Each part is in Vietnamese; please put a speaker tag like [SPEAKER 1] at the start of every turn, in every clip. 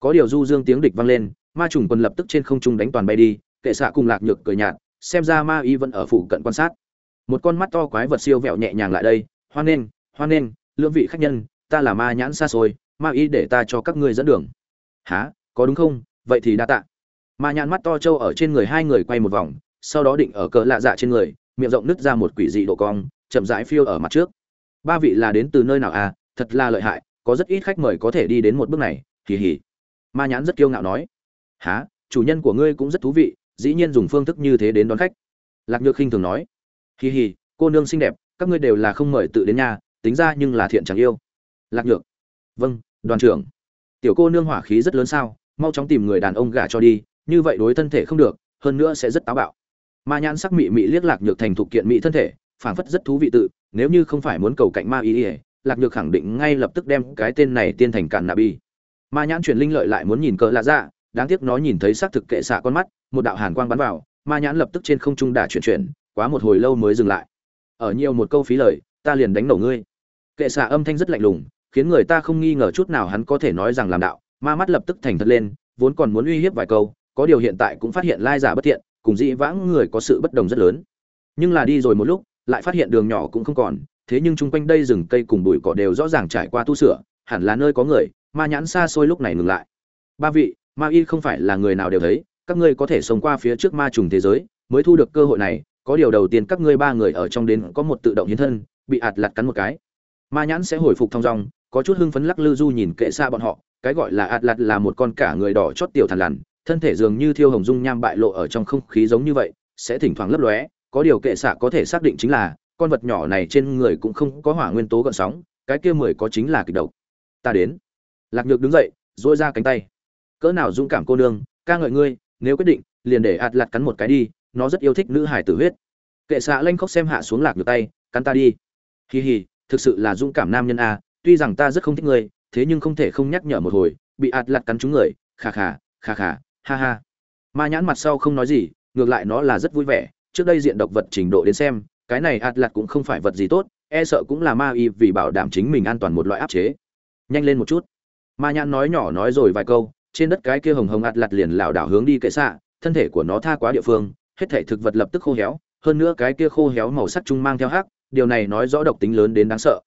[SPEAKER 1] có điều du dương tiếng địch vang lên, ma trùng quân lập tức trên không trung đánh toàn bay đi, kệ xạ cùng lạc nhược cười nhạt, xem ra ma y vẫn ở phụ cận quan sát. Một con mắt to quái vật siêu vẹo nhẹ nhàng lại đây, hoan nghênh hoan nghênh, lưỡng vị khách nhân, ta là ma nhãn xa xôi, ma y để ta cho các ngươi dẫn đường. Há có đúng không? Vậy thì đa tạ. Ma nhãn mắt to trâu ở trên người hai người quay một vòng, sau đó định ở cỡ lạ dạ trên người, miệng rộng nứt ra một quỷ dị độ cong, chậm rãi phiêu ở mặt trước. Ba vị là đến từ nơi nào à? Thật là lợi hại, có rất ít khách mời có thể đi đến một bước này, kỳ hỉ ma nhãn rất kiêu ngạo nói há chủ nhân của ngươi cũng rất thú vị, dĩ nhiên dùng phương thức như thế đến đón khách. Lạc nhược khinh thường nói hì hì cô nương xinh đẹp, các ngươi đều là không mời tự đến nhà, tính ra nhưng là thiện chẳng yêu. Lạc nhược vâng đoàn trưởng. Tiểu cô nương hỏa khí rất lớn sao, mau chóng tìm người đàn ông gả cho đi, như vậy đối thân thể không được, hơn nữa sẽ rất táo bạo. Ma nhãn sắc mị mị liếc lạc nhược thành thục kiện mỹ thân thể, phảng phất rất thú vị tự, nếu như không phải muốn cầu cạnh ma ý ỉa lạc nhược khẳng định ngay lập tức đem cái tên này tiên thành cản nạ bi ma nhãn chuyển linh lợi lại muốn nhìn cỡ lạ dạ đáng tiếc nó nhìn thấy xác thực kệ xạ con mắt, một đạo hàn quang bắn vào, ma nhãn lập tức trên không trung đả chuyển chuyển, quá một hồi lâu mới dừng lại. Ở nhiều một câu phí lời, ta liền đánh nổ ngươi. Kệ xạ âm thanh rất lạnh lùng, khiến người ta không nghi ngờ chút nào hắn có thể nói rằng làm đạo, ma mắt lập tức thành thật lên, vốn còn muốn uy hiếp vài câu, có điều hiện tại cũng phát hiện lai giả bất thiện, cùng dĩ vãng người có sự bất đồng rất lớn. Nhưng là đi rồi một lúc, lại phát hiện đường nhỏ cũng không còn, thế nhưng chung quanh đây rừng cây cùng bụi cỏ đều rõ ràng trải qua tu sửa, hẳn là nơi có người ma nhãn xa xôi lúc này ngừng lại. Ba vị, ma y không phải là người nào đều thấy, các ngươi có thể sống qua phía trước ma trùng thế giới, mới thu được cơ hội này, có điều đầu tiên các ngươi ba người ở trong đến có một tự động hiến thân, bị ạt lặt cắn một cái. Ma nhãn sẽ hồi phục thong dong, có chút hưng phấn lắc lư du nhìn kệ xa bọn họ, cái gọi là ạt lặt là một con cả người đỏ chót tiểu thằn lằn, thân thể dường như thiêu hồng dung nham bại lộ ở trong không khí giống như vậy, sẽ thỉnh thoảng lấp lóe, có điều kệ xạ có thể xác định chính là, con vật nhỏ này trên người cũng không có hỏa nguyên tố gợn sóng, cái kia mười có chính là kịch độc. Ta đến lạc nhược đứng dậy dỗi ra cánh tay. Cỡ nào dũng cảm cô nương, ca ngợi ngươi, nếu quyết định, liền để ạt lạt cắn một cái đi, nó rất yêu thích nữ hải tử huyết. Kệ xạ lanh khóc xem hạ xuống lạc nhược tay, cắn ta đi. Hì hì, thực sự là dũng cảm nam nhân a, tuy rằng ta rất không thích ngươi, thế nhưng không thể không nhắc nhở một hồi, bị ạt lặt cắn trúng người, khà khà khà khà, ha ha. Ma nhãn mặt sau không nói gì, ngược lại nó là rất vui vẻ, trước đây diện độc vật trình độ đến xem, cái này ạt lặt cũng không phải vật gì tốt e sợ cũng là ma y vì bảo đảm chính mình an toàn một loại áp chế. Nhanh lên một chút ma nhãn nói nhỏ nói rồi vài câu, trên đất cái kia hồng hồng ạt lặt liền lảo đảo hướng đi kệ xạ, thân thể của nó tha quá địa phương, hết thể thực vật lập tức khô héo, hơn nữa cái kia khô héo màu sắc chung mang theo hắc, điều này nói rõ độc tính lớn đến đáng sợ.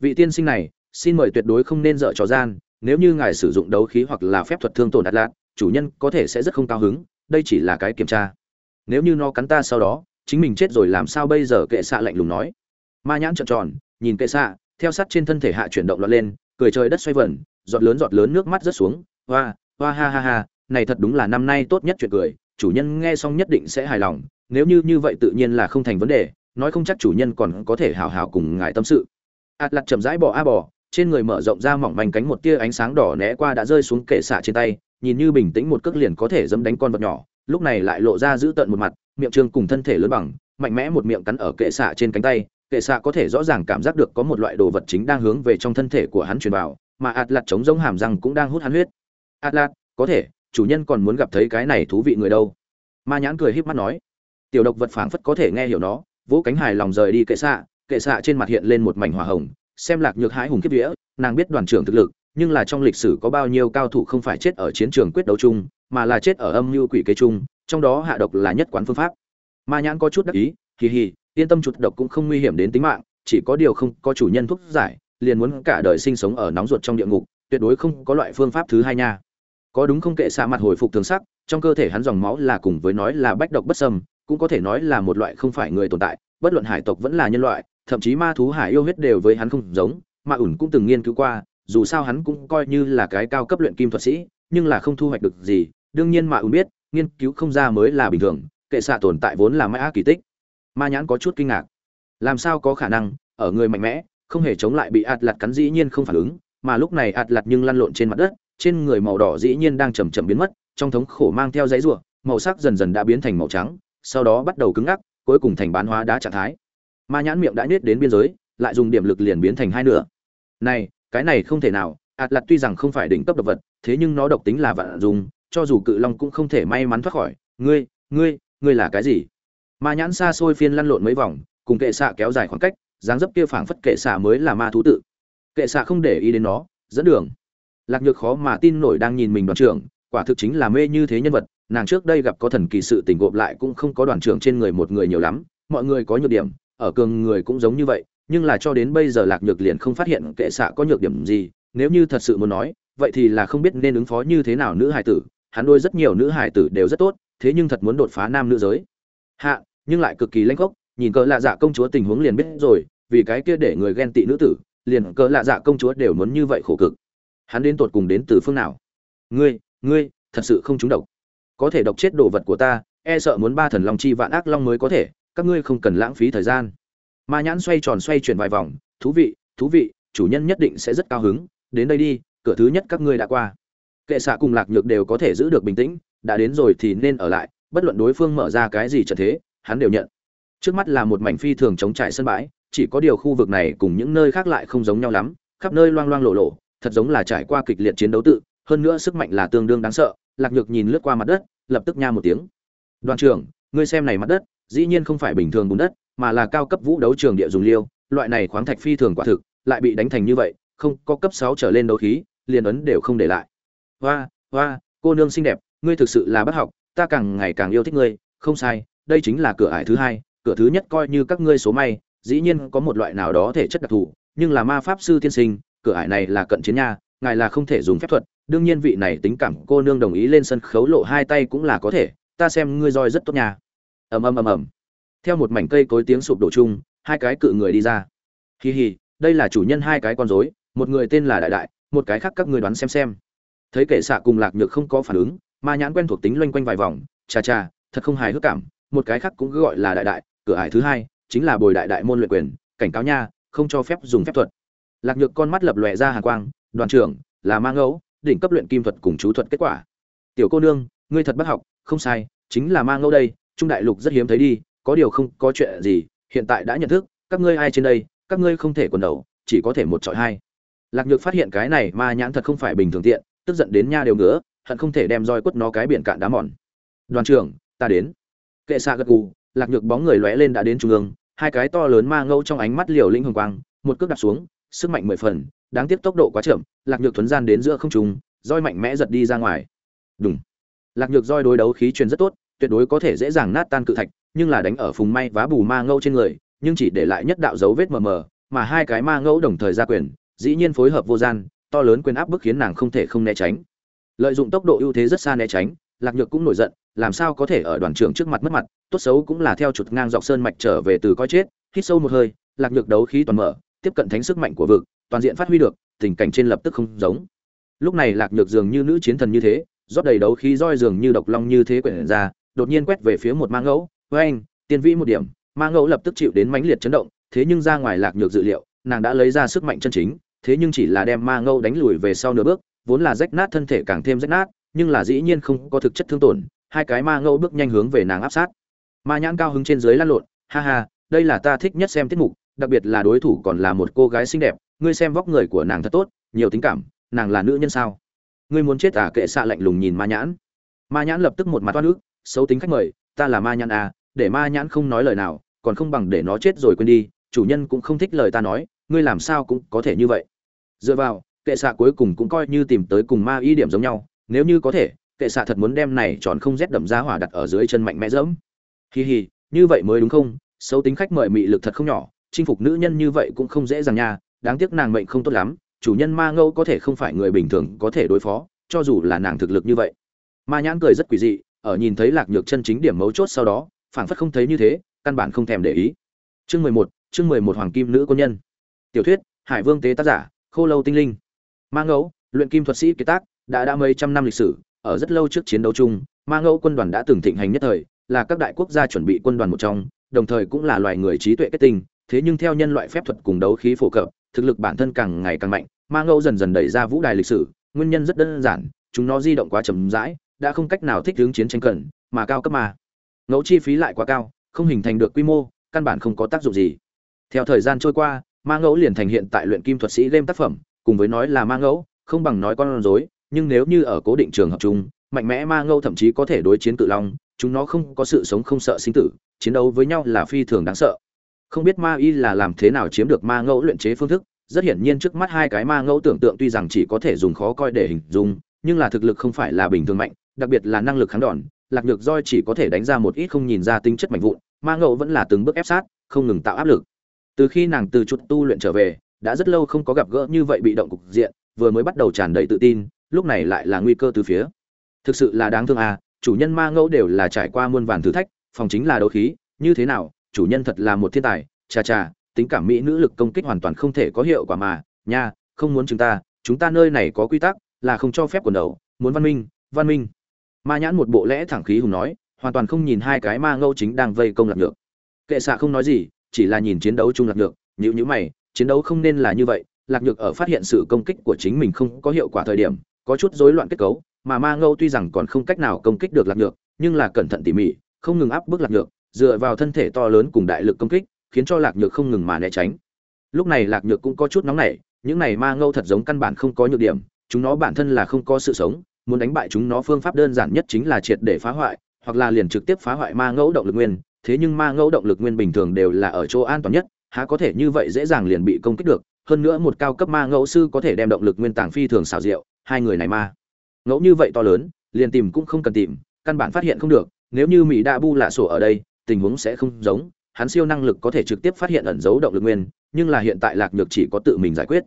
[SPEAKER 1] Vị tiên sinh này, xin mời tuyệt đối không nên dở trò gian, nếu như ngài sử dụng đấu khí hoặc là phép thuật thương tổn ạt lạt, chủ nhân có thể sẽ rất không cao hứng, đây chỉ là cái kiểm tra. Nếu như nó cắn ta sau đó, chính mình chết rồi làm sao bây giờ kệ xạ lạnh lùng nói. Ma nhãn trợn tròn, nhìn kệ xạ, theo sát trên thân thể hạ chuyển động lọt lên, cười trời đất xoay vẩn giọt lớn giọt lớn nước mắt rớt xuống hoa hoa ha ha ha, này thật đúng là năm nay tốt nhất chuyện cười, chủ nhân nghe xong nhất định sẽ hài lòng, nếu như như vậy tự nhiên là không thành vấn đề, nói không chắc chủ nhân còn có thể hào hào cùng ngài tâm sự. Ạt lặt chậm rãi bỏ a bỏ trên người mở rộng ra mỏng manh cánh một tia ánh sáng đỏ né qua đã rơi xuống kệ xạ trên tay, nhìn như bình tĩnh một cước liền có thể dẫm đánh con vật nhỏ, lúc này lại lộ ra giữ tợn một mặt, miệng trương cùng thân thể lớn bằng, mạnh mẽ một miệng cắn ở kệ xạ trên cánh tay, kệ xạ có thể rõ ràng cảm giác được có một loại đồ vật chính đang hướng về trong thân thể của hắn truyền vào mà ạt lạt chống giống hàm răng cũng đang hút hắn huyết. Ạt lạt, có thể, chủ nhân còn muốn gặp thấy cái này thú vị người đâu. Ma nhãn cười híp mắt nói. Tiểu độc vật phảng phất có thể nghe hiểu nó, vỗ cánh hài lòng rời đi kệ xạ kệ xạ trên mặt hiện lên một mảnh hỏa hồng, xem lạc nhược hái hùng kiếp vía, nàng biết đoàn trưởng thực lực, nhưng là trong lịch sử có bao nhiêu cao thủ không phải chết ở chiến trường quyết đấu chung, mà là chết ở âm mưu quỷ kế chung, trong đó hạ độc là nhất quán phương pháp. Ma nhãn có chút đắc ý, hì hì, yên tâm, chuột độc cũng không nguy hiểm đến tính mạng, chỉ có điều không có chủ nhân thuốc giải liền muốn cả đời sinh sống ở nóng ruột trong địa ngục, tuyệt đối không có loại phương pháp thứ hai nha. Có đúng không kệ xạ mặt hồi phục thường sắc, trong cơ thể hắn dòng máu là cùng với nói là bách độc bất sâm cũng có thể nói là một loại không phải người tồn tại, bất luận hải tộc vẫn là nhân loại, thậm chí ma thú, hải yêu huyết đều với hắn không giống, mà ủn cũng từng nghiên cứu qua, dù sao hắn cũng coi như là cái cao cấp luyện kim thuật sĩ, nhưng là không thu hoạch được gì, đương nhiên mà ủn biết, nghiên cứu không ra mới là bình thường, kệ xạ tồn tại vốn là mãi ác kỳ tích. Ma nhãn có chút kinh ngạc. Làm sao có khả năng, ở người mạnh mẽ không hề chống lại bị ạt lặt cắn dĩ nhiên không phản ứng, mà lúc này ạt lặt nhưng lăn lộn trên mặt đất, trên người màu đỏ dĩ nhiên đang chầm chậm biến mất, trong thống khổ mang theo dãy ruộng màu sắc dần dần đã biến thành màu trắng, sau đó bắt đầu cứng ngắc, cuối cùng thành bán hóa đá trạng thái. Ma nhãn miệng đã nết đến biên giới, lại dùng điểm lực liền biến thành hai nửa. Này, cái này không thể nào, ạt lặt tuy rằng không phải đỉnh cấp độc vật, thế nhưng nó độc tính là vạn dùng, cho dù cự long cũng không thể may mắn thoát khỏi. Ngươi ngươi ngươi là cái gì? Ma nhãn xa xôi phiên lăn lộn mấy vòng, cùng kệ xạ kéo dài khoảng cách dáng dấp kia phảng phất kệ xạ mới là ma thú tự. Kệ xạ không để ý đến nó, dẫn đường. Lạc nhược khó mà tin nổi đang nhìn mình đoàn trưởng, quả thực chính là mê như thế nhân vật, nàng trước đây gặp có thần kỳ sự tình gộp lại cũng không có đoàn trưởng trên người một người nhiều lắm, mọi người có nhược điểm, ở cường người cũng giống như vậy, nhưng là cho đến bây giờ lạc nhược liền không phát hiện kệ xạ có nhược điểm gì, nếu như thật sự muốn nói, vậy thì là không biết nên ứng phó như thế nào nữ hải tử, hắn đôi rất nhiều nữ hải tử đều rất tốt, thế nhưng thật muốn đột phá nam nữ giới. Hạ, nhưng lại cực kỳ lanh khốc nhìn cỡ lạ dạ công chúa tình huống liền biết rồi, vì cái kia để người ghen tị nữ tử, liền cỡ lạ dạ công chúa đều muốn như vậy khổ cực. Hắn đến tột cùng đến từ phương nào? Ngươi ngươi, thật sự không trúng độc. Có thể độc chết đồ vật của ta e sợ muốn ba thần long chi vạn ác long mới có thể, các ngươi không cần lãng phí thời gian. Ma nhãn xoay tròn xoay chuyển vài vòng, thú vị thú vị, chủ nhân nhất định sẽ rất cao hứng, đến đây đi, cửa thứ nhất các ngươi đã qua. Kệ xạ cùng lạc nhược đều có thể giữ được bình tĩnh, đã đến rồi thì nên ở lại, bất luận đối phương mở ra cái gì trận thế, hắn đều nhận trước mắt là một mảnh phi thường chống trải sân bãi, chỉ có điều khu vực này cùng những nơi khác lại không giống nhau lắm, khắp nơi loang loang lộ lộ thật giống là trải qua kịch liệt chiến đấu tự, hơn nữa sức mạnh là tương đương đáng sợ, lạc nhược nhìn lướt qua mặt đất, lập tức nha một tiếng. Đoàn trưởng, ngươi xem này mặt đất, dĩ nhiên không phải bình thường bùn đất, mà là cao cấp vũ đấu trường địa dùng liêu, loại này khoáng thạch phi thường quả thực, lại bị đánh thành như vậy, không có cấp sáu trở lên đấu khí, liền ấn đều không để lại. Hoa hoa, cô nương xinh đẹp, ngươi thực sự là bất học, ta càng ngày càng yêu thích ngươi, không sai, đây chính là cửa ải thứ hai cửa thứ nhất coi như các ngươi số may, dĩ nhiên có một loại nào đó thể chất đặc thù, nhưng là ma pháp sư tiên sinh, cửa ải này là cận chiến nha, ngài là không thể dùng phép thuật, đương nhiên vị này tính cảm cô nương đồng ý lên sân khấu lộ hai tay cũng là có thể, ta xem ngươi roi rất tốt nha. Ầm ầm ầm ầm. Theo một mảnh cây cối tiếng sụp đổ chung, hai cái cự người đi ra. Hì hì đây là chủ nhân hai cái con rối, một người tên là đại đại, một cái khác các người đoán xem xem. Thấy kệ xạ cùng lạc nhược không có phản ứng, ma nhãn quen thuộc tính loanh quanh vài vòng, chà chà, thật không hài hước cảm, một cái khác cũng cứ gọi là đại đại cửa ải thứ hai, chính là bồi đại đại môn luyện quyền, cảnh cáo nha, không cho phép dùng phép thuật. Lạc nhược con mắt lập lòe ra hàn quang, đoàn trưởng, là ma ngẫu, đỉnh cấp luyện kim thuật cùng chú thuật kết quả. Tiểu cô nương, ngươi thật bất học, không sai, chính là ma ngẫu đây, trung đại lục rất hiếm thấy đi, có điều không có chuyện gì, hiện tại đã nhận thức, các ngươi ai trên đây, các ngươi không thể quần đầu, chỉ có thể một chọi hai. Lạc nhược phát hiện cái này ma nhãn thật không phải bình thường tiện, tức giận đến nha đều ngứa, hận không thể đem roi quất nó cái biển cạn đá mòn. Đoàn trưởng, ta đến. Kệ xạ gật gù lạc nhược bóng người lóe lên đã đến trung ương, hai cái to lớn ma ngâu trong ánh mắt liều linh hồng quang, một cước đặt xuống, sức mạnh mười phần, đáng tiếc tốc độ quá chậm, lạc nhược thuấn gian đến giữa không trung, roi mạnh mẽ giật đi ra ngoài. Đúng lạc nhược roi đối đấu khí truyền rất tốt, tuyệt đối có thể dễ dàng nát tan cự thạch, nhưng là đánh ở phùng may vá bù ma ngâu trên người, nhưng chỉ để lại nhất đạo dấu vết mờ mờ, mà hai cái ma ngâu đồng thời ra quyền, dĩ nhiên phối hợp vô gian, to lớn quyền áp bức khiến nàng không thể không né tránh. Lợi dụng tốc độ ưu thế rất xa né tránh lạc nhược cũng nổi giận, làm sao có thể ở đoàn trưởng trước mặt mất mặt, tốt xấu cũng là theo chuột ngang dọc sơn mạch trở về từ coi chết, hít sâu một hơi, lạc nhược đấu khí toàn mở, tiếp cận thánh sức mạnh của vực, toàn diện phát huy được, tình cảnh trên lập tức không giống. Lúc này lạc nhược dường như nữ chiến thần như thế, rót đầy đấu khí roi dường như độc long như thế quyển ra, đột nhiên quét về phía một ma ngẫu với anh tiên vĩ một điểm, ma ngẫu lập tức chịu đến mãnh liệt chấn động, thế nhưng ra ngoài lạc nhược dự liệu, nàng đã lấy ra sức mạnh chân chính, thế nhưng chỉ là đem ma ngẫu đánh lùi về sau nửa bước, vốn là rách nát thân thể càng thêm rách nát nhưng là dĩ nhiên không có thực chất thương tổn, hai cái ma ngẫu bước nhanh hướng về nàng áp sát. Ma nhãn cao hứng trên dưới lăn lộn, ha ha, đây là ta thích nhất xem tiết mục, đặc biệt là đối thủ còn là một cô gái xinh đẹp, ngươi xem vóc người của nàng thật tốt, nhiều tính cảm, nàng là nữ nhân sao? Ngươi muốn chết à? Kệ xạ lạnh lùng nhìn ma nhãn. Ma nhãn lập tức một mặt toát nước xấu tính khách mời, ta là ma nhãn à để ma nhãn không nói lời nào, còn không bằng để nó chết rồi quên đi, chủ nhân cũng không thích lời ta nói, ngươi làm sao cũng có thể như vậy. Dựa vào, kệ xạ cuối cùng cũng coi như tìm tới cùng ma y điểm giống nhau nếu như có thể, kệ xạ thật muốn đem này tròn không rét đậm ra hỏa đặt ở dưới chân mạnh mẽ dẫm. Hì hì, như vậy mới đúng không? Xấu tính khách mời mị lực thật không nhỏ, chinh phục nữ nhân như vậy cũng không dễ dàng nha, đáng tiếc nàng mệnh không tốt lắm, chủ nhân ma ngâu có thể không phải người bình thường có thể đối phó, cho dù là nàng thực lực như vậy. Ma nhãn cười rất quỷ dị, ở nhìn thấy lạc nhược chân chính điểm mấu chốt sau đó, phảng phất không thấy như thế, căn bản không thèm để ý. Chương mười một, chương mười một hoàng kim nữ quân nhân. Tiểu thuyết, hải vương tế tác giả, khô lâu tinh linh. Ma ngẫu luyện kim thuật sĩ kế tác đã đã mấy trăm năm lịch sử, ở rất lâu trước chiến đấu chung, ma ngẫu quân đoàn đã từng thịnh hành nhất thời, là các đại quốc gia chuẩn bị quân đoàn một trong, đồng thời cũng là loài người trí tuệ kết tinh, thế nhưng theo nhân loại phép thuật cùng đấu khí phổ cập, thực lực bản thân càng ngày càng mạnh, ma ngẫu dần dần đẩy ra vũ đài lịch sử, nguyên nhân rất đơn giản, chúng nó di động quá chậm rãi, đã không cách nào thích ứng chiến tranh cần, mà cao cấp mà. Ngẫu chi phí lại quá cao, không hình thành được quy mô, căn bản không có tác dụng gì. Theo thời gian trôi qua, ma ngẫu liền thành hiện tại luyện kim thuật sĩ game tác phẩm, cùng với nói là ma ngẫu, không bằng nói con rối nhưng nếu như ở cố định trường hợp chung, mạnh mẽ ma ngâu thậm chí có thể đối chiến cự long, chúng nó không có sự sống không sợ sinh tử, chiến đấu với nhau là phi thường đáng sợ. Không biết ma y là làm thế nào chiếm được ma ngẫu luyện chế phương thức, rất hiển nhiên trước mắt hai cái ma ngẫu tưởng tượng tuy rằng chỉ có thể dùng khó coi để hình dung, nhưng là thực lực không phải là bình thường mạnh, đặc biệt là năng lực kháng đòn, lạc nhược roi chỉ có thể đánh ra một ít không nhìn ra tính chất mạnh vụn, ma ngẫu vẫn là từng bước ép sát, không ngừng tạo áp lực. Từ khi nàng từ chút tu luyện trở về, đã rất lâu không có gặp gỡ như vậy bị động cục diện, vừa mới bắt đầu tràn đầy tự tin lúc này lại là nguy cơ từ phía. Thực sự là đáng thương à chủ nhân ma ngẫu đều là trải qua muôn vàn thử thách, phòng chính là đấu khí, như thế nào, chủ nhân thật là một thiên tài cha cha tính cảm mỹ nữ lực công kích hoàn toàn không thể có hiệu quả mà, nha, không muốn chúng ta chúng ta nơi này có quy tắc, là không cho phép quần đầu, muốn văn minh văn minh. Ma nhãn một bộ lẽ thẳng khí hùng nói, hoàn toàn không nhìn hai cái ma ngẫu chính đang vây công lạc nhược. Kệ xạ không nói gì, chỉ là nhìn chiến đấu chung lạc nhược nhữ nhữ mày, chiến đấu không nên là như vậy, lạc nhược ở phát hiện sự công kích của chính mình không có hiệu quả thời điểm có chút rối loạn kết cấu, mà ma ngâu tuy rằng còn không cách nào công kích được lạc nhược, nhưng là cẩn thận tỉ mỉ, không ngừng áp bức lạc nhược, dựa vào thân thể to lớn cùng đại lực công kích, khiến cho lạc nhược không ngừng mà né tránh. Lúc này lạc nhược cũng có chút nóng nảy, những này ma ngâu thật giống căn bản không có nhược điểm, chúng nó bản thân là không có sự sống, muốn đánh bại chúng nó phương pháp đơn giản nhất chính là triệt để phá hoại, hoặc là liền trực tiếp phá hoại ma ngẫu động lực nguyên, thế nhưng ma ngẫu động lực nguyên bình thường đều là ở chỗ an toàn nhất, há có thể như vậy dễ dàng liền bị công kích được, hơn nữa một cao cấp ma ngẫu sư có thể đem động lực nguyên tàng phi thường xảo diệu hai người này ma ngẫu như vậy to lớn, liền tìm cũng không cần tìm, căn bản phát hiện không được, nếu như mỹ đa bu lạ sổ ở đây, tình huống sẽ không giống, hắn siêu năng lực có thể trực tiếp phát hiện ẩn dấu động lực nguyên, nhưng là hiện tại lạc nhược chỉ có tự mình giải quyết.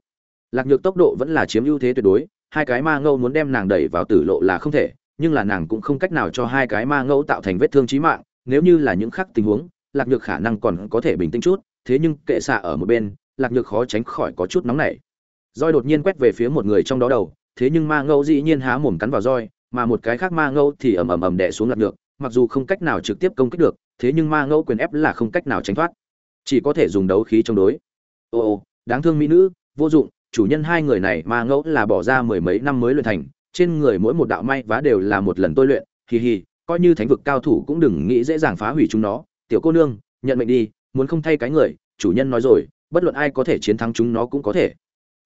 [SPEAKER 1] Lạc nhược tốc độ vẫn là chiếm ưu thế tuyệt đối, hai cái ma ngẫu muốn đem nàng đẩy vào tử lộ là không thể, nhưng là nàng cũng không cách nào cho hai cái ma ngẫu tạo thành vết thương chí mạng, nếu như là những khác tình huống, lạc nhược khả năng còn có thể bình tĩnh chút, thế nhưng kệ xạ ở một bên, lạc nhược khó tránh khỏi có chút nóng nảy. Roi đột nhiên quét về phía một người trong đó đầu thế nhưng ma ngẫu dĩ nhiên há mồm cắn vào roi, mà một cái khác ma ngẫu thì ầm ầm ầm đè xuống lật được mặc dù không cách nào trực tiếp công kích được, thế nhưng ma ngẫu quyền ép là không cách nào tránh thoát. Chỉ có thể dùng đấu khí chống đối. Ô ô, đáng thương mỹ nữ, vô dụng, chủ nhân hai người này ma ngẫu là bỏ ra mười mấy năm mới luyện thành, trên người mỗi một đạo may vá đều là một lần tôi luyện, hì hì, coi như thánh vực cao thủ cũng đừng nghĩ dễ dàng phá hủy chúng nó. Tiểu cô nương, nhận mệnh đi, muốn không thay cái người, chủ nhân nói rồi, bất luận ai có thể chiến thắng chúng nó cũng có thể.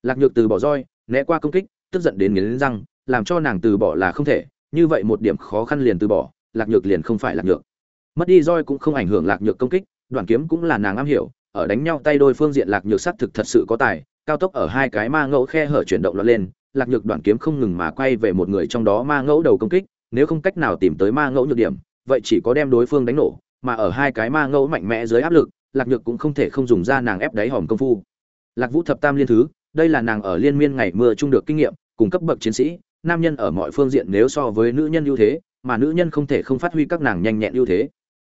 [SPEAKER 1] Lạc nhược từ bỏ roi, né qua công kích tức giận đến nghiến răng, làm cho nàng từ bỏ là không thể, như vậy một điểm khó khăn liền từ bỏ, lạc nhược liền không phải lạc nhược. Mất đi roi cũng không ảnh hưởng lạc nhược công kích, Đoạn kiếm cũng là nàng am hiểu, ở đánh nhau tay đôi phương diện lạc nhược xác thực thật sự có tài, cao tốc ở hai cái ma ngẫu khe hở chuyển động lọt lên, lạc nhược đoạn kiếm không ngừng mà quay về một người trong đó ma ngẫu đầu công kích, nếu không cách nào tìm tới ma ngẫu nhược điểm, vậy chỉ có đem đối phương đánh nổ, mà ở hai cái ma ngẫu mạnh mẽ dưới áp lực, lạc nhược cũng không thể không dùng ra nàng ép đáy hòm công phu. Lạc vũ thập tam liên thứ, đây là nàng ở liên miên ngày mưa chung được kinh nghiệm cùng cấp bậc chiến sĩ, nam nhân ở mọi phương diện nếu so với nữ nhân ưu thế, mà nữ nhân không thể không phát huy các nàng nhanh nhẹn ưu thế.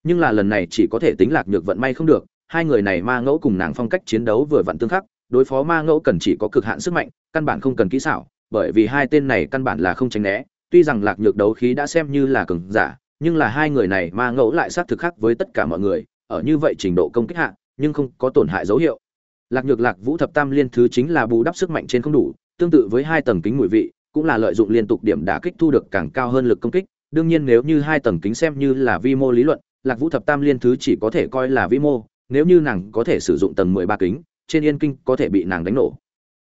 [SPEAKER 1] Nhưng là lần này chỉ có thể tính lạc nhược vận may không được, hai người này ma ngẫu cùng nàng phong cách chiến đấu vừa vặn tương khắc, đối phó ma ngẫu cần chỉ có cực hạn sức mạnh, căn bản không cần kỹ xảo, bởi vì hai tên này căn bản là không tránh né. Tuy rằng lạc nhược đấu khí đã xem như là cường giả, nhưng là hai người này ma ngẫu lại sát thực khác với tất cả mọi người, ở như vậy trình độ công kích hạ, nhưng không có tổn hại dấu hiệu. Lạc nhược lạc vũ thập tam liên thứ chính là bù đắp sức mạnh trên không đủ tương tự với hai tầng kính mùi vị, cũng là lợi dụng liên tục điểm đả kích thu được càng cao hơn lực công kích. Đương nhiên nếu như hai tầng kính xem như là vi mô lý luận, lạc vũ thập tam liên thứ chỉ có thể coi là vi mô, nếu như nàng có thể sử dụng tầng mười ba kính, trên yên kinh có thể bị nàng đánh nổ.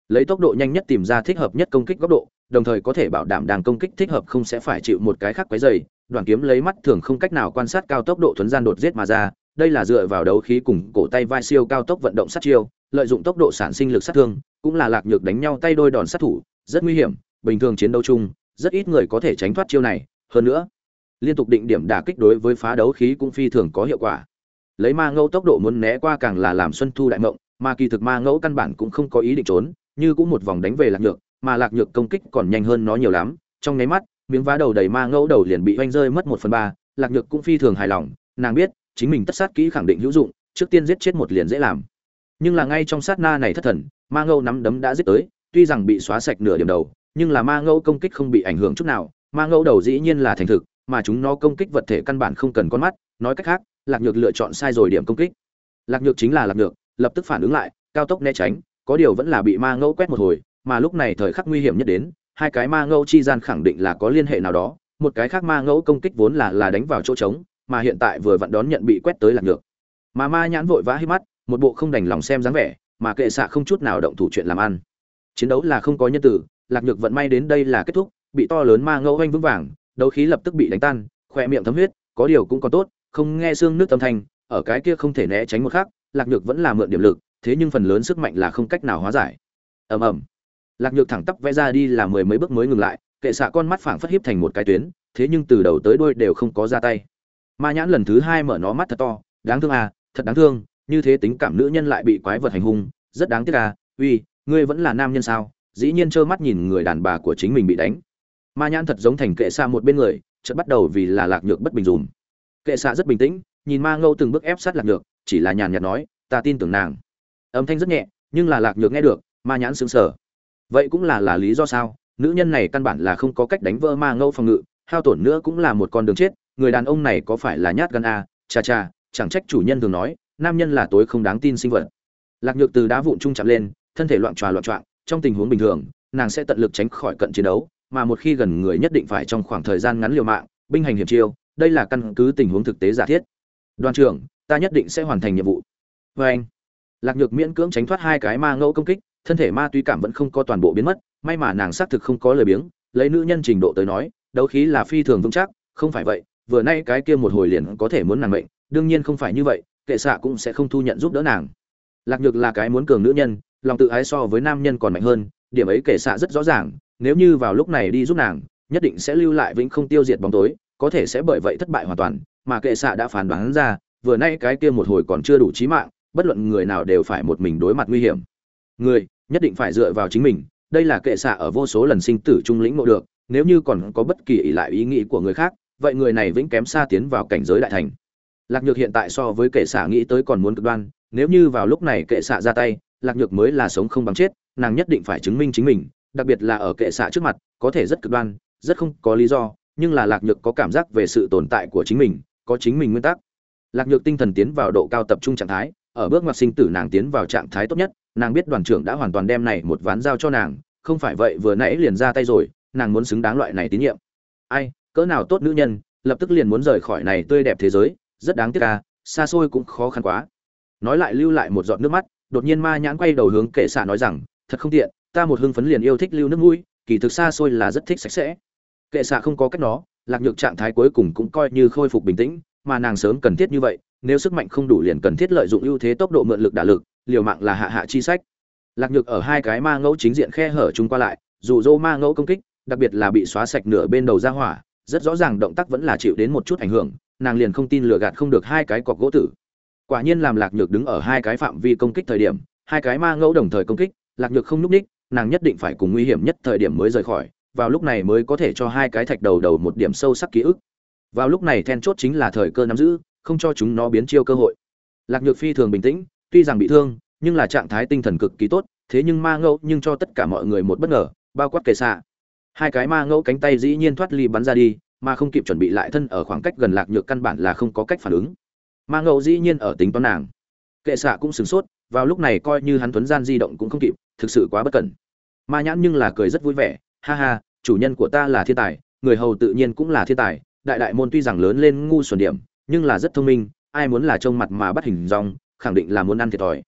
[SPEAKER 1] Lấy tốc độ nhanh nhất tìm ra thích hợp nhất công kích góc độ, đồng thời có thể bảo đảm đàng công kích thích hợp không sẽ phải chịu một cái khác quấy dày đoàn kiếm lấy mắt thường không cách nào quan sát cao tốc độ thuấn gian đột giết mà ra, đây là dựa vào đấu khí cùng cổ tay vai siêu cao tốc vận động sát chiêu, lợi dụng tốc độ sản sinh lực sát thương cũng là lạc nhược đánh nhau tay đôi đòn sát thủ, rất nguy hiểm, bình thường chiến đấu chung, rất ít người có thể tránh thoát chiêu này. Hơn nữa, liên tục định điểm đả kích đối với phá đấu khí cũng phi thường có hiệu quả. Lấy ma ngẫu tốc độ muốn né qua càng là làm xuân thu đại mộng mà kỳ thực ma ngẫu căn bản cũng không có ý định trốn, như cũng một vòng đánh về lạc nhược, mà lạc nhược công kích còn nhanh hơn nó nhiều lắm. Trong nháy mắt, miếng vá đầu đầy ma ngẫu đầu liền bị oanh rơi mất một phần ba, lạc nhược cũng phi thường hài lòng, nàng biết, chính mình tất sát kỹ khẳng định hữu dụng, trước tiên giết chết một liền dễ làm. Nhưng là ngay trong sát na này thất thần ma Ngâu nắm đấm đã giết tới, tuy rằng bị xóa sạch nửa điểm đầu, nhưng là ma Ngâu công kích không bị ảnh hưởng chút nào. Ma Ngâu đầu dĩ nhiên là thành thực, mà chúng nó công kích vật thể căn bản không cần con mắt. Nói cách khác, lạc nhược lựa chọn sai rồi điểm công kích. Lạc nhược chính là lạc nhược, lập tức phản ứng lại, cao tốc né tránh, có điều vẫn là bị ma Ngâu quét một hồi, mà lúc này thời khắc nguy hiểm nhất đến, hai cái ma Ngâu chi gian khẳng định là có liên hệ nào đó, một cái khác ma ngẫu công kích vốn là là đánh vào chỗ trống, mà hiện tại vừa vặn đón nhận bị quét tới lạc nhược. Mà ma nhãn vội vã hít mắt, một bộ không đành lòng xem dáng vẻ mà kệ xạ không chút nào động thủ chuyện làm ăn. Chiến đấu là không có nhân tử, lạc nhược vận may đến đây là kết thúc, bị to lớn ma ngẫu oanh vững vàng, đấu khí lập tức bị đánh tan, khỏe miệng thấm huyết, có điều cũng còn tốt, không nghe xương nước tâm thanh, ở cái kia không thể né tránh một khắc, lạc nhược vẫn là mượn điểm lực, thế nhưng phần lớn sức mạnh là không cách nào hóa giải. Ầm ầm. Lạc nhược thẳng tắp vẽ ra đi là mười mấy bước mới ngừng lại, kệ xạ con mắt phảng phất hiếp thành một cái tuyến, thế nhưng từ đầu tới đuôi đều không có ra tay. Ma nhãn lần thứ hai mở nó mắt thật to, đáng thương à thật đáng thương như thế tính cảm nữ nhân lại bị quái vật hành hung, rất đáng tiếc à uy, ngươi vẫn là nam nhân sao? Dĩ nhiên trơ mắt nhìn người đàn bà của chính mình bị đánh. Ma nhãn thật giống thành kệ xa một bên người, chợt bắt đầu vì là lạc nhược bất bình dùm. Kệ xạ rất bình tĩnh, nhìn ma ngâu từng bước ép sát lạc nhược, chỉ là nhàn nhạt nói, ta tin tưởng nàng. Âm thanh rất nhẹ, nhưng là lạc nhược nghe được, ma nhãn sững sờ. Vậy cũng là là lý do sao? Nữ nhân này căn bản là không có cách đánh vỡ ma ngâu phòng ngự, hao tổn nữa cũng là một con đường chết, người đàn ông này có phải là nhát gan à? a cha cha chẳng trách chủ nhân thường nói nam nhân là tối không đáng tin sinh vật. Lạc nhược từ đá vụn trung chạm lên, thân thể loạn tròa loạn trọng trong tình huống bình thường, nàng sẽ tận lực tránh khỏi cận chiến đấu, mà một khi gần người nhất định phải trong khoảng thời gian ngắn liều mạng, binh hành hiểm chiêu, đây là căn cứ tình huống thực tế giả thiết. Đoàn trưởng, ta nhất định sẽ hoàn thành nhiệm vụ. Vê anh, lạc nhược miễn cưỡng tránh thoát hai cái ma ngẫu công kích, thân thể ma túy cảm vẫn không có toàn bộ biến mất, may mà nàng xác thực không có lời biếng, lấy nữ nhân trình độ tới nói, đấu khí là phi thường vững chắc, không phải vậy, vừa nay cái kia một hồi liền có thể muốn nàng mệnh, đương nhiên không phải như vậy kệ xạ cũng sẽ không thu nhận giúp đỡ nàng. Lạc nhược là cái muốn cường nữ nhân, lòng tự ái so với nam nhân còn mạnh hơn, điểm ấy kệ xạ rất rõ ràng, nếu như vào lúc này đi giúp nàng, nhất định sẽ lưu lại vĩnh không tiêu diệt bóng tối, có thể sẽ bởi vậy thất bại hoàn toàn, mà kệ xạ đã phán đoán ra, vừa nay cái kia một hồi còn chưa đủ trí mạng, bất luận người nào đều phải một mình đối mặt nguy hiểm. Người, nhất định phải dựa vào chính mình, đây là kệ xạ ở vô số lần sinh tử trung lĩnh ngộ được, nếu như còn có bất kỳ ỷ lại ý nghĩ của người khác, vậy người này vĩnh kém xa tiến vào cảnh giới đại thành lạc nhược hiện tại so với kệ xạ nghĩ tới còn muốn cực đoan, nếu như vào lúc này kệ xạ ra tay, lạc nhược mới là sống không bằng chết, nàng nhất định phải chứng minh chính mình, đặc biệt là ở kệ xạ trước mặt, có thể rất cực đoan, rất không có lý do, nhưng là lạc nhược có cảm giác về sự tồn tại của chính mình, có chính mình nguyên tắc. Lạc nhược tinh thần tiến vào độ cao tập trung trạng thái, ở bước ngoặt sinh tử nàng tiến vào trạng thái tốt nhất, nàng biết đoàn trưởng đã hoàn toàn đem này một ván giao cho nàng, không phải vậy vừa nãy liền ra tay rồi, nàng muốn xứng đáng loại này tín nhiệm. Ai, cỡ nào tốt nữ nhân, lập tức liền muốn rời khỏi này tươi đẹp thế giới rất đáng tiếc à xa xôi cũng khó khăn quá. Nói lại lưu lại một giọt nước mắt, đột nhiên ma nhãn quay đầu hướng kệ xạ nói rằng, thật không tiện, ta một hưng phấn liền yêu thích lưu nước mũi, kỳ thực xa xôi là rất thích sạch sẽ. Kệ xạ không có cách đó, lạc nhược trạng thái cuối cùng cũng coi như khôi phục bình tĩnh, mà nàng sớm cần thiết như vậy, nếu sức mạnh không đủ liền cần thiết lợi dụng ưu thế tốc độ mượn lực đả lực, liều mạng là hạ hạ chi sách. Lạc nhược ở hai cái ma ngẫu chính diện khe hở chung qua lại, dù dô ma ngẫu công kích, đặc biệt là bị xóa sạch nửa bên đầu ra hỏa, rất rõ ràng động tác vẫn là chịu đến một chút ảnh hưởng nàng liền không tin lừa gạt không được hai cái cọc gỗ tử. Quả nhiên làm lạc nhược đứng ở hai cái phạm vi công kích thời điểm, hai cái ma ngẫu đồng thời công kích, lạc nhược không núp ních nàng nhất định phải cùng nguy hiểm nhất thời điểm mới rời khỏi, vào lúc này mới có thể cho hai cái thạch đầu đầu một điểm sâu sắc ký ức. Vào lúc này then chốt chính là thời cơ nắm giữ, không cho chúng nó biến chiêu cơ hội. Lạc nhược phi thường bình tĩnh, tuy rằng bị thương, nhưng là trạng thái tinh thần cực kỳ tốt, thế nhưng ma ngẫu nhưng cho tất cả mọi người một bất ngờ, bao quát kề xạ. Hai cái ma ngẫu cánh tay dĩ nhiên thoát ly bắn ra đi mà không kịp chuẩn bị lại thân ở khoảng cách gần lạc nhược căn bản là không có cách phản ứng. Ma ngẫu dĩ nhiên ở tính toán nàng. Kệ xạ cũng sửng sốt, vào lúc này coi như hắn tuấn gian di động cũng không kịp, thực sự quá bất cẩn. Ma nhãn nhưng là cười rất vui vẻ, ha ha, chủ nhân của ta là thiên tài, người hầu tự nhiên cũng là thiên tài, đại đại môn tuy rằng lớn lên ngu xuẩn điểm, nhưng là rất thông minh, ai muốn là trông mặt mà bắt hình dong, khẳng định là muốn ăn thiệt thòi.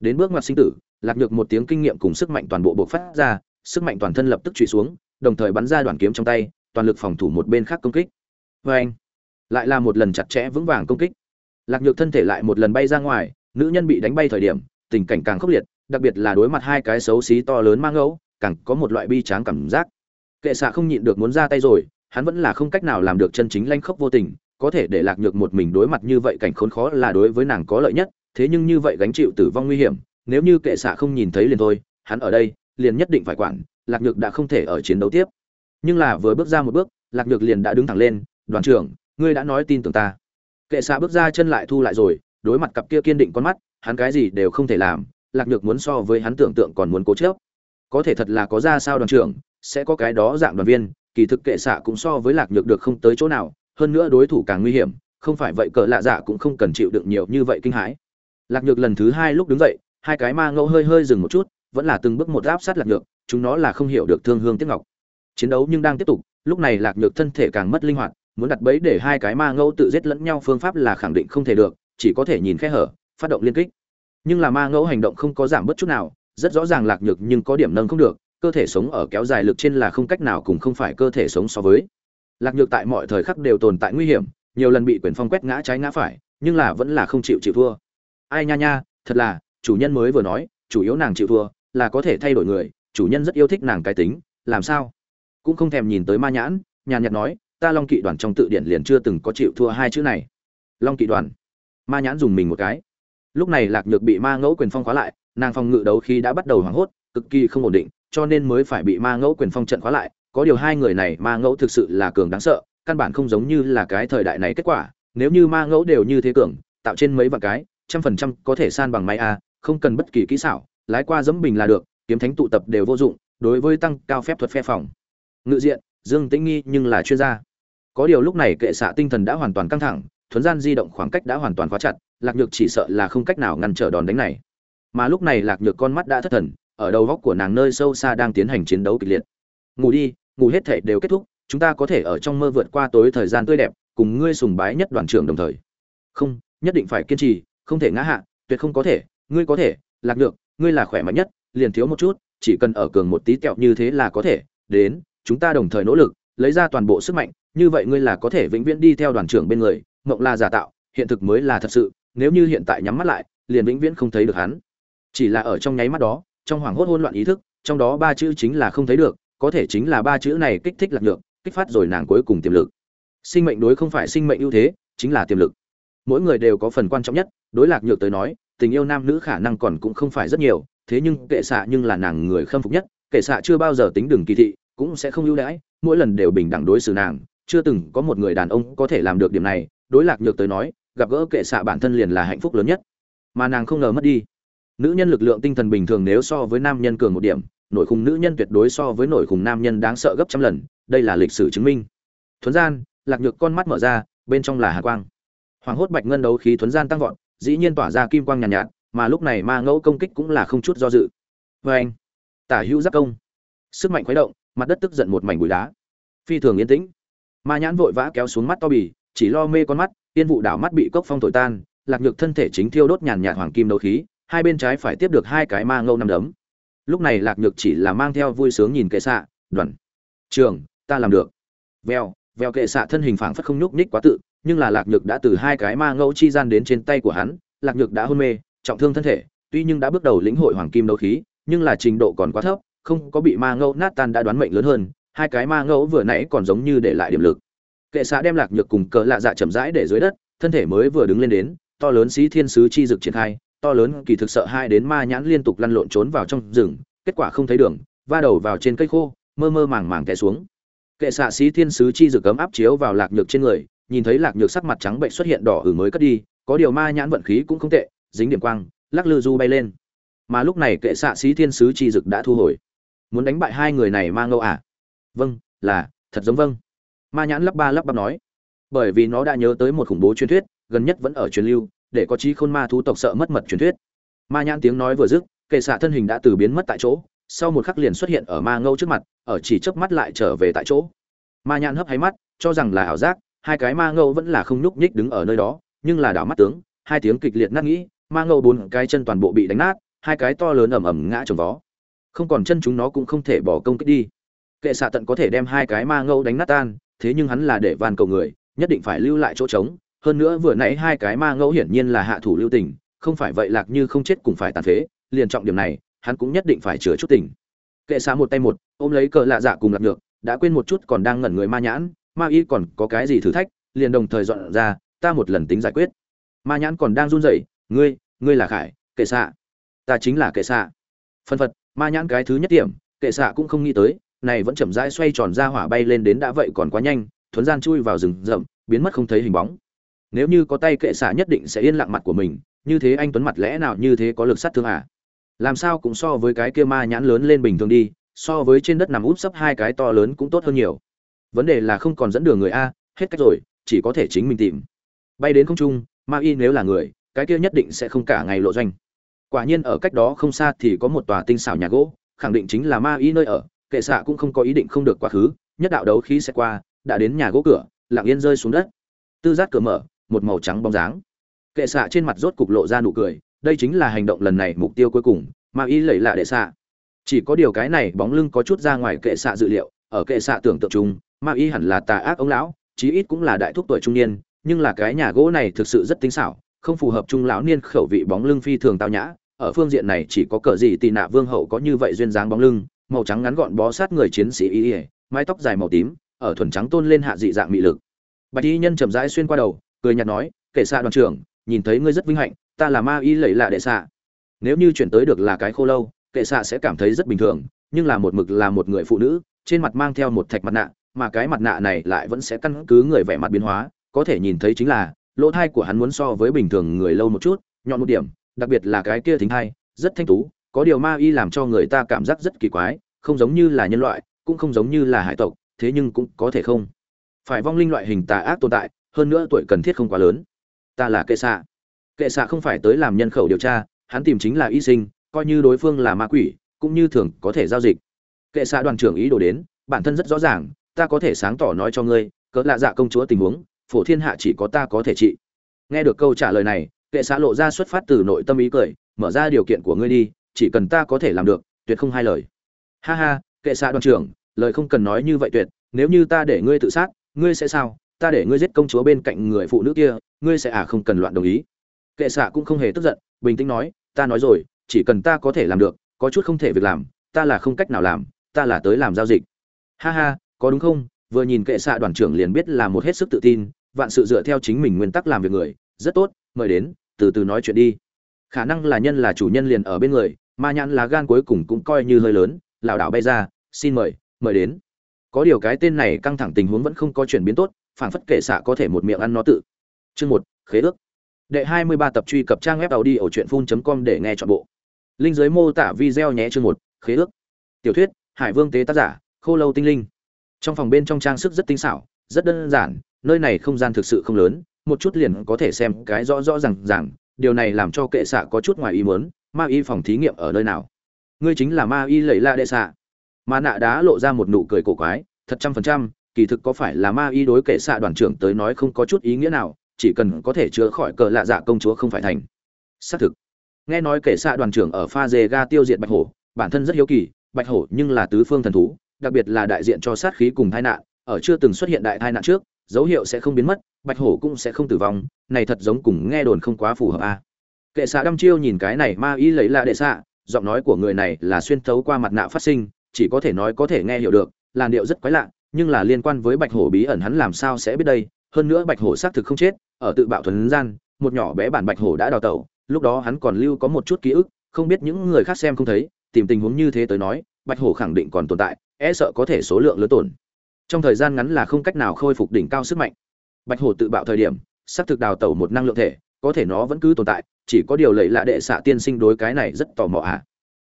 [SPEAKER 1] Đến bước ngoặt sinh tử, lạc nhược một tiếng kinh nghiệm cùng sức mạnh toàn bộ bộc phát ra, sức mạnh toàn thân lập tức trụy xuống, đồng thời bắn ra đoạn kiếm trong tay toàn lực phòng thủ một bên khác công kích. Vê anh, lại là một lần chặt chẽ vững vàng công kích. Lạc nhược thân thể lại một lần bay ra ngoài, nữ nhân bị đánh bay thời điểm, tình cảnh càng khốc liệt, đặc biệt là đối mặt hai cái xấu xí to lớn mang ngẫu càng có một loại bi tráng cảm giác. Kệ xạ không nhịn được muốn ra tay rồi, hắn vẫn là không cách nào làm được chân chính lanh khốc vô tình, có thể để lạc nhược một mình đối mặt như vậy cảnh khốn khó là đối với nàng có lợi nhất, thế nhưng như vậy gánh chịu tử vong nguy hiểm, nếu như kệ xạ không nhìn thấy liền thôi, hắn ở đây liền nhất định phải quản, lạc nhược đã không thể ở chiến đấu tiếp nhưng là vừa bước ra một bước, lạc nhược liền đã đứng thẳng lên, đoàn trưởng, ngươi đã nói tin tưởng ta. Kệ xạ bước ra chân lại thu lại rồi, đối mặt cặp kia kiên định con mắt, hắn cái gì đều không thể làm, lạc nhược muốn so với hắn tưởng tượng còn muốn cố chớp có thể thật là có ra sao đoàn trưởng, sẽ có cái đó dạng đoàn viên, kỳ thực kệ xạ cũng so với lạc nhược được không tới chỗ nào, hơn nữa đối thủ càng nguy hiểm, không phải vậy cỡ lạ dạ cũng không cần chịu đựng nhiều như vậy kinh hãi. Lạc nhược lần thứ hai lúc đứng dậy, hai cái ma ngẫu hơi hơi dừng một chút, vẫn là từng bước một áp sát lạc nhược, chúng nó là không hiểu được thương hương tiếc ngọc chiến đấu nhưng đang tiếp tục, lúc này lạc nhược thân thể càng mất linh hoạt, muốn đặt bẫy để hai cái ma ngẫu tự giết lẫn nhau phương pháp là khẳng định không thể được, chỉ có thể nhìn khe hở, phát động liên kích. Nhưng là ma ngẫu hành động không có giảm bớt chút nào, rất rõ ràng lạc nhược nhưng có điểm nâng không được, cơ thể sống ở kéo dài lực trên là không cách nào cùng không phải cơ thể sống so với. Lạc nhược tại mọi thời khắc đều tồn tại nguy hiểm, nhiều lần bị quyền phong quét ngã trái ngã phải, nhưng là vẫn là không chịu chịu thua. Ai nha nha, thật là, chủ nhân mới vừa nói, chủ yếu nàng chịu thua, là có thể thay đổi người, chủ nhân rất yêu thích nàng cái tính, làm sao? Cũng không thèm nhìn tới ma nhãn, nhàn nhạt nói, ta long kỵ đoàn trong tự điển liền chưa từng có chịu thua hai chữ này. Long kỵ đoàn. Ma nhãn dùng mình một cái. Lúc này lạc nhược bị ma ngẫu quyền phong khóa lại, nàng phòng ngự đấu khi đã bắt đầu hoảng hốt, cực kỳ không ổn định, cho nên mới phải bị ma ngẫu quyền phong trận khóa lại. Có điều hai người này ma ngẫu thực sự là cường đáng sợ, căn bản không giống như là cái thời đại này kết quả. Nếu như ma ngẫu đều như thế cường, tạo trên mấy vạn cái, trăm phần trăm có thể san bằng máy a, không cần bất kỳ kỹ xảo, lái qua dẫm bình là được, kiếm thánh tụ tập đều vô dụng, đối với tăng cao phép thuật phe phòng ngự diện, dương tĩnh nghi nhưng là chuyên gia. Có điều lúc này kệ xạ tinh thần đã hoàn toàn căng thẳng thuấn gian di động khoảng cách đã hoàn toàn khóa chặt, lạc nhược chỉ sợ là không cách nào ngăn trở đòn đánh này. Mà lúc này lạc nhược con mắt đã thất thần, ở đầu góc của nàng nơi sâu xa đang tiến hành chiến đấu kịch liệt. Ngủ đi, ngủ hết thể đều kết thúc, chúng ta có thể ở trong mơ vượt qua tối thời gian tươi đẹp, cùng ngươi sùng bái nhất đoàn trưởng đồng thời. Không, nhất định phải kiên trì, không thể ngã hạ, tuyệt không có thể, ngươi có thể, lạc nhược, ngươi là khỏe mạnh nhất, liền thiếu một chút, chỉ cần ở cường một tí kẹo như thế là có thể, đến chúng ta đồng thời nỗ lực, lấy ra toàn bộ sức mạnh, như vậy ngươi là có thể vĩnh viễn đi theo đoàn trưởng bên người mộng là giả tạo, hiện thực mới là thật sự, nếu như hiện tại nhắm mắt lại, liền vĩnh viễn không thấy được hắn. Chỉ là ở trong nháy mắt đó, trong hoảng hốt hỗn loạn ý thức, trong đó ba chữ chính là không thấy được, có thể chính là ba chữ này kích thích lạc nhược kích phát rồi nàng cuối cùng tiềm lực. Sinh mệnh đối không phải sinh mệnh ưu thế, chính là tiềm lực. Mỗi người đều có phần quan trọng nhất, đối lạc nhược tới nói, tình yêu nam nữ khả năng còn cũng không phải rất nhiều, thế nhưng kệ xạ nhưng là nàng người khâm phục nhất, kệ xạ chưa bao giờ tính đường kỳ thị cũng sẽ không ưu đãi mỗi lần đều bình đẳng đối xử nàng. Chưa từng có một người đàn ông có thể làm được điểm này. Đối lạc nhược tới nói gặp gỡ kệ xạ bản thân liền là hạnh phúc lớn nhất. Mà nàng không ngờ mất đi. Nữ nhân lực lượng tinh thần bình thường nếu so với nam nhân cường một điểm nội khùng nữ nhân tuyệt đối so với nội khùng nam nhân đáng sợ gấp trăm lần. Đây là lịch sử chứng minh. Thuấn gian lạc nhược con mắt mở ra bên trong là hà quang. Hoàng hốt bạch ngân đấu khí thuấn gian tăng vọt dĩ nhiên tỏa ra kim quang nhàn nhạt, nhạt mà lúc này ma ngẫu công kích cũng là không chút do dự. Vê anh. Tả hữu giáp công. Sức mạnh khuấy động mặt đất tức giận một mảnh bụi đá. Phi thường yên tĩnh. Ma nhãn vội vã kéo xuống mắt to bì, chỉ lo mê con mắt, tiên vụ đảo mắt bị cốc phong thổi tan, lạc nhược thân thể chính thiêu đốt nhàn nhạt hoàng kim đấu khí, hai bên trái phải tiếp được hai cái ma ngâu năm đấm. Lúc này lạc nhược chỉ là mang theo vui sướng nhìn kệ xạ, đoàn. Trường, ta làm được. Veo veo kệ xạ thân hình phảng phất không nhúc nhích quá tự, nhưng là lạc nhược đã từ hai cái ma ngẫu chi gian đến trên tay của hắn, lạc nhược đã hôn mê, trọng thương thân thể, tuy nhưng đã bước đầu lĩnh hội hoàng kim đấu khí, nhưng là trình độ còn quá thấp không có bị ma ngẫu nát tan đã đoán mệnh lớn hơn, hai cái ma ngẫu vừa nãy còn giống như để lại điểm lực. Kệ xạ đem lạc nhược cùng cờ lạ dạ chậm rãi để dưới đất, thân thể mới vừa đứng lên đến, to lớn xí thiên sứ chi dực triển khai, to lớn kỳ thực sợ hai đến ma nhãn liên tục lăn lộn trốn vào trong rừng, kết quả không thấy đường, va đầu vào trên cây khô, mơ mơ màng màng té xuống. Kệ xạ xí thiên sứ chi dực cấm áp chiếu vào lạc nhược trên người, nhìn thấy lạc nhược sắc mặt trắng bệnh xuất hiện đỏ hử mới cất đi, có điều ma nhãn vận khí cũng không tệ, dính điểm quang, lắc lư du bay lên. Mà lúc này kệ xạ xí thiên sứ chi dực đã thu hồi muốn đánh bại hai người này ma ngâu à? Vâng là, thật giống vâng. Ma nhãn lắp ba lắp bắp nói. Bởi vì nó đã nhớ tới một khủng bố truyền thuyết, gần nhất vẫn ở truyền lưu, để có trí khôn ma thú tộc sợ mất mật truyền thuyết. Ma nhãn tiếng nói vừa dứt, kệ xạ thân hình đã từ biến mất tại chỗ, sau một khắc liền xuất hiện ở ma ngâu trước mặt, ở chỉ chớp mắt lại trở về tại chỗ. Ma nhãn hấp hay mắt, cho rằng là ảo giác, hai cái ma ngâu vẫn là không nhúc nhích đứng ở nơi đó, nhưng là đảo mắt tướng, hai tiếng kịch liệt nát nghĩ, ma ngâu bốn cái chân toàn bộ bị đánh nát, hai cái to lớn ầm ầm ngã trồng vó không còn chân chúng nó cũng không thể bỏ công kích đi. Kệ xạ tận có thể đem hai cái ma ngâu đánh nát tan, thế nhưng hắn là để van cầu người, nhất định phải lưu lại chỗ trống. Hơn nữa vừa nãy hai cái ma ngẫu hiển nhiên là hạ thủ lưu tình, không phải vậy lạc như không chết cũng phải tàn phế, liền trọng điểm này, hắn cũng nhất định phải chứa chút tình. Kệ xạ một tay một, ôm lấy cờ lạ dạ cùng lạc được đã quên một chút còn đang ngẩn người ma nhãn, ma y còn có cái gì thử thách, liền đồng thời dọn ra, ta một lần tính giải quyết. Ma nhãn còn đang run rẩy, ngươi ngươi là khải, kệ xạ. Ta chính là kệ xạ. Phân phật ma nhãn cái thứ nhất điểm kệ xạ cũng không nghĩ tới, này vẫn chậm rãi xoay tròn ra hỏa bay lên đến đã vậy còn quá nhanh, thuấn gian chui vào rừng rậm, biến mất không thấy hình bóng. Nếu như có tay kệ xạ nhất định sẽ yên lặng mặt của mình, như thế anh tuấn mặt lẽ nào như thế có lực sát thương à? Làm sao cũng so với cái kia ma nhãn lớn lên bình thường đi, so với trên đất nằm úp sấp hai cái to lớn cũng tốt hơn nhiều. Vấn đề là không còn dẫn đường người a, hết cách rồi, chỉ có thể chính mình tìm. Bay đến không trung, ma y nếu là người, cái kia nhất định sẽ không cả ngày lộ doanh quả nhiên ở cách đó không xa thì có một tòa tinh xảo nhà gỗ, khẳng định chính là ma y nơi ở, kệ xạ cũng không có ý định không được quá khứ, nhất đạo đấu khí sẽ qua, đã đến nhà gỗ cửa, lặng yên rơi xuống đất. Tư giác cửa mở, một màu trắng bóng dáng. Kệ xạ trên mặt rốt cục lộ ra nụ cười, đây chính là hành động lần này mục tiêu cuối cùng, ma y lẩy lạ đệ xạ. Chỉ có điều cái này bóng lưng có chút ra ngoài kệ xạ dự liệu, ở kệ xạ tưởng tượng chung, ma y hẳn là tà ác ông lão, chí ít cũng là đại thúc tuổi trung niên, nhưng là cái nhà gỗ này thực sự rất tinh xảo không phù hợp trung lão niên khẩu vị bóng lưng phi thường tao nhã, ở phương diện này chỉ có cờ gì tì nạ vương hậu có như vậy duyên dáng bóng lưng, màu trắng ngắn gọn bó sát người chiến sĩ y ỉa mái tóc dài màu tím, ở thuần trắng tôn lên hạ dị dạng mị lực. Bạch y nhân chậm rãi xuyên qua đầu, cười nhạt nói kể xa đoàn trưởng, nhìn thấy ngươi rất vinh hạnh, ta là ma y lẫy lạ đệ xạ. Nếu như chuyển tới được là cái khô lâu, kệ xạ sẽ cảm thấy rất bình thường, nhưng là một mực là một người phụ nữ, trên mặt mang theo một thạch mặt nạ, mà cái mặt nạ này lại vẫn sẽ căn cứ người vẻ mặt biến hóa, có thể nhìn thấy chính là lỗ thai của hắn muốn so với bình thường người lâu một chút, nhọn một điểm, đặc biệt là cái kia thính thai, rất thanh tú, có điều ma y làm cho người ta cảm giác rất kỳ quái, không giống như là nhân loại, cũng không giống như là hải tộc, thế nhưng cũng có thể không. Phải vong linh loại hình tà ác tồn tại, hơn nữa tuổi cần thiết không quá lớn. Ta là kệ xạ kệ xạ không phải tới làm nhân khẩu điều tra, hắn tìm chính là y sinh, coi như đối phương là ma quỷ, cũng như thường có thể giao dịch. Kệ xạ đoàn trưởng ý đồ đến, bản thân rất rõ ràng, ta có thể sáng tỏ nói cho ngươi, cỡ lạ dạ công chúa tình huống phổ thiên hạ chỉ có ta có thể trị. Nghe được câu trả lời này, kệ xã lộ ra xuất phát từ nội tâm ý cười, mở ra điều kiện của ngươi đi, chỉ cần ta có thể làm được, tuyệt không hai lời. Ha ha, kệ xã đoàn trưởng, lời không cần nói như vậy tuyệt, nếu như ta để ngươi tự sát, ngươi sẽ sao? Ta để ngươi giết công chúa bên cạnh người phụ nữ kia, ngươi sẽ à không cần loạn đồng ý. Kệ xạ cũng không hề tức giận, bình tĩnh nói, ta nói rồi, chỉ cần ta có thể làm được, có chút không thể việc làm, ta là không cách nào làm, ta là tới làm giao dịch. Ha ha, có đúng không? Vừa nhìn kệ xạ đoàn trưởng liền biết là một hết sức tự tin, vạn sự dựa theo chính mình nguyên tắc làm việc người, rất tốt, mời đến, từ từ nói chuyện đi. Khả năng là nhân là chủ nhân liền ở bên người, ma nhãn lá gan cuối cùng cũng coi như hơi lớn, lảo đảo bay ra, xin mời mời đến. Có điều cái tên này căng thẳng tình huống vẫn không có chuyển biến tốt phản phất kệ xạ có thể một miệng ăn nó tự. Chương một, khế ước. Đệ hai mươi ba tập truy cập trang web tàu đi ở truyện phun com để nghe chọn bộ. Linh giới mô tả video nhé chương một, khế ước. Tiểu thuyết, hải vương tế tác giả, khô lâu tinh linh trong phòng bên trong trang sức rất tinh xảo, rất đơn giản, nơi này không gian thực sự không lớn, một chút liền có thể xem cái rõ rõ ràng ràng, điều này làm cho kệ xạ có chút ngoài ý muốn, ma y phòng thí nghiệm ở nơi nào? Ngươi chính là ma y lầy la đệ xạ. Ma nạ đá lộ ra một nụ cười cổ quái, thật trăm phần trăm, kỳ thực có phải là ma y đối kệ xạ đoàn trưởng tới nói không có chút ý nghĩa nào, chỉ cần có thể chữa khỏi cờ lạ dạ công chúa không phải thành. Xác thực. Nghe nói kệ xạ đoàn trưởng ở pha dê ga tiêu diệt bạch hổ, bản thân rất hiếu kỳ, bạch hổ nhưng là tứ phương thần thú đặc biệt là đại diện cho sát khí cùng tai nạn, ở chưa từng xuất hiện đại tai nạn trước, dấu hiệu sẽ không biến mất, bạch hổ cũng sẽ không tử vong, này thật giống cùng nghe đồn không quá phù hợp a à. kệ xạ đăm chiêu nhìn cái này ma ý lấy lạ đệ xạ, giọng nói của người này là xuyên thấu qua mặt nạ phát sinh, chỉ có thể nói có thể nghe hiểu được, làn điệu rất quái lạ, nhưng là liên quan với bạch hổ bí ẩn hắn làm sao sẽ biết đây, hơn nữa bạch hổ xác thực không chết, ở tự bạo thuần gian, một nhỏ bé bản bạch hổ đã đào tẩu, lúc đó hắn còn lưu có một chút ký ức, không biết những người khác xem không thấy, tìm tình huống như thế tới nói, bạch hổ khẳng định còn tồn tại e sợ có thể số lượng lớn tổn. Trong thời gian ngắn là không cách nào khôi phục đỉnh cao sức mạnh. Bạch hổ tự bạo thời điểm, sắp thực đào tẩu một năng lượng thể, có thể nó vẫn cứ tồn tại, chỉ có điều lầy lạ đệ xạ tiên sinh đối cái này rất tò mò à.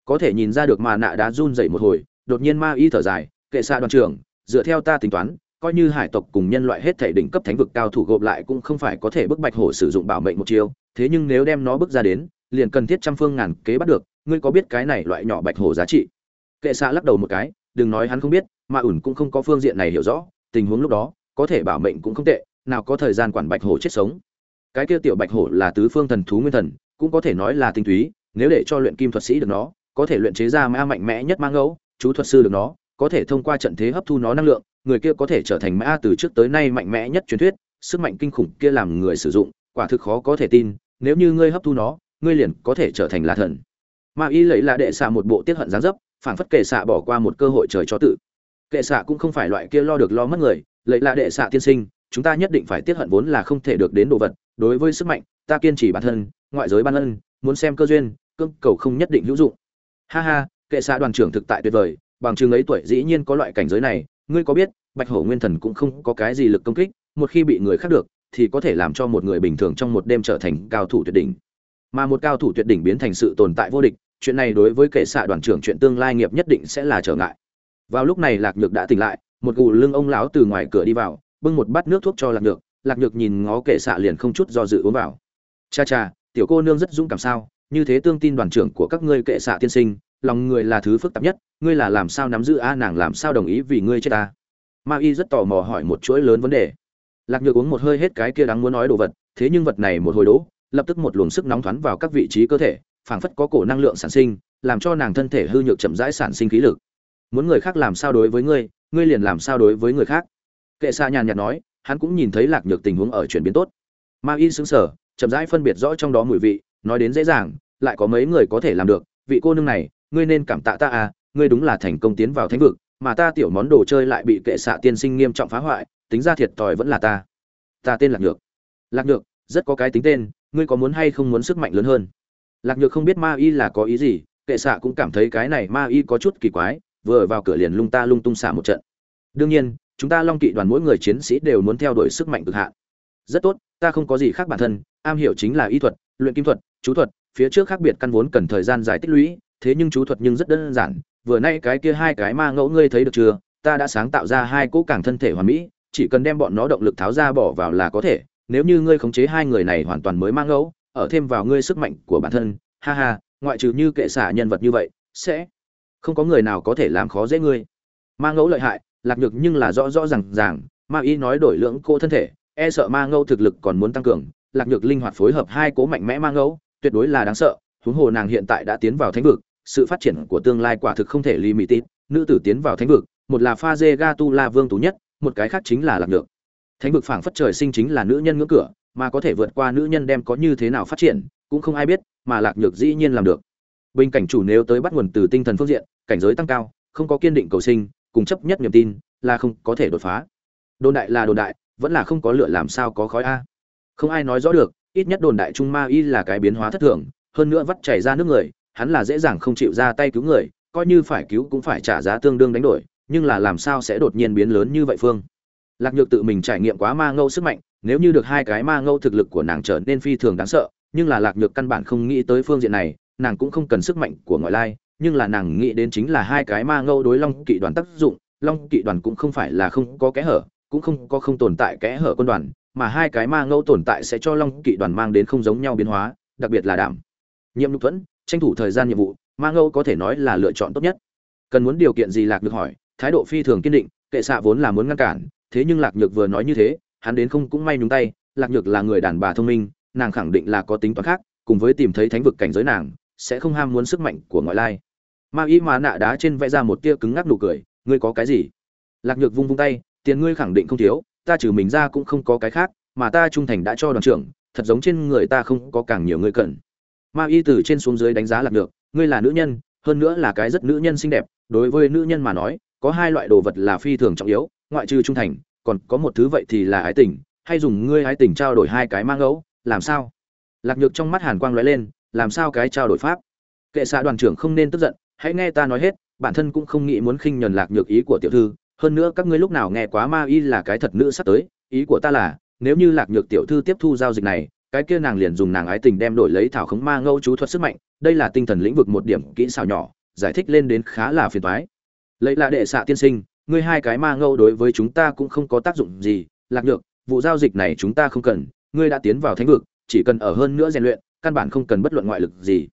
[SPEAKER 1] Có thể nhìn ra được mà nạ đá run dậy một hồi, đột nhiên ma y thở dài, kệ xạ đoàn trưởng, dựa theo ta tính toán, coi như hải tộc cùng nhân loại hết thể đỉnh cấp thánh vực cao thủ gộp lại cũng không phải có thể bức bạch hổ sử dụng bảo mệnh một chiêu, thế nhưng nếu đem nó bước ra đến, liền cần thiết trăm phương ngàn kế bắt được, ngươi có biết cái này loại nhỏ bạch hổ giá trị? Kệ xạ lắc đầu một cái đừng nói hắn không biết, mà ủn cũng không có phương diện này hiểu rõ, tình huống lúc đó, có thể bảo mệnh cũng không tệ, nào có thời gian quản bạch hổ chết sống. Cái kia tiểu bạch hổ là tứ phương thần thú nguyên thần, cũng có thể nói là tinh túy, nếu để cho luyện kim thuật sĩ được nó, có thể luyện chế ra ma mạnh mẽ nhất mang ngẫu, chú thuật sư được nó, có thể thông qua trận thế hấp thu nó năng lượng, người kia có thể trở thành ma từ trước tới nay mạnh mẽ nhất truyền thuyết, sức mạnh kinh khủng kia làm người sử dụng, quả thực khó có thể tin, nếu như ngươi hấp thu nó, ngươi liền có thể trở thành là thần. Ma y lấy là đệ xạ một bộ tiết hận dáng dấp phảng phất kệ xạ bỏ qua một cơ hội trời cho tự. Kệ xạ cũng không phải loại kia lo được lo mất người, lấy là đệ xạ tiên sinh, chúng ta nhất định phải tiết hận vốn là không thể được đến đồ vật, đối với sức mạnh, ta kiên trì bản thân, ngoại giới ban ân, muốn xem cơ duyên, cương cầu không nhất định hữu dụng. Ha ha, kệ xạ đoàn trưởng thực tại tuyệt vời, bằng chứng ấy tuổi dĩ nhiên có loại cảnh giới này, ngươi có biết, bạch hổ nguyên thần cũng không có cái gì lực công kích, một khi bị người khác được, thì có thể làm cho một người bình thường trong một đêm trở thành cao thủ tuyệt đỉnh. Mà một cao thủ tuyệt đỉnh biến thành sự tồn tại vô địch chuyện này đối với kệ xạ đoàn trưởng chuyện tương lai nghiệp nhất định sẽ là trở ngại. Vào lúc này lạc nhược đã tỉnh lại, một gù lưng ông lão từ ngoài cửa đi vào, bưng một bát nước thuốc cho lạc nhược lạc nhược nhìn ngó kệ xạ liền không chút do dự uống vào. Cha cha, tiểu cô nương rất dũng cảm sao? Như thế tương tin đoàn trưởng của các ngươi kệ xạ tiên sinh, lòng người là thứ phức tạp nhất, ngươi là làm sao nắm giữ a, nàng làm sao đồng ý vì ngươi chết ta? Ma y rất tò mò hỏi một chuỗi lớn vấn đề. Lạc nhược uống một hơi hết cái kia đáng muốn nói đồ vật, thế nhưng vật này một hồi đỗ lập tức một luồng sức nóng thoáng vào các vị trí cơ thể phảng phất có cổ năng lượng sản sinh làm cho nàng thân thể hư nhược chậm rãi sản sinh khí lực. Muốn người khác làm sao đối với ngươi ngươi liền làm sao đối với người khác. Kệ xa nhàn nhạt nói hắn cũng nhìn thấy lạc nhược tình huống ở chuyển biến tốt. Ma y sững sờ, chậm rãi phân biệt rõ trong đó mùi vị nói đến dễ dàng lại có mấy người có thể làm được vị cô nương này ngươi nên cảm tạ ta à ngươi đúng là thành công tiến vào thánh vực mà ta tiểu món đồ chơi lại bị kệ xạ tiên sinh nghiêm trọng phá hoại tính ra thiệt thòi vẫn là ta. Ta tên lạc nhược. Lạc nhược rất có cái tính tên ngươi có muốn hay không muốn sức mạnh lớn hơn? Lạc nhược không biết ma y là có ý gì, kệ xạ cũng cảm thấy cái này ma y có chút kỳ quái, vừa vào cửa liền lung ta lung tung xả một trận. Đương nhiên, chúng ta long kỵ đoàn mỗi người chiến sĩ đều muốn theo đuổi sức mạnh cực hạn. Rất tốt, ta không có gì khác bản thân, am hiểu chính là y thuật, luyện kim thuật, chú thuật, phía trước khác biệt căn vốn cần thời gian dài tích lũy, thế nhưng chú thuật nhưng rất đơn giản, vừa nay cái kia hai cái ma ngẫu ngươi thấy được chưa, ta đã sáng tạo ra hai cỗ càng thân thể hoàn mỹ, chỉ cần đem bọn nó động lực tháo ra bỏ vào là có thể, nếu như ngươi khống chế hai người này hoàn toàn mới ma ngẫu ở thêm vào ngươi sức mạnh của bản thân, ha ha, ngoại trừ như kệ xả nhân vật như vậy, sẽ không có người nào có thể làm khó dễ ngươi. Ma ngẫu lợi hại, lạc nhược nhưng là rõ rõ ràng ràng, ma y nói đổi lưỡng cô thân thể e sợ ma ngẫu thực lực còn muốn tăng cường, lạc nhược linh hoạt phối hợp hai cố mạnh mẽ ma ngẫu, tuyệt đối là đáng sợ, huống hồ nàng hiện tại đã tiến vào thánh vực, sự phát triển của tương lai quả thực không thể limited, nữ tử tiến vào thánh vực, một là pha dê ga tu la vương tú nhất, một cái khác chính là lạc nhược. Thánh vực phảng phất trời sinh chính là nữ nhân ngưỡng cửa mà có thể vượt qua nữ nhân đem có như thế nào phát triển, cũng không ai biết, mà lạc nhược dĩ nhiên làm được. Bình cảnh chủ nếu tới bắt nguồn từ tinh thần phương diện, cảnh giới tăng cao, không có kiên định cầu sinh, cùng chấp nhất niềm tin, là không có thể đột phá. Đồn đại là đồn đại, vẫn là không có lựa làm sao có khói a. Không ai nói rõ được, ít nhất đồn đại trung ma y là cái biến hóa thất thường, hơn nữa vắt chảy ra nước người, hắn là dễ dàng không chịu ra tay cứu người, coi như phải cứu cũng phải trả giá tương đương đánh đổi, nhưng là làm sao sẽ đột nhiên biến lớn như vậy phương? Lạc nhược tự mình trải nghiệm quá ma ngâu sức mạnh nếu như được hai cái ma ngâu thực lực của nàng trở nên phi thường đáng sợ, nhưng là lạc nhược căn bản không nghĩ tới phương diện này, nàng cũng không cần sức mạnh của ngoại lai, nhưng là nàng nghĩ đến chính là hai cái ma ngâu đối long kỵ đoàn tác dụng, long kỵ đoàn cũng không phải là không có kẽ hở, cũng không có không tồn tại kẽ hở quân đoàn, mà hai cái ma ngâu tồn tại sẽ cho long kỵ đoàn mang đến không giống nhau biến hóa, đặc biệt là đảm. Nhiệm lục thuẫn, tranh thủ thời gian nhiệm vụ, ma ngâu có thể nói là lựa chọn tốt nhất. Cần muốn điều kiện gì lạc được hỏi, thái độ phi thường kiên định, kệ xạ vốn là muốn ngăn cản, thế nhưng lạc nhược vừa nói như thế hắn đến không cũng may nhúng tay, lạc nhược là người đàn bà thông minh, nàng khẳng định là có tính toán khác, cùng với tìm thấy thánh vực cảnh giới nàng, sẽ không ham muốn sức mạnh của ngoại lai. Ma y mà nạ đá trên vẽ ra một tia cứng ngắc nụ cười, ngươi có cái gì? Lạc nhược vung vung tay, tiền ngươi khẳng định không thiếu, ta trừ mình ra cũng không có cái khác, mà ta trung thành đã cho đoàn trưởng, thật giống trên người ta không có càng nhiều ngươi cần. Ma y từ trên xuống dưới đánh giá lạc nhược, ngươi là nữ nhân, hơn nữa là cái rất nữ nhân xinh đẹp, đối với nữ nhân mà nói, có hai loại đồ vật là phi thường trọng yếu, ngoại trừ trung thành còn có một thứ vậy thì là ái tình, hay dùng ngươi ái tình trao đổi hai cái mang ngẫu làm sao? Lạc nhược trong mắt hàn quang lóe lên, làm sao cái trao đổi pháp? Kệ xạ đoàn trưởng không nên tức giận, hãy nghe ta nói hết, bản thân cũng không nghĩ muốn khinh nhẫn lạc nhược ý của tiểu thư, hơn nữa các ngươi lúc nào nghe quá ma y là cái thật nữ sắp tới, ý của ta là, nếu như lạc nhược tiểu thư tiếp thu giao dịch này, cái kia nàng liền dùng nàng ái tình đem đổi lấy thảo khống ma ngâu chú thuật sức mạnh, đây là tinh thần lĩnh vực một điểm kỹ xảo nhỏ, giải thích lên đến khá là phiền toái. Lấy là đệ xạ tiên sinh ngươi hai cái ma ngâu đối với chúng ta cũng không có tác dụng gì, lạc nhược, vụ giao dịch này chúng ta không cần, ngươi đã tiến vào thánh vực, chỉ cần ở hơn nữa rèn luyện, căn bản không cần bất luận ngoại lực gì.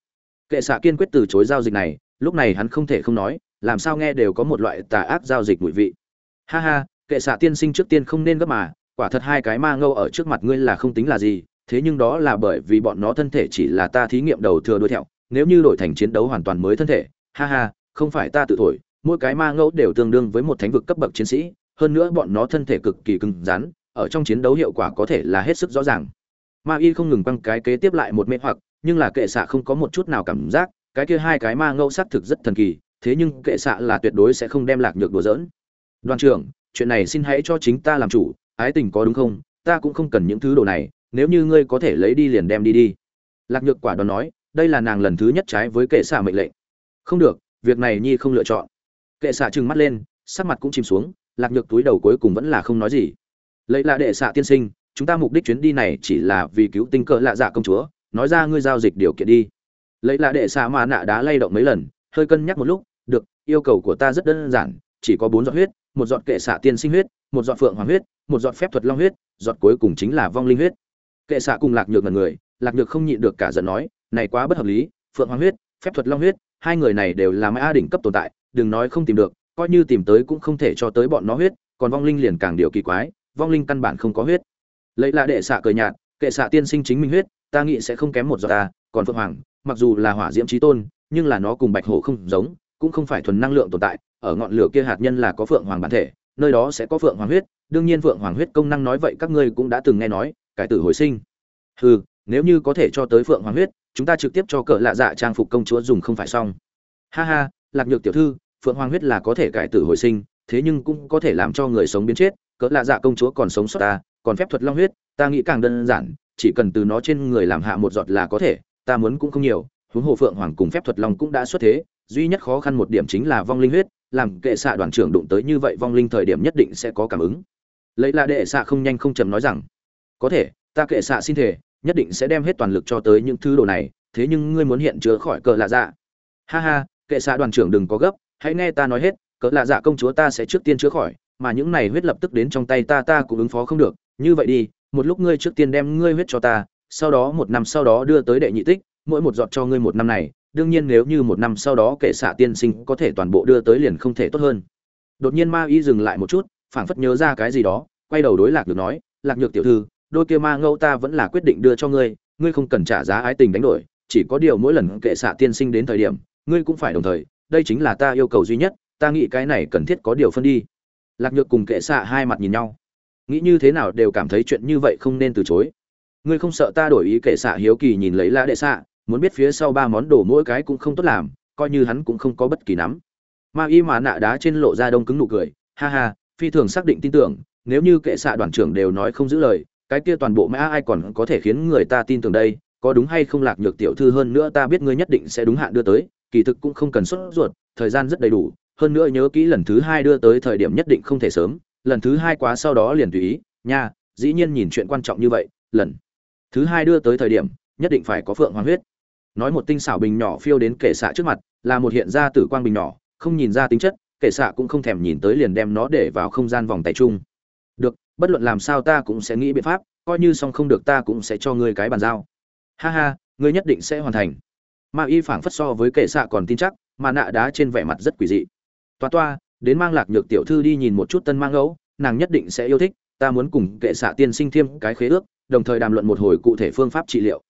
[SPEAKER 1] Kệ xạ kiên quyết từ chối giao dịch này, lúc này hắn không thể không nói, làm sao nghe đều có một loại tà ác giao dịch mùi vị. Ha ha, kệ xạ tiên sinh trước tiên không nên gấp mà, quả thật hai cái ma ngâu ở trước mặt ngươi là không tính là gì, thế nhưng đó là bởi vì bọn nó thân thể chỉ là ta thí nghiệm đầu thừa đuôi thẹo, nếu như đổi thành chiến đấu hoàn toàn mới thân thể, ha ha, không phải ta tự thổi mỗi cái ma ngẫu đều tương đương với một thánh vực cấp bậc chiến sĩ, hơn nữa bọn nó thân thể cực kỳ cứng rắn, ở trong chiến đấu hiệu quả có thể là hết sức rõ ràng. Ma y không ngừng băng cái kế tiếp lại một mê hoặc, nhưng là kệ xạ không có một chút nào cảm giác, cái kia hai cái ma ngẫu xác thực rất thần kỳ, thế nhưng kệ xạ là tuyệt đối sẽ không đem lạc nhược đùa giỡn. Đoàn trưởng, chuyện này xin hãy cho chính ta làm chủ, ái tình có đúng không? Ta cũng không cần những thứ đồ này, nếu như ngươi có thể lấy đi liền đem đi đi. Lạc nhược quả đoán nói, đây là nàng lần thứ nhất trái với kệ xạ mệnh lệnh. Không được, việc này nhi không lựa chọn kệ xạ trừng mắt lên, sắc mặt cũng chìm xuống, lạc nhược túi đầu cuối cùng vẫn là không nói gì. Lấy là đệ xạ tiên sinh, chúng ta mục đích chuyến đi này chỉ là vì cứu tinh cỡ lạ dạ công chúa, nói ra ngươi giao dịch điều kiện đi. Lấy là đệ xạ mà nạ đá lay động mấy lần, hơi cân nhắc một lúc, được, yêu cầu của ta rất đơn giản, chỉ có bốn giọt huyết, một giọt kệ xạ tiên sinh huyết, một giọt phượng hoàng huyết, một giọt phép thuật long huyết, giọt cuối cùng chính là vong linh huyết. Kệ xạ cùng lạc nhược ngần người, lạc nhược không nhịn được cả giận nói, này quá bất hợp lý, phượng hoàng huyết, phép thuật long huyết, hai người này đều là mã đỉnh cấp tồn tại đừng nói không tìm được, coi như tìm tới cũng không thể cho tới bọn nó huyết, còn vong linh liền càng điều kỳ quái, vong linh căn bản không có huyết. Lấy là đệ xạ cười nhạt, kệ xạ tiên sinh chính mình huyết, ta nghĩ sẽ không kém một giọt ta, còn phượng hoàng, mặc dù là hỏa diễm chí tôn, nhưng là nó cùng bạch hổ không giống, cũng không phải thuần năng lượng tồn tại, ở ngọn lửa kia hạt nhân là có phượng hoàng bản thể, nơi đó sẽ có phượng hoàng huyết, đương nhiên phượng hoàng huyết công năng nói vậy các ngươi cũng đã từng nghe nói, cải tử hồi sinh. Hừ, nếu như có thể cho tới phượng hoàng huyết, chúng ta trực tiếp cho cỡ lạ dạ trang phục công chúa dùng không phải xong. Ha ha, lạc nhược tiểu thư phượng hoàng huyết là có thể cải tử hồi sinh, thế nhưng cũng có thể làm cho người sống biến chết, cỡ lạ dạ công chúa còn sống sót ta, còn phép thuật long huyết, ta nghĩ càng đơn giản, chỉ cần từ nó trên người làm hạ một giọt là có thể, ta muốn cũng không nhiều, huống hồ phượng hoàng cùng phép thuật long cũng đã xuất thế, duy nhất khó khăn một điểm chính là vong linh huyết, làm kệ xạ đoàn trưởng đụng tới như vậy vong linh thời điểm nhất định sẽ có cảm ứng. Lấy là đệ xạ không nhanh không chậm nói rằng, có thể, ta kệ xạ xin thể, nhất định sẽ đem hết toàn lực cho tới những thứ đồ này, thế nhưng ngươi muốn hiện chứa khỏi cỡ lạ dạ. Ha ha, kệ xạ đoàn trưởng đừng có gấp hãy nghe ta nói hết, cỡ lạ dạ công chúa ta sẽ trước tiên chữa khỏi, mà những này huyết lập tức đến trong tay ta ta cũng ứng phó không được. Như vậy đi, một lúc ngươi trước tiên đem ngươi huyết cho ta, sau đó một năm sau đó đưa tới đệ nhị tích, mỗi một giọt cho ngươi một năm này. Đương nhiên nếu như một năm sau đó kệ xạ tiên sinh có thể toàn bộ đưa tới liền không thể tốt hơn. Đột nhiên ma y dừng lại một chút, phảng phất nhớ ra cái gì đó, quay đầu đối lạc được nói, lạc nhược tiểu thư, đôi kia ma ngâu ta vẫn là quyết định đưa cho ngươi ngươi không cần trả giá ái tình đánh đổi, chỉ có điều mỗi lần kệ xạ tiên sinh đến thời điểm, ngươi cũng phải đồng thời đây chính là ta yêu cầu duy nhất, ta nghĩ cái này cần thiết có điều phân đi. Lạc nhược cùng kệ xạ hai mặt nhìn nhau. Nghĩ như thế nào đều cảm thấy chuyện như vậy không nên từ chối. Ngươi không sợ ta đổi ý kệ xạ hiếu kỳ nhìn lấy lã đệ xạ, muốn biết phía sau ba món đồ mỗi cái cũng không tốt làm, coi như hắn cũng không có bất kỳ nắm. Ma y mà nạ đá trên lộ ra đông cứng nụ cười. Ha ha, phi thường xác định tin tưởng, nếu như kệ xạ đoàn trưởng đều nói không giữ lời, cái kia toàn bộ mã ai còn có thể khiến người ta tin tưởng đây, có đúng hay không lạc nhược tiểu thư hơn nữa ta biết ngươi nhất định sẽ đúng hạn đưa tới kỳ thực cũng không cần sốt ruột, thời gian rất đầy đủ, hơn nữa nhớ kỹ lần thứ hai đưa tới thời điểm nhất định không thể sớm, lần thứ hai quá sau đó liền tùy ý, nha, dĩ nhiên nhìn chuyện quan trọng như vậy, lần thứ hai đưa tới thời điểm, nhất định phải có phượng hoàng huyết. Nói một tinh xảo bình nhỏ phiêu đến kệ xạ trước mặt, là một hiện ra tử quang bình nhỏ, không nhìn ra tính chất, kệ xạ cũng không thèm nhìn tới liền đem nó để vào không gian vòng tay chung. Được, bất luận làm sao ta cũng sẽ nghĩ biện pháp, coi như xong không được ta cũng sẽ cho ngươi cái bàn giao. Ha ha, ngươi nhất định sẽ hoàn thành ma y phảng phất so với kệ xạ còn tin chắc, mà nạ đá trên vẻ mặt rất quỷ dị. Toa toa, đến mang lạc nhược tiểu thư đi nhìn một chút tân mang ngẫu, nàng nhất định sẽ yêu thích, ta muốn cùng kệ xạ tiên sinh thêm cái khế ước, đồng thời đàm luận một hồi cụ thể phương pháp trị liệu.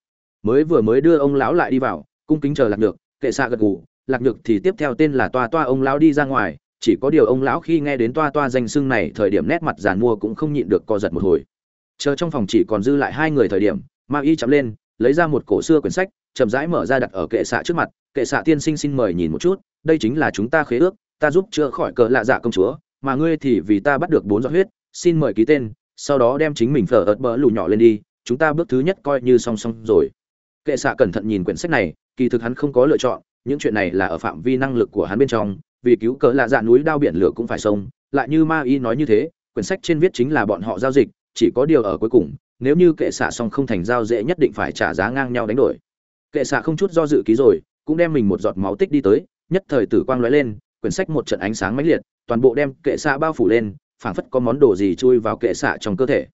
[SPEAKER 1] Mới vừa mới đưa ông lão lại đi vào, cung kính chờ lạc nhược, kệ xạ gật gù, lạc nhược thì tiếp theo tên là toa toa ông lão đi ra ngoài, chỉ có điều ông lão khi nghe đến toa toa danh xưng này thời điểm nét mặt giàn mua cũng không nhịn được co giật một hồi. Chờ trong phòng chỉ còn dư lại hai người thời điểm, ma y chậm lên, lấy ra một cổ xưa quyển sách chậm rãi mở ra đặt ở kệ xạ trước mặt, kệ xạ tiên sinh xin mời nhìn một chút, đây chính là chúng ta khế ước, ta giúp chữa khỏi cỡ lạ dạ công chúa, mà ngươi thì vì ta bắt được bốn giọt huyết, xin mời ký tên, sau đó đem chính mình phở ớt bỡ lù nhỏ lên đi, chúng ta bước thứ nhất coi như song song rồi. Kệ xạ cẩn thận nhìn quyển sách này, kỳ thực hắn không có lựa chọn, những chuyện này là ở phạm vi năng lực của hắn bên trong, vì cứu cỡ lạ dạ núi đao biển lửa cũng phải sông lại như ma y nói như thế, quyển sách trên viết chính là bọn họ giao dịch, chỉ có điều ở cuối cùng, nếu như kệ xạ xong không thành giao dễ nhất định phải trả giá ngang nhau đánh đổi kệ xạ không chút do dự ký rồi, cũng đem mình một giọt máu tích đi tới, nhất thời tử quang lóe lên, quyển sách một trận ánh sáng mãnh liệt, toàn bộ đem kệ xạ bao phủ lên, phảng phất có món đồ gì chui vào kệ xạ trong cơ thể.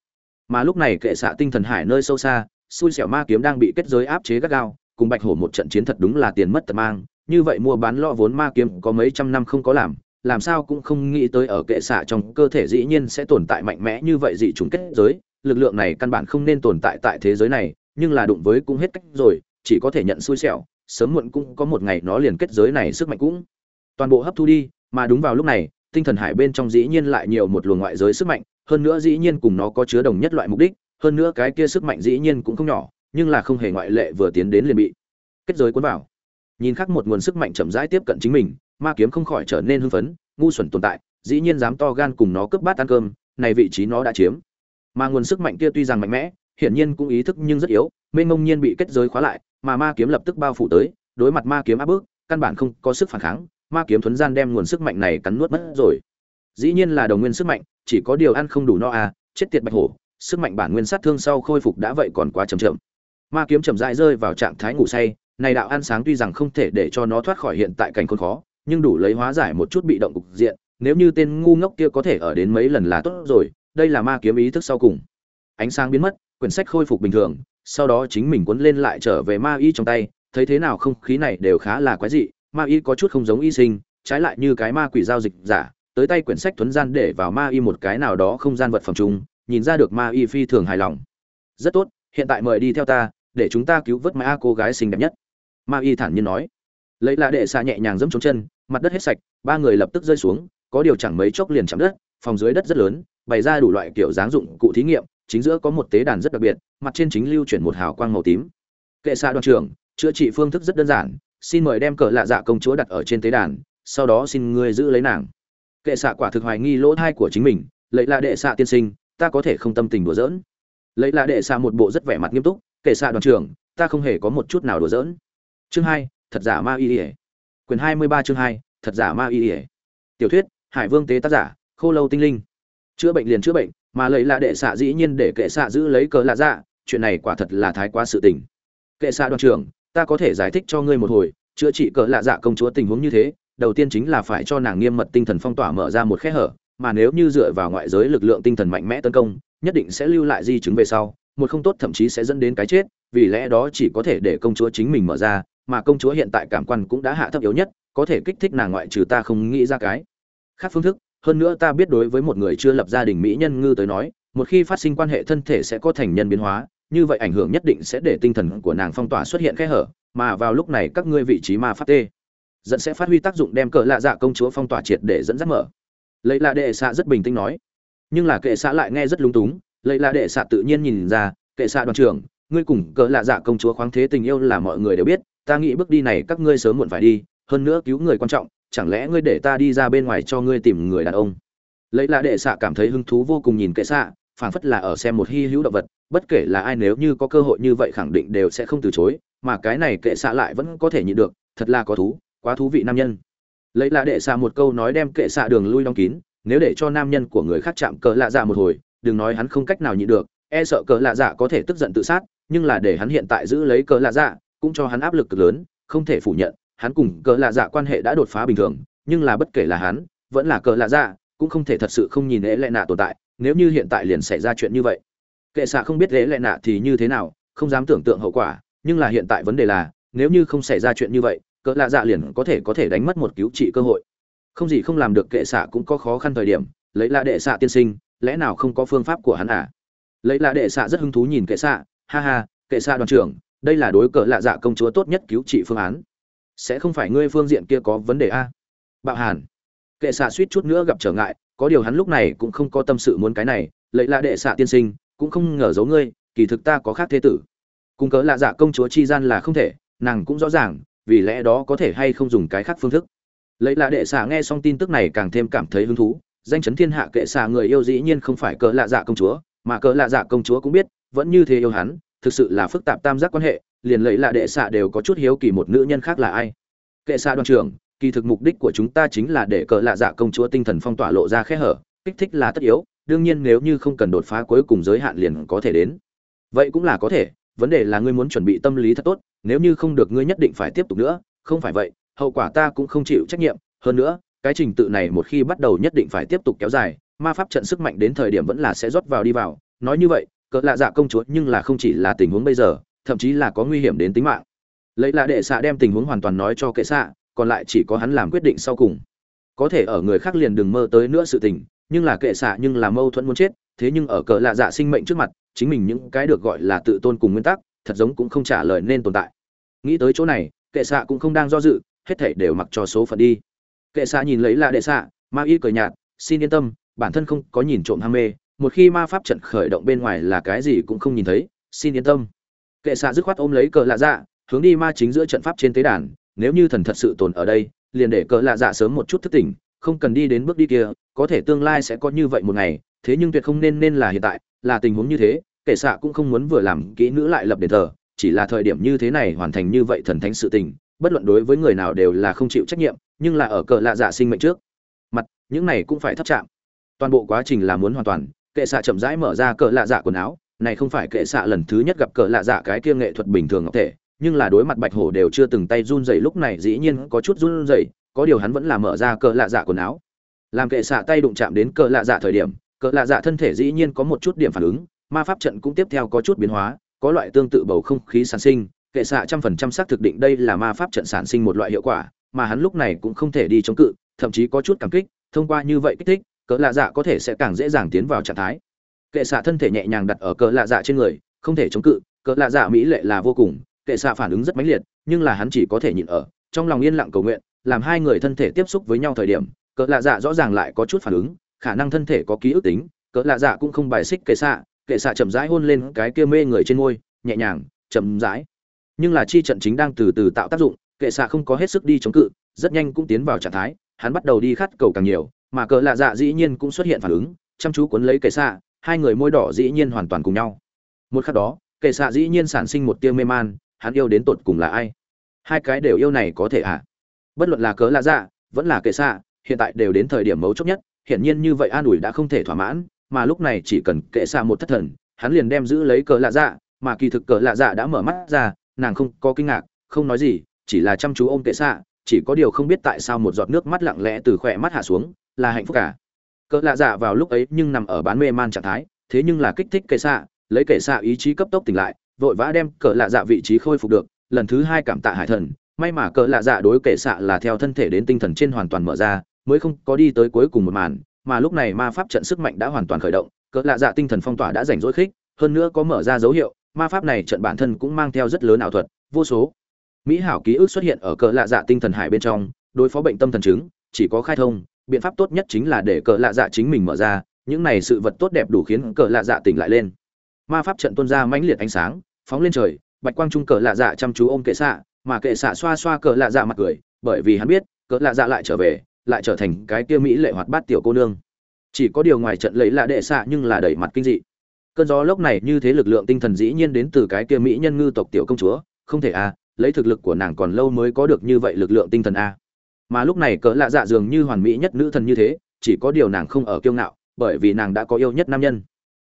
[SPEAKER 1] Mà lúc này kệ xạ tinh thần hải nơi sâu xa, xui xẻo ma kiếm đang bị kết giới áp chế gắt gao, cùng bạch hổ một trận chiến thật đúng là tiền mất tật mang, như vậy mua bán lo vốn ma kiếm có mấy trăm năm không có làm làm sao cũng không nghĩ tới ở kệ xạ trong cơ thể dĩ nhiên sẽ tồn tại mạnh mẽ như vậy dị chúng kết giới, lực lượng này căn bản không nên tồn tại tại thế giới này, nhưng là đụng với cũng hết cách rồi chỉ có thể nhận xui xẻo, sớm muộn cũng có một ngày nó liền kết giới này sức mạnh cũng. Toàn bộ hấp thu đi, mà đúng vào lúc này, tinh thần hải bên trong dĩ nhiên lại nhiều một luồng ngoại giới sức mạnh, hơn nữa dĩ nhiên cùng nó có chứa đồng nhất loại mục đích, hơn nữa cái kia sức mạnh dĩ nhiên cũng không nhỏ, nhưng là không hề ngoại lệ vừa tiến đến liền bị kết giới cuốn vào. Nhìn khác một nguồn sức mạnh chậm rãi tiếp cận chính mình, ma kiếm không khỏi trở nên hưng phấn, ngu xuẩn tồn tại, dĩ nhiên dám to gan cùng nó cướp bát ăn cơm, này vị trí nó đã chiếm. Mà nguồn sức mạnh kia tuy rằng mạnh mẽ, hiển nhiên cũng ý thức nhưng rất yếu, mênh mông nhiên bị kết giới khóa lại mà ma kiếm lập tức bao phủ tới, đối mặt ma kiếm áp bức, căn bản không có sức phản kháng, ma kiếm thuấn gian đem nguồn sức mạnh này cắn nuốt mất rồi. Dĩ nhiên là đồng nguyên sức mạnh, chỉ có điều ăn không đủ no à chết tiệt bạch hổ, sức mạnh bản nguyên sát thương sau khôi phục đã vậy còn quá chậm chậm. Ma kiếm chậm rãi rơi vào trạng thái ngủ say, này đạo ăn sáng tuy rằng không thể để cho nó thoát khỏi hiện tại cảnh khốn khó, nhưng đủ lấy hóa giải một chút bị động cục diện, nếu như tên ngu ngốc kia có thể ở đến mấy lần là tốt rồi, đây là ma kiếm ý thức sau cùng. Ánh sáng biến mất, quyển sách khôi phục bình thường sau đó chính mình cuốn lên lại trở về ma y trong tay, thấy thế nào không khí này đều khá là quái dị, ma y có chút không giống y sinh, trái lại như cái ma quỷ giao dịch giả, tới tay quyển sách thuấn gian để vào ma y một cái nào đó không gian vật phẩm chung, nhìn ra được ma y phi thường hài lòng. Rất tốt, hiện tại mời đi theo ta, để chúng ta cứu vớt ma cô gái xinh đẹp nhất. Ma y thản nhiên nói. Lấy là đệ xạ nhẹ nhàng dẫm trống chân, mặt đất hết sạch, ba người lập tức rơi xuống, có điều chẳng mấy chốc liền chạm đất, phòng dưới đất rất lớn, bày ra đủ loại kiểu dáng dụng cụ thí nghiệm chính giữa có một tế đàn rất đặc biệt, mặt trên chính lưu chuyển một hào quang màu tím. Kệ xạ đoàn trưởng, chữa trị phương thức rất đơn giản, xin mời đem cờ lạ dạ công chúa đặt ở trên tế đàn, sau đó xin ngươi giữ lấy nàng. Kệ xạ quả thực hoài nghi lỗ thai của chính mình lấy là đệ xạ tiên sinh, ta có thể không tâm tình đùa giỡn. Lấy là đệ xạ một bộ rất vẻ mặt nghiêm túc, kệ xạ đoàn trưởng, ta không hề có một chút nào đùa giỡn. Chương hai, thật giả ma y y. quyền hai mươi ba chương hai, thật giả ma y y. tiểu thuyết, hải vương tế tác giả, khô lâu tinh linh. Chữa bệnh liền chữa bệnh mà lấy là đệ xạ dĩ nhiên để kệ xạ giữ lấy cờ lạ dạ chuyện này quả thật là thái quá sự tình. Kệ xạ đoàn trưởng, ta có thể giải thích cho ngươi một hồi, chữa trị cờ lạ dạ công chúa tình huống như thế, đầu tiên chính là phải cho nàng nghiêm mật tinh thần phong tỏa mở ra một khe hở, mà nếu như dựa vào ngoại giới lực lượng tinh thần mạnh mẽ tấn công, nhất định sẽ lưu lại di chứng về sau, một không tốt thậm chí sẽ dẫn đến cái chết, vì lẽ đó chỉ có thể để công chúa chính mình mở ra, mà công chúa hiện tại cảm quan cũng đã hạ thấp yếu nhất, có thể kích thích nàng ngoại trừ ta không nghĩ ra cái. Khác phương thức hơn nữa ta biết đối với một người chưa lập gia đình mỹ nhân ngư tới nói, một khi phát sinh quan hệ thân thể sẽ có thành nhân biến hóa, như vậy ảnh hưởng nhất định sẽ để tinh thần của nàng phong tỏa xuất hiện kẽ hở, mà vào lúc này các ngươi vị trí ma pháp tê, dẫn sẽ phát huy tác dụng đem cờ lạ dạ công chúa phong tỏa triệt để dẫn dắt mở. Lấy là đệ xạ rất bình tĩnh nói. Nhưng là kệ xạ lại nghe rất lung túng, lấy là đệ xạ tự nhiên nhìn ra, kệ xạ đoàn trưởng, ngươi cùng cờ lạ dạ công chúa khoáng thế tình yêu là mọi người đều biết, ta nghĩ bước đi này các ngươi sớm muộn phải đi, hơn nữa cứu người quan trọng chẳng lẽ ngươi để ta đi ra bên ngoài cho ngươi tìm người đàn ông? Lấy là đệ xạ cảm thấy hứng thú vô cùng nhìn kệ xạ, phảng phất là ở xem một hy hữu động vật, bất kể là ai nếu như có cơ hội như vậy khẳng định đều sẽ không từ chối, mà cái này kệ xạ lại vẫn có thể nhịn được, thật là có thú, quá thú vị nam nhân. Lấy là đệ xạ một câu nói đem kệ xạ đường lui đóng kín, nếu để cho nam nhân của người khác chạm cờ lạ dạ một hồi, đừng nói hắn không cách nào nhịn được e sợ cờ lạ dạ có thể tức giận tự sát, nhưng là để hắn hiện tại giữ lấy cờ lạ dạ cũng cho hắn áp lực cực lớn, không thể phủ nhận hắn cùng cờ lạ dạ quan hệ đã đột phá bình thường, nhưng là bất kể là hắn, vẫn là cờ lạ dạ cũng không thể thật sự không nhìn ế lệ nạ tồn tại, nếu như hiện tại liền xảy ra chuyện như vậy. Kệ xạ không biết ế lệ nạ thì như thế nào, không dám tưởng tượng hậu quả, nhưng là hiện tại vấn đề là, nếu như không xảy ra chuyện như vậy cỡ lạ dạ liền có thể có thể đánh mất một cứu trị cơ hội. Không gì không làm được kệ xạ cũng có khó khăn thời điểm, lấy lạ đệ xạ tiên sinh, lẽ nào không có phương pháp của hắn à? Lấy lạ đệ xạ rất hứng thú nhìn kệ xạ, ha ha, kệ xạ đoàn trưởng, đây là đối cỡ lạ dạ công chúa tốt nhất cứu trị phương án sẽ không phải ngươi phương diện kia có vấn đề a. Bạo hàn. Kệ xạ suýt chút nữa gặp trở ngại, có điều hắn lúc này cũng không có tâm sự muốn cái này lấy lạ đệ xạ tiên sinh, cũng không ngờ giấu ngươi, kỳ thực ta có khác thế tử. Cùng cỡ lạ dạ công chúa chi gian là không thể, nàng cũng rõ ràng, vì lẽ đó có thể hay không dùng cái khác phương thức. Lấy là đệ xạ nghe xong tin tức này càng thêm cảm thấy hứng thú, danh chấn thiên hạ kệ xạ người yêu dĩ nhiên không phải cỡ lạ dạ công chúa, mà cỡ lạ dạ công chúa cũng biết, vẫn như thế yêu hắn, thực sự là phức tạp tam giác quan hệ liền lấy là đệ xạ đều có chút hiếu kỳ một nữ nhân khác là ai. Kệ xạ đoàn trưởng, kỳ thực mục đích của chúng ta chính là để cỡ lạ dạ công chúa tinh thần phong tỏa lộ ra khe hở, kích thích là tất yếu, đương nhiên nếu như không cần đột phá cuối cùng giới hạn liền có thể đến. Vậy cũng là có thể, vấn đề là ngươi muốn chuẩn bị tâm lý thật tốt, nếu như không được ngươi nhất định phải tiếp tục nữa, không phải vậy, hậu quả ta cũng không chịu trách nhiệm, hơn nữa, cái trình tự này một khi bắt đầu nhất định phải tiếp tục kéo dài, ma pháp trận sức mạnh đến thời điểm vẫn là sẽ rót vào đi vào, nói như vậy cỡ lạ dạ công chúa nhưng là không chỉ là tình huống bây giờ thậm chí là có nguy hiểm đến tính mạng. Lấy là đệ xạ đem tình huống hoàn toàn nói cho kệ xạ, còn lại chỉ có hắn làm quyết định sau cùng. Có thể ở người khác liền đừng mơ tới nữa sự tình, nhưng là kệ xạ nhưng là mâu thuẫn muốn chết, thế nhưng ở cỡ lạ dạ sinh mệnh trước mặt, chính mình những cái được gọi là tự tôn cùng nguyên tắc, thật giống cũng không trả lời nên tồn tại. Nghĩ tới chỗ này, kệ xạ cũng không đang do dự, hết thảy đều mặc cho số phận đi. Kệ xạ nhìn lấy là đệ xạ, ma y cười nhạt, xin yên tâm, bản thân không có nhìn trộm ham mê, một khi ma pháp trận khởi động bên ngoài là cái gì cũng không nhìn thấy, xin yên tâm kệ xạ dứt khoát ôm lấy cờ lạ dạ hướng đi ma chính giữa trận pháp trên tế đàn, nếu như thần thật sự tồn ở đây, liền để cờ lạ dạ sớm một chút thức tỉnh, không cần đi đến bước đi kia, có thể tương lai sẽ có như vậy một ngày, thế nhưng tuyệt không nên nên là hiện tại, là tình huống như thế, kệ xạ cũng không muốn vừa làm kỹ nữ lại lập đền thờ, chỉ là thời điểm như thế này hoàn thành như vậy thần thánh sự tình, bất luận đối với người nào đều là không chịu trách nhiệm, nhưng là ở cờ lạ dạ sinh mệnh trước, mặt, những này cũng phải thấp chạm. Toàn bộ quá trình là muốn hoàn toàn, kệ xạ chậm rãi mở ra cờ lạ dạ quần áo này không phải kệ xạ lần thứ nhất gặp cờ lạ dạ cái kia nghệ thuật bình thường ngọc thể, nhưng là đối mặt bạch hổ đều chưa từng tay run rẩy lúc này dĩ nhiên có chút run rẩy, có điều hắn vẫn là mở ra cờ lạ dạ quần áo. Làm kệ xạ tay đụng chạm đến cờ lạ dạ thời điểm, cờ lạ dạ thân thể dĩ nhiên có một chút điểm phản ứng, ma pháp trận cũng tiếp theo có chút biến hóa, có loại tương tự bầu không khí sản sinh, kệ xạ trăm phần trăm xác thực định đây là ma pháp trận sản sinh một loại hiệu quả, mà hắn lúc này cũng không thể đi chống cự, thậm chí có chút cảm kích, thông qua như vậy kích thích cỡ lạ dạ có thể sẽ càng dễ dàng tiến vào trạng thái kệ xạ thân thể nhẹ nhàng đặt ở cỡ lạ dạ trên người, không thể chống cự cỡ lạ dạ mỹ lệ là vô cùng, kệ xạ phản ứng rất mãnh liệt, nhưng là hắn chỉ có thể nhịn ở, trong lòng yên lặng cầu nguyện, làm hai người thân thể tiếp xúc với nhau thời điểm cỡ lạ dạ rõ ràng lại có chút phản ứng, khả năng thân thể có ký ức tính cỡ lạ dạ cũng không bài xích kệ xạ kệ xạ chậm rãi hôn lên cái kia mê người trên môi, nhẹ nhàng, chậm rãi. Nhưng là chi trận chính đang từ từ tạo tác dụng, kệ xạ không có hết sức đi chống cự, rất nhanh cũng tiến vào trạng thái, hắn bắt đầu đi khát cầu càng nhiều, mà cỡ lạ dạ dĩ nhiên cũng xuất hiện phản ứng, chăm chú cuốn lấy kệ xạ hai người môi đỏ dĩ nhiên hoàn toàn cùng nhau. Một khắc đó, kệ xạ dĩ nhiên sản sinh một tia mê man, hắn yêu đến tột cùng là ai? Hai cái đều yêu này có thể à? Bất luận là cỡ lạ dạ vẫn là kệ xạ, hiện tại đều đến thời điểm mấu chốt nhất, hiển nhiên như vậy an ủi đã không thể thỏa mãn, mà lúc này chỉ cần kệ xạ một thất thần, hắn liền đem giữ lấy cỡ lạ dạ mà kỳ thực cỡ lạ dạ đã mở mắt ra, nàng không có kinh ngạc, không nói gì, chỉ là chăm chú ôm kệ xạ, chỉ có điều không biết tại sao một giọt nước mắt lặng lẽ từ khỏe mắt hạ xuống, là hạnh phúc cả cỡ lạ dạ vào lúc ấy nhưng nằm ở bán mê man trạng thái, thế nhưng là kích thích kệ xạ, lấy kệ xạ ý chí cấp tốc tỉnh lại, vội vã đem cỡ lạ dạ vị trí khôi phục được, lần thứ hai cảm tạ hải thần, may mà cỡ lạ dạ đối kệ xạ là theo thân thể đến tinh thần trên hoàn toàn mở ra, mới không có đi tới cuối cùng một màn, mà lúc này ma pháp trận sức mạnh đã hoàn toàn khởi động, cỡ lạ dạ tinh thần phong tỏa đã rảnh rỗi khích, hơn nữa có mở ra dấu hiệu, ma pháp này trận bản thân cũng mang theo rất lớn ảo thuật, vô số mỹ hảo ký ức xuất hiện ở cỡ lạ dạ tinh thần hải bên trong, đối phó bệnh tâm thần chứng, chỉ có khai thông biện pháp tốt nhất chính là để cờ lạ dạ chính mình mở ra, những này sự vật tốt đẹp đủ khiến cờ lạ dạ tỉnh lại lên. Ma pháp trận tuôn ra mãnh liệt ánh sáng, phóng lên trời, bạch quang trung cờ lạ dạ chăm chú ôm kệ xạ, mà kệ xạ xoa xoa cờ lạ dạ mặt cười, bởi vì hắn biết, cờ lạ dạ lại trở về, lại trở thành cái kia mỹ lệ hoạt bát tiểu cô nương. Chỉ có điều ngoài trận lấy lạ đệ xạ nhưng là đẩy mặt kinh dị. Cơn gió lốc này như thế lực lượng tinh thần dĩ nhiên đến từ cái kia mỹ nhân ngư tộc tiểu công chúa, không thể à lấy thực lực của nàng còn lâu mới có được như vậy lực lượng tinh thần a mà lúc này cỡ lạ dạ dường như hoàn mỹ nhất nữ thần như thế, chỉ có điều nàng không ở kiêu ngạo, bởi vì nàng đã có yêu nhất nam nhân.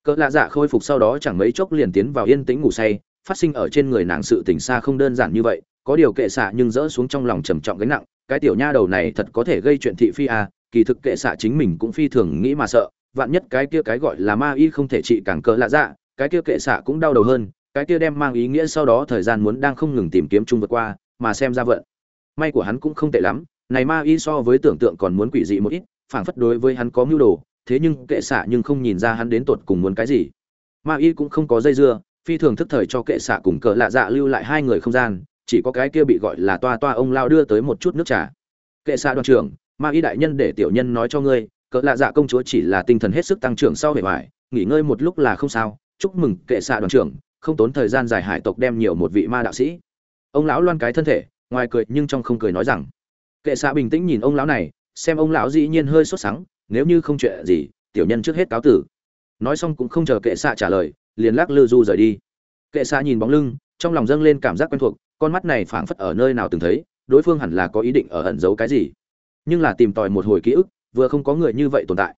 [SPEAKER 1] Cỡ lạ dạ khôi phục sau đó chẳng mấy chốc liền tiến vào yên tĩnh ngủ say, phát sinh ở trên người nàng sự tình xa không đơn giản như vậy, có điều kệ xạ nhưng dỡ xuống trong lòng trầm trọng gánh nặng, cái tiểu nha đầu này thật có thể gây chuyện thị phi à kỳ thực kệ xạ chính mình cũng phi thường nghĩ mà sợ, vạn nhất cái kia cái gọi là ma y không thể trị càng cỡ lạ dạ cái kia kệ xạ cũng đau đầu hơn, cái kia đem mang ý nghĩa sau đó thời gian muốn đang không ngừng tìm kiếm chung vượt qua, mà xem ra vận may của hắn cũng không tệ lắm này ma y so với tưởng tượng còn muốn quỷ dị một ít, phảng phất đối với hắn có mưu đồ, thế nhưng kệ xạ nhưng không nhìn ra hắn đến tột cùng muốn cái gì. Ma y cũng không có dây dưa, phi thường thức thời cho kệ xạ cùng cỡ lạ dạ lưu lại hai người không gian, chỉ có cái kia bị gọi là toa toa ông lao đưa tới một chút nước trà. Kệ xạ đoàn trưởng, ma y đại nhân để tiểu nhân nói cho ngươi cỡ lạ dạ công chúa chỉ là tinh thần hết sức tăng trưởng sau bề ngoài, nghỉ ngơi một lúc là không sao. Chúc mừng kệ xạ đoàn trưởng, không tốn thời gian dài hải tộc đem nhiều một vị ma đạo sĩ. Ông lão loan cái thân thể, ngoài cười nhưng trong không cười nói rằng kệ xạ bình tĩnh nhìn ông lão này, xem ông lão dĩ nhiên hơi sốt sắng, nếu như không chuyện gì, tiểu nhân trước hết cáo tử. Nói xong cũng không chờ kệ xạ trả lời, liền lắc lư du rời đi. Kệ xạ nhìn bóng lưng, trong lòng dâng lên cảm giác quen thuộc, con mắt này phảng phất ở nơi nào từng thấy, đối phương hẳn là có ý định ở ẩn giấu cái gì. Nhưng là tìm tòi một hồi ký ức, vừa không có người như vậy tồn tại.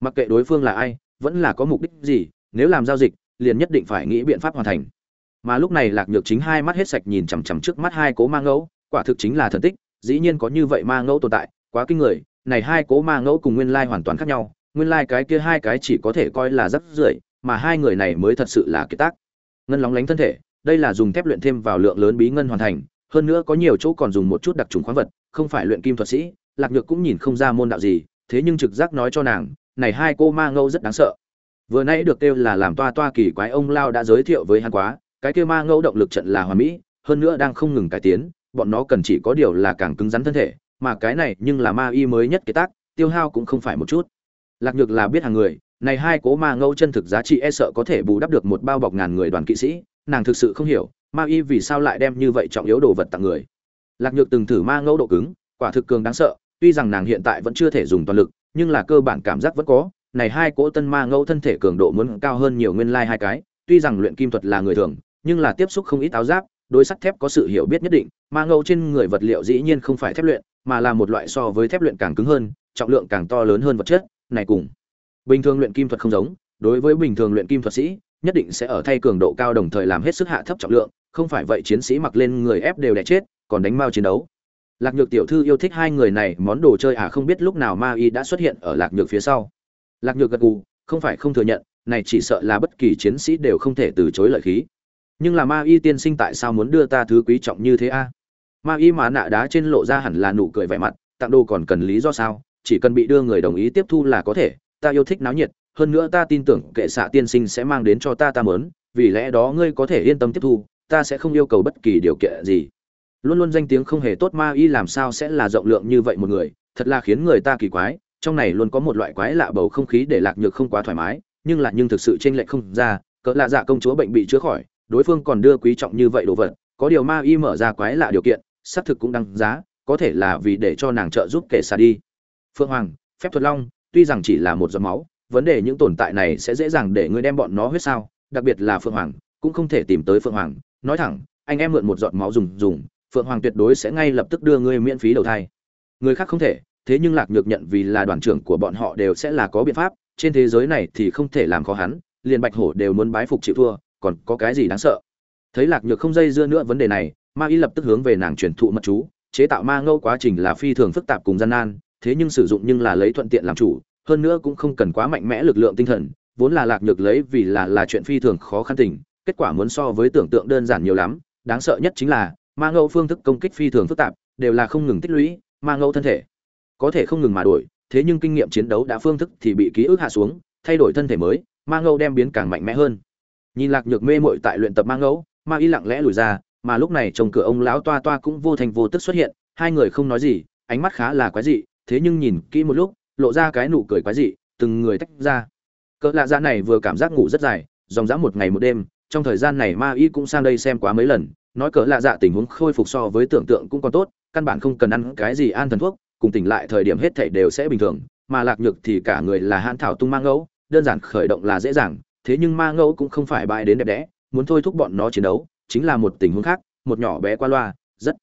[SPEAKER 1] Mặc kệ đối phương là ai, vẫn là có mục đích gì, nếu làm giao dịch, liền nhất định phải nghĩ biện pháp hoàn thành. Mà lúc này lạc nhược chính hai mắt hết sạch nhìn chằm chằm trước mắt hai cố mang ngẫu, quả thực chính là thần tích dĩ nhiên có như vậy ma ngẫu tồn tại, quá kinh người, này hai cố ma ngẫu cùng nguyên lai hoàn toàn khác nhau, nguyên lai cái kia hai cái chỉ có thể coi là rất rưởi, mà hai người này mới thật sự là kiệt tác. Ngân lóng lánh thân thể, đây là dùng thép luyện thêm vào lượng lớn bí ngân hoàn thành, hơn nữa có nhiều chỗ còn dùng một chút đặc trùng khoáng vật, không phải luyện kim thuật sĩ, lạc nhược cũng nhìn không ra môn đạo gì, thế nhưng trực giác nói cho nàng, này hai cô ma ngẫu rất đáng sợ. Vừa nãy được kêu là làm toa toa kỳ quái ông lao đã giới thiệu với hắn quá, cái kêu ma ngẫu động lực trận là hoàn mỹ, hơn nữa đang không ngừng cải tiến bọn nó cần chỉ có điều là càng cứng rắn thân thể, mà cái này nhưng là ma y mới nhất kế tác, tiêu hao cũng không phải một chút. Lạc nhược là biết hàng người, này hai cố ma ngẫu chân thực giá trị e sợ có thể bù đắp được một bao bọc ngàn người đoàn kỵ sĩ, nàng thực sự không hiểu, ma y vì sao lại đem như vậy trọng yếu đồ vật tặng người. Lạc nhược từng thử ma ngẫu độ cứng, quả thực cường đáng sợ, tuy rằng nàng hiện tại vẫn chưa thể dùng toàn lực, nhưng là cơ bản cảm giác vẫn có, này hai cỗ tân ma ngẫu thân thể cường độ muốn cao hơn nhiều nguyên lai like hai cái, tuy rằng luyện kim thuật là người thường, nhưng là tiếp xúc không ít áo giáp đối sắt thép có sự hiểu biết nhất định ma ngâu trên người vật liệu dĩ nhiên không phải thép luyện, mà là một loại so với thép luyện càng cứng hơn, trọng lượng càng to lớn hơn vật chất, này cùng bình thường luyện kim thuật không giống, đối với bình thường luyện kim thuật sĩ, nhất định sẽ ở thay cường độ cao đồng thời làm hết sức hạ thấp trọng lượng, không phải vậy chiến sĩ mặc lên người ép đều đẻ chết, còn đánh mao chiến đấu. Lạc nhược tiểu thư yêu thích hai người này, món đồ chơi à không biết lúc nào ma y đã xuất hiện ở lạc nhược phía sau. Lạc nhược gật gù, không phải không thừa nhận, này chỉ sợ là bất kỳ chiến sĩ đều không thể từ chối lợi khí nhưng là ma y tiên sinh tại sao muốn đưa ta thứ quý trọng như thế a? Ma y mà nạ đá trên lộ ra hẳn là nụ cười vẻ mặt, tặng đồ còn cần lý do sao? Chỉ cần bị đưa người đồng ý tiếp thu là có thể, ta yêu thích náo nhiệt, hơn nữa ta tin tưởng kệ xạ tiên sinh sẽ mang đến cho ta ta mớn vì lẽ đó ngươi có thể yên tâm tiếp thu, ta sẽ không yêu cầu bất kỳ điều kiện gì. Luôn luôn danh tiếng không hề tốt ma y làm sao sẽ là rộng lượng như vậy một người, thật là khiến người ta kỳ quái, trong này luôn có một loại quái lạ bầu không khí để lạc nhược không quá thoải mái, nhưng là nhưng thực sự chênh lệch không ra, cỡ lạ dạ công chúa bệnh bị chữa khỏi đối phương còn đưa quý trọng như vậy đồ vật, có điều ma y mở ra quái lạ điều kiện, xác thực cũng đăng giá, có thể là vì để cho nàng trợ giúp kệ xa đi. Phượng hoàng, phép thuật long, tuy rằng chỉ là một giọt máu, vấn đề những tồn tại này sẽ dễ dàng để ngươi đem bọn nó huyết sao, đặc biệt là phượng hoàng, cũng không thể tìm tới phượng hoàng. Nói thẳng, anh em mượn một giọt máu dùng dùng, phượng hoàng tuyệt đối sẽ ngay lập tức đưa ngươi miễn phí đầu thai. Người khác không thể, thế nhưng lạc nhược nhận vì là đoàn trưởng của bọn họ đều sẽ là có biện pháp, trên thế giới này thì không thể làm khó hắn, liền bạch hổ đều muốn bái phục chịu thua còn có cái gì đáng sợ? Thấy lạc nhược không dây dưa nữa vấn đề này, ma y lập tức hướng về nàng truyền thụ mật chú, chế tạo ma ngâu quá trình là phi thường phức tạp cùng gian nan, thế nhưng sử dụng nhưng là lấy thuận tiện làm chủ, hơn nữa cũng không cần quá mạnh mẽ lực lượng tinh thần, vốn là lạc nhược lấy vì là là chuyện phi thường khó khăn tình, kết quả muốn so với tưởng tượng đơn giản nhiều lắm, đáng sợ nhất chính là, ma ngâu phương thức công kích phi thường phức tạp, đều là không ngừng tích lũy, ma ngâu thân thể, có thể không ngừng mà đổi, thế nhưng kinh nghiệm chiến đấu đã phương thức thì bị ký ức hạ xuống, thay đổi thân thể mới, ma ngâu đem biến càng mạnh mẽ hơn nhìn lạc nhược mê mội tại luyện tập mang ngẫu, ma y lặng lẽ lùi ra, mà lúc này chồng cửa ông lão toa toa cũng vô thành vô tức xuất hiện, hai người không nói gì, ánh mắt khá là quái dị, thế nhưng nhìn kỹ một lúc, lộ ra cái nụ cười quái dị, từng người tách ra. Cỡ lạ dạ này vừa cảm giác ngủ rất dài, dòng dã một ngày một đêm, trong thời gian này ma y cũng sang đây xem quá mấy lần, nói cỡ lạ dạ tình huống khôi phục so với tưởng tượng cũng còn tốt, căn bản không cần ăn cái gì an thần thuốc, cùng tỉnh lại thời điểm hết thảy đều sẽ bình thường, mà lạc nhược thì cả người là hãn thảo tung mang ngẫu, đơn giản khởi động là dễ dàng thế nhưng ma ngẫu cũng không phải bại đến đẹp đẽ, muốn thôi thúc bọn nó chiến đấu, chính là một tình huống khác, một nhỏ bé qua loa, rất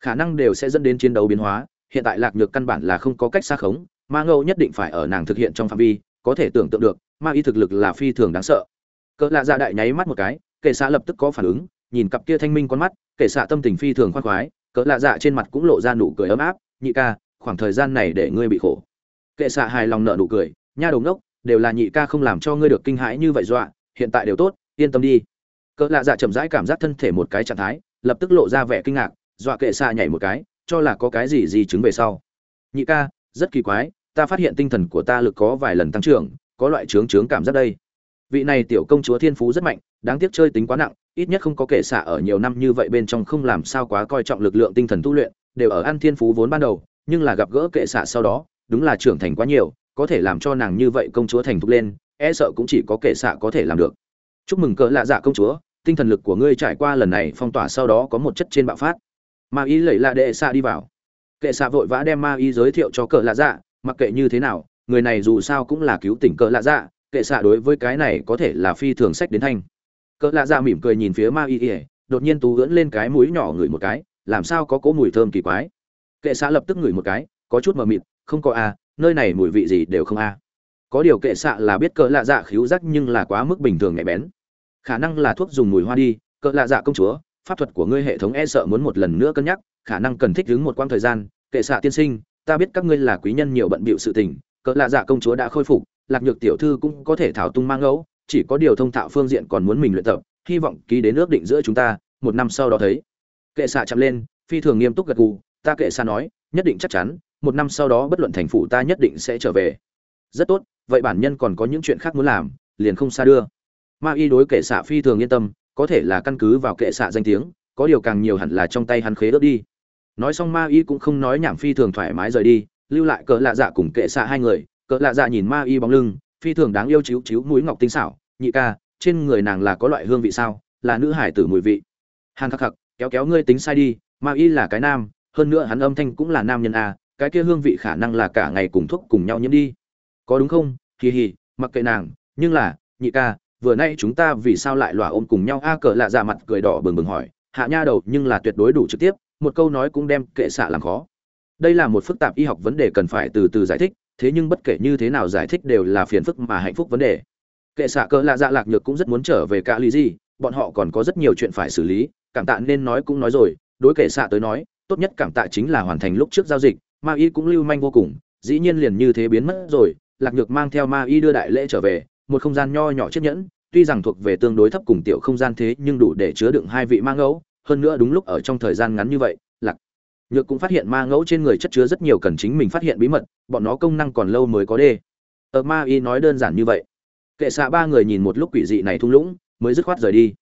[SPEAKER 1] khả năng đều sẽ dẫn đến chiến đấu biến hóa. Hiện tại lạc nhược căn bản là không có cách xa khống, ma ngẫu nhất định phải ở nàng thực hiện trong phạm vi, có thể tưởng tượng được, ma y thực lực là phi thường đáng sợ. Cỡ lạ dạ đại nháy mắt một cái, kệ xạ lập tức có phản ứng, nhìn cặp kia thanh minh con mắt, kệ xạ tâm tình phi thường khoan khoái, cỡ lạ dạ trên mặt cũng lộ ra nụ cười ấm áp, nhị ca, khoảng thời gian này để ngươi bị khổ. Kệ xạ hài lòng nợ nụ cười, nha đồng đốc đều là nhị ca không làm cho ngươi được kinh hãi như vậy dọa, hiện tại đều tốt, yên tâm đi. Cỡ lạ dạ chậm rãi cảm giác thân thể một cái trạng thái, lập tức lộ ra vẻ kinh ngạc, dọa kệ xạ nhảy một cái, cho là có cái gì gì chứng về sau. Nhị ca, rất kỳ quái, ta phát hiện tinh thần của ta lực có vài lần tăng trưởng, có loại trướng trướng cảm giác đây. Vị này tiểu công chúa thiên phú rất mạnh, đáng tiếc chơi tính quá nặng, ít nhất không có kệ xạ ở nhiều năm như vậy bên trong không làm sao quá coi trọng lực lượng tinh thần tu luyện, đều ở ăn thiên phú vốn ban đầu, nhưng là gặp gỡ kệ xạ sau đó, đúng là trưởng thành quá nhiều có thể làm cho nàng như vậy công chúa thành thục lên e sợ cũng chỉ có kệ xạ có thể làm được. Chúc mừng cỡ lạ dạ công chúa, tinh thần lực của ngươi trải qua lần này phong tỏa sau đó có một chất trên bạo phát. Ma y lẩy lạ đệ xạ đi vào. Kệ xạ vội vã đem ma y giới thiệu cho cỡ lạ dạ mặc kệ như thế nào, người này dù sao cũng là cứu tỉnh cỡ lạ dạ kệ xạ đối với cái này có thể là phi thường sách đến thanh. Cỡ lạ dạ mỉm cười nhìn phía ma y ỉa đột nhiên tú ưỡn lên cái mũi nhỏ ngửi một cái, làm sao có cỗ mùi thơm kỳ quái. Kệ xạ lập tức ngửi một cái, có chút mờ mịt, không có a nơi này mùi vị gì đều không a. Có điều kệ xạ là biết cỡ lạ dạ khíu rắc nhưng là quá mức bình thường nhạy bén. Khả năng là thuốc dùng mùi hoa đi, cỡ lạ dạ công chúa, pháp thuật của ngươi hệ thống e sợ muốn một lần nữa cân nhắc, khả năng cần thích ứng một quãng thời gian. Kệ xạ tiên sinh, ta biết các ngươi là quý nhân nhiều bận bịu sự tình, cỡ lạ dạ công chúa đã khôi phục, lạc nhược tiểu thư cũng có thể thảo tung mang ngẫu, chỉ có điều thông thạo phương diện còn muốn mình luyện tập, hy vọng ký đến ước định giữa chúng ta, một năm sau đó thấy. Kệ xạ chậm lên, phi thường nghiêm túc gật gù, ta kệ xạ nói, nhất định chắc chắn một năm sau đó bất luận thành phủ ta nhất định sẽ trở về. Rất tốt, vậy bản nhân còn có những chuyện khác muốn làm, liền không xa đưa. Ma y đối kệ xạ phi thường yên tâm, có thể là căn cứ vào kệ xạ danh tiếng, có điều càng nhiều hẳn là trong tay hắn khế ước đi. Nói xong ma y cũng không nói nhảm phi thường thoải mái rời đi, lưu lại cỡ lạ dạ cùng kệ xạ hai người. Cỡ lạ dạ nhìn ma y bóng lưng, phi thường đáng yêu chíu chíu mũi ngọc tinh xảo, nhị ca, trên người nàng là có loại hương vị sao? Là nữ hải tử mùi vị. Hàn khắc khắc, kéo kéo ngươi tính sai đi, ma y là cái nam, hơn nữa hắn âm thanh cũng là nam nhân a cái kia hương vị khả năng là cả ngày cùng thuốc cùng nhau nhiễm đi. Có đúng không? Hì hì, mặc kệ nàng, nhưng là, nhị ca, vừa nay chúng ta vì sao lại lòa ôm cùng nhau? A, cờ lạ dạ mặt cười đỏ bừng bừng hỏi. Hạ nha đầu, nhưng là tuyệt đối đủ trực tiếp, một câu nói cũng đem kệ xạ làm khó. Đây là một phức tạp y học vấn đề cần phải từ từ giải thích, thế nhưng bất kể như thế nào giải thích đều là phiền phức mà hạnh phúc vấn đề. Kệ xạ cờ lạ dạ lạc nhược cũng rất muốn trở về cả lý gì, bọn họ còn có rất nhiều chuyện phải xử lý, cảm tạ nên nói cũng nói rồi, đối kệ xạ tới nói, tốt nhất cảm tạ chính là hoàn thành lúc trước giao dịch ma y cũng lưu manh vô cùng, dĩ nhiên liền như thế biến mất rồi, lạc nhược mang theo ma y đưa đại lễ trở về, một không gian nho nhỏ chiếc nhẫn, tuy rằng thuộc về tương đối thấp cùng tiểu không gian thế nhưng đủ để chứa đựng hai vị ma ngẫu, hơn nữa đúng lúc ở trong thời gian ngắn như vậy, lạc nhược cũng phát hiện ma ngẫu trên người chất chứa rất nhiều cần chính mình phát hiện bí mật, bọn nó công năng còn lâu mới có đê. Ở ma y nói đơn giản như vậy. Kệ xạ ba người nhìn một lúc quỷ dị này thung lũng, mới dứt khoát rời đi.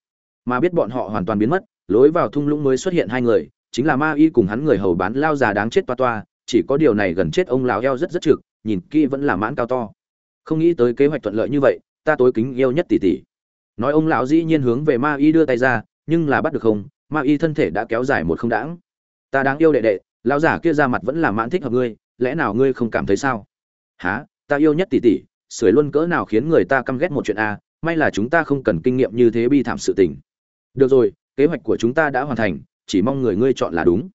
[SPEAKER 1] Mà biết bọn họ hoàn toàn biến mất, lối vào thung lũng mới xuất hiện hai người, chính là ma y cùng hắn người hầu bán lao già đáng chết toa toa chỉ có điều này gần chết ông lão eo rất rất trực, nhìn kỹ vẫn là mãn cao to. Không nghĩ tới kế hoạch thuận lợi như vậy, ta tối kính yêu nhất tỷ tỷ. Nói ông lão dĩ nhiên hướng về ma y đưa tay ra, nhưng là bắt được không, ma y thân thể đã kéo dài một không đãng. Ta đáng yêu đệ đệ, lão giả kia ra mặt vẫn là mãn thích hợp ngươi, lẽ nào ngươi không cảm thấy sao? Há ta yêu nhất tỷ tỷ, sưởi luôn cỡ nào khiến người ta căm ghét một chuyện a, may là chúng ta không cần kinh nghiệm như thế bi thảm sự tình. Được rồi, kế hoạch của chúng ta đã hoàn thành, chỉ mong người ngươi chọn là đúng.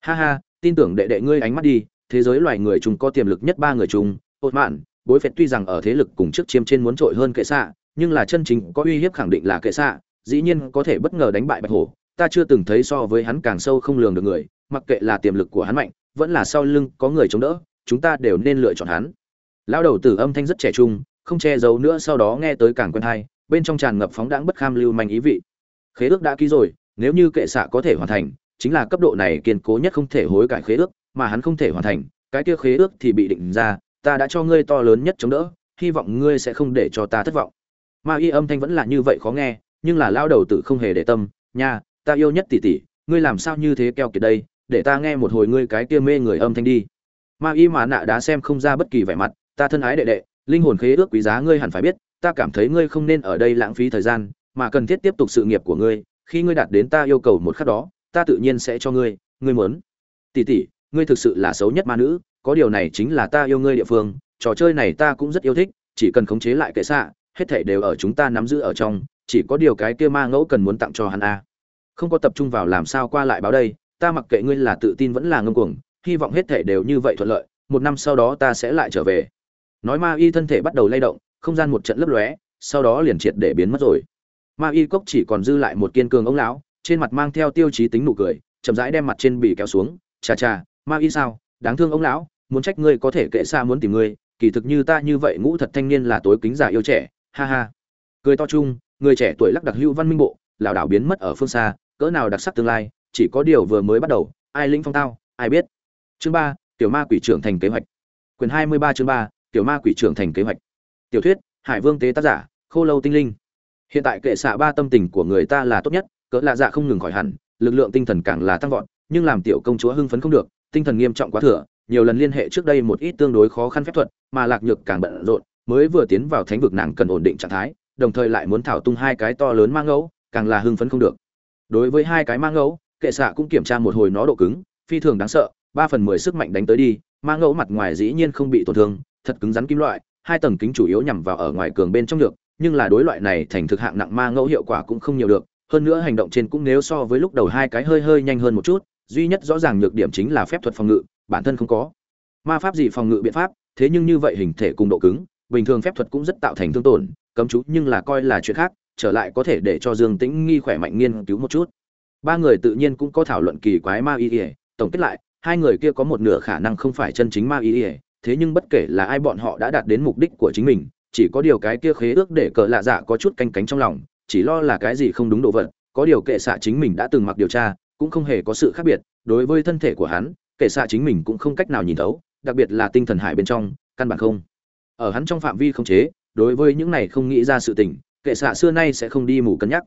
[SPEAKER 1] Ha ha tin tưởng đệ đệ ngươi ánh mắt đi, thế giới loài người chúng có tiềm lực nhất ba người chúng ột mạn bối phệt tuy rằng ở thế lực cùng trước chiêm trên muốn trội hơn kệ xạ, nhưng là chân chính có uy hiếp khẳng định là kệ xạ, dĩ nhiên có thể bất ngờ đánh bại bạch hổ. Ta chưa từng thấy so với hắn càng sâu không lường được người, mặc kệ là tiềm lực của hắn mạnh, vẫn là sau lưng có người chống đỡ, chúng ta đều nên lựa chọn hắn. Lão đầu tử âm thanh rất trẻ trung, không che giấu nữa sau đó nghe tới càng quen hay, bên trong tràn ngập phóng đãng bất kham lưu manh ý vị. Khế ước đã ký rồi, nếu như kệ xạ có thể hoàn thành chính là cấp độ này kiên cố nhất không thể hối cải khế ước, mà hắn không thể hoàn thành, cái kia khế ước thì bị định ra, ta đã cho ngươi to lớn nhất chống đỡ, hy vọng ngươi sẽ không để cho ta thất vọng. Ma y âm thanh vẫn là như vậy khó nghe, nhưng là lao đầu tử không hề để tâm, nha, ta yêu nhất tỷ tỷ, ngươi làm sao như thế keo kiệt đây, để ta nghe một hồi ngươi cái kia mê người âm thanh đi. Ma y mà nạ đã xem không ra bất kỳ vẻ mặt, ta thân ái đệ đệ, linh hồn khế ước quý giá ngươi hẳn phải biết, ta cảm thấy ngươi không nên ở đây lãng phí thời gian, mà cần thiết tiếp tục sự nghiệp của ngươi, khi ngươi đạt đến ta yêu cầu một khắc đó ta tự nhiên sẽ cho ngươi ngươi muốn. Tỷ tỷ, ngươi thực sự là xấu nhất ma nữ, có điều này chính là ta yêu ngươi địa phương, trò chơi này ta cũng rất yêu thích, chỉ cần khống chế lại kệ xạ, hết thảy đều ở chúng ta nắm giữ ở trong, chỉ có điều cái kia ma ngẫu cần muốn tặng cho hắn a. Không có tập trung vào làm sao qua lại báo đây, ta mặc kệ ngươi là tự tin vẫn là ngông cuồng, hy vọng hết thảy đều như vậy thuận lợi, một năm sau đó ta sẽ lại trở về. Nói ma y thân thể bắt đầu lay động, không gian một trận lấp lóe, sau đó liền triệt để biến mất rồi. Ma y cốc chỉ còn dư lại một kiên cường ông lão trên mặt mang theo tiêu chí tính nụ cười, chậm rãi đem mặt trên bì kéo xuống, chà chà, ma y sao, đáng thương ông lão, muốn trách ngươi có thể kệ xa muốn tìm ngươi, kỳ thực như ta như vậy ngũ thật thanh niên là tối kính giả yêu trẻ, ha ha. Cười to chung, người trẻ tuổi lắc đặc hữu văn minh bộ, lảo đảo biến mất ở phương xa, cỡ nào đặc sắc tương lai, chỉ có điều vừa mới bắt đầu, ai lĩnh phong tao, ai biết. Chương ba, tiểu ma quỷ trưởng thành kế hoạch. Quyền hai mươi ba chương ba, tiểu ma quỷ trưởng thành kế hoạch. Tiểu thuyết, hải vương tế tác giả, khô lâu tinh linh. Hiện tại kệ xạ ba tâm tình của người ta là tốt nhất cỡ lạ dạ không ngừng khỏi hẳn, lực lượng tinh thần càng là tăng vọt, nhưng làm tiểu công chúa hưng phấn không được, tinh thần nghiêm trọng quá thừa, nhiều lần liên hệ trước đây một ít tương đối khó khăn phép thuật, mà lạc nhược càng bận rộn, mới vừa tiến vào thánh vực nàng cần ổn định trạng thái, đồng thời lại muốn thảo tung hai cái to lớn mang ngẫu, càng là hưng phấn không được. Đối với hai cái mang ngẫu, kệ xạ cũng kiểm tra một hồi nó độ cứng, phi thường đáng sợ, ba phần mười sức mạnh đánh tới đi mang ngẫu mặt ngoài dĩ nhiên không bị tổn thương, thật cứng rắn kim loại, hai tầng kính chủ yếu nhằm vào ở ngoài cường bên trong được, nhưng là đối loại này thành thực hạng nặng ma ngẫu hiệu quả cũng không nhiều được hơn nữa hành động trên cũng nếu so với lúc đầu hai cái hơi hơi nhanh hơn một chút, duy nhất rõ ràng nhược điểm chính là phép thuật phòng ngự, bản thân không có. Ma pháp gì phòng ngự biện pháp, thế nhưng như vậy hình thể cùng độ cứng, bình thường phép thuật cũng rất tạo thành thương tổn, cấm chú nhưng là coi là chuyện khác, trở lại có thể để cho dương tĩnh nghi khỏe mạnh nghiên cứu một chút. Ba người tự nhiên cũng có thảo luận kỳ quái ma y ỉa tổng kết lại, hai người kia có một nửa khả năng không phải chân chính ma y ỉa thế nhưng bất kể là ai bọn họ đã đạt đến mục đích của chính mình, chỉ có điều cái kia khế ước để cờ lạ dạ có chút canh cánh trong lòng chỉ lo là cái gì không đúng độ vật, có điều kệ xạ chính mình đã từng mặc điều tra, cũng không hề có sự khác biệt. Đối với thân thể của hắn, kệ xạ chính mình cũng không cách nào nhìn thấu, đặc biệt là tinh thần hải bên trong, căn bản không. Ở hắn trong phạm vi không chế, đối với những này không nghĩ ra sự tình, kệ xạ xưa nay sẽ không đi mù cân nhắc.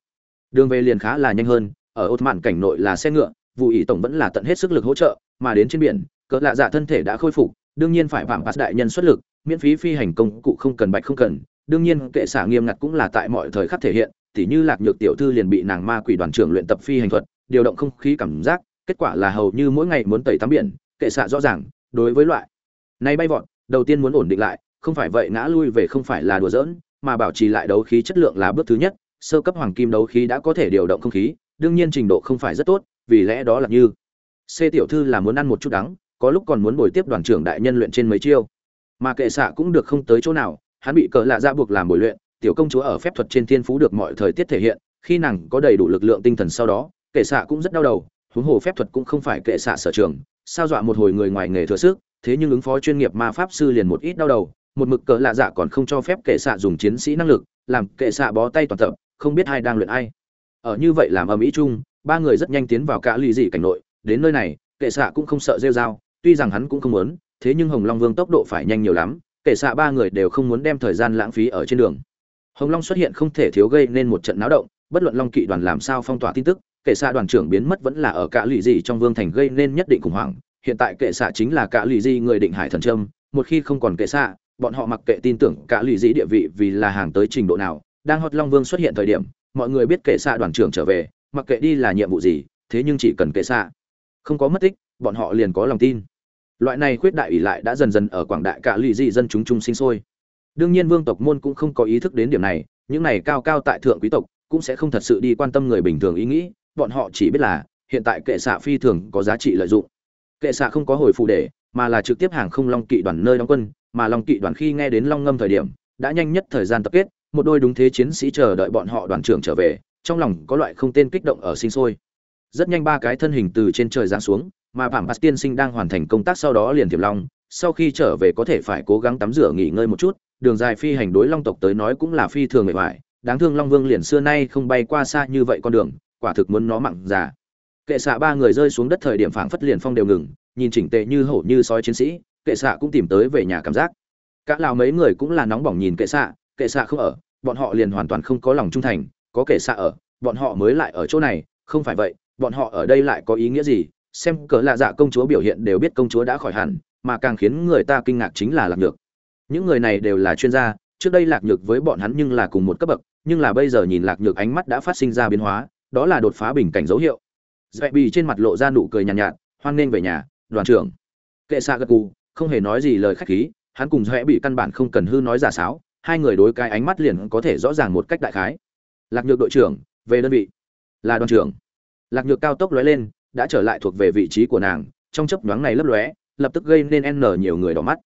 [SPEAKER 1] Đường về liền khá là nhanh hơn, ở ột mạn cảnh nội là xe ngựa, vụ ý tổng vẫn là tận hết sức lực hỗ trợ, mà đến trên biển, cỡ lạ dạ thân thể đã khôi phục, đương nhiên phải vạm bát đại nhân xuất lực, miễn phí phi hành công cụ không cần bạch không cần. Đương nhiên kệ xạ nghiêm ngặt cũng là tại mọi thời khắc thể hiện tỉ như lạc nhược tiểu thư liền bị nàng ma quỷ đoàn trưởng luyện tập phi hành thuật, điều động không khí cảm giác, kết quả là hầu như mỗi ngày muốn tẩy tắm biển, kệ xạ rõ ràng, đối với loại này bay vọt, đầu tiên muốn ổn định lại, không phải vậy ngã lui về không phải là đùa giỡn, mà bảo trì lại đấu khí chất lượng là bước thứ nhất, sơ cấp hoàng kim đấu khí đã có thể điều động không khí, đương nhiên trình độ không phải rất tốt, vì lẽ đó là như c tiểu thư là muốn ăn một chút đắng, có lúc còn muốn bồi tiếp đoàn trưởng đại nhân luyện trên mấy chiêu. Mà kệ xạ cũng được không tới chỗ nào, hắn bị cỡ lạ ra buộc làm bồi luyện tiểu công chúa ở phép thuật trên thiên phú được mọi thời tiết thể hiện, khi nàng có đầy đủ lực lượng tinh thần sau đó, kệ xạ cũng rất đau đầu, huống hồ phép thuật cũng không phải kệ xạ sở trường, sao dọa một hồi người ngoài nghề thừa sức, thế nhưng ứng phó chuyên nghiệp ma pháp sư liền một ít đau đầu, một mực cỡ lạ dạ còn không cho phép kệ xạ dùng chiến sĩ năng lực, làm kệ xạ bó tay toàn tập, không biết ai đang luyện ai. Ở như vậy làm ở mỹ chung, ba người rất nhanh tiến vào cả lì dị cảnh nội, đến nơi này, kệ xạ cũng không sợ rêu dao tuy rằng hắn cũng không muốn, thế nhưng hồng long vương tốc độ phải nhanh nhiều lắm, kệ xạ ba người đều không muốn đem thời gian lãng phí ở trên đường hồng long xuất hiện không thể thiếu gây nên một trận náo động, bất luận long kỵ đoàn làm sao phong tỏa tin tức, kệ xạ đoàn trưởng biến mất vẫn là ở cả Lụy dị trong vương thành gây nên nhất định khủng hoảng. Hiện tại kệ xạ chính là cả Lụy dị người định hải thần trâm một khi không còn kệ xạ, bọn họ mặc kệ tin tưởng cả Lụy dị địa vị vì là hàng tới trình độ nào, đang hot long vương xuất hiện thời điểm, mọi người biết kệ xạ đoàn trưởng trở về, mặc kệ đi là nhiệm vụ gì, thế nhưng chỉ cần kệ xạ, không có mất tích, bọn họ liền có lòng tin. Loại này khuyết đại ủy lại đã dần dần ở quảng đại cả lụy dị dân chúng chung sinh sôi đương nhiên vương tộc môn cũng không có ý thức đến điểm này, những này cao cao tại thượng quý tộc cũng sẽ không thật sự đi quan tâm người bình thường ý nghĩ, bọn họ chỉ biết là, hiện tại kệ xạ phi thường có giá trị lợi dụng. Kệ xạ không có hồi phụ để, mà là trực tiếp hàng không long kỵ đoàn nơi đóng quân, mà long kỵ đoàn khi nghe đến long ngâm thời điểm, đã nhanh nhất thời gian tập kết, một đôi đúng thế chiến sĩ chờ đợi bọn họ đoàn trưởng trở về, trong lòng có loại không tên kích động ở sinh sôi. Rất nhanh ba cái thân hình từ trên trời giáng xuống, mà bản bát tiên sinh đang hoàn thành công tác sau đó liền tiềm long, sau khi trở về có thể phải cố gắng tắm rửa nghỉ ngơi một chút đường dài phi hành đối long tộc tới nói cũng là phi thường mệt mỏi. Đáng thương long vương liền xưa nay không bay qua xa như vậy con đường, quả thực muốn nó mặn già. Kệ xạ ba người rơi xuống đất thời điểm phảng phất liền phong đều ngừng, nhìn chỉnh tệ như hổ như sói chiến sĩ, kệ xạ cũng tìm tới về nhà cảm giác. Cả lào mấy người cũng là nóng bỏng nhìn kệ xạ kệ xạ không ở, bọn họ liền hoàn toàn không có lòng trung thành, có kệ xạ ở, bọn họ mới lại ở chỗ này, không phải vậy, bọn họ ở đây lại có ý nghĩa gì? Xem cỡ lạ dạ công chúa biểu hiện đều biết công chúa đã khỏi hẳn, mà càng khiến người ta kinh ngạc chính là lạc nhược những người này đều là chuyên gia trước đây lạc nhược với bọn hắn nhưng là cùng một cấp bậc nhưng là bây giờ nhìn lạc nhược ánh mắt đã phát sinh ra biến hóa đó là đột phá bình cảnh dấu hiệu. Dạy bì trên mặt lộ ra nụ cười nhàn nhạt, nhạt hoan nghênh về nhà đoàn trưởng. Kệ xạ gật cù không hề nói gì lời khách khí hắn cùng dạy bị căn bản không cần hư nói giả sáo hai người đối cái ánh mắt liền có thể rõ ràng một cách đại khái. Lạc nhược đội trưởng về đơn vị. Là đoàn trưởng. Lạc nhược cao tốc lóe lên đã trở lại thuộc về vị trí của nàng trong chấp nhoáng này lấp lóe lập tức gây nên n nhiều người đỏ mắt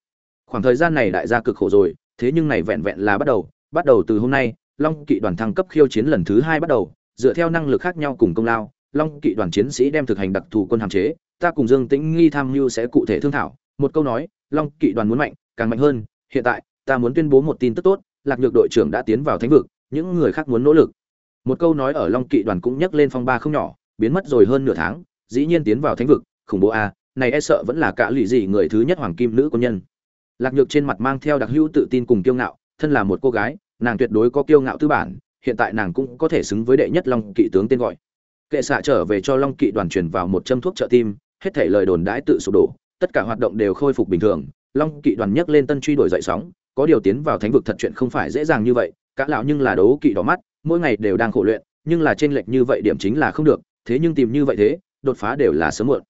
[SPEAKER 1] khoảng thời gian này đại gia cực khổ rồi, thế nhưng này vẹn vẹn là bắt đầu bắt đầu từ hôm nay, long kỵ đoàn thăng cấp khiêu chiến lần thứ hai bắt đầu, dựa theo năng lực khác nhau cùng công lao, long kỵ đoàn chiến sĩ đem thực hành đặc thù quân hàm chế, ta cùng dương tĩnh nghi tham mưu sẽ cụ thể thương thảo, một câu nói, long kỵ đoàn muốn mạnh, càng mạnh hơn, hiện tại, ta muốn tuyên bố một tin tức tốt, lạc nhược đội trưởng đã tiến vào thánh vực, những người khác muốn nỗ lực. Một câu nói ở long kỵ đoàn cũng nhắc lên phong ba không nhỏ, biến mất rồi hơn nửa tháng, dĩ nhiên tiến vào thánh vực, khủng bố a này e sợ vẫn là cả lụy gì người thứ nhất hoàng kim nữ quân nhân lạc nhược trên mặt mang theo đặc hữu tự tin cùng kiêu ngạo, thân là một cô gái, nàng tuyệt đối có kiêu ngạo tư bản, hiện tại nàng cũng có thể xứng với đệ nhất long kỵ tướng tên gọi. Kệ xạ trở về cho long kỵ đoàn truyền vào một châm thuốc trợ tim, hết thể lời đồn đãi tự sụp đổ, tất cả hoạt động đều khôi phục bình thường. Long kỵ đoàn nhấc lên tân truy đuổi dậy sóng, có điều tiến vào thánh vực thật chuyện không phải dễ dàng như vậy, cả lão nhưng là đấu kỵ đỏ mắt, mỗi ngày đều đang khổ luyện, nhưng là trên lệch như vậy điểm chính là không được, thế nhưng tìm như vậy thế, đột phá đều là sớm muộn.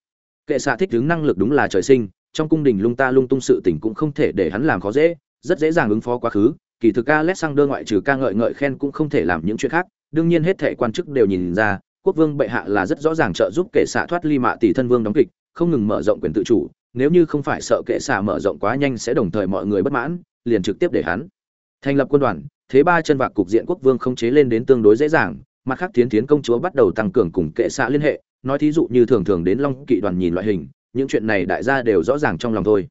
[SPEAKER 1] Kệ xạ thích ứng năng lực đúng là trời sinh trong cung đình lung ta lung tung sự tình cũng không thể để hắn làm khó dễ, rất dễ dàng ứng phó quá khứ. Kỳ thực Alexander ngoại trừ ca ngợi ngợi khen cũng không thể làm những chuyện khác. Đương nhiên hết thảy quan chức đều nhìn ra, quốc vương bệ hạ là rất rõ ràng trợ giúp kệ xạ thoát ly mạ tỷ thân vương đóng kịch, không ngừng mở rộng quyền tự chủ. Nếu như không phải sợ kệ xạ mở rộng quá nhanh sẽ đồng thời mọi người bất mãn, liền trực tiếp để hắn thành lập quân đoàn. Thế ba chân vạc cục diện quốc vương không chế lên đến tương đối dễ dàng, mặt khác tiến tiến công chúa bắt đầu tăng cường cùng kệ xạ liên hệ. Nói thí dụ như thường thường đến long kỵ đoàn nhìn loại hình những chuyện này đại gia đều rõ ràng trong lòng thôi.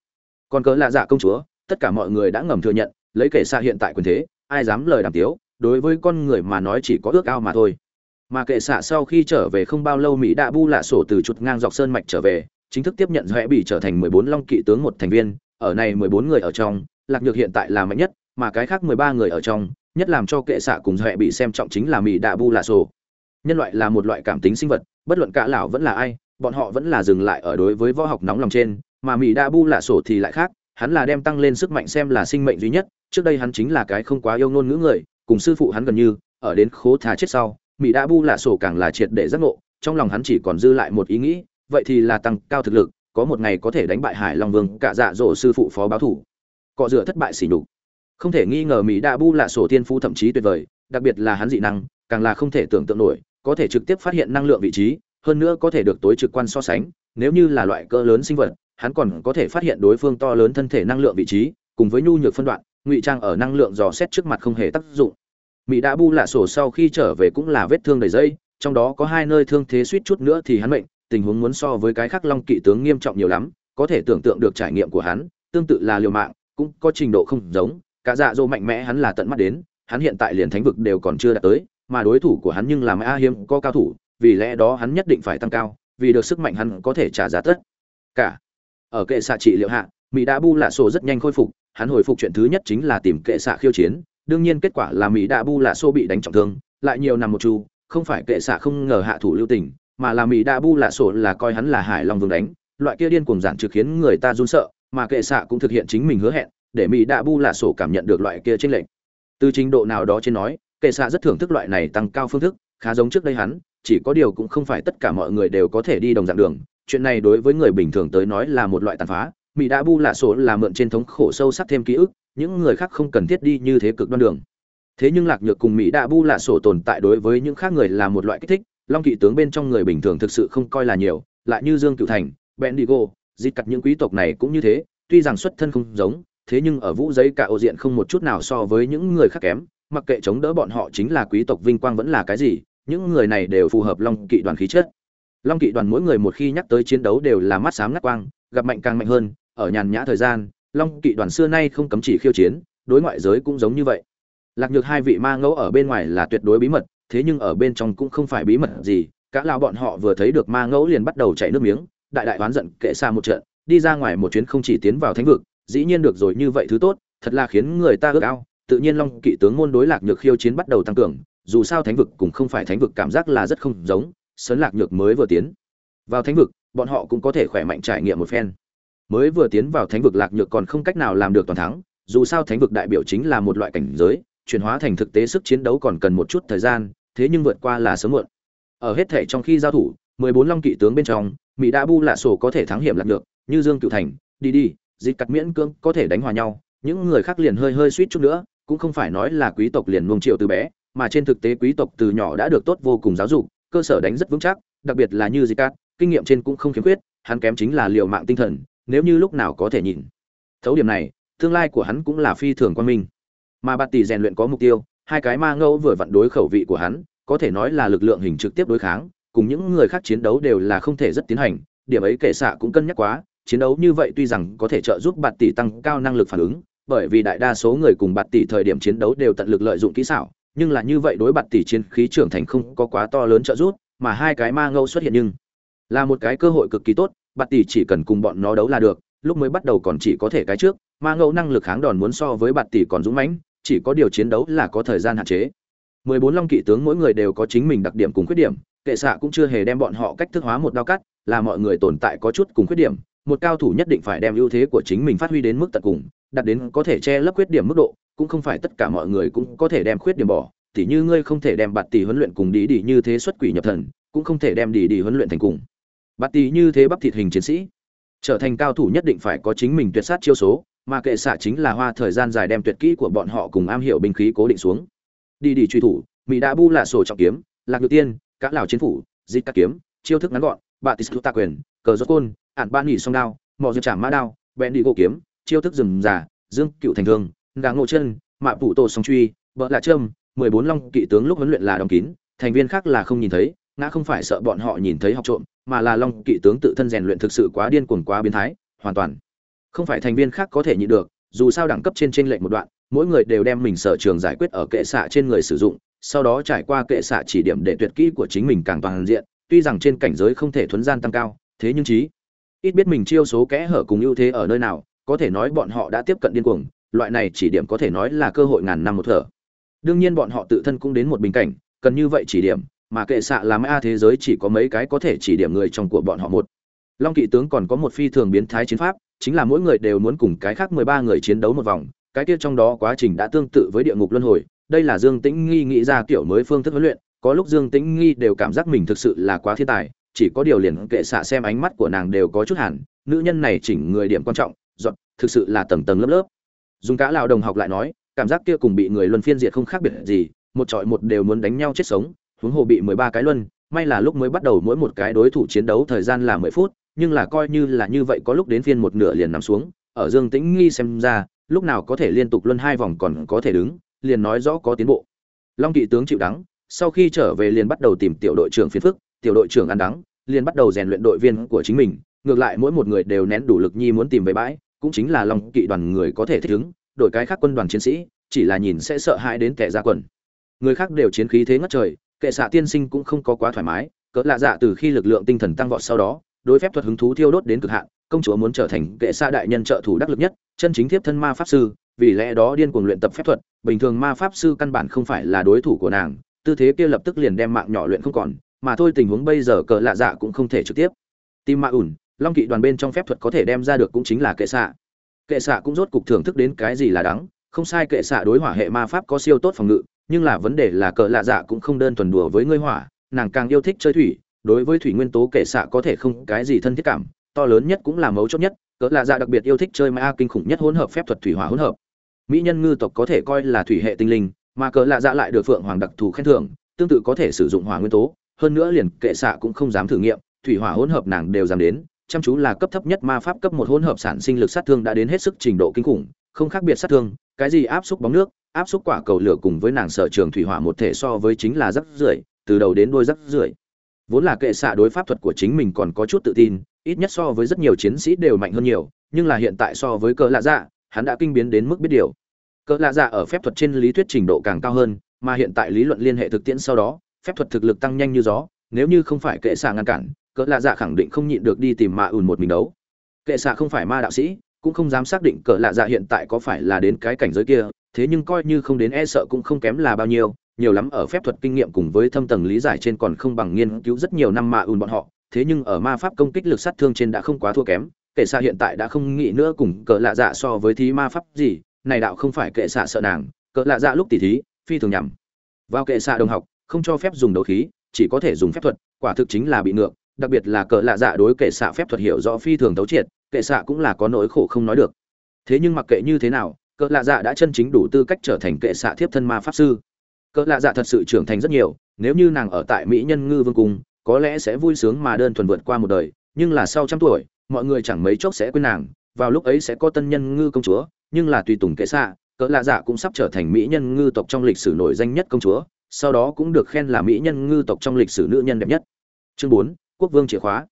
[SPEAKER 1] Còn cớ lạ dạ công chúa, tất cả mọi người đã ngầm thừa nhận, lấy kệ xạ hiện tại quyền thế, ai dám lời đàm tiếu, đối với con người mà nói chỉ có ước ao mà thôi. Mà kệ xạ sau khi trở về không bao lâu mỹ đã bu lạ sổ từ chuột ngang dọc sơn mạch trở về, chính thức tiếp nhận huệ bị trở thành mười bốn long kỵ tướng một thành viên, ở này mười bốn người ở trong, lạc nhược hiện tại là mạnh nhất, mà cái khác mười ba người ở trong, nhất làm cho kệ xạ cùng huệ bị xem trọng chính là mỹ đã bu lạ sổ. Nhân loại là một loại cảm tính sinh vật, bất luận cả lão vẫn là ai bọn họ vẫn là dừng lại ở đối với võ học nóng lòng trên, mà mỹ Đa bu lạ sổ thì lại khác, hắn là đem tăng lên sức mạnh xem là sinh mệnh duy nhất, trước đây hắn chính là cái không quá yêu ngôn ngữ người, cùng sư phụ hắn gần như, ở đến khố thà chết sau mỹ Đa bu lạ sổ càng là triệt để giác ngộ, trong lòng hắn chỉ còn dư lại một ý nghĩ, vậy thì là tăng cao thực lực, có một ngày có thể đánh bại hải long vương, cả dạ dỗ sư phụ phó báo thủ. Cọ rửa thất bại xỉ nhục. Không thể nghi ngờ mỹ Đa bu lạ sổ tiên phu thậm chí tuyệt vời, đặc biệt là hắn dị năng, càng là không thể tưởng tượng nổi, có thể trực tiếp phát hiện năng lượng vị trí hơn nữa có thể được tối trực quan so sánh, nếu như là loại cỡ lớn sinh vật, hắn còn có thể phát hiện đối phương to lớn thân thể năng lượng vị trí, cùng với nhu nhược phân đoạn, ngụy trang ở năng lượng dò xét trước mặt không hề tác dụng. Mỹ đã bu lạ sổ sau khi trở về cũng là vết thương đầy dây, trong đó có hai nơi thương thế suýt chút nữa thì hắn bệnh tình huống muốn so với cái khác long kỵ tướng nghiêm trọng nhiều lắm, có thể tưởng tượng được trải nghiệm của hắn, tương tự là liều mạng, cũng có trình độ không giống, cả dạ dỗ mạnh mẽ hắn là tận mắt đến, hắn hiện tại liền thánh vực đều còn chưa đạt tới, mà đối thủ của hắn nhưng là a hiếm có cao thủ vì lẽ đó hắn nhất định phải tăng cao, vì được sức mạnh hắn có thể trả giá tất cả. Ở kệ xạ trị liệu hạ, mỹ đã bu lạ sổ rất nhanh khôi phục, hắn hồi phục chuyện thứ nhất chính là tìm kệ xạ khiêu chiến, đương nhiên kết quả là mỹ đã bu lạ sổ bị đánh trọng thương, lại nhiều nằm một chu, không phải kệ xạ không ngờ hạ thủ lưu tình, mà là mỹ đã bu lạ sổ là coi hắn là hải long vương đánh, loại kia điên cuồng giản trực khiến người ta run sợ, mà kệ xạ cũng thực hiện chính mình hứa hẹn, để mỹ đã bu lạ sổ cảm nhận được loại kia trên lệch. Từ trình độ nào đó trên nói, kệ xạ rất thưởng thức loại này tăng cao phương thức, khá giống trước đây hắn chỉ có điều cũng không phải tất cả mọi người đều có thể đi đồng dạng đường. Chuyện này đối với người bình thường tới nói là một loại tàn phá. Mỹ đã bu lạ sổ là mượn trên thống khổ sâu sắc thêm ký ức, những người khác không cần thiết đi như thế cực đoan đường. Thế nhưng lạc nhược cùng mỹ đã bu lạ sổ tồn tại đối với những khác người là một loại kích thích, long kỵ tướng bên trong người bình thường thực sự không coi là nhiều, lại như dương cựu thành bèn đi dịt cặt những quý tộc này cũng như thế, tuy rằng xuất thân không giống, thế nhưng ở vũ giấy cả ô diện không một chút nào so với những người khác kém, mặc kệ chống đỡ bọn họ chính là quý tộc vinh quang vẫn là cái gì những người này đều phù hợp long kỵ đoàn khí chất. Long kỵ đoàn mỗi người một khi nhắc tới chiến đấu đều là mắt sáng ngắt quang, gặp mạnh càng mạnh hơn, ở nhàn nhã thời gian, long kỵ đoàn xưa nay không cấm chỉ khiêu chiến, đối ngoại giới cũng giống như vậy. Lạc nhược hai vị ma ngẫu ở bên ngoài là tuyệt đối bí mật, thế nhưng ở bên trong cũng không phải bí mật gì, cả lao bọn họ vừa thấy được ma ngẫu liền bắt đầu chạy nước miếng, đại đại oán giận kệ xa một trận, đi ra ngoài một chuyến không chỉ tiến vào thánh vực, dĩ nhiên được rồi như vậy thứ tốt, thật là khiến người ta ước ao, tự nhiên long kỵ tướng môn đối lạc nhược khiêu chiến bắt đầu tăng cường dù sao thánh vực cũng không phải thánh vực cảm giác là rất không giống, sấn lạc nhược mới vừa tiến vào thánh vực, bọn họ cũng có thể khỏe mạnh trải nghiệm một phen. Mới vừa tiến vào thánh vực, lạc nhược còn không cách nào làm được toàn thắng, dù sao thánh vực đại biểu chính là một loại cảnh giới, chuyển hóa thành thực tế sức chiến đấu còn cần một chút thời gian, thế nhưng vượt qua là sớm muộn. Ở hết thể trong khi giao thủ 14 long kỵ tướng bên trong, mỹ Đa bu lạ sổ có thể thắng hiểm lạc được như dương Cửu thành, đi đi, dịch cắt miễn cưỡng có thể đánh hòa nhau, những người khác liền hơi hơi suýt chút nữa, cũng không phải nói là quý tộc liền nuông triệu từ bé mà trên thực tế quý tộc từ nhỏ đã được tốt vô cùng giáo dục, cơ sở đánh rất vững chắc, đặc biệt là như dịch kinh nghiệm trên cũng không khiếm khuyết, hắn kém chính là liều mạng tinh thần, nếu như lúc nào có thể nhìn thấu điểm này, tương lai của hắn cũng là phi thường quan minh. Mà bạt tỷ rèn luyện có mục tiêu, hai cái ma ngẫu vừa vặn đối khẩu vị của hắn, có thể nói là lực lượng hình trực tiếp đối kháng, cùng những người khác chiến đấu đều là không thể rất tiến hành, điểm ấy kể xạ cũng cân nhắc quá, chiến đấu như vậy tuy rằng có thể trợ giúp bạt tỷ tăng cao năng lực phản ứng, bởi vì đại đa số người cùng bạt tỷ thời điểm chiến đấu đều tận lực lợi dụng kỹ xảo nhưng là như vậy đối bạt tỷ chiến khí trưởng thành không có quá to lớn trợ giúp, mà hai cái ma ngâu xuất hiện nhưng là một cái cơ hội cực kỳ tốt, bạt tỷ chỉ cần cùng bọn nó đấu là được, lúc mới bắt đầu còn chỉ có thể cái trước, ma ngâu năng lực kháng đòn muốn so với bạt tỷ còn dũng mãnh, chỉ có điều chiến đấu là có thời gian hạn chế. 14 long kỵ tướng mỗi người đều có chính mình đặc điểm cùng khuyết điểm, kệ xạ cũng chưa hề đem bọn họ cách thức hóa một đao cắt, là mọi người tồn tại có chút cùng khuyết điểm, một cao thủ nhất định phải đem ưu thế của chính mình phát huy đến mức tận cùng đạt đến có thể che lấp khuyết điểm mức độ, cũng không phải tất cả mọi người cũng có thể đem khuyết điểm bỏ. Tỉ như ngươi không thể đem bạt tỷ huấn luyện cùng đi đi như thế xuất quỷ nhập thần, cũng không thể đem đi đi huấn luyện thành cùng. Bạt tỷ như thế bắp thịt hình chiến sĩ. Trở thành cao thủ nhất định phải có chính mình tuyệt sát chiêu số, mà kệ xạ chính là hoa thời gian dài đem tuyệt kỹ của bọn họ cùng am hiểu binh khí cố định xuống. Đi đi truy thủ, mỹ đã bu là sổ trọng kiếm, lạc nhược tiên cá lào chiến phủ, dịch các kiếm, chiêu thức ngắn gọn, bạt tỷ tạ quyền, cờ gió côn, ản ban nghỉ song đao mò diệp trảm mã đao, bẹn đi gỗ kiếm chiêu thức rừng giả dương cựu thành thương đàng ngộ chân, mạ phụ tổ song truy vợ lạ trâm, mười bốn long kỵ tướng lúc huấn luyện là đóng kín, thành viên khác là không nhìn thấy, ngã không phải sợ bọn họ nhìn thấy học trộm, mà là long kỵ tướng tự thân rèn luyện thực sự quá điên cuồng quá biến thái, hoàn toàn không phải thành viên khác có thể nhịn được, dù sao đẳng cấp trên trên lệnh một đoạn, mỗi người đều đem mình sở trường giải quyết ở kệ xạ trên người sử dụng, sau đó trải qua kệ xạ chỉ điểm để tuyệt kỹ của chính mình càng toàn diện, tuy rằng trên cảnh giới không thể thuấn gian tăng cao, thế nhưng chí, ít biết mình chiêu số kẽ hở cùng ưu thế ở nơi nào có thể nói bọn họ đã tiếp cận điên cuồng, loại này chỉ điểm có thể nói là cơ hội ngàn năm một thở. Đương nhiên bọn họ tự thân cũng đến một bình cảnh, cần như vậy chỉ điểm, mà kệ xạ làm a thế giới chỉ có mấy cái có thể chỉ điểm người trong của bọn họ một. Long kỵ tướng còn có một phi thường biến thái chiến pháp, chính là mỗi người đều muốn cùng cái khác mười ba người chiến đấu một vòng, cái kia trong đó quá trình đã tương tự với địa ngục luân hồi, đây là dương tĩnh nghi nghĩ ra kiểu mới phương thức huấn luyện, có lúc dương tĩnh nghi đều cảm giác mình thực sự là quá thiên tài, chỉ có điều liền kệ xạ xem ánh mắt của nàng đều có chút hẳn, nữ nhân này chỉnh người điểm quan trọng dọn thực sự là tầng tầng lớp lớp. Dùng cả lao đồng học lại nói, cảm giác kia cùng bị người luân phiên diệt không khác biệt gì, một trọi một đều muốn đánh nhau chết sống, huống hồ bị mười ba cái luân, may là lúc mới bắt đầu mỗi một cái đối thủ chiến đấu thời gian là mười phút, nhưng là coi như là như vậy có lúc đến phiên một nửa liền nằm xuống, ở dương tĩnh nghi xem ra, lúc nào có thể liên tục luân hai vòng còn có thể đứng, liền nói rõ có tiến bộ. Long kỵ tướng chịu đắng, sau khi trở về liền bắt đầu tìm tiểu đội trưởng phiền phức, tiểu đội trưởng ăn đắng, liền bắt đầu rèn luyện đội viên của chính mình, ngược lại mỗi một người đều nén đủ lực nhi muốn tìm về bãi cũng chính là lòng kỵ đoàn người có thể thích ứng, đổi cái khác quân đoàn chiến sĩ, chỉ là nhìn sẽ sợ hãi đến kẻ ra quần. Người khác đều chiến khí thế ngất trời, kệ xạ tiên sinh cũng không có quá thoải mái, cỡ lạ dạ từ khi lực lượng tinh thần tăng vọt sau đó, đối phép thuật hứng thú thiêu đốt đến cực hạn, công chúa muốn trở thành kệ xạ đại nhân trợ thủ đắc lực nhất, chân chính thiếp thân ma pháp sư, vì lẽ đó điên cuồng luyện tập phép thuật, bình thường ma pháp sư căn bản không phải là đối thủ của nàng, tư thế kia lập tức liền đem mạng nhỏ luyện không còn, mà thôi tình huống bây giờ cỡ lạ dạ cũng không thể trực tiếp. Tim ma ủn long kỵ đoàn bên trong phép thuật có thể đem ra được cũng chính là kệ xạ. Kệ xạ cũng rốt cục thưởng thức đến cái gì là đắng, không sai kệ xạ đối hỏa hệ ma pháp có siêu tốt phòng ngự, nhưng là vấn đề là cỡ lạ dạ cũng không đơn thuần đùa với ngươi hỏa, nàng càng yêu thích chơi thủy, đối với thủy nguyên tố kệ xạ có thể không cái gì thân thiết cảm, to lớn nhất cũng là mấu chốt nhất cỡ lạ dạ đặc biệt yêu thích chơi ma kinh khủng nhất hỗn hợp phép thuật thủy hỏa hỗn hợp. Mỹ nhân ngư tộc có thể coi là thủy hệ tinh linh, mà cỡ lạ dạ lại được phượng hoàng đặc thù khen thưởng, tương tự có thể sử dụng hỏa nguyên tố, hơn nữa liền kệ xạ cũng không dám thử nghiệm, thủy hỏa hỗn hợp nàng đều dám đến chăm chú là cấp thấp nhất ma pháp cấp một hỗn hợp sản sinh lực sát thương đã đến hết sức trình độ kinh khủng, không khác biệt sát thương, cái gì áp xúc bóng nước, áp xúc quả cầu lửa cùng với nàng sở trường thủy hỏa một thể so với chính là rắc rưởi, từ đầu đến đuôi rắc rưởi. Vốn là kệ xạ đối pháp thuật của chính mình còn có chút tự tin, ít nhất so với rất nhiều chiến sĩ đều mạnh hơn nhiều, nhưng là hiện tại so với cỡ lạ dạ hắn đã kinh biến đến mức biết điều. Cỡ lạ dạ ở phép thuật trên lý thuyết trình độ càng cao hơn, mà hiện tại lý luận liên hệ thực tiễn sau đó, phép thuật thực lực tăng nhanh như gió, nếu như không phải kệ xạ ngăn cản cỡ lạ dạ khẳng định không nhịn được đi tìm ma ùn một mình đấu. Kệ xạ không phải ma đạo sĩ, cũng không dám xác định cỡ lạ dạ hiện tại có phải là đến cái cảnh giới kia, thế nhưng coi như không đến e sợ cũng không kém là bao nhiêu, nhiều lắm ở phép thuật kinh nghiệm cùng với thâm tầng lý giải trên còn không bằng nghiên cứu rất nhiều năm ma ùn bọn họ, thế nhưng ở ma pháp công kích lực sát thương trên đã không quá thua kém, kệ xạ hiện tại đã không nghĩ nữa cùng cỡ lạ dạ so với thí ma pháp gì, này đạo không phải kệ xạ sợ nàng, cỡ lạ dạ lúc tỉ thí, phi thường nhầm vào kệ xạ đồng học, không cho phép dùng đấu khí, chỉ có thể dùng phép thuật, quả thực chính là bị ngược đặc biệt là cỡ lạ dạ đối kệ xạ phép thuật hiểu rõ phi thường thấu triệt, kệ xạ cũng là có nỗi khổ không nói được. Thế nhưng mặc kệ như thế nào cỡ lạ dạ đã chân chính đủ tư cách trở thành kệ xạ thiếp thân ma pháp sư. Cỡ lạ dạ thật sự trưởng thành rất nhiều, nếu như nàng ở tại mỹ nhân ngư vương cung, có lẽ sẽ vui sướng mà đơn thuần vượt qua một đời, nhưng là sau trăm tuổi, mọi người chẳng mấy chốc sẽ quên nàng, vào lúc ấy sẽ có tân nhân ngư công chúa, nhưng là tùy tùng kệ xạ cỡ lạ dạ cũng sắp trở thành mỹ nhân ngư tộc trong lịch sử nổi danh nhất công chúa, sau đó cũng được khen là mỹ nhân ngư tộc trong lịch sử nữ nhân đẹp nhất. Chương bốn quốc vương chìa khóa.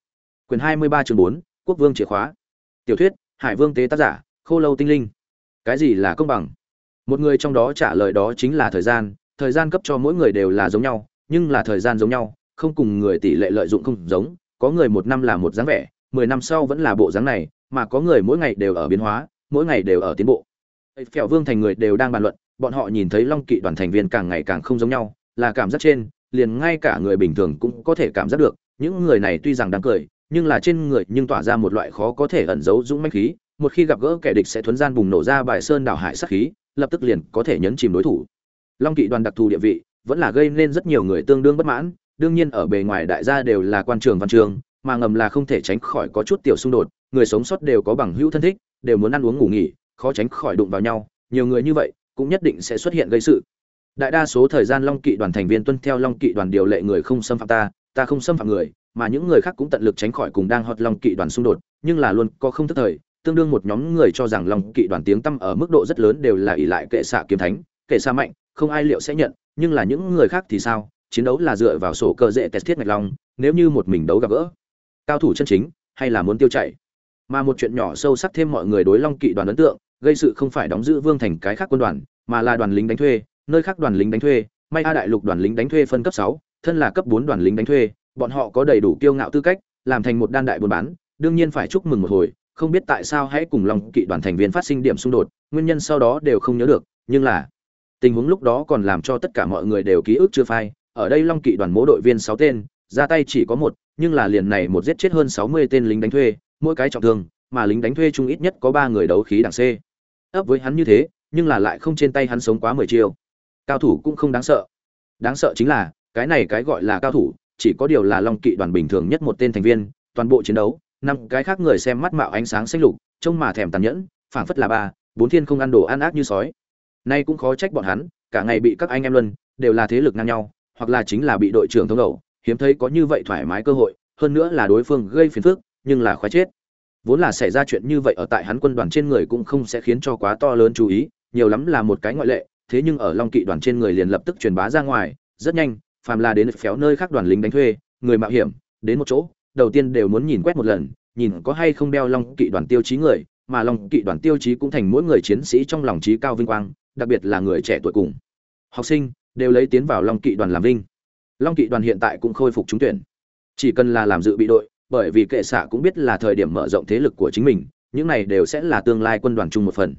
[SPEAKER 1] Quyền hai mươi ba chương bốn, quốc vương chìa khóa. Tiểu thuyết, hải vương tế tác giả, khô lâu tinh linh. Cái gì là công bằng? Một người trong đó trả lời đó chính là thời gian. Thời gian cấp cho mỗi người đều là giống nhau, nhưng là thời gian giống nhau. Không cùng người tỷ lệ lợi dụng không giống. Có người một năm là một dáng vẻ, mười năm sau vẫn là bộ dáng này, mà có người mỗi ngày đều ở biến hóa, mỗi ngày đều ở tiến bộ. Phèo vương thành người đều đang bàn luận, bọn họ nhìn thấy long kỵ đoàn thành viên càng ngày càng không giống nhau, là cảm giác trên, liền ngay cả người bình thường cũng có thể cảm giác được những người này tuy rằng đang cười, nhưng là trên người nhưng tỏa ra một loại khó có thể ẩn giấu dũng mãnh khí. Một khi gặp gỡ kẻ địch sẽ thuấn gian bùng nổ ra bài sơn đảo hải sát khí, lập tức liền có thể nhấn chìm đối thủ. Long kỵ đoàn đặc thù địa vị vẫn là gây nên rất nhiều người tương đương bất mãn, đương nhiên ở bề ngoài đại gia đều là quan trường văn trường, mà ngầm là không thể tránh khỏi có chút tiểu xung đột, người sống sót đều có bằng hữu thân thích, đều muốn ăn uống ngủ nghỉ, khó tránh khỏi đụng vào nhau, nhiều người như vậy cũng nhất định sẽ xuất hiện gây sự. Đại đa số thời gian long kỵ đoàn thành viên tuân theo long kỵ đoàn điều lệ người không xâm phạm ta ta không xâm phạm người, mà những người khác cũng tận lực tránh khỏi cùng đang hot long kỵ đoàn xung đột, nhưng là luôn có không thức thời, tương đương một nhóm người cho rằng long kỵ đoàn tiếng tăm ở mức độ rất lớn đều là ỷ lại kệ xạ kiếm thánh, kệ xa mạnh, không ai liệu sẽ nhận, nhưng là những người khác thì sao? Chiến đấu là dựa vào sổ cơ dễ test thiết ngạch long, nếu như một mình đấu gặp gỡ, cao thủ chân chính, hay là muốn tiêu chạy mà một chuyện nhỏ sâu sắc thêm mọi người đối long kỵ đoàn ấn tượng, gây sự không phải đóng giữ vương thành cái khác quân đoàn, mà là đoàn lính đánh thuê, nơi khác đoàn lính đánh thuê, may a đại lục đoàn lính đánh thuê phân cấp sáu thân là cấp bốn đoàn lính đánh thuê, bọn họ có đầy đủ kiêu ngạo tư cách, làm thành một đan đại buôn bán, đương nhiên phải chúc mừng một hồi, không biết tại sao hãy cùng long kỵ đoàn thành viên phát sinh điểm xung đột, nguyên nhân sau đó đều không nhớ được, nhưng là, tình huống lúc đó còn làm cho tất cả mọi người đều ký ức chưa phai, ở đây long kỵ đoàn mỗ đội viên sáu tên, ra tay chỉ có một, nhưng là liền này một giết chết hơn sáu mươi tên lính đánh thuê, mỗi cái trọng thương, mà lính đánh thuê chung ít nhất có ba người đấu khí đẳng c. Ấp với hắn như thế, nhưng là lại không trên tay hắn sống quá mười chiêu. Cao thủ cũng không đáng sợ. Đáng sợ chính là cái này cái gọi là cao thủ, chỉ có điều là long kỵ đoàn bình thường nhất một tên thành viên, toàn bộ chiến đấu, năm cái khác người xem mắt mạo ánh sáng xanh lục, trông mà thèm tàn nhẫn, phảng phất là ba, bốn thiên không ăn đồ ăn ác như sói. Nay cũng khó trách bọn hắn, cả ngày bị các anh em luân đều là thế lực ngang nhau, hoặc là chính là bị đội trưởng thống đầu hiếm thấy có như vậy thoải mái cơ hội, hơn nữa là đối phương gây phiền phức, nhưng là khoái chết. Vốn là xảy ra chuyện như vậy ở tại hắn quân đoàn trên người cũng không sẽ khiến cho quá to lớn chú ý, nhiều lắm là một cái ngoại lệ, thế nhưng ở long kỵ đoàn trên người liền lập tức truyền bá ra ngoài, rất nhanh phàm là đến phéo nơi khác đoàn lính đánh thuê, người mạo hiểm, đến một chỗ, đầu tiên đều muốn nhìn quét một lần, nhìn có hay không đeo long kỵ đoàn tiêu chí người, mà long kỵ đoàn tiêu chí cũng thành mỗi người chiến sĩ trong lòng trí cao vinh quang, đặc biệt là người trẻ tuổi cùng học sinh, đều lấy tiến vào long kỵ đoàn làm vinh. Long kỵ đoàn hiện tại cũng khôi phục trúng tuyển. Chỉ cần là làm dự bị đội, bởi vì kệ xạ cũng biết là thời điểm mở rộng thế lực của chính mình, những này đều sẽ là tương lai quân đoàn chung một phần.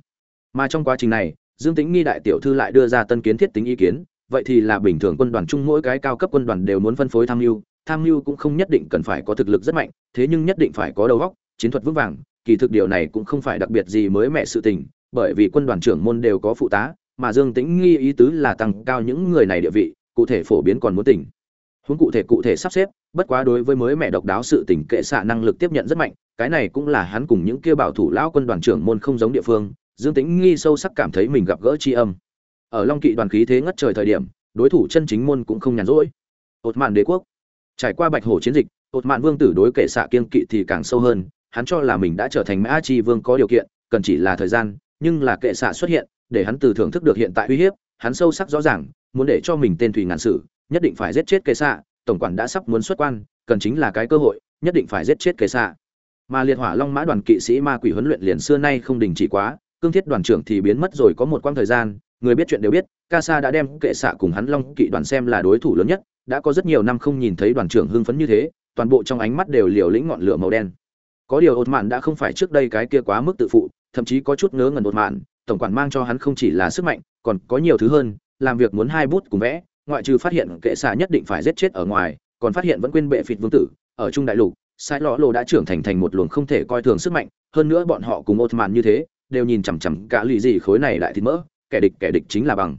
[SPEAKER 1] Mà trong quá trình này, dương Tĩnh nghi đại tiểu thư lại đưa ra tân kiến thiết tính ý kiến vậy thì là bình thường quân đoàn chung mỗi cái cao cấp quân đoàn đều muốn phân phối tham mưu tham mưu cũng không nhất định cần phải có thực lực rất mạnh, thế nhưng nhất định phải có đầu óc, chiến thuật vững vàng, kỳ thực điều này cũng không phải đặc biệt gì mới mẹ sự tình, bởi vì quân đoàn trưởng môn đều có phụ tá, mà dương tĩnh nghi ý tứ là tăng cao những người này địa vị, cụ thể phổ biến còn muốn tỉnh. Huống cụ thể cụ thể sắp xếp, bất quá đối với mới mẹ độc đáo sự tình kệ xạ năng lực tiếp nhận rất mạnh, cái này cũng là hắn cùng những kia bảo thủ lão quân đoàn trưởng môn không giống địa phương, dương tĩnh nghi sâu sắc cảm thấy mình gặp gỡ tri âm ở long kỵ đoàn khí thế ngất trời thời điểm, đối thủ chân chính môn cũng không nhàn rỗi. Ột mạn đế quốc. Trải qua bạch hổ chiến dịch ột mạn vương tử đối kệ xạ kiên kỵ thì càng sâu hơn, hắn cho là mình đã trở thành mã chi vương có điều kiện, cần chỉ là thời gian, nhưng là kệ xạ xuất hiện, để hắn từ thưởng thức được hiện tại uy hiếp, hắn sâu sắc rõ ràng, muốn để cho mình tên thủy ngàn sử, nhất định phải giết chết kệ xạ, tổng quản đã sắp muốn xuất quan, cần chính là cái cơ hội, nhất định phải giết chết kệ xạ. Mà liệt hỏa long mã đoàn kỵ sĩ ma quỷ huấn luyện liền xưa nay không đình chỉ quá, cương thiết đoàn trưởng thì biến mất rồi có một quãng thời gian người biết chuyện đều biết ca sa đã đem kệ xạ cùng hắn long kỵ đoàn xem là đối thủ lớn nhất, đã có rất nhiều năm không nhìn thấy đoàn trưởng hưng phấn như thế, toàn bộ trong ánh mắt đều liều lĩnh ngọn lửa màu đen. Có điều ột mạn đã không phải trước đây cái kia quá mức tự phụ, thậm chí có chút ngớ ngẩn ột mạn, tổng quản mang cho hắn không chỉ là sức mạnh, còn có nhiều thứ hơn, làm việc muốn hai bút cùng vẽ, ngoại trừ phát hiện kệ xạ nhất định phải giết chết ở ngoài, còn phát hiện vẫn quên bệ phịt vương tử, ở trung đại lục, sai lọ lộ đã trưởng thành thành một luồng không thể coi thường sức mạnh, hơn nữa bọn họ cùng ột mạn như thế, đều nhìn chằm chằm cả lì gì khối này lại thịt mỡ kẻ địch kẻ địch chính là bằng.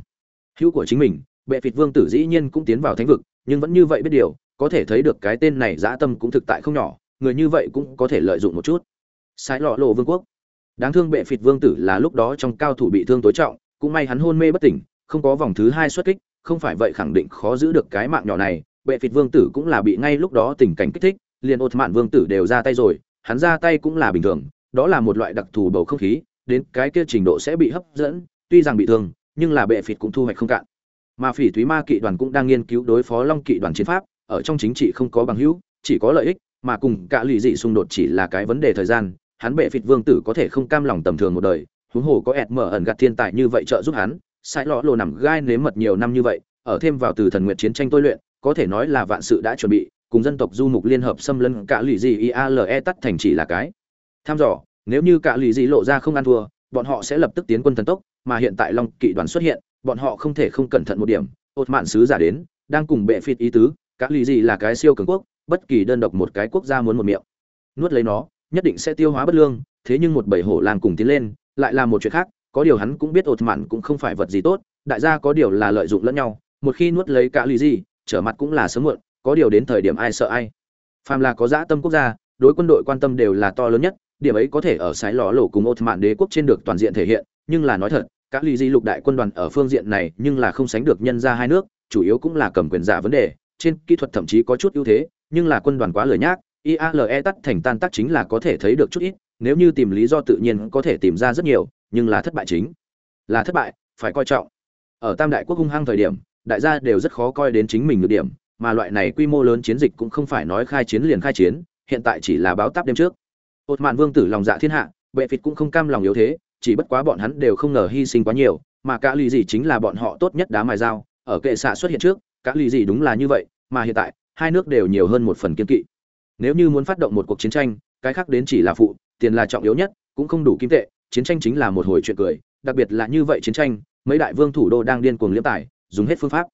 [SPEAKER 1] Hữu của chính mình, bệ phịt vương tử dĩ nhiên cũng tiến vào thánh vực, nhưng vẫn như vậy biết điều, có thể thấy được cái tên này dã tâm cũng thực tại không nhỏ, người như vậy cũng có thể lợi dụng một chút. Sai lọ lộ vương quốc. Đáng thương bệ phịt vương tử là lúc đó trong cao thủ bị thương tối trọng, cũng may hắn hôn mê bất tỉnh, không có vòng thứ hai xuất kích, không phải vậy khẳng định khó giữ được cái mạng nhỏ này, bệ phịt vương tử cũng là bị ngay lúc đó tình cảnh kích thích, liền ột mạn vương tử đều ra tay rồi, hắn ra tay cũng là bình thường, đó là một loại đặc thù bầu không khí, đến cái kia trình độ sẽ bị hấp dẫn tuy rằng bị thương, nhưng là bệ phịt cũng thu hoạch không cạn. Mà phỉ thúy ma kỵ đoàn cũng đang nghiên cứu đối phó long kỵ đoàn chiến pháp, ở trong chính trị không có bằng hữu, chỉ có lợi ích, mà cùng cả lụy dị xung đột chỉ là cái vấn đề thời gian, hắn bệ phịt vương tử có thể không cam lòng tầm thường một đời, huống hồ có ẹt mở ẩn gạt thiên tài như vậy trợ giúp hắn, sai lọ lộ nằm gai nếm mật nhiều năm như vậy, ở thêm vào từ thần nguyện chiến tranh tôi luyện, có thể nói là vạn sự đã chuẩn bị, cùng dân tộc du mục liên hợp xâm lấn cả lụy dị iale tắt thành chỉ là cái. Tham dò, nếu như cả lụy dị lộ ra không ăn thua bọn họ sẽ lập tức tiến quân thần tốc, mà hiện tại long kỵ đoàn xuất hiện, bọn họ không thể không cẩn thận một điểm. Ột mạn sứ giả đến, đang cùng bệ phịt ý tứ, cả lì dị là cái siêu cường quốc, bất kỳ đơn độc một cái quốc gia muốn một miệng. Nuốt lấy nó, nhất định sẽ tiêu hóa bất lương, thế nhưng một bầy hổ làm cùng tiến lên, lại là một chuyện khác, có điều hắn cũng biết ột mạn cũng không phải vật gì tốt, đại gia có điều là lợi dụng lẫn nhau, một khi nuốt lấy cả lì gì, trở mặt cũng là sớm muộn, có điều đến thời điểm ai sợ ai. Phàm là có dã tâm quốc gia, đối quân đội quan tâm đều là to lớn nhất điểm ấy có thể ở sái lò lổ cùng ột mạn đế quốc trên được toàn diện thể hiện, nhưng là nói thật các ly di lục đại quân đoàn ở phương diện này nhưng là không sánh được nhân ra hai nước, chủ yếu cũng là cầm quyền giả vấn đề, trên kỹ thuật thậm chí có chút ưu thế, nhưng là quân đoàn quá lời nhác iale tắt thành tan tác chính là có thể thấy được chút ít, nếu như tìm lý do tự nhiên có thể tìm ra rất nhiều, nhưng là thất bại chính là thất bại, phải coi trọng. Ở tam đại quốc hung hăng thời điểm, đại gia đều rất khó coi đến chính mình nhược điểm, mà loại này quy mô lớn chiến dịch cũng không phải nói khai chiến liền khai chiến, hiện tại chỉ là báo táp đêm trước hột mạn vương tử lòng dạ thiên hạ, bệ phịt cũng không cam lòng yếu thế, chỉ bất quá bọn hắn đều không ngờ hy sinh quá nhiều, mà cả lì gì chính là bọn họ tốt nhất đá mài dao. Ở kệ xạ xuất hiện trước, cả lì gì đúng là như vậy, mà hiện tại, hai nước đều nhiều hơn một phần kiên kỵ. Nếu như muốn phát động một cuộc chiến tranh, cái khác đến chỉ là phụ, tiền là trọng yếu nhất, cũng không đủ kim tệ, chiến tranh chính là một hồi chuyện cười, đặc biệt là như vậy chiến tranh, mấy đại vương thủ đô đang điên cuồng liếm tài dùng hết phương pháp.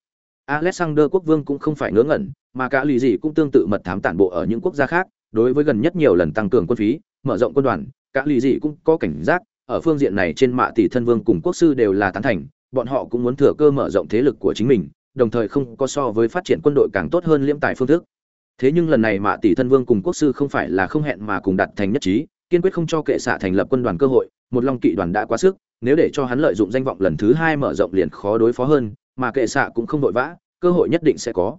[SPEAKER 1] Alexander quốc vương cũng không phải ngớ ngẩn, mà cả lì gì cũng tương tự mật thám tản bộ ở những quốc gia khác đối với gần nhất nhiều lần tăng cường quân phí, mở rộng quân đoàn, cả lì Dị cũng có cảnh giác, ở phương diện này trên mạ tỷ thân vương cùng quốc sư đều là tán thành, bọn họ cũng muốn thừa cơ mở rộng thế lực của chính mình, đồng thời không có so với phát triển quân đội càng tốt hơn liễm tài phương thức. Thế nhưng lần này mạ tỷ thân vương cùng quốc sư không phải là không hẹn mà cùng đặt thành nhất trí, kiên quyết không cho kệ xạ thành lập quân đoàn cơ hội, một long kỵ đoàn đã quá sức, nếu để cho hắn lợi dụng danh vọng lần thứ hai mở rộng liền khó đối phó hơn, mà kệ xạ cũng không vội vã, cơ hội nhất định sẽ có.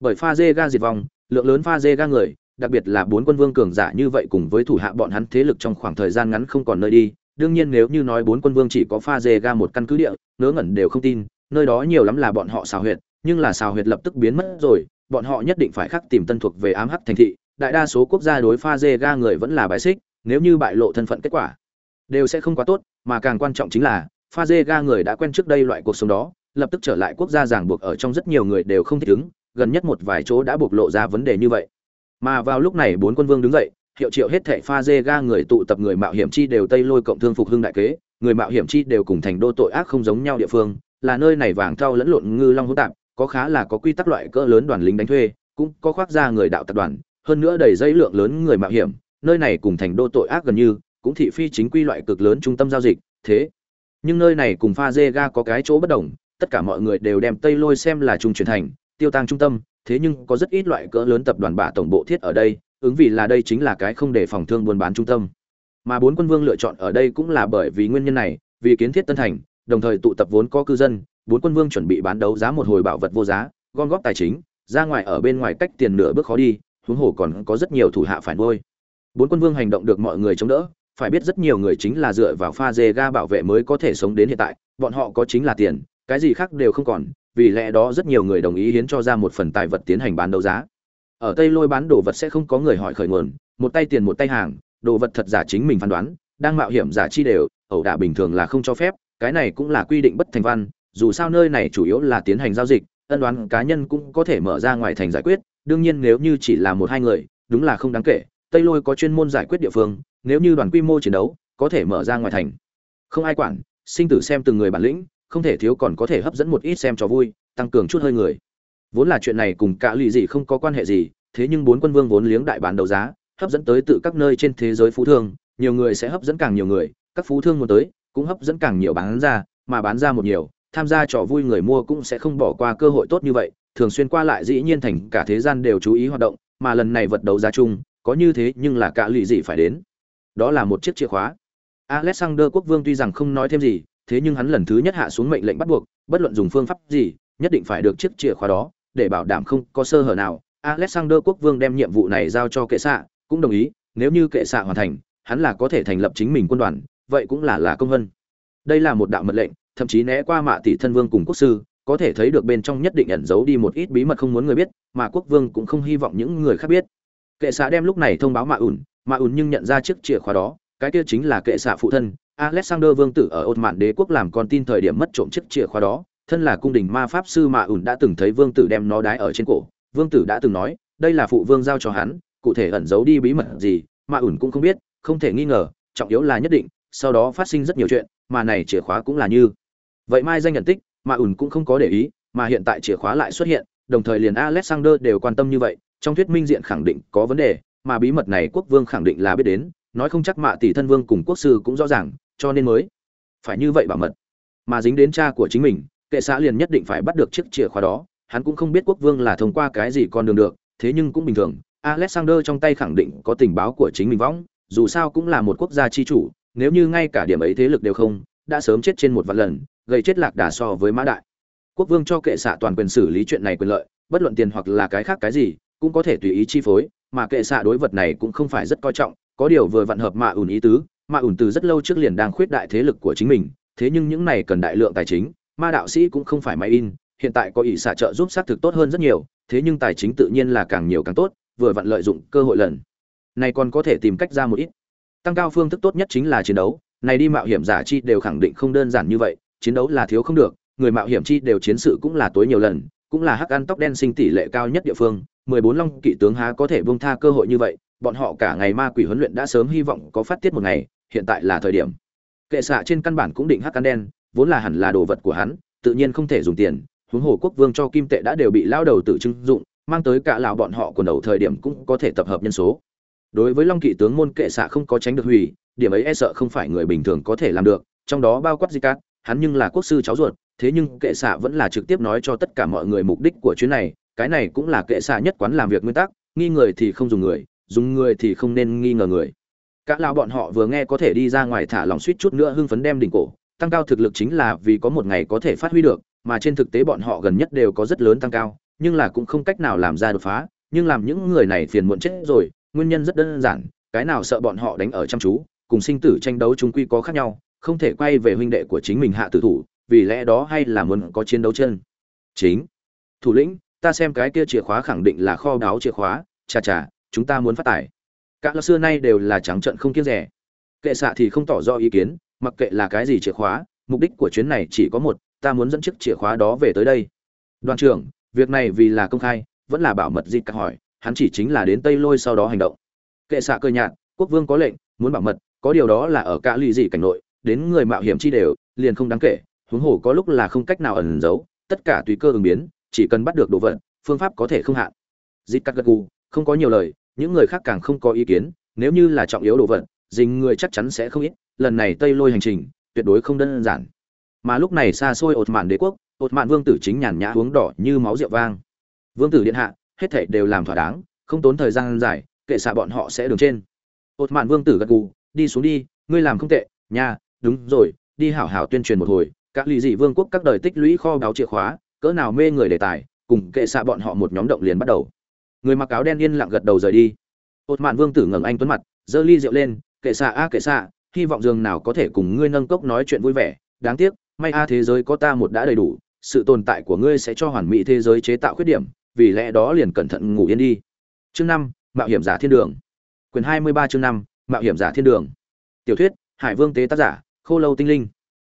[SPEAKER 1] Bởi pha dê ga diệt vong, lượng lớn pha dê ga người đặc biệt là bốn quân vương cường giả như vậy cùng với thủ hạ bọn hắn thế lực trong khoảng thời gian ngắn không còn nơi đi, đương nhiên nếu như nói bốn quân vương chỉ có pha dê ga một căn cứ địa, ngớ ngẩn đều không tin, nơi đó nhiều lắm là bọn họ xào huyệt, nhưng là xào huyệt lập tức biến mất rồi, bọn họ nhất định phải khắc tìm tân thuộc về ám hắc thành thị, đại đa số quốc gia đối pha dê ga người vẫn là bài xích, nếu như bại lộ thân phận kết quả, đều sẽ không quá tốt, mà càng quan trọng chính là, pha dê ga người đã quen trước đây loại cuộc sống đó, lập tức trở lại quốc gia ràng buộc ở trong rất nhiều người đều không thích ứng, gần nhất một vài chỗ đã bộc lộ ra vấn đề như vậy mà vào lúc này bốn quân vương đứng dậy, hiệu triệu hết thệ pha dê ga người tụ tập người mạo hiểm chi đều tây lôi cộng thương phục hưng đại kế. Người mạo hiểm chi đều cùng thành đô tội ác không giống nhau địa phương, là nơi này vàng thau lẫn lộn ngư long hỗn tạp, có khá là có quy tắc loại cỡ lớn đoàn lính đánh thuê, cũng có khoác ra người đạo tập đoàn, hơn nữa đầy dây lượng lớn người mạo hiểm, nơi này cùng thành đô tội ác gần như, cũng thị phi chính quy loại cực lớn trung tâm giao dịch, thế. Nhưng nơi này cùng pha dê ga có cái chỗ bất đồng, tất cả mọi người đều đem tây lôi xem là trung truyền thành, tiêu tăng trung tâm thế nhưng có rất ít loại cỡ lớn tập đoàn bạ tổng bộ thiết ở đây, ứng vì là đây chính là cái không để phòng thương buôn bán trung tâm. Mà bốn quân vương lựa chọn ở đây cũng là bởi vì nguyên nhân này, vì kiến thiết tân thành, đồng thời tụ tập vốn có cư dân, bốn quân vương chuẩn bị bán đấu giá một hồi bảo vật vô giá, gom góp tài chính, ra ngoài ở bên ngoài cách tiền nửa bước khó đi, huống hồ còn có rất nhiều thủ hạ phản nuôi bốn quân vương hành động được mọi người chống đỡ, phải biết rất nhiều người chính là dựa vào pha dê ga bảo vệ mới có thể sống đến hiện tại, bọn họ có chính là tiền, cái gì khác đều không còn vì lẽ đó rất nhiều người đồng ý hiến cho ra một phần tài vật tiến hành bán đấu giá. Ở tây lôi bán đồ vật sẽ không có người hỏi khởi nguồn, một tay tiền một tay hàng, đồ vật thật giả chính mình phán đoán, đang mạo hiểm giả chi đều, ẩu đả bình thường là không cho phép, cái này cũng là quy định bất thành văn, dù sao nơi này chủ yếu là tiến hành giao dịch, ân đoán cá nhân cũng có thể mở ra ngoài thành giải quyết, đương nhiên nếu như chỉ là một hai người, đúng là không đáng kể, tây lôi có chuyên môn giải quyết địa phương, nếu như đoàn quy mô chiến đấu, có thể mở ra ngoài thành. Không ai quản, sinh tử xem từng người bản lĩnh không thể thiếu còn có thể hấp dẫn một ít xem cho vui, tăng cường chút hơi người. Vốn là chuyện này cùng cả lì gì không có quan hệ gì, thế nhưng bốn quân vương vốn liếng đại bán đấu giá, hấp dẫn tới tự các nơi trên thế giới phú thương, nhiều người sẽ hấp dẫn càng nhiều người, các phú thương muốn tới, cũng hấp dẫn càng nhiều bán ra, mà bán ra một nhiều, tham gia trò vui người mua cũng sẽ không bỏ qua cơ hội tốt như vậy, thường xuyên qua lại dĩ nhiên thành cả thế gian đều chú ý hoạt động, mà lần này vật đấu giá chung, có như thế nhưng là cả lì gì phải đến. Đó là một chiếc chìa khóa. Alexander quốc vương tuy rằng không nói thêm gì thế nhưng hắn lần thứ nhất hạ xuống mệnh lệnh bắt buộc, bất luận dùng phương pháp gì, nhất định phải được chiếc chìa khóa đó, để bảo đảm không có sơ hở nào. Alexander quốc vương đem nhiệm vụ này giao cho kệ xạ, cũng đồng ý, nếu như kệ xạ hoàn thành, hắn là có thể thành lập chính mình quân đoàn, vậy cũng là là công vân. Đây là một đạo mật lệnh, thậm chí né qua mạ tỷ thân vương cùng quốc sư, có thể thấy được bên trong nhất định ẩn giấu đi một ít bí mật không muốn người biết, mà quốc vương cũng không hy vọng những người khác biết. Kệ xạ đem lúc này thông báo mạ ủn mạ ủn nhưng nhận ra chiếc chìa khóa đó, cái kia chính là kệ xạ phụ thân alexander vương tử ở ột mạn đế quốc làm con tin thời điểm mất trộm chiếc chìa khóa đó, thân là cung đình ma pháp sư mạ ủn đã từng thấy vương tử đem nó đái ở trên cổ. Vương tử đã từng nói, đây là phụ vương giao cho hắn, cụ thể ẩn giấu đi bí mật gì mạ ủn cũng không biết, không thể nghi ngờ, trọng yếu là nhất định, sau đó phát sinh rất nhiều chuyện, mà này chìa khóa cũng là như. Vậy mai danh nhận tích mà ủn cũng không có để ý, mà hiện tại chìa khóa lại xuất hiện, đồng thời liền alexander đều quan tâm như vậy, trong thuyết minh diện khẳng định có vấn đề, mà bí mật này quốc vương khẳng định là biết đến, nói không chắc mạ tỷ thân vương cùng quốc sư cũng rõ ràng cho nên mới phải như vậy bảo mật. Mà dính đến cha của chính mình, kệ xã liền nhất định phải bắt được chiếc chìa khóa đó. Hắn cũng không biết quốc vương là thông qua cái gì con đường được, thế nhưng cũng bình thường. Alexander trong tay khẳng định có tình báo của chính mình võng, dù sao cũng là một quốc gia chi chủ, nếu như ngay cả điểm ấy thế lực đều không, đã sớm chết trên một vạn lần, gây chết lạc đà so với mã đại. Quốc vương cho kệ xạ toàn quyền xử lý chuyện này quyền lợi, bất luận tiền hoặc là cái khác cái gì, cũng có thể tùy ý chi phối, mà kệ xạ đối vật này cũng không phải rất coi trọng, có điều vừa vặn hợp mạ ủn ý tứ mà ủn từ rất lâu trước liền đang khuyết đại thế lực của chính mình, thế nhưng những này cần đại lượng tài chính, ma đạo sĩ cũng không phải máy in, hiện tại có ỷ xả trợ giúp xác thực tốt hơn rất nhiều, thế nhưng tài chính tự nhiên là càng nhiều càng tốt, vừa vặn lợi dụng cơ hội lần. Này còn có thể tìm cách ra một ít. Tăng cao phương thức tốt nhất chính là chiến đấu, này đi mạo hiểm giả chi đều khẳng định không đơn giản như vậy, chiến đấu là thiếu không được, người mạo hiểm chi đều chiến sự cũng là tối nhiều lần, cũng là hắc ăn tóc đen sinh tỷ lệ cao nhất địa phương, mười bốn long kỵ tướng há có thể buông tha cơ hội như vậy, bọn họ cả ngày ma quỷ huấn luyện đã sớm hy vọng có phát tiết một ngày hiện tại là thời điểm. Kệ xạ trên căn bản cũng định hắc căn đen, vốn là hẳn là đồ vật của hắn, tự nhiên không thể dùng tiền. Huống hồ quốc vương cho kim tệ đã đều bị lao đầu tự trưng dụng, mang tới cả lào bọn họ quần đầu thời điểm cũng có thể tập hợp nhân số. Đối với long kỵ tướng môn kệ xạ không có tránh được hủy, điểm ấy e sợ không phải người bình thường có thể làm được, trong đó bao quát di cát hắn nhưng là quốc sư cháu ruột, thế nhưng kệ xạ vẫn là trực tiếp nói cho tất cả mọi người mục đích của chuyến này, cái này cũng là kệ xạ nhất quán làm việc nguyên tắc, nghi người thì không dùng người dùng người thì không nên nghi ngờ người cả lao bọn họ vừa nghe có thể đi ra ngoài thả lòng suýt chút nữa hưng phấn đem đỉnh cổ, tăng cao thực lực chính là vì có một ngày có thể phát huy được, mà trên thực tế bọn họ gần nhất đều có rất lớn tăng cao, nhưng là cũng không cách nào làm ra đột phá, nhưng làm những người này phiền muộn chết rồi, nguyên nhân rất đơn giản, cái nào sợ bọn họ đánh ở chăm chú, cùng sinh tử tranh đấu chúng quy có khác nhau, không thể quay về huynh đệ của chính mình hạ tử thủ, vì lẽ đó hay là muốn có chiến đấu chân. Chính. Thủ lĩnh, ta xem cái kia chìa khóa khẳng định là kho đáo chìa khóa, chà chà, chúng ta muốn phát tài. Cả lão xưa nay đều là trắng trợn không kiêng rẻ. Kệ xạ thì không tỏ rõ ý kiến, mặc kệ là cái gì chìa khóa, mục đích của chuyến này chỉ có một, ta muốn dẫn chiếc chìa khóa đó về tới đây. Đoàn trưởng, việc này vì là công khai, vẫn là bảo mật dịt cả hỏi, hắn chỉ chính là đến tây lôi sau đó hành động. Kệ xạ cơ nhạt, quốc vương có lệnh, muốn bảo mật, có điều đó là ở cả lì gì cảnh nội, đến người mạo hiểm chi đều, liền không đáng kể, huống hồ có lúc là không cách nào ẩn giấu, tất cả tùy cơ ứng biến, chỉ cần bắt được đồ vật, phương pháp có thể không hạn. Dịt cắt gật gù, không có nhiều lời những người khác càng không có ý kiến, nếu như là trọng yếu đồ vật, dình người chắc chắn sẽ không ít, lần này tây lôi hành trình, tuyệt đối không đơn giản. Mà lúc này xa xôi ột mạn đế quốc ột mạn vương tử chính nhàn nhã uống đỏ như máu rượu vang. Vương tử điện hạ, hết thảy đều làm thỏa đáng, không tốn thời gian dài, kệ xạ bọn họ sẽ đường trên. Ột mạn vương tử gật gù, đi xuống đi, ngươi làm không tệ, nha, đúng rồi, đi hảo hảo tuyên truyền một hồi, các lì dị vương quốc các đời tích lũy kho báo chìa khóa, cỡ nào mê người đề tài, cùng kệ xạ bọn họ một nhóm động liền bắt đầu người mặc áo đen yên lặng gật đầu rời đi. Ột mạn vương tử ngẩng anh tuấn mặt, giơ ly rượu lên, kệ xạ a, kệ xạ, hy vọng giường nào có thể cùng ngươi nâng cốc nói chuyện vui vẻ. Đáng tiếc, may a thế giới có ta một đã đầy đủ, sự tồn tại của ngươi sẽ cho hoàn mỹ thế giới chế tạo khuyết điểm, vì lẽ đó liền cẩn thận ngủ yên đi. Chương năm, mạo hiểm giả thiên đường. Quyền hai mươi ba chương năm, mạo hiểm giả thiên đường. Tiểu thuyết, hải vương tế tác giả, khô lâu tinh linh.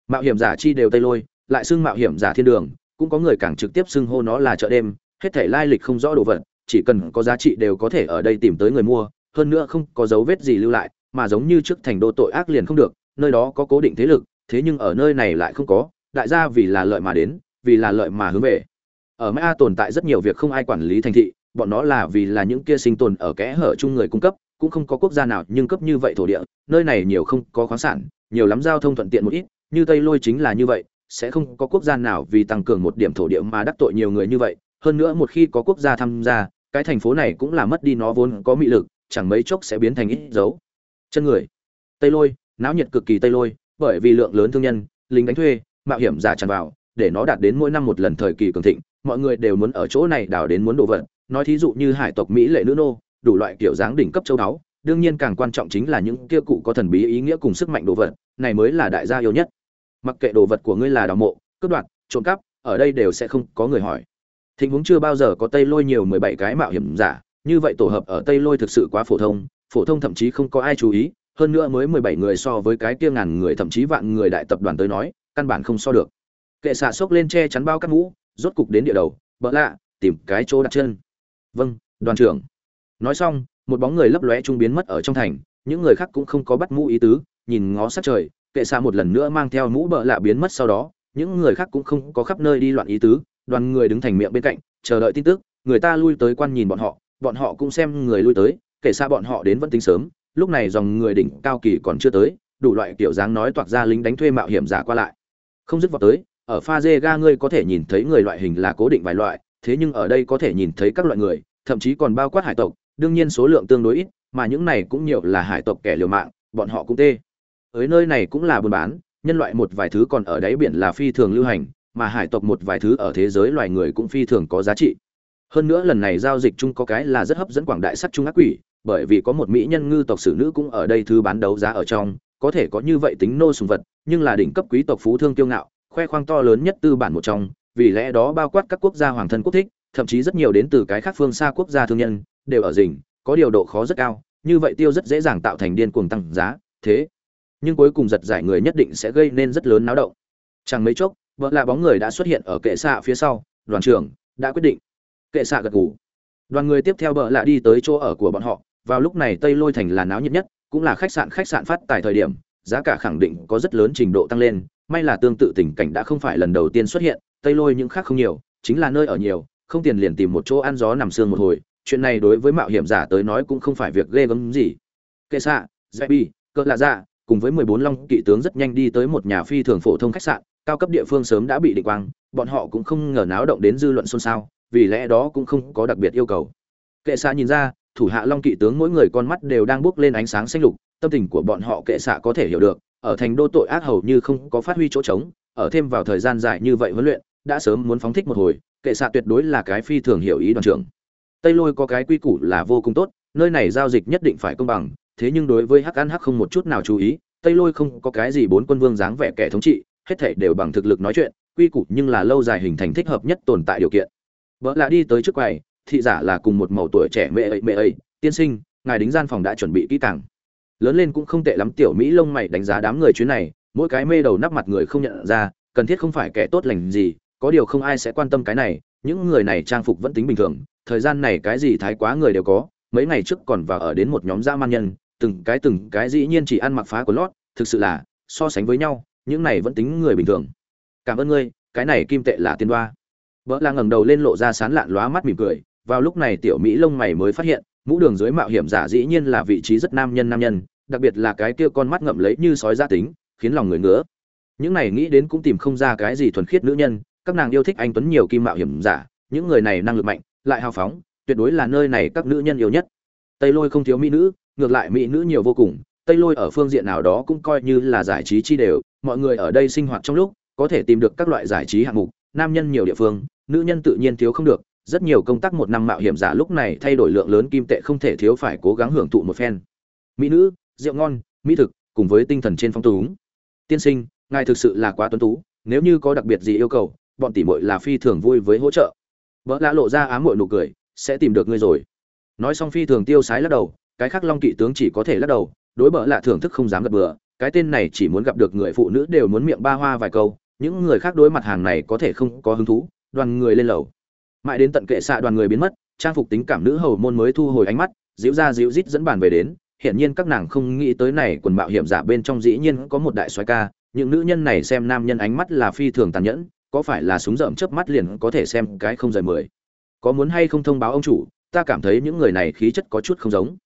[SPEAKER 1] Mạo hiểm giả chi đều tây lôi, lại xưng mạo hiểm giả thiên đường, cũng có người càng trực tiếp xưng hô nó là chợ đêm, hết thể lai lịch không rõ đồ vật chỉ cần có giá trị đều có thể ở đây tìm tới người mua, hơn nữa không có dấu vết gì lưu lại, mà giống như trước thành đô tội ác liền không được, nơi đó có cố định thế lực, thế nhưng ở nơi này lại không có, đại gia vì là lợi mà đến, vì là lợi mà hướng về. Ở mã tồn tại rất nhiều việc không ai quản lý thành thị, bọn nó là vì là những kia sinh tồn ở kẽ hở chung người cung cấp, cũng không có quốc gia nào nhưng cấp như vậy thổ địa, nơi này nhiều không có khoáng sản, nhiều lắm giao thông thuận tiện một ít, như tây lôi chính là như vậy, sẽ không có quốc gia nào vì tăng cường một điểm thổ địa mà đắc tội nhiều người như vậy, hơn nữa một khi có quốc gia tham gia cái thành phố này cũng là mất đi nó vốn có mị lực, chẳng mấy chốc sẽ biến thành ít dấu. Chân người. Tây lôi, náo nhiệt cực kỳ tây lôi, bởi vì lượng lớn thương nhân, lính đánh thuê, mạo hiểm giả tràn vào, để nó đạt đến mỗi năm một lần thời kỳ cường thịnh, mọi người đều muốn ở chỗ này đào đến muốn đồ vật. Nói thí dụ như hải tộc mỹ lệ nữ nô, đủ loại kiểu dáng đỉnh cấp châu đáo đương nhiên càng quan trọng chính là những kia cụ có thần bí ý nghĩa cùng sức mạnh đồ vật, này mới là đại gia yêu nhất. Mặc kệ đồ vật của ngươi là đào mộ, cướp đoạt, trộm cắp, ở đây đều sẽ không có người hỏi thịnh huống chưa bao giờ có tây lôi nhiều mười bảy cái mạo hiểm giả, như vậy tổ hợp ở tây lôi thực sự quá phổ thông phổ thông thậm chí không có ai chú ý, hơn nữa mới mười bảy người so với cái kia ngàn người, thậm chí vạn người đại tập đoàn tới nói, căn bản không so được. Kệ xạ sốc lên che chắn bao các mũ, rốt cục đến địa đầu bỡ lạ, tìm cái chỗ đặt chân. Vâng đoàn trưởng. Nói xong, một bóng người lấp lóe trung biến mất ở trong thành, những người khác cũng không có bắt mũ ý tứ, nhìn ngó sát trời, kệ xạ một lần nữa mang theo mũ bợ lạ biến mất sau đó, những người khác cũng không có khắp nơi đi loạn ý tứ đoàn người đứng thành miệng bên cạnh, chờ đợi tin tức, người ta lui tới quan nhìn bọn họ bọn họ cũng xem người lui tới, kể xa bọn họ đến vẫn tính sớm, lúc này dòng người đỉnh cao kỳ còn chưa tới, đủ loại kiểu dáng nói toạc ra lính đánh thuê mạo hiểm giả qua lại. Không dứt vào tới, ở pha dê ga ngươi có thể nhìn thấy người loại hình là cố định vài loại, thế nhưng ở đây có thể nhìn thấy các loại người, thậm chí còn bao quát hải tộc, đương nhiên số lượng tương đối ít, mà những này cũng nhiều là hải tộc kẻ liều mạng, bọn họ cũng tê. Ở nơi này cũng là buôn bán, nhân loại một vài thứ còn ở đáy biển là phi thường lưu hành mà hải tộc một vài thứ ở thế giới loài người cũng phi thường có giá trị. Hơn nữa lần này giao dịch chung có cái là rất hấp dẫn quảng đại sắc trung ác quỷ, bởi vì có một mỹ nhân ngư tộc sử nữ cũng ở đây thứ bán đấu giá ở trong, có thể có như vậy tính nô sùng vật, nhưng là đỉnh cấp quý tộc phú thương kiêu ngạo, khoe khoang to lớn nhất tư bản một trong, vì lẽ đó bao quát các quốc gia hoàng thân quốc thích, thậm chí rất nhiều đến từ cái khác phương xa quốc gia thương nhân, đều ở rình, có điều độ khó rất cao, như vậy tiêu rất dễ dàng tạo thành điên cuồng tăng giá, thế. Nhưng cuối cùng giật giải người nhất định sẽ gây nên rất lớn náo động. Chẳng mấy chốc vợ là bóng người đã xuất hiện ở kệ xạ phía sau, đoàn trưởng đã quyết định. Kệ xạ gật ngủ đoàn người tiếp theo bợ lạ đi tới chỗ ở của bọn họ. Vào lúc này tây lôi thành là náo nhiệt nhất, cũng là khách sạn khách sạn phát tại thời điểm, giá cả khẳng định có rất lớn trình độ tăng lên. May là tương tự tình cảnh đã không phải lần đầu tiên xuất hiện, tây lôi những khác không nhiều, chính là nơi ở nhiều, không tiền liền tìm một chỗ ăn gió nằm sương một hồi. Chuyện này đối với mạo hiểm giả tới nói cũng không phải việc ghê gớm gì. Kệ xạ dạy bi cỡ lạ dạ cùng với mười bốn long kỵ tướng rất nhanh đi tới một nhà phi thường phổ thông khách sạn cao cấp địa phương sớm đã bị định quang, bọn họ cũng không ngờ náo động đến dư luận xôn xao, vì lẽ đó cũng không có đặc biệt yêu cầu. Kệ xạ nhìn ra, thủ hạ long kỵ tướng mỗi người con mắt đều đang bước lên ánh sáng xanh lục, tâm tình của bọn họ kệ xạ có thể hiểu được, ở thành đô tội ác hầu như không có phát huy chỗ trống, ở thêm vào thời gian dài như vậy huấn luyện, đã sớm muốn phóng thích một hồi, kệ xạ tuyệt đối là cái phi thường hiểu ý đoàn trưởng. Tây lôi có cái quy củ là vô cùng tốt, nơi này giao dịch nhất định phải công bằng, thế nhưng đối với hắc ăn hắc không một chút nào chú ý, tây lôi không có cái gì bốn quân vương dáng vẻ kẻ thống trị hết thảy đều bằng thực lực nói chuyện, quy củ nhưng là lâu dài hình thành thích hợp nhất tồn tại điều kiện. Vợ là đi tới trước quầy, thị giả là cùng một màu tuổi trẻ mẹ ấy mẹ ấy, tiên sinh, ngài đính gian phòng đã chuẩn bị kỹ càng. Lớn lên cũng không tệ lắm, tiểu mỹ lông mày đánh giá đám người chuyến này, mỗi cái mê đầu nắp mặt người không nhận ra, cần thiết không phải kẻ tốt lành gì, có điều không ai sẽ quan tâm cái này, những người này trang phục vẫn tính bình thường, thời gian này cái gì thái quá người đều có, mấy ngày trước còn vào ở đến một nhóm dã man nhân, từng cái từng cái dĩ nhiên chỉ ăn mặc phá của lót, thực sự là so sánh với nhau những này vẫn tính người bình thường. Cảm ơn ngươi, cái này kim tệ là tiền đoa. Vợ là ngẩng đầu lên lộ ra sán lạn lóa mắt mỉm cười, vào lúc này tiểu mỹ lông mày mới phát hiện, mũ đường dưới mạo hiểm giả dĩ nhiên là vị trí rất nam nhân nam nhân, đặc biệt là cái kia con mắt ngậm lấy như sói gia tính, khiến lòng người ngứa. Những này nghĩ đến cũng tìm không ra cái gì thuần khiết nữ nhân, các nàng yêu thích anh tuấn nhiều kim mạo hiểm giả, những người này năng lực mạnh, lại hào phóng, tuyệt đối là nơi này các nữ nhân yêu nhất. Tây lôi không thiếu mỹ nữ, ngược lại mỹ nữ nhiều vô cùng tây lôi ở phương diện nào đó cũng coi như là giải trí chi đều, mọi người ở đây sinh hoạt trong lúc, có thể tìm được các loại giải trí hạng mục, nam nhân nhiều địa phương, nữ nhân tự nhiên thiếu không được, rất nhiều công tác một năm mạo hiểm giả lúc này thay đổi lượng lớn kim tệ không thể thiếu phải cố gắng hưởng thụ một phen. Mỹ nữ, rượu ngon, mỹ thực, cùng với tinh thần trên phong túng. Tiên sinh, ngài thực sự là quá tuấn tú, nếu như có đặc biệt gì yêu cầu, bọn tỷ muội là phi thường vui với hỗ trợ. Vợ lạ lộ ra ám muội nụ cười, sẽ tìm được ngươi rồi. Nói xong phi thường tiêu sái lắc đầu, cái khác long kỵ tướng chỉ có thể lắc đầu đối bợ lạ thưởng thức không dám gật bừa, cái tên này chỉ muốn gặp được người phụ nữ đều muốn miệng ba hoa vài câu, những người khác đối mặt hàng này có thể không có hứng thú, đoàn người lên lầu. Mãi đến tận kệ xạ đoàn người biến mất, trang phục tính cảm nữ hầu môn mới thu hồi ánh mắt, dịu ra dịu rít dẫn bàn về đến, hiển nhiên các nàng không nghĩ tới này quần mạo hiểm giả bên trong dĩ nhiên có một đại soái ca, những nữ nhân này xem nam nhân ánh mắt là phi thường tàn nhẫn, có phải là súng rợm chớp mắt liền có thể xem cái không rời mười. Có muốn hay không thông báo ông chủ, ta cảm thấy những người này khí chất có chút không giống.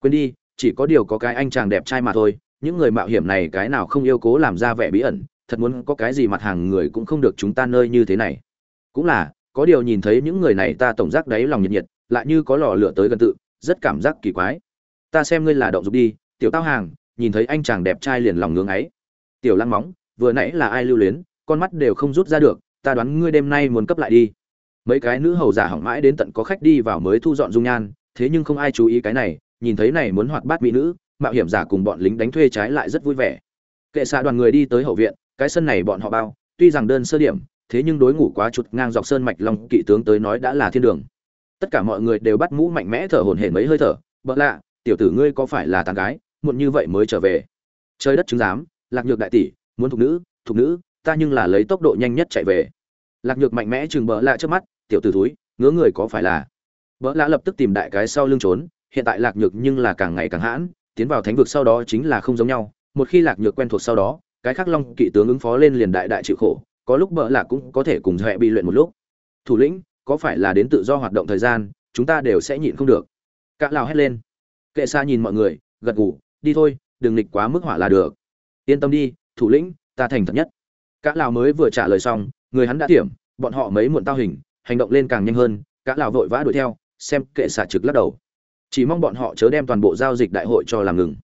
[SPEAKER 1] Quên đi chỉ có điều có cái anh chàng đẹp trai mà thôi, những người mạo hiểm này cái nào không yêu cố làm ra vẻ bí ẩn, thật muốn có cái gì mặt hàng người cũng không được chúng ta nơi như thế này. Cũng là, có điều nhìn thấy những người này ta tổng giác đáy lòng nhiệt nhiệt, lại như có lò lửa tới gần tự, rất cảm giác kỳ quái. Ta xem ngươi là động dục đi, tiểu tao hàng, nhìn thấy anh chàng đẹp trai liền lòng ngưỡng ấy. Tiểu lăng móng, vừa nãy là ai lưu luyến, con mắt đều không rút ra được, ta đoán ngươi đêm nay muốn cấp lại đi. Mấy cái nữ hầu giả hỏng mãi đến tận có khách đi vào mới thu dọn dung nhan, thế nhưng không ai chú ý cái này nhìn thấy này muốn hoạt bát mỹ nữ, mạo hiểm giả cùng bọn lính đánh thuê trái lại rất vui vẻ. Kệ xạ đoàn người đi tới hậu viện, cái sân này bọn họ bao, tuy rằng đơn sơ điểm, thế nhưng đối ngủ quá chụt ngang dọc sơn mạch long kỵ tướng tới nói đã là thiên đường. Tất cả mọi người đều bắt mũ mạnh mẽ thở hổn hển mấy hơi thở bỡ lạ, tiểu tử ngươi có phải là tàn gái, muộn như vậy mới trở về? Trời đất chứng giám, lạc nhược đại tỷ, muốn thục nữ thục nữ, ta nhưng là lấy tốc độ nhanh nhất chạy về. Lạc nhược mạnh mẽ chừng bỡ lạ trước mắt, tiểu tử thúi, ngứa người có phải là? Bỡ lạ lập tức tìm đại cái sau lưng trốn hiện tại lạc nhược nhưng là càng ngày càng hãn, tiến vào thánh vực sau đó chính là không giống nhau, một khi lạc nhược quen thuộc sau đó, cái khác long kỵ tướng ứng phó lên liền đại đại chịu khổ, có lúc bỡ lạc cũng có thể cùng huệ bị luyện một lúc. Thủ lĩnh, có phải là đến tự do hoạt động thời gian, chúng ta đều sẽ nhịn không được. Cả lào hét lên. Kệ xa nhìn mọi người, gật gù, đi thôi, đừng nghịch quá mức hỏa là được. Yên tâm đi, thủ lĩnh, ta thành thật nhất. Cả lào mới vừa trả lời xong, người hắn đã tiểm, bọn họ mấy muộn tao hình, hành động lên càng nhanh hơn cả lào vội vã đuổi theo, xem kệ xả trực lắc đầu chỉ mong bọn họ chớ đem toàn bộ giao dịch đại hội cho làm ngừng.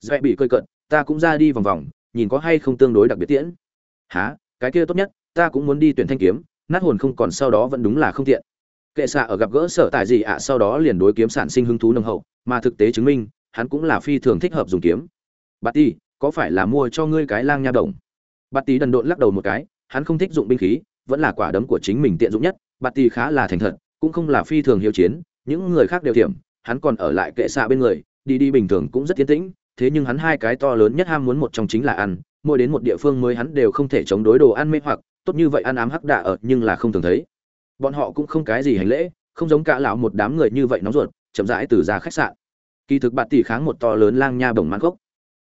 [SPEAKER 1] Dễ bị cơi cận ta cũng ra đi vòng vòng, nhìn có hay không tương đối đặc biệt tiễn. Há cái kia tốt nhất, ta cũng muốn đi tuyển thanh kiếm, nát hồn không còn sau đó vẫn đúng là không tiện. Kệ xạ ở gặp gỡ sở tại gì ạ, sau đó liền đối kiếm sản sinh hứng thú nồng hậu, mà thực tế chứng minh, hắn cũng là phi thường thích hợp dùng kiếm. Bà ti có phải là mua cho ngươi cái lang nha đồng? Bà ti đần độn lắc đầu một cái, hắn không thích dụng binh khí, vẫn là quả đấm của chính mình tiện dụng nhất. Bà ti khá là thành thật, cũng không là phi thường hiếu chiến, những người khác đều thiểm hắn còn ở lại kệ xạ bên người, đi đi bình thường cũng rất tiến tĩnh, thế nhưng hắn hai cái to lớn nhất ham muốn một trong chính là ăn, mỗi đến một địa phương mới hắn đều không thể chống đối đồ ăn mê hoặc, tốt như vậy ăn ám hắc đạ ở nhưng là không thường thấy. Bọn họ cũng không cái gì hành lễ, không giống cả lão một đám người như vậy nóng ruột, chậm rãi từ ra khách sạn. Kỳ thực bạn tỷ kháng một to lớn lang nha bồng mang gốc.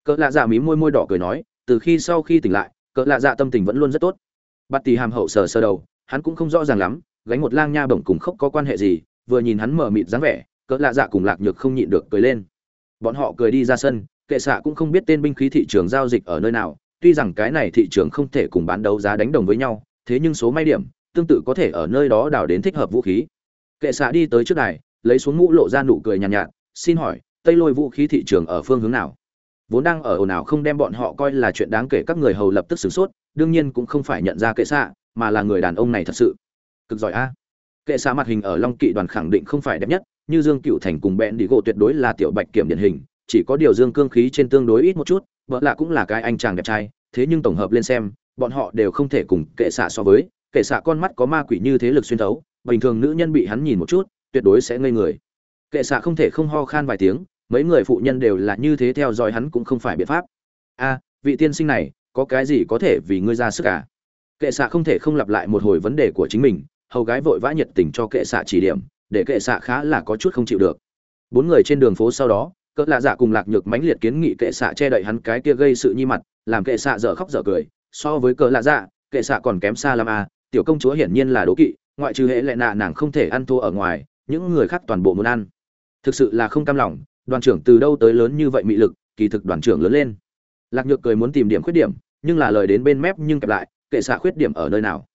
[SPEAKER 1] Cỡ lạ dạ mí môi môi đỏ cười nói, từ khi sau khi tỉnh lại, cỡ lạ dạ tâm tình vẫn luôn rất tốt. Bạn tỷ hàm hậu sờ sơ đầu, hắn cũng không rõ ràng lắm, gánh một lang nha bồng cùng khóc có quan hệ gì, vừa nhìn hắn mở mịt dáng vẻ cỡ lạ dạ cùng lạc nhược không nhịn được cười lên. Bọn họ cười đi ra sân kệ xạ cũng không biết tên binh khí thị trường giao dịch ở nơi nào tuy rằng cái này thị trường không thể cùng bán đấu giá đánh đồng với nhau thế nhưng số may điểm tương tự có thể ở nơi đó đào đến thích hợp vũ khí. Kệ xạ đi tới trước đài lấy xuống mũ lộ ra nụ cười nhàn nhạt, nhạt xin hỏi tây lôi vũ khí thị trường ở phương hướng nào? Vốn đang ở ồn ào không đem bọn họ coi là chuyện đáng kể các người hầu lập tức sửng sốt đương nhiên cũng không phải nhận ra kệ xạ mà là người đàn ông này thật sự. Cực giỏi a. Kệ xạ mặt hình ở long kỵ đoàn khẳng định không phải đẹp nhất như dương cựu thành cùng bẹn đi gỗ tuyệt đối là tiểu bạch kiểm điển hình, chỉ có điều dương cương khí trên tương đối ít một chút, vợ lạ cũng là cái anh chàng đẹp trai, thế nhưng tổng hợp lên xem, bọn họ đều không thể cùng kệ xạ so với, kệ xạ con mắt có ma quỷ như thế lực xuyên thấu, bình thường nữ nhân bị hắn nhìn một chút, tuyệt đối sẽ ngây người. Kệ xạ không thể không ho khan vài tiếng, mấy người phụ nhân đều là như thế theo dõi hắn cũng không phải biện pháp. A, vị tiên sinh này, có cái gì có thể vì ngươi ra sức à? Kệ xạ không thể không lặp lại một hồi vấn đề của chính mình, hầu gái vội vã nhiệt tình cho kệ xạ chỉ điểm để kệ xạ khá là có chút không chịu được. Bốn người trên đường phố sau đó, cỡ lạ dạ cùng lạc nhược mãnh liệt kiến nghị kệ xạ che đậy hắn cái kia gây sự nhi mặt, làm kệ xạ dở khóc dở cười. So với cỡ lạ dạ kệ xạ còn kém xa lắm à tiểu công chúa hiển nhiên là đố kỵ, ngoại trừ hệ lệ nạ nàng không thể ăn thua ở ngoài, những người khác toàn bộ muốn ăn. Thực sự là không cam lòng, đoàn trưởng từ đâu tới lớn như vậy mị lực, kỳ thực đoàn trưởng lớn lên. Lạc nhược cười muốn tìm điểm khuyết điểm, nhưng là lời đến bên mép nhưng kẹp lại, kệ xạ khuyết điểm ở nơi nào?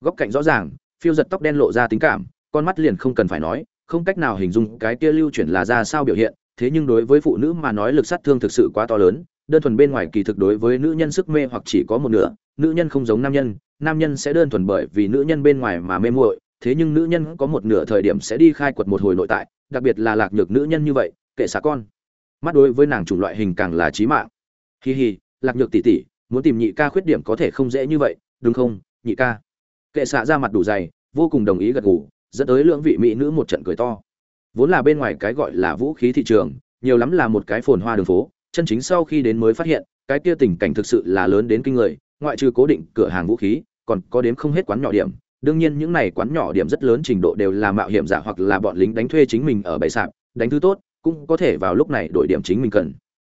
[SPEAKER 1] Góc cạnh rõ ràng, phiêu giật tóc đen lộ ra tính cảm con mắt liền không cần phải nói, không cách nào hình dung cái kia lưu chuyển là ra sao biểu hiện, thế nhưng đối với phụ nữ mà nói lực sát thương thực sự quá to lớn, đơn thuần bên ngoài kỳ thực đối với nữ nhân sức mê hoặc chỉ có một nửa, nữ nhân không giống nam nhân nam nhân sẽ đơn thuần bởi vì nữ nhân bên ngoài mà mê muội, thế nhưng nữ nhân có một nửa thời điểm sẽ đi khai quật một hồi nội tại, đặc biệt là lạc nhược nữ nhân như vậy, kệ xả con. Mắt đối với nàng chủng loại hình càng là trí mạng. Hi hi, lạc nhược tỷ tỷ, muốn tìm nhị ca khuyết điểm có thể không dễ như vậy, đúng không, nhị ca? Kệ xạ ra mặt đủ dày, vô cùng đồng ý gật gù dẫn tới lưỡng vị mỹ nữ một trận cười to. Vốn là bên ngoài cái gọi là vũ khí thị trường, nhiều lắm là một cái phồn hoa đường phố, chân chính sau khi đến mới phát hiện, cái kia tình cảnh thực sự là lớn đến kinh người, ngoại trừ cố định cửa hàng vũ khí, còn có đếm không hết quán nhỏ điểm. Đương nhiên những này quán nhỏ điểm rất lớn trình độ đều là mạo hiểm giả hoặc là bọn lính đánh thuê chính mình ở bãi sạp, đánh thứ tốt, cũng có thể vào lúc này đổi điểm chính mình cần.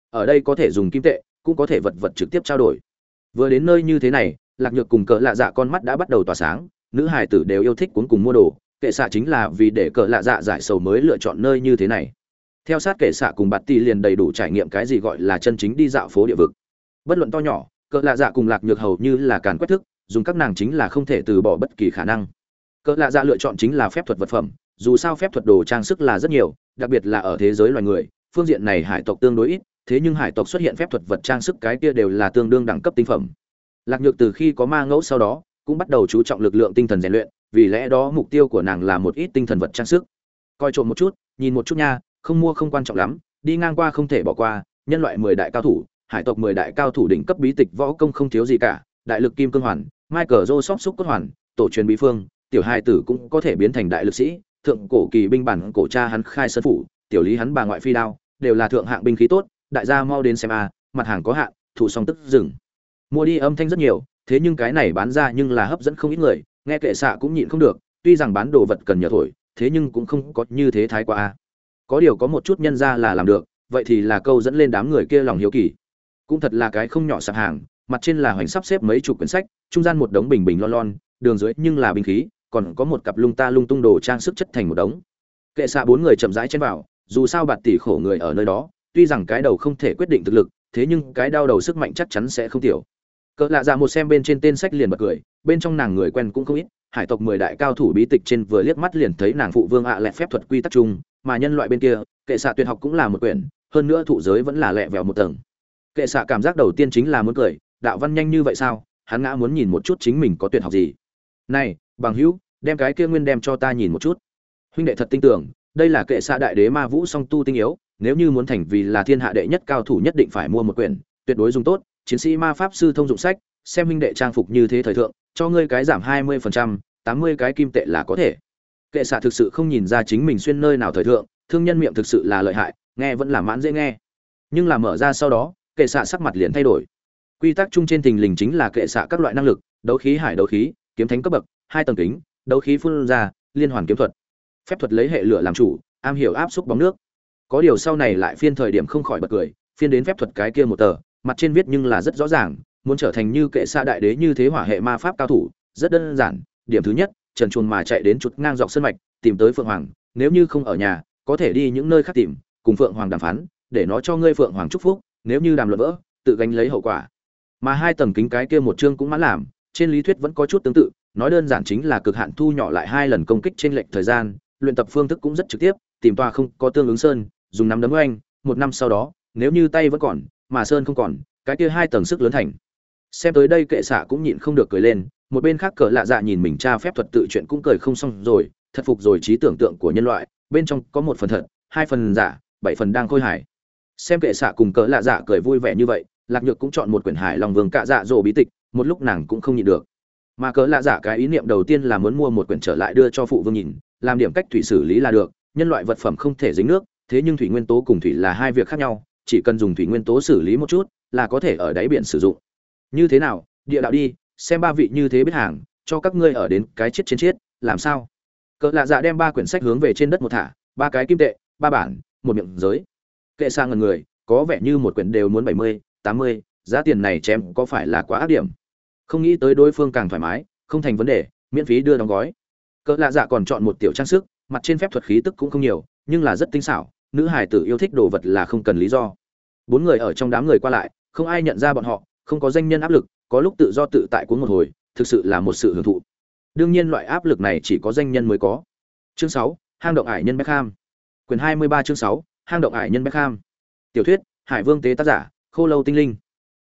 [SPEAKER 1] Ở đây có thể dùng kim tệ, cũng có thể vật vật trực tiếp trao đổi. Vừa đến nơi như thế này, lạc nhược cùng cỡ lạ dạ con mắt đã bắt đầu tỏa sáng, nữ hải tử đều yêu thích cuốn cùng mua đồ kệ xạ chính là vì để cờ lạ dạ giải sầu mới lựa chọn nơi như thế này. Theo sát kệ xạ cùng bạt tỷ liền đầy đủ trải nghiệm cái gì gọi là chân chính đi dạo phố địa vực. Bất luận to nhỏ, cờ lạ dạ cùng lạc nhược hầu như là càn quét thức, dùng các nàng chính là không thể từ bỏ bất kỳ khả năng. Cỡ lạ dạ lựa chọn chính là phép thuật vật phẩm, dù sao phép thuật đồ trang sức là rất nhiều, đặc biệt là ở thế giới loài người, phương diện này hải tộc tương đối ít, thế nhưng hải tộc xuất hiện phép thuật vật trang sức cái kia đều là tương đương đẳng cấp tinh phẩm. Lạc nhược từ khi có ma ngẫu sau đó, cũng bắt đầu chú trọng lực lượng tinh thần rèn luyện vì lẽ đó mục tiêu của nàng là một ít tinh thần vật trang sức. Coi trộm một chút, nhìn một chút nha, không mua không quan trọng lắm, đi ngang qua không thể bỏ qua, nhân loại mười đại cao thủ, hải tộc mười đại cao thủ đỉnh cấp bí tịch võ công không thiếu gì cả, đại lực kim cương hoàn, michael joseph xúc cốt hoàn, tổ truyền bí phương, tiểu hai tử cũng có thể biến thành đại lực sĩ, thượng cổ kỳ binh bản cổ cha hắn khai sơn phủ, tiểu lý hắn bà ngoại phi đao, đều là thượng hạng binh khí tốt, đại gia mau đến xem a, mặt hàng có hạn, thủ xong tức dừng. Mua đi âm thanh rất nhiều, thế nhưng cái này bán ra nhưng là hấp dẫn không ít người nghe kệ xạ cũng nhịn không được, tuy rằng bán đồ vật cần nhờ thổi, thế nhưng cũng không có như thế thái quá có điều có một chút nhân ra là làm được, vậy thì là câu dẫn lên đám người kia lòng hiếu kỳ. Cũng thật là cái không nhỏ sạp hàng, mặt trên là hoành sắp xếp mấy chục quyển sách, trung gian một đống bình bình lon lon, đường dưới nhưng là binh khí, còn có một cặp lung ta lung tung đồ trang sức chất thành một đống. Kệ xạ bốn người chậm rãi chen vào, dù sao bạt tỷ khổ người ở nơi đó, tuy rằng cái đầu không thể quyết định thực lực, thế nhưng cái đau đầu sức mạnh chắc chắn sẽ không tiểu cỡ lạ dạ một xem bên trên tên sách liền bật cười, bên trong nàng người quen cũng không ít, hải tộc mười đại cao thủ bí tịch trên vừa liếc mắt liền thấy nàng phụ vương ạ à lẹ phép thuật quy tắc chung, mà nhân loại bên kia, kệ xạ tuyệt học cũng là một quyển, hơn nữa thụ giới vẫn là lẹ vẹo một tầng. Kệ xạ cảm giác đầu tiên chính là muốn cười, đạo văn nhanh như vậy sao? Hắn ngã muốn nhìn một chút chính mình có tuyệt học gì. Này, bằng hữu, đem cái kia nguyên đem cho ta nhìn một chút. Huynh đệ thật tin tưởng, đây là kệ xạ đại đế ma vũ song tu tinh yếu, nếu như muốn thành vì là thiên hạ đệ nhất cao thủ nhất định phải mua một quyển, tuyệt đối dùng tốt chiến sĩ ma pháp sư thông dụng sách, xem huynh đệ trang phục như thế thời thượng, cho ngươi cái giảm hai mươi phần trăm, tám mươi cái kim tệ là có thể. Kệ xạ thực sự không nhìn ra chính mình xuyên nơi nào thời thượng, thương nhân miệng thực sự là lợi hại, nghe vẫn là mãn dễ nghe. Nhưng là mở ra sau đó, kệ xạ sắc mặt liền thay đổi. Quy tắc chung trên thình lình chính là kệ xạ các loại năng lực, đấu khí hải đấu khí, kiếm thánh cấp bậc, hai tầng kính, đấu khí phun ra, liên hoàn kiếm thuật. Phép thuật lấy hệ lửa làm chủ, am hiểu áp xúc bóng nước. Có điều sau này lại phiên thời điểm không khỏi bật cười, phiên đến phép thuật cái kia một tờ mặt trên viết nhưng là rất rõ ràng, muốn trở thành như kệ xa đại đế như thế hỏa hệ ma pháp cao thủ, rất đơn giản. Điểm thứ nhất, trần chuồn mà chạy đến chuột ngang dọc sân mạch, tìm tới phượng hoàng, nếu như không ở nhà, có thể đi những nơi khác tìm, cùng phượng hoàng đàm phán, để nó cho ngươi phượng hoàng chúc phúc, nếu như đàm luận vỡ, tự gánh lấy hậu quả. Mà hai tầng kính cái kia một chương cũng mãn làm, trên lý thuyết vẫn có chút tương tự, nói đơn giản chính là cực hạn thu nhỏ lại hai lần công kích trên lệnh thời gian, luyện tập phương thức cũng rất trực tiếp, tìm tòa không có tương ứng sơn, dùng nắm đấm oanh, một năm sau đó, nếu như tay vẫn còn mà sơn không còn, cái kia hai tầng sức lớn thành. Xem tới đây kệ xạ cũng nhịn không được cười lên, một bên khác cỡ lạ dạ nhìn mình cha phép thuật tự chuyện cũng cười không xong rồi, thật phục rồi trí tưởng tượng của nhân loại, bên trong có một phần thật, hai phần giả, bảy phần đang khôi hài. Xem kệ xạ cùng cỡ lạ dạ cười vui vẻ như vậy, lạc nhược cũng chọn một quyển hải lòng vương cạ dạ dỗ bí tịch, một lúc nàng cũng không nhịn được. Mà cỡ lạ dạ cái ý niệm đầu tiên là muốn mua một quyển trở lại đưa cho phụ vương nhìn, làm điểm cách thủy xử lý là được, nhân loại vật phẩm không thể dính nước, thế nhưng thủy nguyên tố cùng thủy là hai việc khác nhau chỉ cần dùng thủy nguyên tố xử lý một chút là có thể ở đáy biển sử dụng. Như thế nào? Địa đạo đi, xem ba vị như thế biết hàng, cho các ngươi ở đến cái chết trên chết, làm sao? Cỡ lạ dạ đem ba quyển sách hướng về trên đất một thả, ba cái kim tệ, ba bản, một miệng giới. Kệ sang ngần người, có vẻ như một quyển đều muốn bảy mươi, tám mươi, giá tiền này chém có phải là quá ác điểm? Không nghĩ tới đối phương càng thoải mái, không thành vấn đề, miễn phí đưa đóng gói. Cỡ lạ dạ còn chọn một tiểu trang sức, mặt trên phép thuật khí tức cũng không nhiều, nhưng là rất tinh xảo nữ hải tử yêu thích đồ vật là không cần lý do. Bốn người ở trong đám người qua lại, không ai nhận ra bọn họ, không có danh nhân áp lực, có lúc tự do tự tại cuốn một hồi, thực sự là một sự hưởng thụ. Đương nhiên loại áp lực này chỉ có danh nhân mới có. Chương sáu, hang động ải nhân beckham quyển hai mươi ba chương sáu, hang động ải nhân beckham tiểu thuyết, hải vương tế tác giả, khô lâu tinh linh.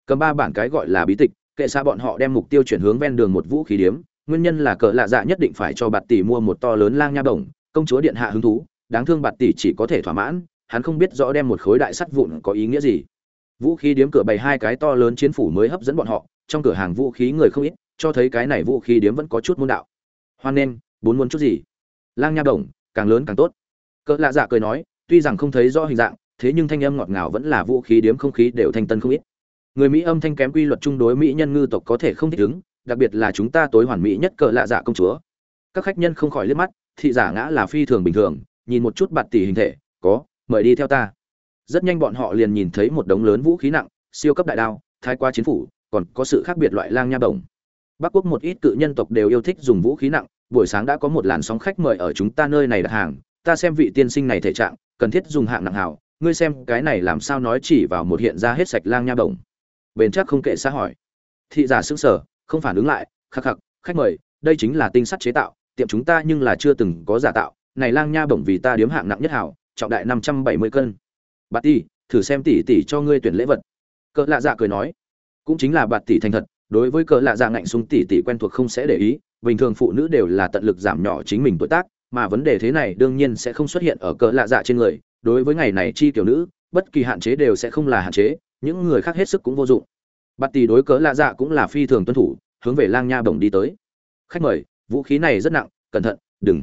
[SPEAKER 1] Cầm ba bản cái gọi là bí tịch, kệ xa bọn họ đem mục tiêu chuyển hướng ven đường một vũ khí điếm, nguyên nhân là cờ lạ dạ nhất định phải cho bạt tỷ mua một to lớn lang nha bổng công chúa điện hạ hứng thú đáng thương bạt tỷ chỉ có thể thỏa mãn, hắn không biết rõ đem một khối đại sắt vụn có ý nghĩa gì. Vũ khí điếm cửa bày hai cái to lớn chiến phủ mới hấp dẫn bọn họ, trong cửa hàng vũ khí người không ít, cho thấy cái này vũ khí điếm vẫn có chút môn đạo. Hoan nên bốn muốn chút gì? Lang nha đồng, càng lớn càng tốt. Cỡ lạ dạ cười nói, tuy rằng không thấy rõ hình dạng, thế nhưng thanh âm ngọt ngào vẫn là vũ khí điếm không khí đều thanh tân không ít. Người mỹ âm thanh kém quy luật chung đối mỹ nhân ngư tộc có thể không thích ứng, đặc biệt là chúng ta tối hoàn mỹ nhất cỡ lạ dạ công chúa. Các khách nhân không khỏi liếc mắt, thị giả ngã là phi thường bình thường nhìn một chút bạt tỷ hình thể, có, mời đi theo ta. Rất nhanh bọn họ liền nhìn thấy một đống lớn vũ khí nặng, siêu cấp đại đao, thái qua chiến phủ, còn có sự khác biệt loại lang nha bổng. Bắc quốc một ít cự nhân tộc đều yêu thích dùng vũ khí nặng, buổi sáng đã có một làn sóng khách mời ở chúng ta nơi này đặt hàng, ta xem vị tiên sinh này thể trạng, cần thiết dùng hạng nặng hảo ngươi xem cái này làm sao nói chỉ vào một hiện ra hết sạch lang nha bổng. Bền chắc không kệ xã hỏi. Thị giả sững sờ, không phản ứng lại, khắc khắc, khách mời, đây chính là tinh sắt chế tạo, tiệm chúng ta nhưng là chưa từng có giả tạo này lang nha bổng vì ta điếm hạng nặng nhất hảo, trọng đại năm trăm bảy mươi cân. Bạt tỷ, thử xem tỷ tỷ cho ngươi tuyển lễ vật. Cỡ lạ dạ cười nói. Cũng chính là bạt tỷ thành thật, đối với cỡ lạ dạ ngạnh súng tỷ tỷ quen thuộc không sẽ để ý, bình thường phụ nữ đều là tận lực giảm nhỏ chính mình tuổi tác, mà vấn đề thế này đương nhiên sẽ không xuất hiện ở cỡ lạ dạ trên người. Đối với ngày này chi tiểu nữ, bất kỳ hạn chế đều sẽ không là hạn chế, những người khác hết sức cũng vô dụng. Bạt tỷ đối cỡ lạ dạ cũng là phi thường tuân thủ, hướng về lang nha bổng đi tới. Khách mời, vũ khí này rất nặng, cẩn thận, đừng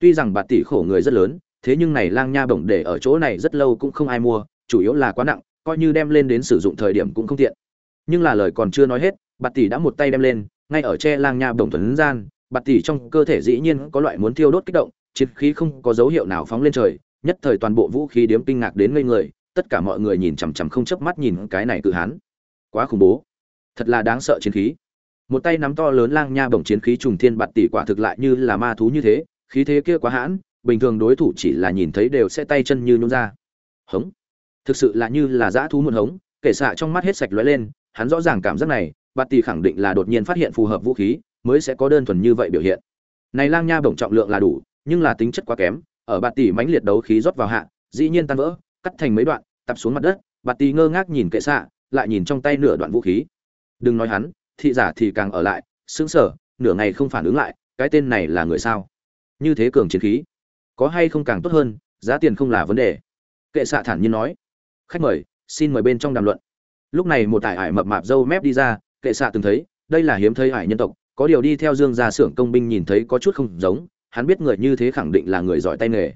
[SPEAKER 1] tuy rằng bạt tỷ khổ người rất lớn, thế nhưng này lang nha bổng để ở chỗ này rất lâu cũng không ai mua, chủ yếu là quá nặng, coi như đem lên đến sử dụng thời điểm cũng không tiện. Nhưng là lời còn chưa nói hết bạt tỷ đã một tay đem lên, ngay ở tre lang nha bổng thuấn gian bạt tỷ trong cơ thể dĩ nhiên có loại muốn thiêu đốt kích động, chiến khí không có dấu hiệu nào phóng lên trời, nhất thời toàn bộ vũ khí điếm kinh ngạc đến ngây người, tất cả mọi người nhìn chằm chằm không chớp mắt nhìn cái này cự hán. Quá khủng bố. Thật là đáng sợ chiến khí. Một tay nắm to lớn lang nha bổng chiến khí trùng thiên bạt tỷ quả thực lại như là ma thú như thế khí thế kia quá hãn, bình thường đối thủ chỉ là nhìn thấy đều sẽ tay chân như nhún ra. Hống. Thực sự là như là dã thú muộn hống, kể xạ trong mắt hết sạch lóe lên, hắn rõ ràng cảm giác này bạt tỷ khẳng định là đột nhiên phát hiện phù hợp vũ khí, mới sẽ có đơn thuần như vậy biểu hiện. Này lang nha bổng trọng lượng là đủ, nhưng là tính chất quá kém, ở bạt tỷ mãnh liệt đấu khí rót vào hạ, dĩ nhiên tan vỡ, cắt thành mấy đoạn, tập xuống mặt đất bạt tỷ ngơ ngác nhìn kệ xạ, lại nhìn trong tay nửa đoạn vũ khí. Đừng nói hắn, thị giả thì càng ở lại, sững sờ, nửa ngày không phản ứng lại, cái tên này là người sao? Như thế cường chiến khí, có hay không càng tốt hơn, giá tiền không là vấn đề. Kệ xạ thản nhiên nói, khách mời, xin mời bên trong đàm luận. Lúc này một tài ải mập mạp dâu mép đi ra, kệ xạ từng thấy, đây là hiếm thấy ải nhân tộc, có điều đi theo dương gia xưởng công binh nhìn thấy có chút không giống, hắn biết người như thế khẳng định là người giỏi tay nghề.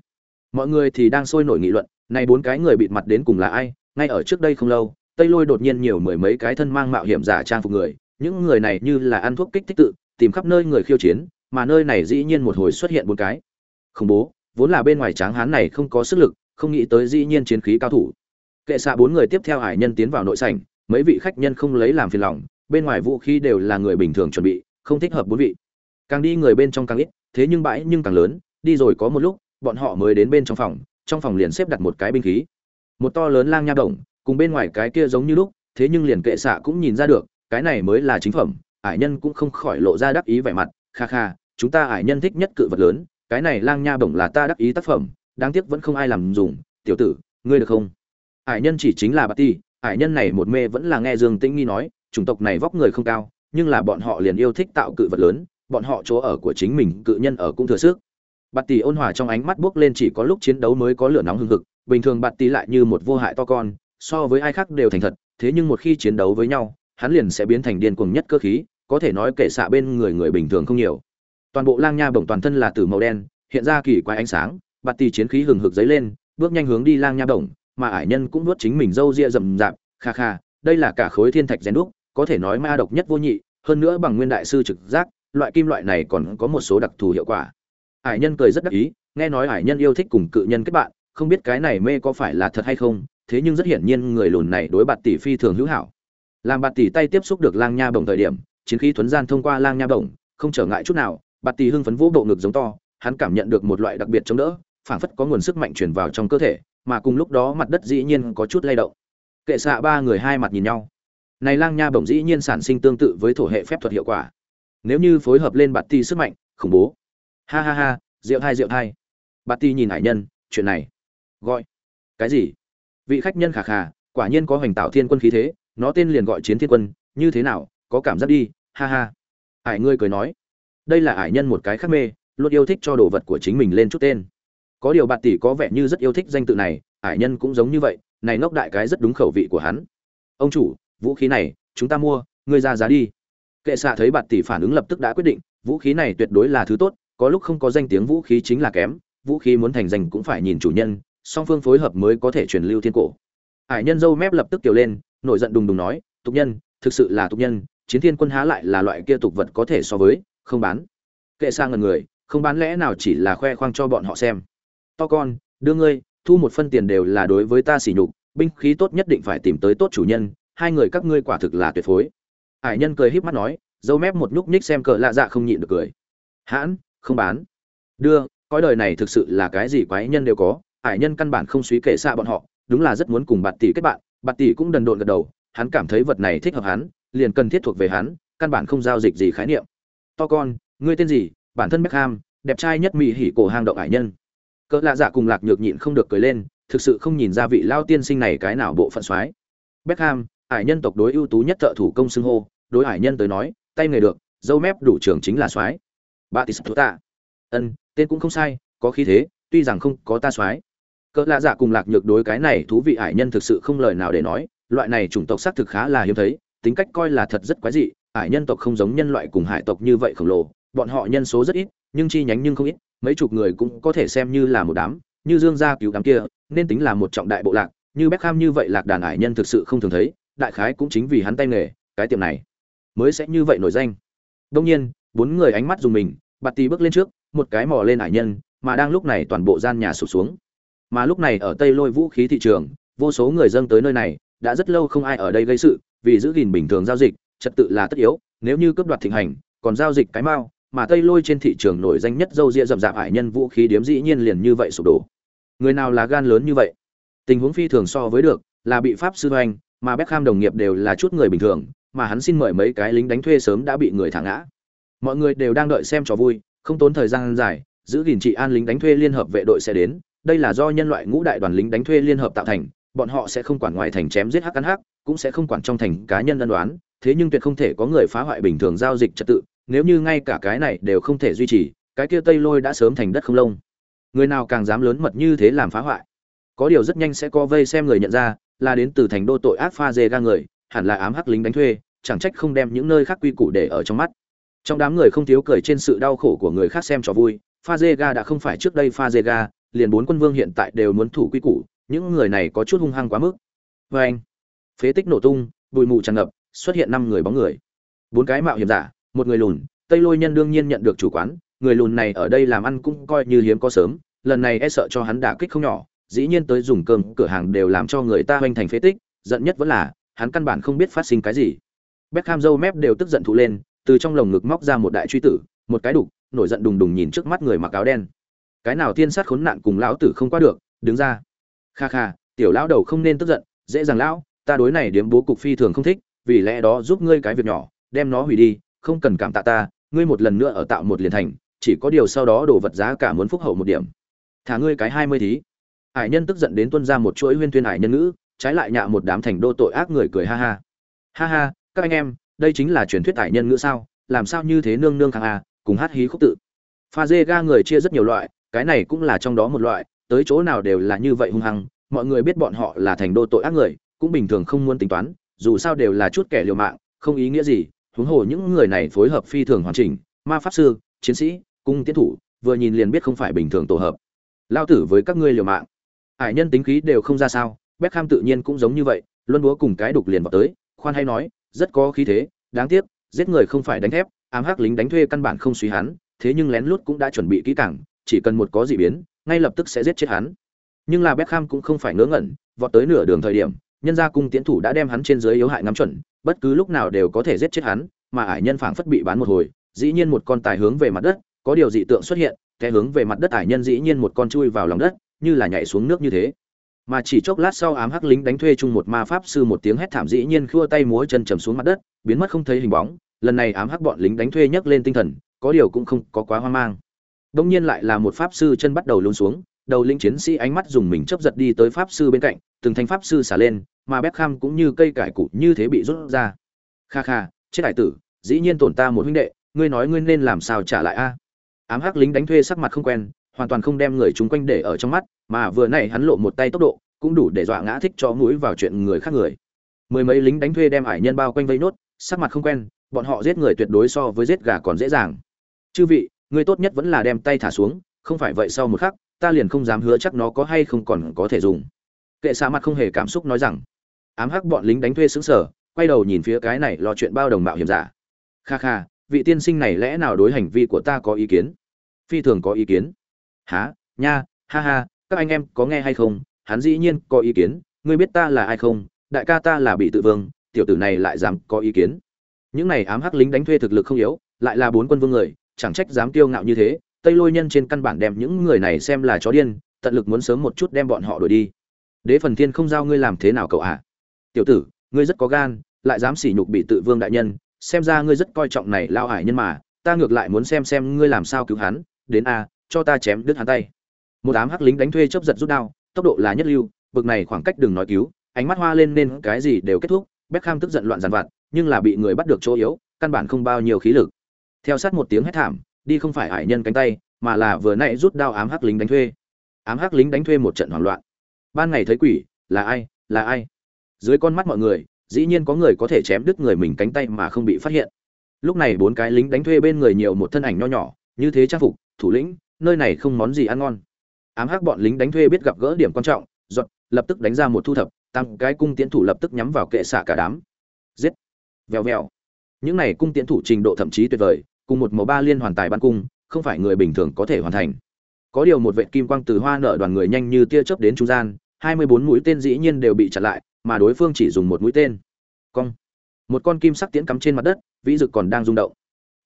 [SPEAKER 1] Mọi người thì đang sôi nổi nghị luận này bốn cái người bịt mặt đến cùng là ai, ngay ở trước đây không lâu, tây lôi đột nhiên nhiều mười mấy cái thân mang mạo hiểm giả trang phục người, những người này như là ăn thuốc kích thích tự, tìm khắp nơi người khiêu chiến mà nơi này dĩ nhiên một hồi xuất hiện bốn cái. Khủng bố, vốn là bên ngoài tráng hán này không có sức lực, không nghĩ tới dĩ nhiên chiến khí cao thủ. Kệ xạ bốn người tiếp theo hải nhân tiến vào nội sảnh, mấy vị khách nhân không lấy làm phiền lòng, bên ngoài vũ khí đều là người bình thường chuẩn bị, không thích hợp bốn vị. Càng đi người bên trong càng ít, thế nhưng bãi nhưng càng lớn, đi rồi có một lúc, bọn họ mới đến bên trong phòng trong phòng liền xếp đặt một cái binh khí. Một to lớn lang nha đồng, cùng bên ngoài cái kia giống như lúc, thế nhưng liền kệ xạ cũng nhìn ra được, cái này mới là chính phẩm ải nhân cũng không khỏi lộ ra đắc ý vẻ mặt, kha kha chúng ta ải nhân thích nhất cự vật lớn, cái này lang nha bổng là ta đắc ý tác phẩm, đáng tiếc vẫn không ai làm dùng. Tiểu tử, ngươi được không? Ải nhân chỉ chính là bà ti, ải nhân này một mê vẫn là nghe dương tĩnh nghi nói, chủng tộc này vóc người không cao, nhưng là bọn họ liền yêu thích tạo cự vật lớn, bọn họ chỗ ở của chính mình, cự nhân ở cũng thừa sức. Bạt tỷ ôn hòa trong ánh mắt bước lên chỉ có lúc chiến đấu mới có lửa nóng hừng hực, bình thường bạt tỷ lại như một vô hại to con, so với ai khác đều thành thật, thế nhưng một khi chiến đấu với nhau, hắn liền sẽ biến thành điên cuồng nhất cơ khí, có thể nói kể xạ bên người người bình thường không nhiều toàn bộ lang nha bổng toàn thân là từ màu đen, hiện ra kỳ quái ánh sáng, bạt tỷ chiến khí hừng hực dấy lên, bước nhanh hướng đi lang nha bổng, mà ải nhân cũng nuốt chính mình râu ria rậm rạp, kha kha, đây là cả khối thiên thạch rèn đúc, có thể nói ma độc nhất vô nhị, hơn nữa bằng nguyên đại sư trực giác, loại kim loại này còn có một số đặc thù hiệu quả. Ải nhân cười rất đắc ý, nghe nói ải nhân yêu thích cùng cự nhân kết bạn, không biết cái này mê có phải là thật hay không, thế nhưng rất hiển nhiên người lùn này đối bạt tỷ phi thường hữu hảo. Làm bạt tỷ tay tiếp xúc được lang nha bổng thời điểm, chiến khí thuấn gian thông qua lang nha bổng, không trở ngại chút nào bạt tỷ hưng phấn vỗ bộ ngực giống to, hắn cảm nhận được một loại đặc biệt chống đỡ, phảng phất có nguồn sức mạnh truyền vào trong cơ thể, mà cùng lúc đó mặt đất dĩ nhiên có chút lay động. Kệ xạ ba người hai mặt nhìn nhau. Này lang nha bổng dĩ nhiên sản sinh tương tự với thổ hệ phép thuật hiệu quả. Nếu như phối hợp lên bạt tỷ sức mạnh, khủng bố. Ha ha ha, rượu hai rượu hai Bạt Tỷ nhìn hải nhân, chuyện này. Gọi. Cái gì? Vị khách nhân khả khả quả nhiên có hoành tạo thiên quân khí thế, nó tên liền gọi chiến thiên quân, như thế nào, có cảm giác đi, ha ha. Hải ngươi cười nói đây là ải nhân một cái khác mê, luôn yêu thích cho đồ vật của chính mình lên chút tên. Có điều bạn tỷ có vẻ như rất yêu thích danh tự này, ải nhân cũng giống như vậy, này ngốc đại cái rất đúng khẩu vị của hắn. Ông chủ, vũ khí này, chúng ta mua, ngươi ra giá đi. Kệ xạ thấy bạn tỷ phản ứng lập tức đã quyết định, vũ khí này tuyệt đối là thứ tốt, có lúc không có danh tiếng vũ khí chính là kém, vũ khí muốn thành danh cũng phải nhìn chủ nhân, song phương phối hợp mới có thể truyền lưu thiên cổ. Ải nhân dâu mép lập tức tiểu lên, nổi giận đùng đùng nói, tục nhân, thực sự là tục nhân, chiến thiên quân há lại là loại kia tục vật có thể so với không bán. Kệ sang ngần người, không bán lẽ nào chỉ là khoe khoang cho bọn họ xem. To con, đưa ngươi, thu một phân tiền đều là đối với ta sỉ nhục, binh khí tốt nhất định phải tìm tới tốt chủ nhân, hai người các ngươi quả thực là tuyệt phối. Hải nhân cười híp mắt nói, dâu mép một nhúc nhích xem cờ lạ dạ không nhịn được cười. Hãn, không bán. Đưa, cõi đời này thực sự là cái gì quái nhân đều có, hải nhân căn bản không suy kể xa bọn họ, đúng là rất muốn cùng bạt tỷ kết bạn, bạt tỷ cũng đần độn gật đầu, hắn cảm thấy vật này thích hợp hắn, liền cần thiết thuộc về hắn, căn bản không giao dịch gì khái niệm to con ngươi tên gì bản thân Beckham, đẹp trai nhất mỹ hỉ cổ hang động hải nhân. Cỡ lạ dạ cùng lạc nhược nhịn không được cười lên thực sự không nhìn ra vị lao tiên sinh này cái nào bộ phận soái. Beckham, hải nhân tộc đối ưu tú nhất thợ thủ công xưng hô đối hải nhân tới nói tay nghề được dâu mép đủ trưởng chính là soái. Tỷ số tạ ân tên cũng không sai có khí thế tuy rằng không có ta soái. Cỡ lạ dạ cùng lạc nhược đối cái này thú vị hải nhân thực sự không lời nào để nói loại này chủng tộc xác thực khá là hiếm thấy tính cách coi là thật rất quái dị Ải nhân tộc không giống nhân loại cùng hải tộc như vậy khổng lồ, bọn họ nhân số rất ít, nhưng chi nhánh nhưng không ít, mấy chục người cũng có thể xem như là một đám, như dương gia cứu đám kia, nên tính là một trọng đại bộ lạc, như Beckham như vậy lạc đàn Ải nhân thực sự không thường thấy, đại khái cũng chính vì hắn tay nghề, cái tiệm này mới sẽ như vậy nổi danh. Đông nhiên, bốn người ánh mắt dùng mình, bạt tì bước lên trước, một cái mò lên Ải nhân, mà đang lúc này toàn bộ gian nhà sụp xuống. Mà lúc này ở tây lôi vũ khí thị trường, vô số người dâng tới nơi này, đã rất lâu không ai ở đây gây sự, vì giữ gìn bình thường giao dịch trật tự là tất yếu, nếu như cướp đoạt thịnh hành, còn giao dịch cái mao, mà tây lôi trên thị trường nổi danh nhất dâu ria rậm rạp hải nhân vũ khí điếm dĩ nhiên liền như vậy sụp đổ. Người nào là gan lớn như vậy? Tình huống phi thường so với được, là bị pháp sư hoành, mà Beckham đồng nghiệp đều là chút người bình thường, mà hắn xin mời mấy cái lính đánh thuê sớm đã bị người thả ngã. Mọi người đều đang đợi xem trò vui, không tốn thời gian dài, giữ gìn trị an lính đánh thuê liên hợp vệ đội sẽ đến, đây là do nhân loại ngũ đại đoàn lính đánh thuê liên hợp tạo thành, bọn họ sẽ không quản ngoài thành chém giết hắc ăn hắc, cũng sẽ không quản trong thành cá nhân ân đoán thế nhưng tuyệt không thể có người phá hoại bình thường giao dịch trật tự, nếu như ngay cả cái này đều không thể duy trì, cái kia tây lôi đã sớm thành đất không lông. Người nào càng dám lớn mật như thế làm phá hoại? Có điều rất nhanh sẽ có vây xem người nhận ra, là đến từ thành đô tội ác pha dê ga người, hẳn là ám hắc lính đánh thuê, chẳng trách không đem những nơi khác quy củ để ở trong mắt. Trong đám người không thiếu cười trên sự đau khổ của người khác xem trò vui, pha dê ga đã không phải trước đây pha dê ga, liền bốn quân vương hiện tại đều muốn thủ quy củ, những người này có chút hung hăng quá mức. Vê anh phế tích nổ tung, bụi mù tràn ngập xuất hiện năm người bóng người. Bốn cái mạo hiểm giả, một người lùn, tây lôi nhân đương nhiên nhận được chủ quán, người lùn này ở đây làm ăn cũng coi như hiếm có sớm, lần này e sợ cho hắn đả kích không nhỏ, dĩ nhiên tới dùng cơm, cửa hàng đều làm cho người ta hoành thành phế tích, giận nhất vẫn là, hắn căn bản không biết phát sinh cái gì. Beckham dâu mép đều tức giận thụ lên, từ trong lồng ngực móc ra một đại truy tử, một cái đục, nổi giận đùng đùng nhìn trước mắt người mặc áo đen. Cái nào tiên sát khốn nạn cùng lão tử không qua được, đứng ra. Kha kha, tiểu lão đầu không nên tức giận, dễ dàng lão, ta đối này điếm bố cục phi thường không thích vì lẽ đó giúp ngươi cái việc nhỏ, đem nó hủy đi, không cần cảm tạ ta, ngươi một lần nữa ở tạo một liền thành, chỉ có điều sau đó đổ vật giá cả muốn phúc hậu một điểm. Thả ngươi cái hai mươi thí. Hải nhân tức giận đến tuân ra một chuỗi huyên tuyên hải nhân ngữ, trái lại nhạ một đám thành đô tội ác người cười ha ha. Ha ha, các anh em, đây chính là truyền thuyết hải nhân ngữ sao, làm sao như thế nương nương khang a à, cùng hát hí khúc tự. Pha dê ga người chia rất nhiều loại, cái này cũng là trong đó một loại, tới chỗ nào đều là như vậy hung hăng, mọi người biết bọn họ là thành đô tội ác người, cũng bình thường không muốn tính toán dù sao đều là chút kẻ liều mạng, không ý nghĩa gì, huống hồ những người này phối hợp phi thường hoàn chỉnh, ma pháp sư, chiến sĩ, cung tiến thủ, vừa nhìn liền biết không phải bình thường tổ hợp. Lao tử với các ngươi liều mạng. Hải nhân tính khí đều không ra sao, Beckham tự nhiên cũng giống như vậy, luân búa cùng cái đục liền vào tới, khoan hay nói, rất có khí thế, đáng tiếc, giết người không phải đánh thép, ám hắc lính đánh thuê căn bản không suy hắn, thế nhưng lén lút cũng đã chuẩn bị kỹ càng, chỉ cần một có dị biến, ngay lập tức sẽ giết chết hắn. Nhưng là Beckham cũng không phải ngớ ngẩn, vọt tới nửa đường thời điểm nhân gia cung tiến thủ đã đem hắn trên dưới yếu hại ngắm chuẩn, bất cứ lúc nào đều có thể giết chết hắn, mà ải nhân phảng phất bị bán một hồi, dĩ nhiên một con tài hướng về mặt đất, có điều dị tượng xuất hiện té hướng về mặt đất ải nhân dĩ nhiên một con chui vào lòng đất, như là nhảy xuống nước như thế. Mà chỉ chốc lát sau ám hắc lính đánh thuê chung một ma pháp sư một tiếng hét thảm dĩ nhiên khua tay múa chân trầm xuống mặt đất, biến mất không thấy hình bóng. Lần này ám hắc bọn lính đánh thuê nhấc lên tinh thần, có điều cũng không có quá hoang mang. Đông nhiên lại là một pháp sư chân bắt đầu lún xuống, đầu linh chiến sĩ ánh mắt dùng mình chấp giật đi tới pháp sư bên cạnh, từng thanh pháp sư xả lên mà Beckham cũng như cây cải củ như thế bị rút ra. Kha kha, chết đại tử, dĩ nhiên tổn ta một huynh đệ, ngươi nói ngươi nên làm sao trả lại a? Ám hắc lính đánh thuê sắc mặt không quen, hoàn toàn không đem người chúng quanh để ở trong mắt, mà vừa nãy hắn lộ một tay tốc độ, cũng đủ để dọa ngã thích cho mũi vào chuyện người khác người. Mười mấy lính đánh thuê đem ải nhân bao quanh vây nốt, sắc mặt không quen, bọn họ giết người tuyệt đối so với giết gà còn dễ dàng. Chư vị ngươi tốt nhất vẫn là đem tay thả xuống, không phải vậy sau một khắc, ta liền không dám hứa chắc nó có hay không còn có thể dùng. Kệ xa mặt không hề cảm xúc nói rằng ám hắc bọn lính đánh thuê xứng sở, quay đầu nhìn phía cái này lo chuyện bao đồng mạo hiểm giả. Kha kha, vị tiên sinh này lẽ nào đối hành vi của ta có ý kiến? Phi thường có ý kiến. Há nha, ha ha, các anh em có nghe hay không? Hắn dĩ nhiên có ý kiến, ngươi biết ta là ai không? Đại ca ta là bị tự vương, tiểu tử này lại dám có ý kiến. Những này ám hắc lính đánh thuê thực lực không yếu, lại là bốn quân vương người, chẳng trách dám kiêu ngạo như thế. Tây lôi nhân trên căn bản đem những người này xem là chó điên, tận lực muốn sớm một chút đem bọn họ đuổi đi. Đế phần thiên không giao ngươi làm thế nào cậu ạ? Tiểu tử, ngươi rất có gan, lại dám sỉ nhục bị tự vương đại nhân, xem ra ngươi rất coi trọng này lao hải nhân mà, ta ngược lại muốn xem xem ngươi làm sao cứu hắn, đến a, cho ta chém đứt hắn tay. Một đám hắc lính đánh thuê chớp giật rút đao, tốc độ là nhất lưu bực này khoảng cách đừng nói cứu, ánh mắt hoa lên nên cái gì đều kết thúc, Beckham tức giận loạn giàn vặt, nhưng là bị người bắt được chỗ yếu, căn bản không bao nhiêu khí lực. Theo sát một tiếng hét thảm, đi không phải hải nhân cánh tay, mà là vừa nãy rút đao ám hắc lính đánh thuê. Ám hắc lính đánh thuê một trận hoảng loạn. Ban ngày thấy quỷ, là ai là ai? Dưới con mắt mọi người, dĩ nhiên có người có thể chém đứt người mình cánh tay mà không bị phát hiện. Lúc này bốn cái lính đánh thuê bên người nhiều một thân ảnh nho nhỏ, như thế trang phục, thủ lĩnh, nơi này không món gì ăn ngon. Ám hắc bọn lính đánh thuê biết gặp gỡ điểm quan trọng giọt lập tức đánh ra một thu thập, tăng cái cung tiến thủ lập tức nhắm vào kệ xả cả đám. Giết! Vèo vèo. Những này cung tiến thủ trình độ thậm chí tuyệt vời, cùng một màu ba liên hoàn tài ban cung, không phải người bình thường có thể hoàn thành. Có điều một vệ kim quang từ hoa nở đoàn người nhanh như tia chớp đến trung gian, hai mươi bốn mũi tên dĩ nhiên đều bị chặn lại mà đối phương chỉ dùng một mũi tên. Cong. Một con kim sắc tiễn cắm trên mặt đất, vĩ dực còn đang rung động.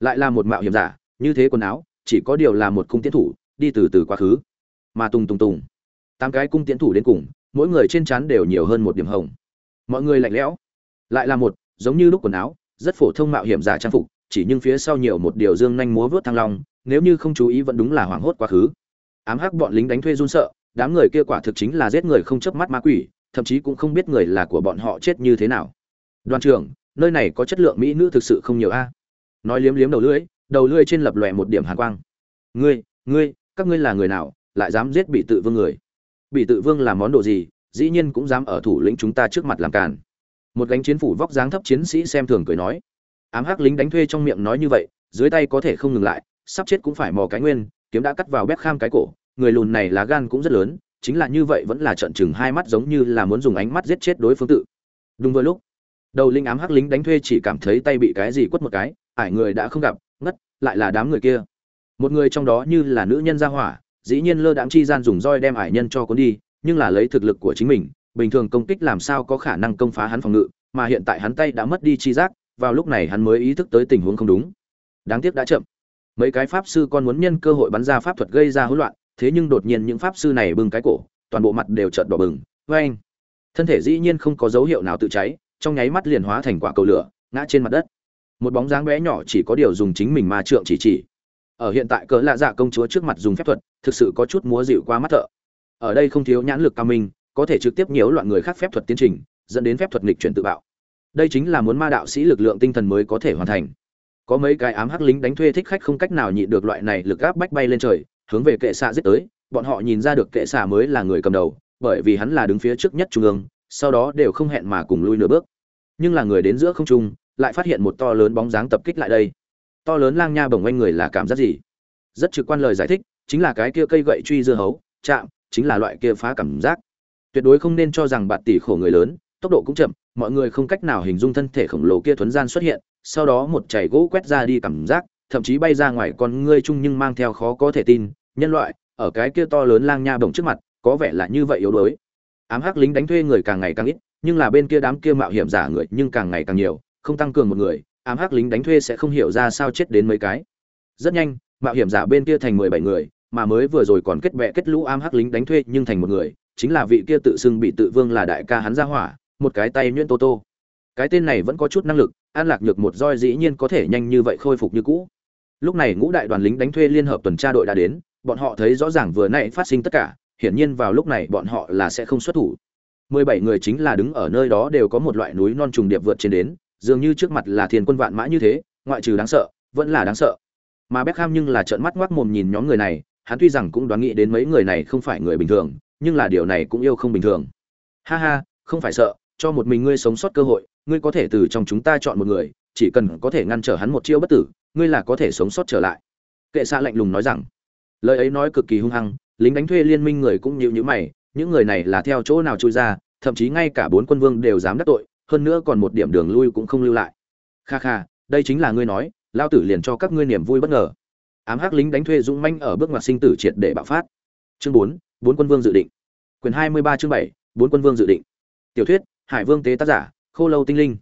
[SPEAKER 1] Lại là một mạo hiểm giả, như thế quần áo, chỉ có điều là một cung tiến thủ, đi từ từ quá khứ. Mà tùng tùng tùng. Tám cái cung tiến thủ đến cùng, mỗi người trên trán đều nhiều hơn một điểm hồng. Mọi người lạnh lẽo. Lại là một, giống như lúc quần áo, rất phổ thông mạo hiểm giả trang phục, chỉ nhưng phía sau nhiều một điều dương nhanh múa vớt thăng long, nếu như không chú ý vẫn đúng là hoảng hốt quá khứ. Ám hắc bọn lính đánh thuê run sợ, đám người kia quả thực chính là giết người không chớp mắt ma quỷ thậm chí cũng không biết người là của bọn họ chết như thế nào. Đoàn trưởng, nơi này có chất lượng mỹ nữ thực sự không nhiều a. Nói liếm liếm đầu lưỡi đầu lưỡi trên lập lòe một điểm hàn quang. Ngươi ngươi, các ngươi là người nào, lại dám giết bị tự vương người? Bị tự vương là món đồ gì, dĩ nhiên cũng dám ở thủ lĩnh chúng ta trước mặt làm càn. Một gánh chiến phủ vóc dáng thấp chiến sĩ xem thường cười nói. Ám hắc lính đánh thuê trong miệng nói như vậy, dưới tay có thể không ngừng lại, sắp chết cũng phải mò cái nguyên, kiếm đã cắt vào bếp kham cái cổ, người lùn này lá gan cũng rất lớn chính là như vậy vẫn là trận chừng hai mắt giống như là muốn dùng ánh mắt giết chết đối phương tự. Đúng vừa lúc, đầu linh ám hắc lính đánh thuê chỉ cảm thấy tay bị cái gì quất một cái, ải người đã không gặp, ngất, lại là đám người kia. Một người trong đó như là nữ nhân gia hỏa, dĩ nhiên lơ đãng chi gian dùng roi đem ải nhân cho cuốn đi, nhưng là lấy thực lực của chính mình, bình thường công kích làm sao có khả năng công phá hắn phòng ngự, mà hiện tại hắn tay đã mất đi chi giác, vào lúc này hắn mới ý thức tới tình huống không đúng. Đáng tiếc đã chậm. Mấy cái pháp sư còn muốn nhân cơ hội bắn ra pháp thuật gây ra hỗn loạn thế nhưng đột nhiên những pháp sư này bưng cái cổ, toàn bộ mặt đều trợn đỏ bừng. Vê anh, thân thể dĩ nhiên không có dấu hiệu nào tự cháy, trong nháy mắt liền hóa thành quả cầu lửa, ngã trên mặt đất. Một bóng dáng bé nhỏ chỉ có điều dùng chính mình ma trượng chỉ chỉ. Ở hiện tại cỡ lạ dạ công chúa trước mặt dùng phép thuật, thực sự có chút múa dịu qua mắt thợ. Ở đây không thiếu nhãn lực cao minh, có thể trực tiếp nhiễu loạn người khác phép thuật tiến trình, dẫn đến phép thuật nghịch chuyển tự bạo. Đây chính là muốn ma đạo sĩ lực lượng tinh thần mới có thể hoàn thành. Có mấy cái ám hắc lính đánh thuê thích khách không cách nào nhịn được loại này lực áp bách bay lên trời hướng về kệ xạ giết tới, bọn họ nhìn ra được kệ xạ mới là người cầm đầu, bởi vì hắn là đứng phía trước nhất trung ương, sau đó đều không hẹn mà cùng lui nửa bước. Nhưng là người đến giữa không trung, lại phát hiện một to lớn bóng dáng tập kích lại đây. To lớn lang nha bồng quanh người là cảm giác gì? Rất trực quan lời giải thích, chính là cái kia cây gậy truy dưa hấu, chạm, chính là loại kia phá cảm giác. Tuyệt đối không nên cho rằng bạn tỷ khổ người lớn, tốc độ cũng chậm, mọi người không cách nào hình dung thân thể khổng lồ kia thuấn gian xuất hiện, sau đó một chảy gỗ quét ra đi cảm giác thậm chí bay ra ngoài con ngươi chung nhưng mang theo khó có thể tin, nhân loại, ở cái kia to lớn lang nha bồng trước mặt, có vẻ là như vậy yếu đuối. Ám hắc lính đánh thuê người càng ngày càng ít, nhưng là bên kia đám kia mạo hiểm giả người nhưng càng ngày càng nhiều, không tăng cường một người, ám hắc lính đánh thuê sẽ không hiểu ra sao chết đến mấy cái. Rất nhanh, mạo hiểm giả bên kia thành mười bảy người, mà mới vừa rồi còn kết bè kết lũ ám hắc lính đánh thuê nhưng thành một người, chính là vị kia tự xưng bị tự vương là đại ca hắn ra hỏa, một cái tay nhuyễn tô tô. Cái tên này vẫn có chút năng lực, an lạc nhược một roi dĩ nhiên có thể nhanh như vậy khôi phục như cũ lúc này ngũ đại đoàn lính đánh thuê liên hợp tuần tra đội đã đến, bọn họ thấy rõ ràng vừa nãy phát sinh tất cả, hiển nhiên vào lúc này bọn họ là sẽ không xuất thủ. Mười bảy người chính là đứng ở nơi đó đều có một loại núi non trùng điệp vượt trên đến, dường như trước mặt là thiên quân vạn mã như thế, ngoại trừ đáng sợ, vẫn là đáng sợ. Mà Beckham nhưng là trợn mắt ngoác mồm nhìn nhóm người này, hắn tuy rằng cũng đoán nghĩ đến mấy người này không phải người bình thường, nhưng là điều này cũng yêu không bình thường. Ha ha, không phải sợ, cho một mình ngươi sống sót cơ hội, ngươi có thể từ trong chúng ta chọn một người chỉ cần có thể ngăn trở hắn một chiêu bất tử, ngươi là có thể sống sót trở lại. Kệ xạ lạnh lùng nói rằng. Lời ấy nói cực kỳ hung hăng, lính đánh thuê liên minh người cũng như nhữ mày, những người này là theo chỗ nào trôi ra, thậm chí ngay cả bốn quân vương đều dám đắc tội, hơn nữa còn một điểm đường lui cũng không lưu lại. Kha kha, đây chính là ngươi nói lao tử liền cho các ngươi niềm vui bất ngờ. Ám hắc lính đánh thuê dũng manh ở bước ngoặt sinh tử triệt để bạo phát. Chương bốn bốn quân vương dự định. Quyền hai mươi ba chương bảy, bốn quân vương dự định. Tiểu thuyết, hải vương tế tác giả, khô lâu tinh linh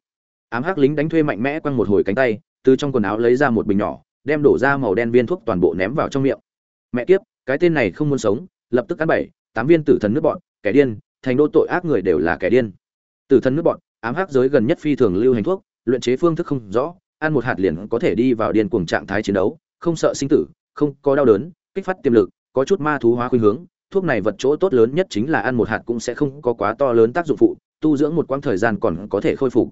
[SPEAKER 1] ám hắc lính đánh thuê mạnh mẽ quăng một hồi cánh tay, từ trong quần áo lấy ra một bình nhỏ, đem đổ ra màu đen viên thuốc toàn bộ ném vào trong miệng. Mẹ kiếp, cái tên này không muốn sống, lập tức ăn bảy, tám viên tử thần nước bọn, kẻ điên, thành đô tội ác người đều là kẻ điên. Tử thần nước bọn, ám hắc giới gần nhất phi thường lưu hành thuốc, luyện chế phương thức không rõ, ăn một hạt liền có thể đi vào điên cuồng trạng thái chiến đấu, không sợ sinh tử, không có đau đớn, kích phát tiềm lực, có chút ma thú hóa khuynh hướng, thuốc này vật chỗ tốt lớn nhất chính là ăn một hạt cũng sẽ không có quá to lớn tác dụng phụ, tu dưỡng một quãng thời gian còn có thể khôi phục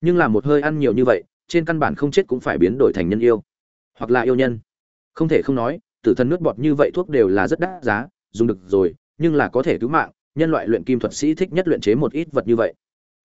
[SPEAKER 1] nhưng là một hơi ăn nhiều như vậy trên căn bản không chết cũng phải biến đổi thành nhân yêu hoặc là yêu nhân. Không thể không nói tử thần nước bọt như vậy thuốc đều là rất đắt giá dùng được rồi nhưng là có thể cứu mạng nhân loại luyện kim thuật sĩ thích nhất luyện chế một ít vật như vậy.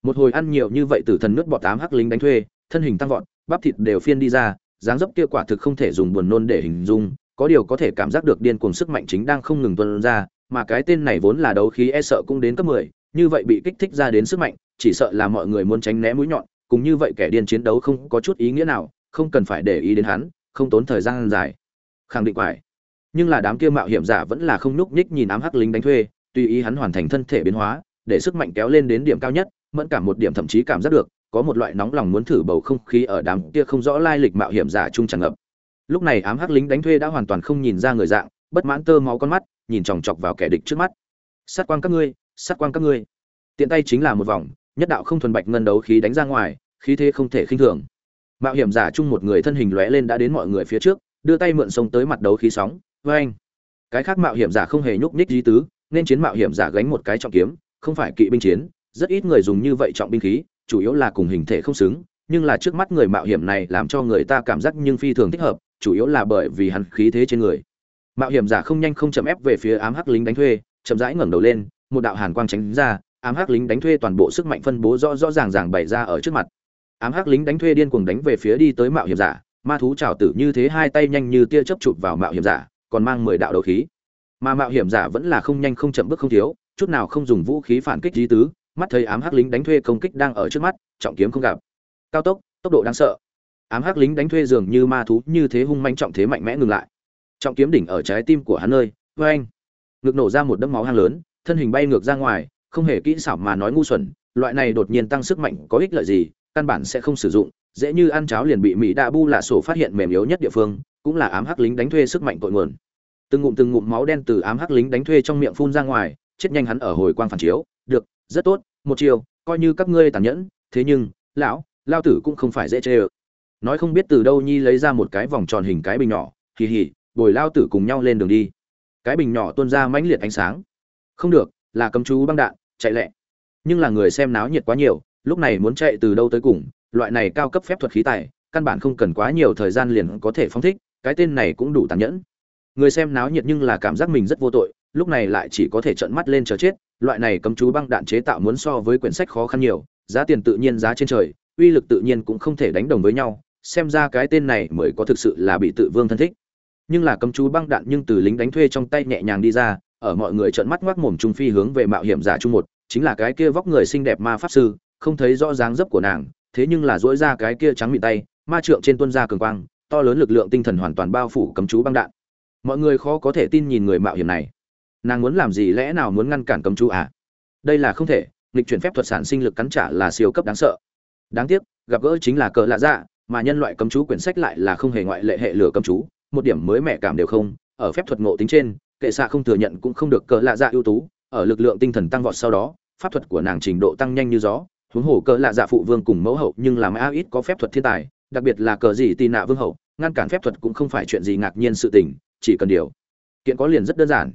[SPEAKER 1] Một hồi ăn nhiều như vậy tử thần nước bọt tám hắc lính đánh thuê thân hình tăng vọt bắp thịt đều phiên đi ra dáng dấp kia quả thực không thể dùng buồn nôn để hình dung có điều có thể cảm giác được điên cuồng sức mạnh chính đang không ngừng tuân ra mà cái tên này vốn là đấu khí e sợ cũng đến cấp 10, như vậy bị kích thích ra đến sức mạnh chỉ sợ là mọi người muốn tránh né mũi nhọn cùng như vậy kẻ điên chiến đấu không có chút ý nghĩa nào, không cần phải để ý đến hắn, không tốn thời gian dài. Khẳng định phải. Nhưng là đám kia mạo hiểm giả vẫn là không nhúc nhích nhìn ám hắc lính đánh thuê, tùy ý hắn hoàn thành thân thể biến hóa, để sức mạnh kéo lên đến điểm cao nhất, mẫn cảm một điểm thậm chí cảm giác được, có một loại nóng lòng muốn thử bầu không khí ở đám kia không rõ lai lịch mạo hiểm giả chung tràn ngập. Lúc này ám hắc lính đánh thuê đã hoàn toàn không nhìn ra người dạng, bất mãn tơ máu con mắt, nhìn chòng chọc vào kẻ địch trước mắt. Sát quang các ngươi, sát quang các ngươi. Tiện tay chính là một vòng nhất đạo không thuần bạch ngân đấu khí đánh ra ngoài, khí thế không thể khinh thường. Mạo hiểm giả chung một người thân hình lóe lên đã đến mọi người phía trước, đưa tay mượn sông tới mặt đấu khí sóng. Với anh cái khác mạo hiểm giả không hề nhúc nhích di tứ, nên chiến mạo hiểm giả gánh một cái trọng kiếm, không phải kỵ binh chiến, rất ít người dùng như vậy trọng binh khí, chủ yếu là cùng hình thể không xứng, nhưng là trước mắt người mạo hiểm này làm cho người ta cảm giác nhưng phi thường thích hợp, chủ yếu là bởi vì hắn khí thế trên người. Mạo hiểm giả không nhanh không chậm ép về phía ám hắc lính đánh thuê, chậm rãi ngẩng đầu lên, một đạo hàn quang tránh ra ám hắc lính đánh thuê toàn bộ sức mạnh phân bố rõ rõ ràng ràng bày ra ở trước mặt. Ám hắc lính đánh thuê điên cuồng đánh về phía đi tới mạo hiểm giả, ma thú trào tử như thế hai tay nhanh như tia chớp chụp vào mạo hiểm giả, còn mang mười đạo đấu khí. Mà mạo hiểm giả vẫn là không nhanh không chậm bước không thiếu, chút nào không dùng vũ khí phản kích lý tứ, mắt thấy ám hắc lính đánh thuê công kích đang ở trước mắt, trọng kiếm không gặp. Cao tốc tốc độ đáng sợ. Ám hắc lính đánh thuê dường như ma thú như thế hung manh trọng thế mạnh mẽ ngừng lại. Trọng kiếm đỉnh ở trái tim của hắn nơi vê anh ngực nổ ra một đấm máu hang lớn, thân hình bay ngược ra ngoài không hề kỹ xảo mà nói ngu xuẩn, loại này đột nhiên tăng sức mạnh có ích lợi gì, căn bản sẽ không sử dụng, dễ như ăn cháo liền bị mỹ đa bu lạ sổ phát hiện mềm yếu nhất địa phương, cũng là ám hắc lính đánh thuê sức mạnh cội nguồn. Từng ngụm từng ngụm máu đen từ ám hắc lính đánh thuê trong miệng phun ra ngoài, chết nhanh hắn ở hồi quang phản chiếu, được, rất tốt, một chiều, coi như các ngươi tàn nhẫn, thế nhưng, lão, lao tử cũng không phải dễ chê ơ. Nói không biết từ đâu nhi lấy ra một cái vòng tròn hình cái bình nhỏ, hì hì, bồi lao tử cùng nhau lên đường đi. Cái bình nhỏ tuôn ra mãnh liệt ánh sáng. Không được, là cấm chú băng đạn chạy lẹ. Nhưng là người xem náo nhiệt quá nhiều, lúc này muốn chạy từ đâu tới cùng, loại này cao cấp phép thuật khí tài, căn bản không cần quá nhiều thời gian liền có thể phóng thích, cái tên này cũng đủ tàn nhẫn. Người xem náo nhiệt nhưng là cảm giác mình rất vô tội, lúc này lại chỉ có thể trợn mắt lên chờ chết, loại này cấm chú băng đạn chế tạo muốn so với quyển sách khó khăn nhiều, giá tiền tự nhiên giá trên trời, uy lực tự nhiên cũng không thể đánh đồng với nhau, xem ra cái tên này mới có thực sự là bị tự vương thân thích. Nhưng là cấm chú băng đạn nhưng từ lính đánh thuê trong tay nhẹ nhàng đi ra ở mọi người trợn mắt ngoác mồm trung phi hướng về mạo hiểm giả trung một, chính là cái kia vóc người xinh đẹp ma pháp sư, không thấy rõ dáng dấp của nàng, thế nhưng là dỗi ra cái kia trắng mịn tay, ma trượng trên tuân ra cường quang, to lớn lực lượng tinh thần hoàn toàn bao phủ cấm chú băng đạn. Mọi người khó có thể tin nhìn người mạo hiểm này. Nàng muốn làm gì, lẽ nào muốn ngăn cản cấm chú à? Đây là không thể, nghịch chuyển phép thuật sản sinh lực cắn trả là siêu cấp đáng sợ. Đáng tiếc, gặp gỡ chính là cờ lạ dạ mà nhân loại cấm chú quyển sách lại là không hề ngoại lệ hệ lửa cấm chú, một điểm mới mẻ cảm đều không, ở phép thuật ngộ tính trên kệ xạ không thừa nhận cũng không được cờ lạ dạ ưu tú, ở lực lượng tinh thần tăng vọt sau đó, pháp thuật của nàng trình độ tăng nhanh như gió, huống hồ cờ lạ dạ phụ vương cùng mẫu hậu nhưng làm a ít có phép thuật thiên tài, đặc biệt là cờ gì tì nạ vương hậu, ngăn cản phép thuật cũng không phải chuyện gì ngạc nhiên sự tình, chỉ cần điều kiện có liền rất đơn giản.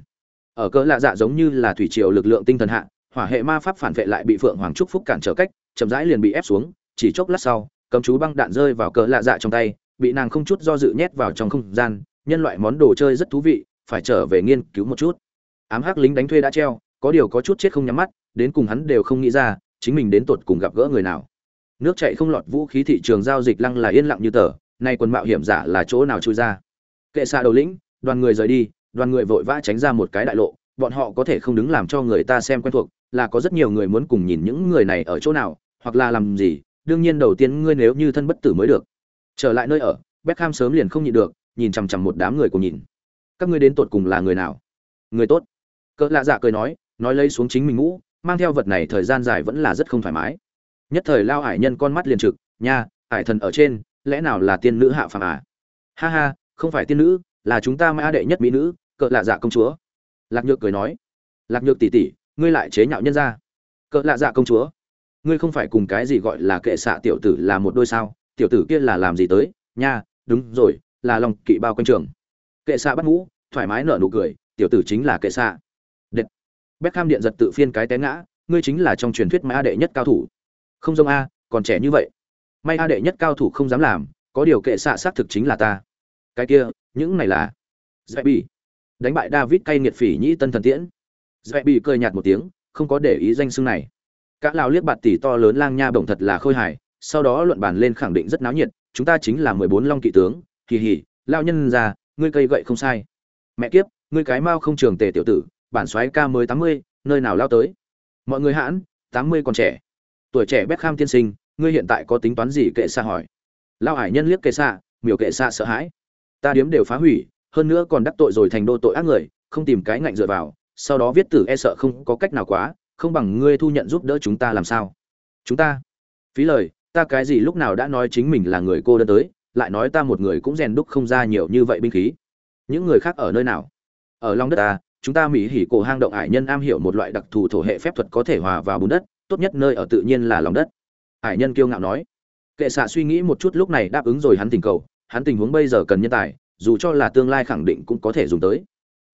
[SPEAKER 1] Ở cỡ lạ dạ giống như là thủy triều lực lượng tinh thần hạ, hỏa hệ ma pháp phản vệ lại bị phượng hoàng trúc phúc cản trở cách, chậm rãi liền bị ép xuống, chỉ chốc lát sau cầm chú băng đạn rơi vào cỡ lạ dạ trong tay, bị nàng không chút do dự nhét vào trong không gian, nhân loại món đồ chơi rất thú vị phải trở về nghiên cứu một chút. Ám hắc lính đánh thuê đã treo, có điều có chút chết không nhắm mắt, đến cùng hắn đều không nghĩ ra, chính mình đến tột cùng gặp gỡ người nào. Nước chạy không lọt vũ khí thị trường giao dịch lăng là yên lặng như tờ, nay quần mạo hiểm giả là chỗ nào chui ra? Kệ xa đầu lĩnh, đoàn người rời đi, đoàn người vội vã tránh ra một cái đại lộ, bọn họ có thể không đứng làm cho người ta xem quen thuộc, là có rất nhiều người muốn cùng nhìn những người này ở chỗ nào, hoặc là làm gì, đương nhiên đầu tiên ngươi nếu như thân bất tử mới được. Trở lại nơi ở, Beckham sớm liền không nhịn được, nhìn chằm chằm một đám người cùng nhìn các ngươi đến tột cùng là người nào? Người tốt. Cỡ lạ dạ cười nói nói lấy xuống chính mình ngũ mang theo vật này thời gian dài vẫn là rất không thoải mái. Nhất thời lao hải nhân con mắt liền trực, nha, hải thần ở trên, lẽ nào là tiên nữ hạ phàm à? Ha ha, không phải tiên nữ, là chúng ta mã đệ nhất mỹ nữ, cỡ lạ dạ công chúa. Lạc nhược cười nói, lạc nhược tỷ tỷ, ngươi lại chế nhạo nhân ra. Cỡ lạ dạ công chúa, ngươi không phải cùng cái gì gọi là kệ xạ tiểu tử là một đôi sao? Tiểu tử kia là làm gì tới? Nha, đúng rồi, là lòng kỵ bao quanh trường kệ xạ bắt ngũ, thoải mái nở nụ cười, tiểu tử chính là kệ xạ. Đệt. Beckham điện giật tự phiên cái té ngã, ngươi chính là trong truyền thuyết mai a đệ nhất cao thủ. Không giống a, còn trẻ như vậy. May a đệ nhất cao thủ không dám làm, có điều kệ xạ xác thực chính là ta. Cái kia, những này là dạy bị đánh bại david cay nghiệt phỉ nhĩ tân thần tiễn. Dạy bị cười nhạt một tiếng, không có để ý danh xưng này. Cả lao liếc bạt tỷ to lớn lang nha bổng thật là khôi hài, sau đó luận bàn lên khẳng định rất náo nhiệt, chúng ta chính là mười bốn long kỵ tướng kỳ hỉ lao nhân ra ngươi cây gậy không sai. Mẹ kiếp, ngươi cái mao không trường tề tiểu tử, bản soái ca mới tám mươi, nơi nào lao tới? Mọi người hãn, tám mươi còn trẻ. Tuổi trẻ bét kham tiên sinh, ngươi hiện tại có tính toán gì kệ xa hỏi? Lao hải nhân liếc kệ xa, miểu kệ xa sợ hãi. Ta điếm đều phá hủy, hơn nữa còn đắc tội rồi thành đô tội ác người, không tìm cái ngạnh dựa vào, sau đó viết tử e sợ không có cách nào quá, không bằng ngươi thu nhận giúp đỡ chúng ta làm sao? Chúng ta. Phí lời, ta cái gì lúc nào đã nói chính mình là người cô đơn tới lại nói ta một người cũng rèn đúc không ra nhiều như vậy binh khí. Những người khác ở nơi nào? Ở lòng đất ta, chúng ta mỹ hỉ cổ hang động ải nhân am hiểu một loại đặc thù thổ hệ phép thuật có thể hòa vào bùn đất, tốt nhất nơi ở tự nhiên là lòng đất. Ải nhân kiêu ngạo nói. Kệ xạ suy nghĩ một chút lúc này đáp ứng rồi hắn tình cầu, hắn tình huống bây giờ cần nhân tài, dù cho là tương lai khẳng định cũng có thể dùng tới.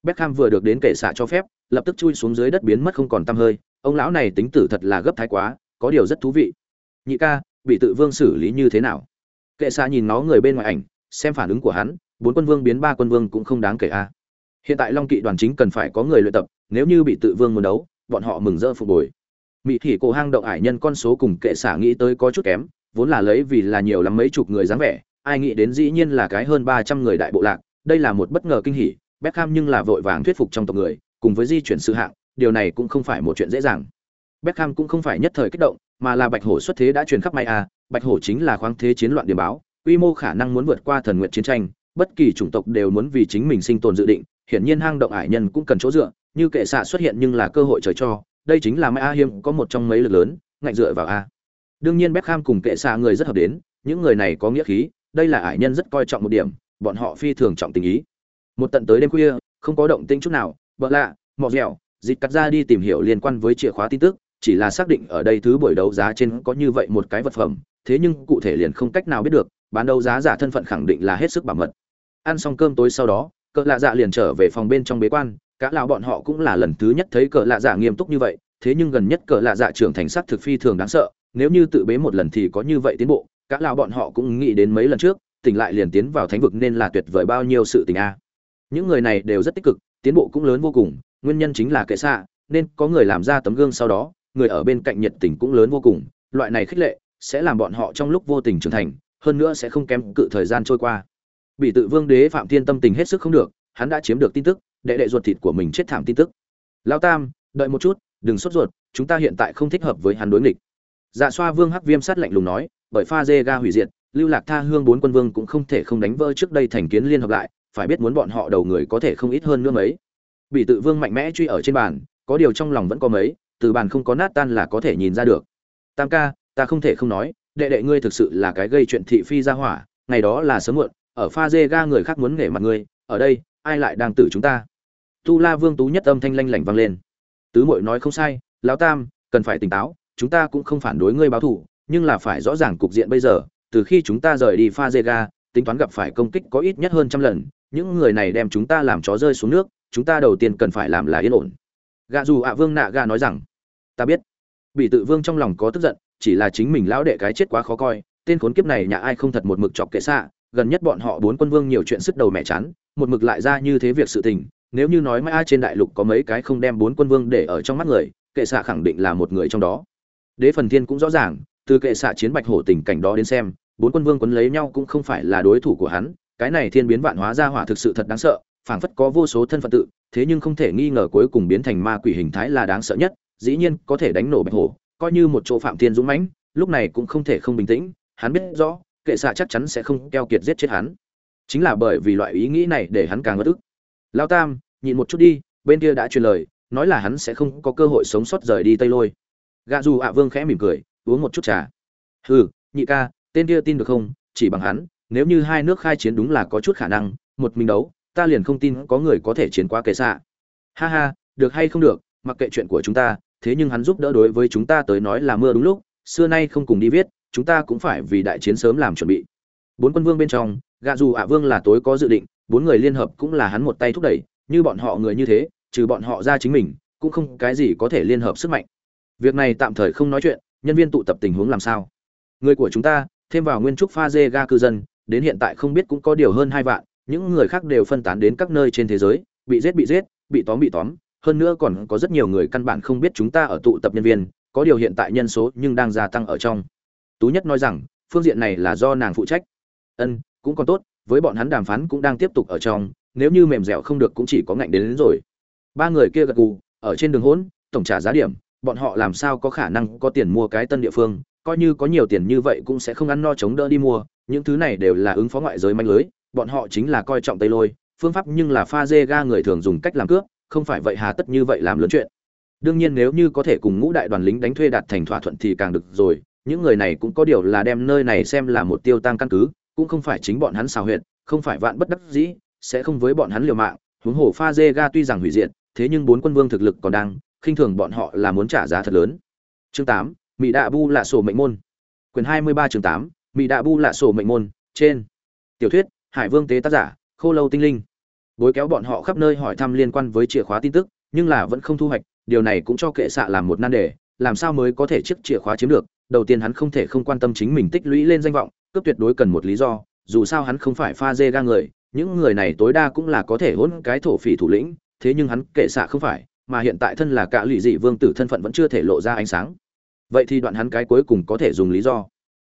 [SPEAKER 1] Beckham vừa được đến kệ xạ cho phép, lập tức chui xuống dưới đất biến mất không còn tăm hơi. Ông lão này tính tử thật là gấp thái quá, có điều rất thú vị. Nhị ca, bị tự vương xử lý như thế nào? Kệ xạ nhìn nó người bên ngoài ảnh, xem phản ứng của hắn, bốn quân vương biến ba quân vương cũng không đáng kể a. Hiện tại long kỵ đoàn chính cần phải có người luyện tập, nếu như bị tự vương muốn đấu, bọn họ mừng rỡ phục hồi. Mỹ thị cổ hang động ải nhân con số cùng kệ xả nghĩ tới có chút kém, vốn là lấy vì là nhiều lắm mấy chục người dáng vẻ, ai nghĩ đến dĩ nhiên là cái hơn ba trăm người đại bộ lạc, đây là một bất ngờ kinh hỉ, Beckham nhưng là vội vàng thuyết phục trong tộc người, cùng với di chuyển sự hạng, điều này cũng không phải một chuyện dễ dàng. Beckham cũng không phải nhất thời kích động mà là bạch hổ xuất thế đã truyền khắp may a bạch hổ chính là khoáng thế chiến loạn điểm báo, quy mô khả năng muốn vượt qua thần nguyện chiến tranh, bất kỳ chủng tộc đều muốn vì chính mình sinh tồn dự định, hiển nhiên hang động ải nhân cũng cần chỗ dựa, như kệ xạ xuất hiện nhưng là cơ hội trời cho, đây chính là mai a hiếm có một trong mấy lực lớn, ngạnh dựa vào a. Đương nhiên Beckham cùng kệ xạ người rất hợp đến, những người này có nghĩa khí, đây là ải nhân rất coi trọng một điểm, bọn họ phi thường trọng tình ý. Một tận tới đêm khuya, không có động tĩnh chút nào vợ lạ, mọ dẻo, dịch cắt ra đi tìm hiểu liên quan với chìa khóa tin tức chỉ là xác định ở đây thứ buổi đấu giá trên có như vậy một cái vật phẩm, thế nhưng cụ thể liền không cách nào biết được, bán đấu giá giả thân phận khẳng định là hết sức bảo mật. Ăn xong cơm tối sau đó cỡ lạ dạ liền trở về phòng bên trong bế quan, cả lão bọn họ cũng là lần thứ nhất thấy cỡ lạ dạ nghiêm túc như vậy, thế nhưng gần nhất cỡ lạ dạ trưởng thành sắc thực phi thường đáng sợ, nếu như tự bế một lần thì có như vậy tiến bộ, cả lão bọn họ cũng nghĩ đến mấy lần trước, tỉnh lại liền tiến vào thánh vực nên là tuyệt vời bao nhiêu sự tình a. Những người này đều rất tích cực, tiến bộ cũng lớn vô cùng, nguyên nhân chính là kệ xạ, nên có người làm ra tấm gương sau đó người ở bên cạnh nhiệt tình cũng lớn vô cùng, loại này khích lệ sẽ làm bọn họ trong lúc vô tình trưởng thành, hơn nữa sẽ không kém cự thời gian trôi qua. Bị tự vương đế phạm thiên tâm tình hết sức không được, hắn đã chiếm được tin tức, đệ đệ ruột thịt của mình chết thảm tin tức. Lao tam, đợi một chút, đừng sốt ruột, chúng ta hiện tại không thích hợp với hắn đối nghịch. Dạ xoa vương hắc viêm sát lạnh lùng nói, bởi pha dê ga hủy diệt, lưu lạc tha hương bốn quân vương cũng không thể không đánh vỡ trước đây thành kiến liên hợp lại, phải biết muốn bọn họ đầu người có thể không ít hơn nữa mấy. Bị tự vương mạnh mẽ truy ở trên bàn, có điều trong lòng vẫn có mấy từ bàn không có nát tan là có thể nhìn ra được. Tam ca, ta không thể không nói, đệ đệ ngươi thực sự là cái gây chuyện thị phi ra hỏa, ngày đó là sớm muộn, ở pha dê ga người khác muốn nghề mặt ngươi, ở đây, ai lại đang tử chúng ta? Tu la vương tú nhất âm thanh lanh lảnh vang lên. Tứ muội nói không sai, lão tam, cần phải tỉnh táo, chúng ta cũng không phản đối ngươi báo thủ nhưng là phải rõ ràng cục diện bây giờ, từ khi chúng ta rời đi pha dê ga, tính toán gặp phải công kích có ít nhất hơn trăm lần, những người này đem chúng ta làm chó rơi xuống nước, chúng ta đầu tiên cần phải làm là yên ổn. Gạ dù ạ vương nạ gạ nói rằng ta biết. Bị tự vương trong lòng có tức giận, chỉ là chính mình lão đệ cái chết quá khó coi, tên khốn kiếp này nhà ai không thật một mực chọc kệ xạ gần nhất bọn họ bốn quân vương nhiều chuyện sức đầu mẹ chán, một mực lại ra như thế việc sự tình, nếu như nói mai trên đại lục có mấy cái không đem bốn quân vương để ở trong mắt người, kệ xạ khẳng định là một người trong đó. Đế phần thiên cũng rõ ràng, từ kệ xạ chiến bạch hổ tình cảnh đó đến xem, bốn quân vương quấn lấy nhau cũng không phải là đối thủ của hắn, cái này thiên biến vạn hóa ra hỏa thực sự thật đáng sợ, phảng phất có vô số thân phận tự, thế nhưng không thể nghi ngờ cuối cùng biến thành ma quỷ hình thái là đáng sợ nhất dĩ nhiên có thể đánh nổ bạch hổ, coi như một chỗ phạm thiên dũng mãnh, lúc này cũng không thể không bình tĩnh, hắn biết rõ, kệ xạ chắc chắn sẽ không keo kiệt giết chết hắn. Chính là bởi vì loại ý nghĩ này để hắn càng bất ức lao tam, nhịn một chút đi, bên kia đã truyền lời, nói là hắn sẽ không có cơ hội sống sót rời đi tây lôi. Gạ dù ạ vương khẽ mỉm cười, uống một chút trà. Hừ, nhị ca, tên kia tin được không? Chỉ bằng hắn, nếu như hai nước khai chiến đúng là có chút khả năng, một mình đấu, ta liền không tin có người có thể chiến qua kệ xạ. Ha ha, được hay không được, mặc kệ chuyện của chúng ta thế nhưng hắn giúp đỡ đối với chúng ta tới nói là mưa đúng lúc, xưa nay không cùng đi viết, chúng ta cũng phải vì đại chiến sớm làm chuẩn bị. Bốn quân vương bên trong, gạ dù ạ vương là tối có dự định, bốn người liên hợp cũng là hắn một tay thúc đẩy, như bọn họ người như thế, trừ bọn họ ra chính mình, cũng không cái gì có thể liên hợp sức mạnh. Việc này tạm thời không nói chuyện, nhân viên tụ tập tình huống làm sao? Người của chúng ta, thêm vào nguyên trúc pha dê ga cư dân, đến hiện tại không biết cũng có điều hơn hai vạn, những người khác đều phân tán đến các nơi trên thế giới, bị giết bị giết, bị tóm bị tóm hơn nữa còn có rất nhiều người căn bản không biết chúng ta ở tụ tập nhân viên có điều hiện tại nhân số nhưng đang gia tăng ở trong. Tú nhất nói rằng phương diện này là do nàng phụ trách. Ân cũng còn tốt với bọn hắn đàm phán cũng đang tiếp tục ở trong nếu như mềm dẻo không được cũng chỉ có ngạnh đến, đến rồi. Ba người kia gật gù ở trên đường hỗn tổng trả giá điểm bọn họ làm sao có khả năng có tiền mua cái tân địa phương coi như có nhiều tiền như vậy cũng sẽ không ăn no chống đỡ đi mua những thứ này đều là ứng phó ngoại giới manh lưới bọn họ chính là coi trọng tây lôi phương pháp nhưng là pha dê ga người thường dùng cách làm cướp không phải vậy hà tất như vậy làm lớn chuyện. Đương nhiên nếu như có thể cùng ngũ đại đoàn lính đánh thuê đạt thành thỏa thuận thì càng được rồi, những người này cũng có điều là đem nơi này xem là một tiêu tăng căn cứ, cũng không phải chính bọn hắn xào huyệt, không phải vạn bất đắc dĩ, sẽ không với bọn hắn liều mạng. Huống hồ pha dê ga tuy rằng hủy diệt, thế nhưng bốn quân vương thực lực còn đang, khinh thường bọn họ là muốn trả giá thật lớn. Chương tám mỹ đạ bu lạ sổ mệnh môn. Quyền hai mươi ba chương tám mỹ đạ bu lạ sổ mệnh môn, trên. Tiểu thuyết, hải vương tế tác giả, khô lâu tinh linh bối kéo bọn họ khắp nơi hỏi thăm liên quan với chìa khóa tin tức, nhưng là vẫn không thu hoạch, điều này cũng cho kệ xạ làm một nan đề, làm sao mới có thể chiếc chìa khóa chiếm được, đầu tiên hắn không thể không quan tâm chính mình tích lũy lên danh vọng, cướp tuyệt đối cần một lý do, dù sao hắn không phải pha dê ga người, những người này tối đa cũng là có thể hỗn cái thổ phỉ thủ lĩnh, thế nhưng hắn kệ xạ không phải, mà hiện tại thân là cả lụy dị vương tử thân phận vẫn chưa thể lộ ra ánh sáng. Vậy thì đoạn hắn cái cuối cùng có thể dùng lý do?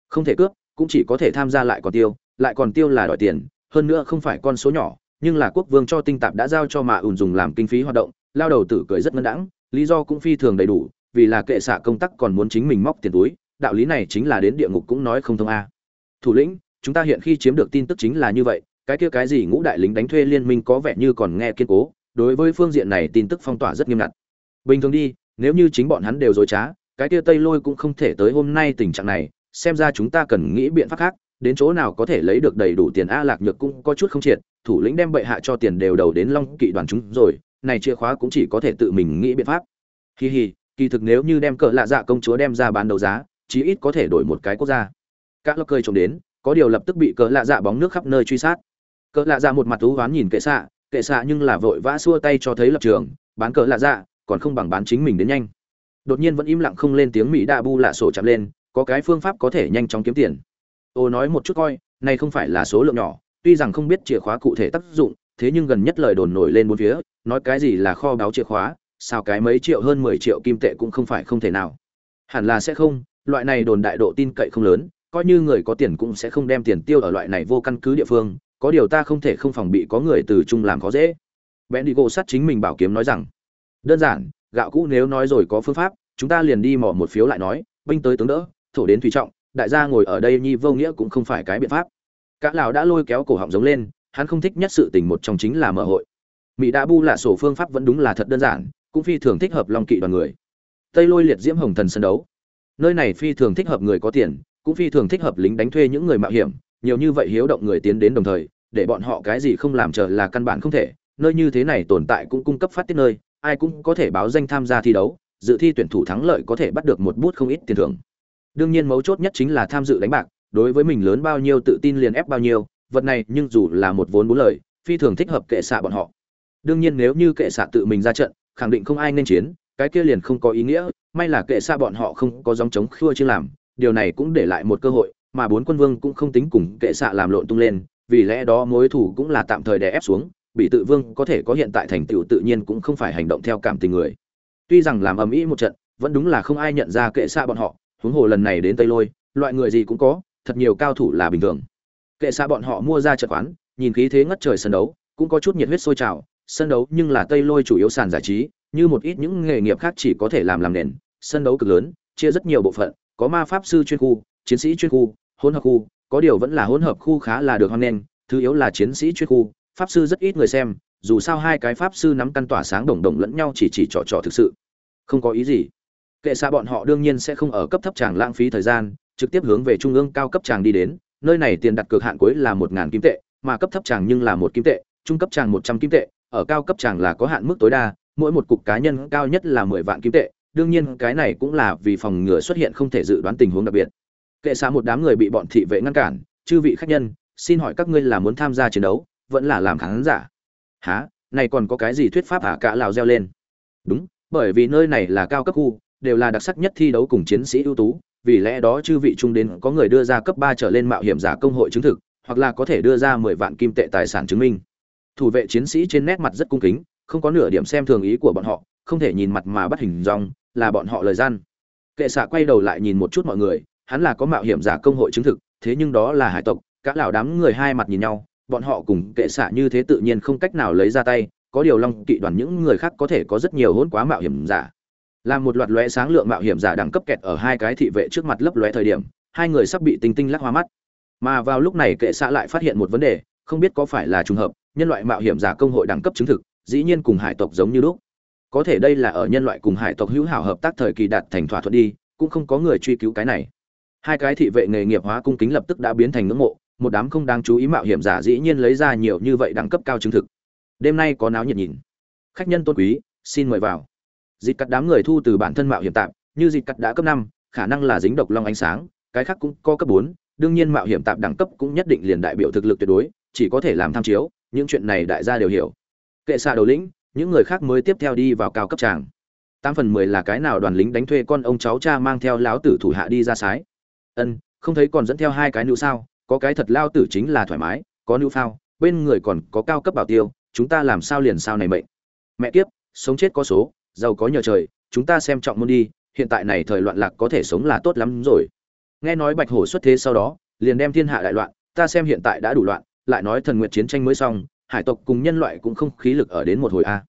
[SPEAKER 1] Không thể cướp, cũng chỉ có thể tham gia lại còn tiêu, lại còn tiêu là đòi tiền, hơn nữa không phải con số nhỏ nhưng là quốc vương cho tinh tạp đã giao cho mạ ủn dùng làm kinh phí hoạt động, lao đầu tử cười rất ngân đãng, lý do cũng phi thường đầy đủ, vì là kệ xạ công tác còn muốn chính mình móc tiền túi, đạo lý này chính là đến địa ngục cũng nói không thông a. Thủ lĩnh, chúng ta hiện khi chiếm được tin tức chính là như vậy, cái kia cái gì ngũ đại lính đánh thuê liên minh có vẻ như còn nghe kiên cố, đối với phương diện này tin tức phong tỏa rất nghiêm ngặt. Bình thường đi, nếu như chính bọn hắn đều dối trá, cái kia tây lôi cũng không thể tới hôm nay tình trạng này, xem ra chúng ta cần nghĩ biện pháp khác đến chỗ nào có thể lấy được đầy đủ tiền a lạc nhược cũng có chút không triệt, thủ lĩnh đem bệ hạ cho tiền đều đầu đến long kỵ đoàn chúng rồi, này chìa khóa cũng chỉ có thể tự mình nghĩ biện pháp. Kỳ hi, kỳ thực nếu như đem cỡ lạ dạ công chúa đem ra bán đấu giá, chí ít có thể đổi một cái quốc gia. Các lộc cười trông đến, có điều lập tức bị cỡ lạ dạ bóng nước khắp nơi truy sát. Cỡ lạ dạ một mặt thú hoán nhìn kệ xạ kệ xạ nhưng là vội vã xua tay cho thấy lập trường, bán cỡ lạ dạ còn không bằng bán chính mình đến nhanh. Đột nhiên vẫn im lặng không lên tiếng mỹ đa bu lạ sổ chạm lên, có cái phương pháp có thể nhanh chóng kiếm tiền ô nói một chút coi, này không phải là số lượng nhỏ, tuy rằng không biết chìa khóa cụ thể tác dụng, thế nhưng gần nhất lời đồn nổi lên bốn phía, nói cái gì là kho báo chìa khóa, sao cái mấy triệu hơn mười triệu kim tệ cũng không phải không thể nào. Hẳn là sẽ không, loại này đồn đại độ tin cậy không lớn, coi như người có tiền cũng sẽ không đem tiền tiêu ở loại này vô căn cứ địa phương, có điều ta không thể không phòng bị có người từ chung làm khó dễ. Bèn đi gỗ sắt chính mình bảo kiếm nói rằng, đơn giản, gạo cũ nếu nói rồi có phương pháp, chúng ta liền đi mò một phiếu lại nói, binh tới tướng đỡ, thổ đến thủy trọng đại gia ngồi ở đây nhi vô nghĩa cũng không phải cái biện pháp. Cả lão đã lôi kéo cổ họng giống lên, hắn không thích nhất sự tình một trong chính là mở hội. Mỹ đã bu là sổ phương pháp vẫn đúng là thật đơn giản, cũng phi thường thích hợp long kỵ đoàn người. Tây lôi liệt diễm hồng thần sân đấu. Nơi này phi thường thích hợp người có tiền, cũng phi thường thích hợp lính đánh thuê những người mạo hiểm, nhiều như vậy hiếu động người tiến đến đồng thời, để bọn họ cái gì không làm chờ là căn bản không thể, nơi như thế này tồn tại cũng cung cấp phát tiết nơi, ai cũng có thể báo danh tham gia thi đấu, dự thi tuyển thủ thắng lợi có thể bắt được một bút không ít tiền thưởng đương nhiên mấu chốt nhất chính là tham dự đánh bạc, đối với mình lớn bao nhiêu tự tin liền ép bao nhiêu, vật này nhưng dù là một vốn bốn lời, phi thường thích hợp kệ xạ bọn họ. Đương nhiên nếu như kệ xạ tự mình ra trận, khẳng định không ai nên chiến, cái kia liền không có ý nghĩa, may là kệ xạ bọn họ không có dòng chống khua chưa làm, điều này cũng để lại một cơ hội, mà bốn quân vương cũng không tính cùng kệ xạ làm lộn tung lên, vì lẽ đó mối thủ cũng là tạm thời đè ép xuống, bị tự vương có thể có hiện tại thành tựu tự nhiên cũng không phải hành động theo cảm tình người. Tuy rằng làm ầm ĩ một trận, vẫn đúng là không ai nhận ra kệ xạ bọn họ huống hồ lần này đến tây lôi, loại người gì cũng có, thật nhiều cao thủ là bình thường. Kệ xa bọn họ mua ra trận quán, nhìn khí thế ngất trời sân đấu, cũng có chút nhiệt huyết sôi trào. Sân đấu nhưng là tây lôi chủ yếu sàn giải trí, như một ít những nghề nghiệp khác chỉ có thể làm làm nền. Sân đấu cực lớn, chia rất nhiều bộ phận, có ma pháp sư chuyên khu, chiến sĩ chuyên khu, hỗn hợp khu, có điều vẫn là hỗn hợp khu khá là được hoan nghênh, thứ yếu là chiến sĩ chuyên khu. Pháp sư rất ít người xem, dù sao hai cái pháp sư nắm căn tỏa sáng đồng đồng lẫn nhau chỉ chỉ trò trò thực sự. Không có ý gì kệ xa bọn họ đương nhiên sẽ không ở cấp thấp tràng lãng phí thời gian, trực tiếp hướng về trung ương cao cấp tràng đi đến. Nơi này tiền đặt cược hạn cuối là một ngàn kim tệ, mà cấp thấp tràng nhưng là một kim tệ, trung cấp tràng một trăm kim tệ, ở cao cấp tràng là có hạn mức tối đa, mỗi một cục cá nhân cao nhất là mười vạn kim tệ. Đương nhiên, cái này cũng là vì phòng ngừa xuất hiện không thể dự đoán tình huống đặc biệt. Kệ xa một đám người bị bọn thị vệ ngăn cản, chư vị khách nhân, xin hỏi các ngươi là muốn tham gia chiến đấu, vẫn là làm khán giả? Há này còn có cái gì thuyết pháp à cả lào reo lên. Đúng, bởi vì nơi này là cao cấp khu đều là đặc sắc nhất thi đấu cùng chiến sĩ ưu tú, vì lẽ đó chư vị trung đến có người đưa ra cấp ba trở lên mạo hiểm giả công hội chứng thực, hoặc là có thể đưa ra mười vạn kim tệ tài sản chứng minh. Thủ vệ chiến sĩ trên nét mặt rất cung kính, không có nửa điểm xem thường ý của bọn họ, không thể nhìn mặt mà bắt hình dong, là bọn họ lời gian. Kệ xạ quay đầu lại nhìn một chút mọi người, hắn là có mạo hiểm giả công hội chứng thực, thế nhưng đó là hải tộc các lão đám người hai mặt nhìn nhau, bọn họ cùng kệ xạ như thế tự nhiên không cách nào lấy ra tay, có điều long kỵ đoàn những người khác có thể có rất nhiều hỗn quá mạo hiểm giả làm một loạt lóe sáng lượng mạo hiểm giả đẳng cấp kẹt ở hai cái thị vệ trước mặt lấp lóe thời điểm, hai người sắp bị tinh tinh lắc hoa mắt. Mà vào lúc này kệ xạ lại phát hiện một vấn đề, không biết có phải là trùng hợp, nhân loại mạo hiểm giả công hội đẳng cấp chứng thực, dĩ nhiên cùng hải tộc giống như lúc. Có thể đây là ở nhân loại cùng hải tộc hữu hảo hợp tác thời kỳ đạt thành thỏa thuận đi, cũng không có người truy cứu cái này. Hai cái thị vệ nghề nghiệp hóa cung kính lập tức đã biến thành ngưỡng mộ, một đám không đáng chú ý mạo hiểm giả dĩ nhiên lấy ra nhiều như vậy đẳng cấp cao chứng thực. Đêm nay có náo nhiệt nhìn. Khách nhân tôn quý, xin mời vào. Dịt cắt đám người thu từ bản thân mạo hiểm tạm, như dịt cắt đã cấp năm, khả năng là dính độc long ánh sáng, cái khác cũng có cấp bốn. Đương nhiên mạo hiểm tạm đẳng cấp cũng nhất định liền đại biểu thực lực tuyệt đối, chỉ có thể làm tham chiếu, những chuyện này đại gia đều hiểu. Kệ xạ đầu lĩnh, những người khác mới tiếp theo đi vào cao cấp tràng. Tám phần mười là cái nào đoàn lính đánh thuê con ông cháu cha mang theo láo tử thủ hạ đi ra sái. Ân, không thấy còn dẫn theo hai cái nữ sao, có cái thật lao tử chính là thoải mái, có nữ phao, bên người còn có cao cấp bảo tiêu, chúng ta làm sao liền sao này mệnh. Mẹ kiếp, sống chết có số giàu có nhờ trời, chúng ta xem trọng môn đi, hiện tại này thời loạn lạc có thể sống là tốt lắm rồi. Nghe nói bạch hổ xuất thế sau đó, liền đem thiên hạ đại loạn, ta xem hiện tại đã đủ loạn, lại nói thần nguyện chiến tranh mới xong, hải tộc cùng nhân loại cũng không khí lực ở đến một hồi a.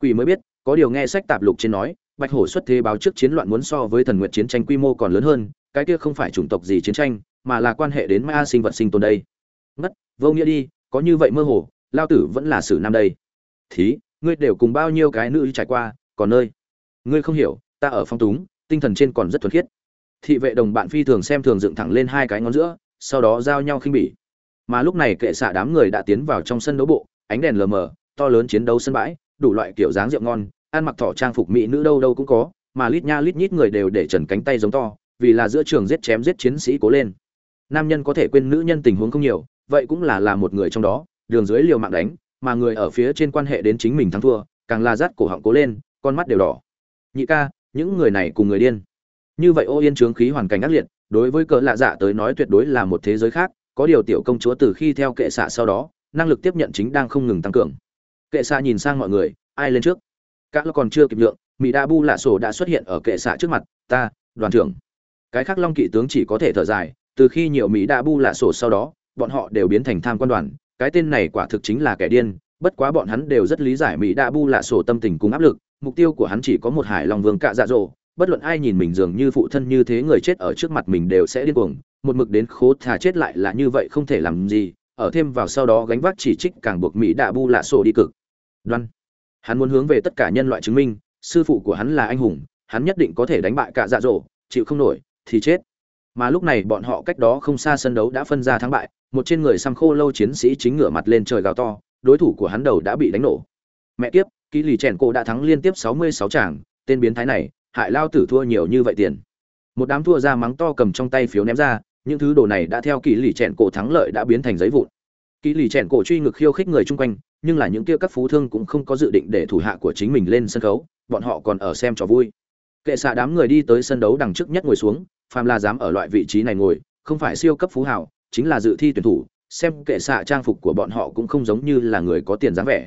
[SPEAKER 1] Quỷ mới biết, có điều nghe sách tạp lục trên nói, bạch hổ xuất thế báo trước chiến loạn muốn so với thần nguyện chiến tranh quy mô còn lớn hơn, cái kia không phải chủng tộc gì chiến tranh, mà là quan hệ đến ma sinh vật sinh tồn đây. Ngất, vô nghĩa đi, có như vậy mơ hồ, lao tử vẫn là sử nam đây. Thí, ngươi đều cùng bao nhiêu cái nữ trải qua còn nơi. Ngươi không hiểu, ta ở phong túng, tinh thần trên còn rất thuần khiết. Thị vệ đồng bạn phi thường xem thường dựng thẳng lên hai cái ngón giữa, sau đó giao nhau khinh bỉ. Mà lúc này kệ xạ đám người đã tiến vào trong sân đấu bộ, ánh đèn lờ mờ, to lớn chiến đấu sân bãi, đủ loại kiểu dáng rượu ngon, ăn mặc thỏ trang phục mỹ nữ đâu đâu cũng có, mà lít nha lít nhít người đều để trần cánh tay giống to, vì là giữa trường giết chém giết chiến sĩ cố lên. Nam nhân có thể quên nữ nhân tình huống không nhiều, vậy cũng là là một người trong đó, đường dưới liều mạng đánh, mà người ở phía trên quan hệ đến chính mình thắng thua, càng là rát cổ họng cố lên con mắt đều đỏ. Nhị ca, những người này cùng người điên. Như vậy ô yên trướng khí hoàn cảnh ác liệt, đối với cỡ lạ dạ tới nói tuyệt đối là một thế giới khác, có điều tiểu công chúa từ khi theo kệ xạ sau đó, năng lực tiếp nhận chính đang không ngừng tăng cường. Kệ xạ nhìn sang mọi người, ai lên trước? Các lo còn chưa kịp lượng mỹ đa bu lạ sổ đã xuất hiện ở kệ xạ trước mặt, ta, đoàn trưởng. Cái khác long kỵ tướng chỉ có thể thở dài, từ khi nhiều mỹ đa bu lạ sổ sau đó, bọn họ đều biến thành tham quan đoàn, cái tên này quả thực chính là kẻ điên bất quá bọn hắn đều rất lý giải mỹ đa bu lạ sổ tâm tình cùng áp lực, mục tiêu của hắn chỉ có một hải long vương cạ dạ dỗ. Bất luận ai nhìn mình dường như phụ thân như thế người chết ở trước mặt mình đều sẽ điên cuồng, một mực đến khố thà chết lại là như vậy không thể làm gì, ở thêm vào sau đó gánh vác chỉ trích càng buộc mỹ đạ bu lạ sổ đi cực. Đoan. Hắn muốn hướng về tất cả nhân loại chứng minh, sư phụ của hắn là anh hùng, hắn nhất định có thể đánh bại cả dạ dỗ, chịu không nổi, thì chết. Mà lúc này bọn họ cách đó không xa sân đấu đã phân ra thắng bại, một trên người xăm khô lâu chiến sĩ chính ngửa mặt lên trời gào to đối thủ của hắn đầu đã bị đánh nổ. Mẹ kiếp kỳ lì chèn cổ đã thắng liên tiếp sáu mươi sáu tràng tên biến thái này, hại lao tử thua nhiều như vậy tiền. Một đám thua ra mắng to cầm trong tay phiếu ném ra, những thứ đồ này đã theo kỳ lì chèn cổ thắng lợi đã biến thành giấy vụn. Kỷ lì chèn cổ truy ngược khiêu khích người chung quanh, nhưng là những kia các phú thương cũng không có dự định để thủ hạ của chính mình lên sân khấu, bọn họ còn ở xem trò vui. Kệ xạ đám người đi tới sân đấu đằng trước nhất ngồi xuống, phàm là dám ở loại vị trí này ngồi, không phải siêu cấp phú hào, chính là dự thi tuyển thủ xem kệ xạ trang phục của bọn họ cũng không giống như là người có tiền dáng vẻ.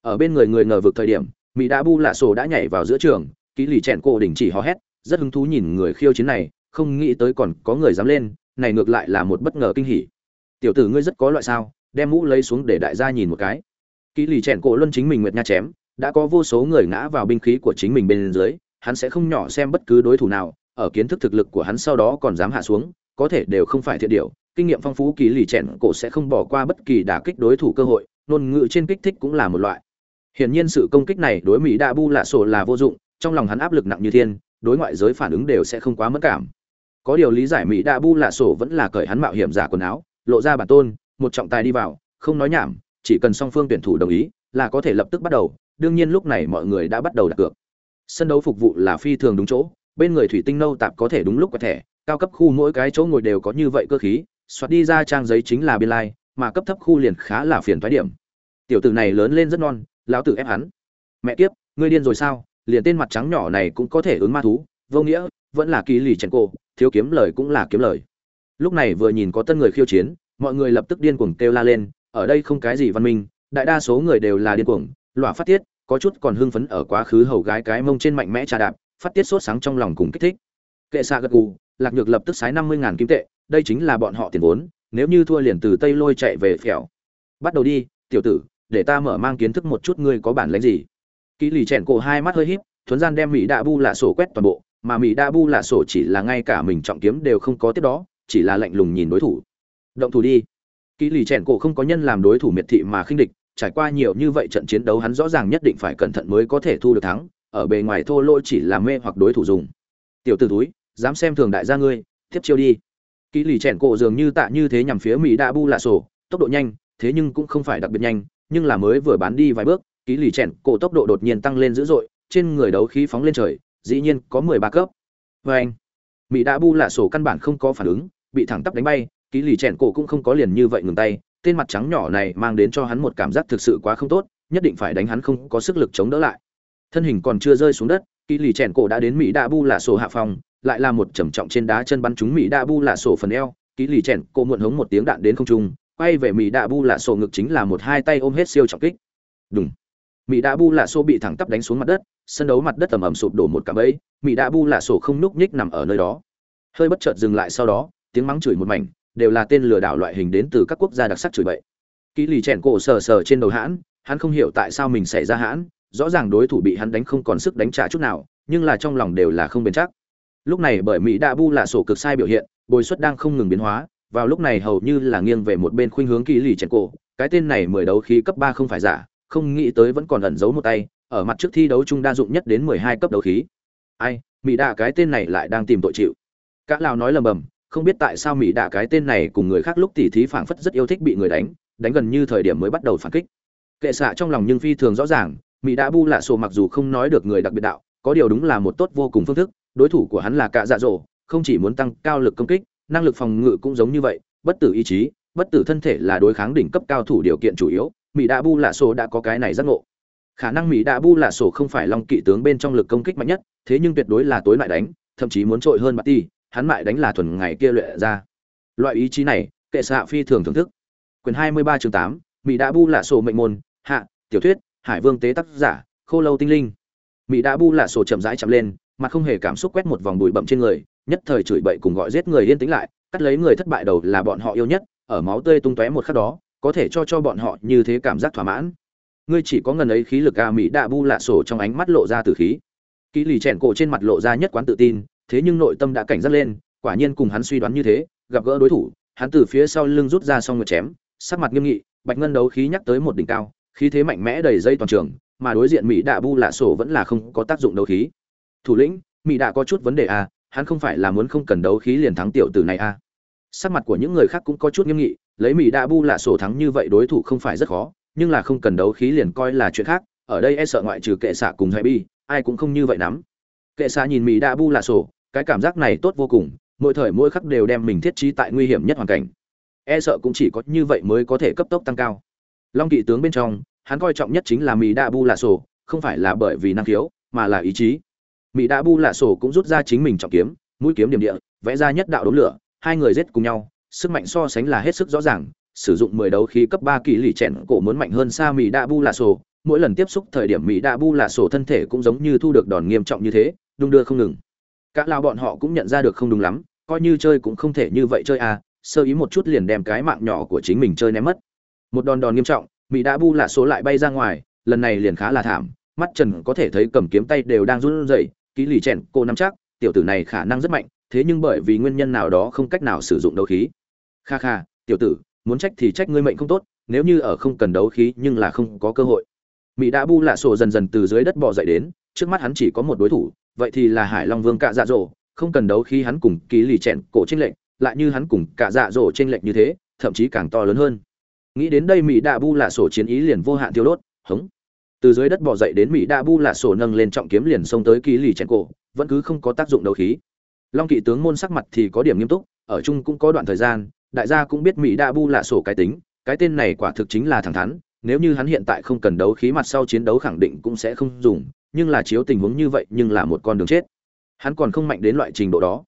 [SPEAKER 1] Ở bên người người ngờ vực thời điểm, mỹ đã bu lạ sổ đã nhảy vào giữa trường kỹ lì chèn cổ đình chỉ hò hét, rất hứng thú nhìn người khiêu chiến này, không nghĩ tới còn có người dám lên, này ngược lại là một bất ngờ kinh hỉ. Tiểu tử ngươi rất có loại sao, đem mũ lấy xuống để đại gia nhìn một cái. Kỹ lì chèn cổ luân chính mình nguyệt nha chém, đã có vô số người ngã vào binh khí của chính mình bên dưới, hắn sẽ không nhỏ xem bất cứ đối thủ nào, ở kiến thức thực lực của hắn sau đó còn dám hạ xuống, có thể đều không phải thiệt điều kinh nghiệm phong phú kỳ lì chèn cổ sẽ không bỏ qua bất kỳ đả kích đối thủ cơ hội ngôn ngữ trên kích thích cũng là một loại. Hiển nhiên sự công kích này đối mỹ đa bu lạ sổ là vô dụng trong lòng hắn áp lực nặng như thiên đối ngoại giới phản ứng đều sẽ không quá mất cảm. Có điều lý giải mỹ đa bu lạ sổ vẫn là cởi hắn mạo hiểm giả quần áo lộ ra bản tôn một trọng tài đi vào không nói nhảm chỉ cần song phương tuyển thủ đồng ý là có thể lập tức bắt đầu đương nhiên lúc này mọi người đã bắt đầu đặt cược. Sân đấu phục vụ là phi thường đúng chỗ bên người thủy tinh nâu tạp có thể đúng lúc có thể, cao cấp khu mỗi cái chỗ ngồi đều có như vậy cơ khí soạt đi ra trang giấy chính là biên lai, mà cấp thấp khu liền khá là phiền thoái điểm. Tiểu tử này lớn lên rất non, lão tử ép hắn. Mẹ kiếp, ngươi điên rồi sao? Liền tên mặt trắng nhỏ này cũng có thể ứng ma thú. Vô nghĩa, vẫn là kỳ lì chèn cô thiếu kiếm lời cũng là kiếm lời. Lúc này vừa nhìn có tân người khiêu chiến, mọi người lập tức điên cuồng kêu la lên, ở đây không cái gì văn minh, đại đa số người đều là điên cuồng lọa phát tiết, có chút còn hưng phấn ở quá khứ hầu gái cái mông trên mạnh mẽ trà đạp, phát tiết sốt sáng trong lòng cùng kích thích. Kệ xạ gật gù lạc nhược lập tức sái năm mươi ngàn kim tệ, đây chính là bọn họ tiền vốn, nếu như thua liền từ tây lôi chạy về phèo. Bắt đầu đi, tiểu tử, để ta mở mang kiến thức một chút ngươi có bản lánh gì. Kỹ lì chèn cổ hai mắt hơi híp, thuấn gian đem mỹ đạ bu lạ sổ quét toàn bộ, mà mỹ đạ bu lạ sổ chỉ là ngay cả mình trọng kiếm đều không có tiếp đó, chỉ là lạnh lùng nhìn đối thủ. Động thủ đi. Kỹ lì trẻn cổ không có nhân làm đối thủ miệt thị mà khinh địch, trải qua nhiều như vậy trận chiến đấu hắn rõ ràng nhất định phải cẩn thận mới có thể thu được thắng, ở bề ngoài thô lỗi chỉ là mê hoặc đối thủ dùng. Tiểu t ử túi dám xem thường đại gia ngươi, tiếp chiêu đi. Kỹ lì chèn cổ dường như tạ như thế nhằm phía mỹ đa bu lạ sổ, tốc độ nhanh, thế nhưng cũng không phải đặc biệt nhanh, nhưng là mới vừa bán đi vài bước kỹ lì chèn cổ tốc độ đột nhiên tăng lên dữ dội, trên người đấu khí phóng lên trời, dĩ nhiên có mười ba cấp. Vê anh, mỹ đa bu lạ sổ căn bản không có phản ứng, bị thẳng tắp đánh bay kỹ lì chèn cổ cũng không có liền như vậy ngừng tay, tên mặt trắng nhỏ này mang đến cho hắn một cảm giác thực sự quá không tốt, nhất định phải đánh hắn không có sức lực chống đỡ lại. Thân hình còn chưa rơi xuống đất kỹ lì chèn cổ đã đến mỹ đa bu lạ sổ hạ phòng lại là một trầm trọng trên đá chân bắn trúng mỹ đa bu lạ sổ phần eo kỹ lì chèn, cô muộn hống một tiếng đạn đến không trung, quay về mỹ đa bu lạ sổ ngực chính là một hai tay ôm hết siêu trọng kích. Đúng mỹ đa bu lạ sổ bị thẳng tắp đánh xuống mặt đất, sân đấu mặt đất tầm ầm sụp đổ một cạm ấy mỹ đa bu lạ sổ không núc nhích nằm ở nơi đó. Hơi bất chợt dừng lại sau đó, tiếng mắng chửi một mảnh, đều là tên lừa đảo loại hình đến từ các quốc gia đặc sắc chửi bậy. Kỹ lì chèn cổ sờ sờ trên đầu hãn, hắn không hiểu tại sao mình xảy ra hãn, rõ ràng đối thủ bị hắn đánh không còn sức đánh trả chút nào, nhưng là trong lòng đều là không bền chắc lúc này bởi mỹ đã bu là sổ cực sai biểu hiện, bồi suất đang không ngừng biến hóa, vào lúc này hầu như là nghiêng về một bên khuynh hướng kỳ lì chèn cổ, cái tên này mười đấu khí cấp ba không phải giả, không nghĩ tới vẫn còn ẩn giấu một tay, ở mặt trước thi đấu chung đa dụng nhất đến mười hai cấp đấu khí. Ai, mỹ đạ cái tên này lại đang tìm tội chịu. Các lào nói lầm bầm, không biết tại sao mỹ đạ cái tên này cùng người khác lúc tỉ thí phảng phất rất yêu thích bị người đánh đánh gần như thời điểm mới bắt đầu phản kích. Kệ xạ trong lòng nhưng phi thường rõ ràng, mỹ đã bu lạ sổ mặc dù không nói được người đặc biệt đạo, có điều đúng là một tốt vô cùng phương thức đối thủ của hắn là cạ dạ dỗ, không chỉ muốn tăng cao lực công kích, năng lực phòng ngự cũng giống như vậy, bất tử ý chí, bất tử thân thể là đối kháng đỉnh cấp cao thủ điều kiện chủ yếu, mỹ đạ bu lạ sổ đã có cái này giác ngộ. Khả năng mỹ đạ bu lạ sổ không phải long kỵ tướng bên trong lực công kích mạnh nhất, thế nhưng tuyệt đối là tối lại đánh, thậm chí muốn trội hơn mặt ti, hắn mại đánh là thuần ngày kia luyện ra. Loại ý chí này, kệ xạ phi thường thưởng thức. Quyền hai mươi ba chương tám, mỹ đạ bu lạ sổ mệnh môn, hạ, tiểu thuyết, hải vương tế tác giả, khô lâu tinh linh. Mỹ đạ bu lạ sổ chậm rãi chậm lên mặt không hề cảm xúc quét một vòng bụi bậm trên người, nhất thời chửi bậy cùng gọi giết người yên tĩnh lại, cắt lấy người thất bại đầu là bọn họ yêu nhất, ở máu tươi tung tóe một khắc đó, có thể cho cho bọn họ như thế cảm giác thỏa mãn. Ngươi chỉ có ngần ấy khí lực a mỹ đạ bu lạ sổ trong ánh mắt lộ ra tử khí. Kỹ lì chèn cổ trên mặt lộ ra nhất quán tự tin, thế nhưng nội tâm đã cảnh giác lên, quả nhiên cùng hắn suy đoán như thế, gặp gỡ đối thủ, hắn từ phía sau lưng rút ra xong một chém, sắc mặt nghiêm nghị, bạch ngân đấu khí nhắc tới một đỉnh cao, khí thế mạnh mẽ đầy dây toàn trường, mà đối diện mỹ đạ bu lạ sổ vẫn là không có tác dụng đấu khí thủ lĩnh mỹ đã có chút vấn đề à hắn không phải là muốn không cần đấu khí liền thắng tiểu tử này à. Sắc mặt của những người khác cũng có chút nghiêm nghị, lấy mỹ đã bu là sổ thắng như vậy đối thủ không phải rất khó, nhưng là không cần đấu khí liền coi là chuyện khác, ở đây e sợ ngoại trừ kệ xạ cùng hệ bi ai cũng không như vậy lắm kệ xạ nhìn mỹ đã bu là sổ, cái cảm giác này tốt vô cùng, mỗi thời mỗi khắc đều đem mình thiết trí tại nguy hiểm nhất hoàn cảnh. E sợ cũng chỉ có như vậy mới có thể cấp tốc tăng cao. Long kỵ tướng bên trong, hắn coi trọng nhất chính là mỹ đa bu là sổ, không phải là bởi vì năng khiếu, mà là ý chí mỹ đa bu lạ sổ cũng rút ra chính mình trọng kiếm, mũi kiếm điểm địa, vẽ ra nhất đạo đống lửa, hai người giết cùng nhau, sức mạnh so sánh là hết sức rõ ràng, sử dụng 10 đấu khí cấp ba kỳ lì chèn cổ muốn mạnh hơn xa mỹ đa bu lạ sổ, mỗi lần tiếp xúc thời điểm mỹ đa bu lạ sổ thân thể cũng giống như thu được đòn nghiêm trọng như thế, đung đưa không ngừng. Cả lao bọn họ cũng nhận ra được không đúng lắm, coi như chơi cũng không thể như vậy chơi à sơ ý một chút liền đem cái mạng nhỏ của chính mình chơi ném mất. Một đòn đòn nghiêm trọng, mỹ đã bu lạ số lại bay ra ngoài, lần này liền khá là thảm, mắt trần có thể thấy cầm kiếm tay đều đang run rẩy ký lì chèn, cô nắm chắc, tiểu tử này khả năng rất mạnh, thế nhưng bởi vì nguyên nhân nào đó không cách nào sử dụng đấu khí. Kha kha, tiểu tử, muốn trách thì trách ngươi mệnh không tốt, nếu như ở không cần đấu khí nhưng là không có cơ hội. Mỹ đã bu lạ sổ dần dần từ dưới đất bò dậy đến, trước mắt hắn chỉ có một đối thủ, vậy thì là hải long vương cạ dạ dỗ, không cần đấu khí hắn cùng ký lì chèn, cổ trên lệnh lại như hắn cùng cạ dạ dỗ trên lệnh như thế, thậm chí càng to lớn hơn. Nghĩ đến đây mỹ đạ bu lạ sổ chiến ý liền vô hạn tiêu đốt, hống từ dưới đất bò dậy đến mỹ Đa bu lạ sổ nâng lên trọng kiếm liền xông tới kỳ lì chèn cổ, vẫn cứ không có tác dụng đấu khí. Long kỵ tướng môn sắc mặt thì có điểm nghiêm túc, ở chung cũng có đoạn thời gian, đại gia cũng biết mỹ Đa bu lạ sổ cái tính, cái tên này quả thực chính là thẳng thắn, nếu như hắn hiện tại không cần đấu khí mặt sau chiến đấu khẳng định cũng sẽ không dùng, nhưng là chiếu tình huống như vậy nhưng là một con đường chết. Hắn còn không mạnh đến loại trình độ đó.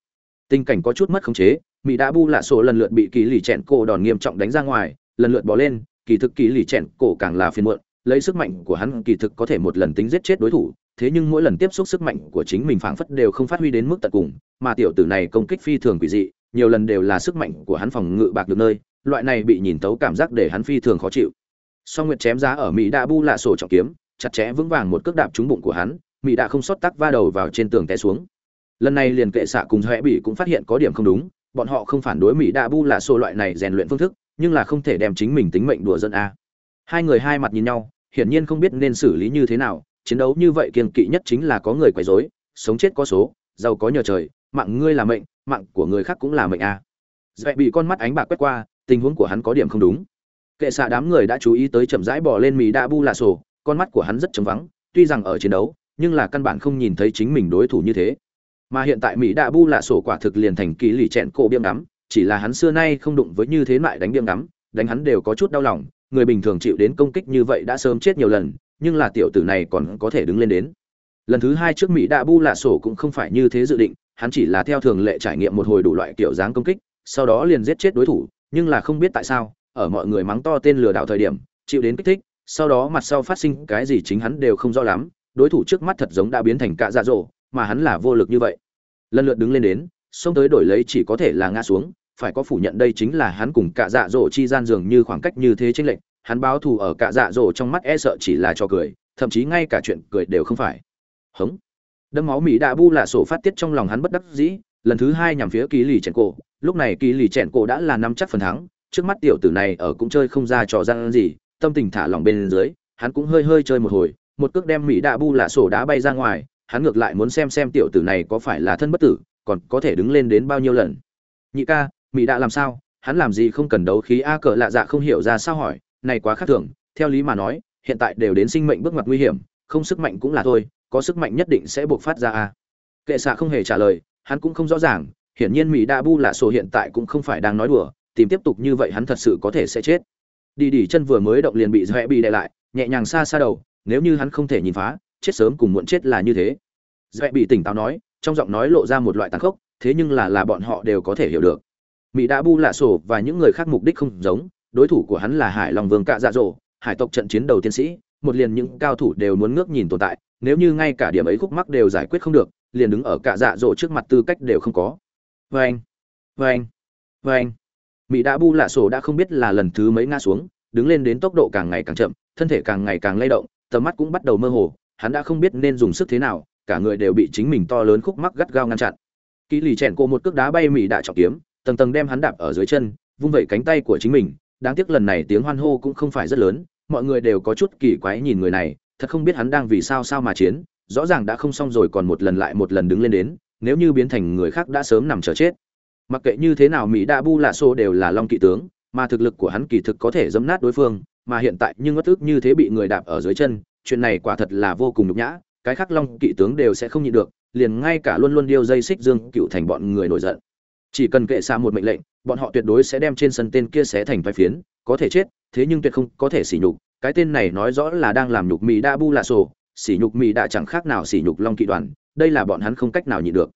[SPEAKER 1] Tình cảnh có chút mất khống chế, mỹ đã bu lạ sổ lần lượt bị kỳ lì chẹn cổ đòn nghiêm trọng đánh ra ngoài, lần lượt bỏ lên, kỳ thực kỳ lì chẹn cổ càng là phiền muộn lấy sức mạnh của hắn kỳ thực có thể một lần tính giết chết đối thủ, thế nhưng mỗi lần tiếp xúc sức mạnh của chính mình phảng phất đều không phát huy đến mức tận cùng, mà tiểu tử này công kích phi thường quỷ dị, nhiều lần đều là sức mạnh của hắn phòng ngự bạc được nơi, loại này bị nhìn tấu cảm giác để hắn phi thường khó chịu. Song nguyệt chém giá ở mỹ đã bu lạ sổ trọng kiếm, chặt chẽ vững vàng một cước đạp trúng bụng của hắn, mỹ đã không sót tắc va đầu vào trên tường té xuống. Lần này liền kệ xạ cùng huệ bị cũng phát hiện có điểm không đúng, bọn họ không phản đối mỹ đã bu lạ sổ loại này rèn luyện phương thức, nhưng là không thể đem chính mình tính mệnh đùa dân a. Hai người hai mặt nhìn nhau hiển nhiên không biết nên xử lý như thế nào, chiến đấu như vậy kiên kỵ nhất chính là có người quấy rối, sống chết có số, giàu có nhờ trời, mạng ngươi là mệnh, mạng của người khác cũng là mệnh a. Dạy bị con mắt ánh bạc quét qua, tình huống của hắn có điểm không đúng. Kệ xạ đám người đã chú ý tới chậm rãi bỏ lên mỹ đa bu Lạ sổ, con mắt của hắn rất trống vắng, tuy rằng ở chiến đấu, nhưng là căn bản không nhìn thấy chính mình đối thủ như thế. Mà hiện tại mỹ đạ bu Lạ sổ quả thực liền thành kỳ lì chẹn cổ biêm ngắm, chỉ là hắn xưa nay không đụng với như thế lại đánh biêm ngắm, đánh hắn đều có chút đau lòng người bình thường chịu đến công kích như vậy đã sớm chết nhiều lần, nhưng là tiểu tử này còn có thể đứng lên đến. Lần thứ hai trước mỹ đạ bu lạ sổ cũng không phải như thế dự định, hắn chỉ là theo thường lệ trải nghiệm một hồi đủ loại kiểu dáng công kích, sau đó liền giết chết đối thủ, nhưng là không biết tại sao, ở mọi người mắng to tên lừa đảo thời điểm, chịu đến kích thích, sau đó mặt sau phát sinh cái gì chính hắn đều không rõ lắm, đối thủ trước mắt thật giống đã biến thành cạ dạ dỗ mà hắn là vô lực như vậy. Lần lượt đứng lên đến, xông tới đổi lấy chỉ có thể là ngã xuống phải có phủ nhận đây chính là hắn cùng cả dạ dỗ chi gian dường như khoảng cách như thế chênh lệch hắn báo thù ở cả dạ dỗ trong mắt e sợ chỉ là cho cười thậm chí ngay cả chuyện cười đều không phải hống đâm máu mỹ đạ bu là sổ phát tiết trong lòng hắn bất đắc dĩ lần thứ hai nhằm phía kỳ lì chèn cổ lúc này kỳ lì chèn cổ đã là năm chắc phần thắng trước mắt tiểu tử này ở cũng chơi không ra trò gian gì tâm tình thả lỏng bên dưới hắn cũng hơi hơi chơi một hồi một cước đem mỹ đạ bu là sổ đá bay ra ngoài hắn ngược lại muốn xem xem tiểu tử này có phải là thân bất tử, còn có thể đứng lên đến bao nhiêu lần. Nhị ca, Mỹ đã làm sao? Hắn làm gì không cần đấu khí? A cờ lạ dạ không hiểu ra sao hỏi, này quá khác thường, theo lý mà nói, hiện tại đều đến sinh mệnh bước ngoặt nguy hiểm, không sức mạnh cũng là thôi, có sức mạnh nhất định sẽ buộc phát ra a. Kệ xạ không hề trả lời, hắn cũng không rõ ràng, hiển nhiên Mỹ Đa Bu lạ sổ hiện tại cũng không phải đang nói đùa, tìm tiếp tục như vậy hắn thật sự có thể sẽ chết. Đi đi chân vừa mới động liền bị Dọa bị đè lại, nhẹ nhàng xa xa đầu, nếu như hắn không thể nhìn phá, chết sớm cùng muộn chết là như thế. Dọa bị tỉnh táo nói trong giọng nói lộ ra một loại tàn khốc thế nhưng là là bọn họ đều có thể hiểu được mỹ đã bu lạ sổ và những người khác mục đích không giống, đối thủ của hắn là hải long vương cạ dạ dỗ, hải tộc trận chiến đầu tiến sĩ, một liền những cao thủ đều muốn ngước nhìn tồn tại, nếu như ngay cả điểm ấy khúc mắc đều giải quyết không được, liền đứng ở cạ dạ dỗ trước mặt tư cách đều không có. Vê anh vê anh vê anh mỹ đã bu lạ sổ đã không biết là lần thứ mấy ngã xuống, đứng lên đến tốc độ càng ngày càng chậm, thân thể càng ngày càng lay động, tầm mắt cũng bắt đầu mơ hồ, hắn đã không biết nên dùng sức thế nào, cả người đều bị chính mình to lớn khúc mắc gắt gao ngăn chặn. Kỳ lì chèn cô một cước đá bay mỹ đại trọng kiếm tầng tầng đem hắn đạp ở dưới chân, vung vẩy cánh tay của chính mình. Đáng tiếc lần này tiếng hoan hô cũng không phải rất lớn, mọi người đều có chút kỳ quái nhìn người này, thật không biết hắn đang vì sao sao mà chiến. Rõ ràng đã không xong rồi còn một lần lại một lần đứng lên đến, nếu như biến thành người khác đã sớm nằm chờ chết. Mặc kệ như thế nào, mỹ đa bu lạ xô đều là long kỵ tướng, mà thực lực của hắn kỳ thực có thể dẫm nát đối phương, mà hiện tại nhưng ngất ức như thế bị người đạp ở dưới chân, chuyện này quả thật là vô cùng nhục nhã, cái khác long kỵ tướng đều sẽ không nhịn được, liền ngay cả luôn luôn điêu dây xích dương cựu thành bọn người nổi giận chỉ cần kệ xa một mệnh lệnh, bọn họ tuyệt đối sẽ đem trên sân tên kia xé thành vai phiến, có thể chết, thế nhưng tuyệt không có thể sỉ nhục. Cái tên này nói rõ là đang làm nhục mỹ đa bu lạ sổ, sỉ nhục mỹ đã chẳng khác nào sỉ nhục long kỵ đoàn, đây là bọn hắn không cách nào nhịn được.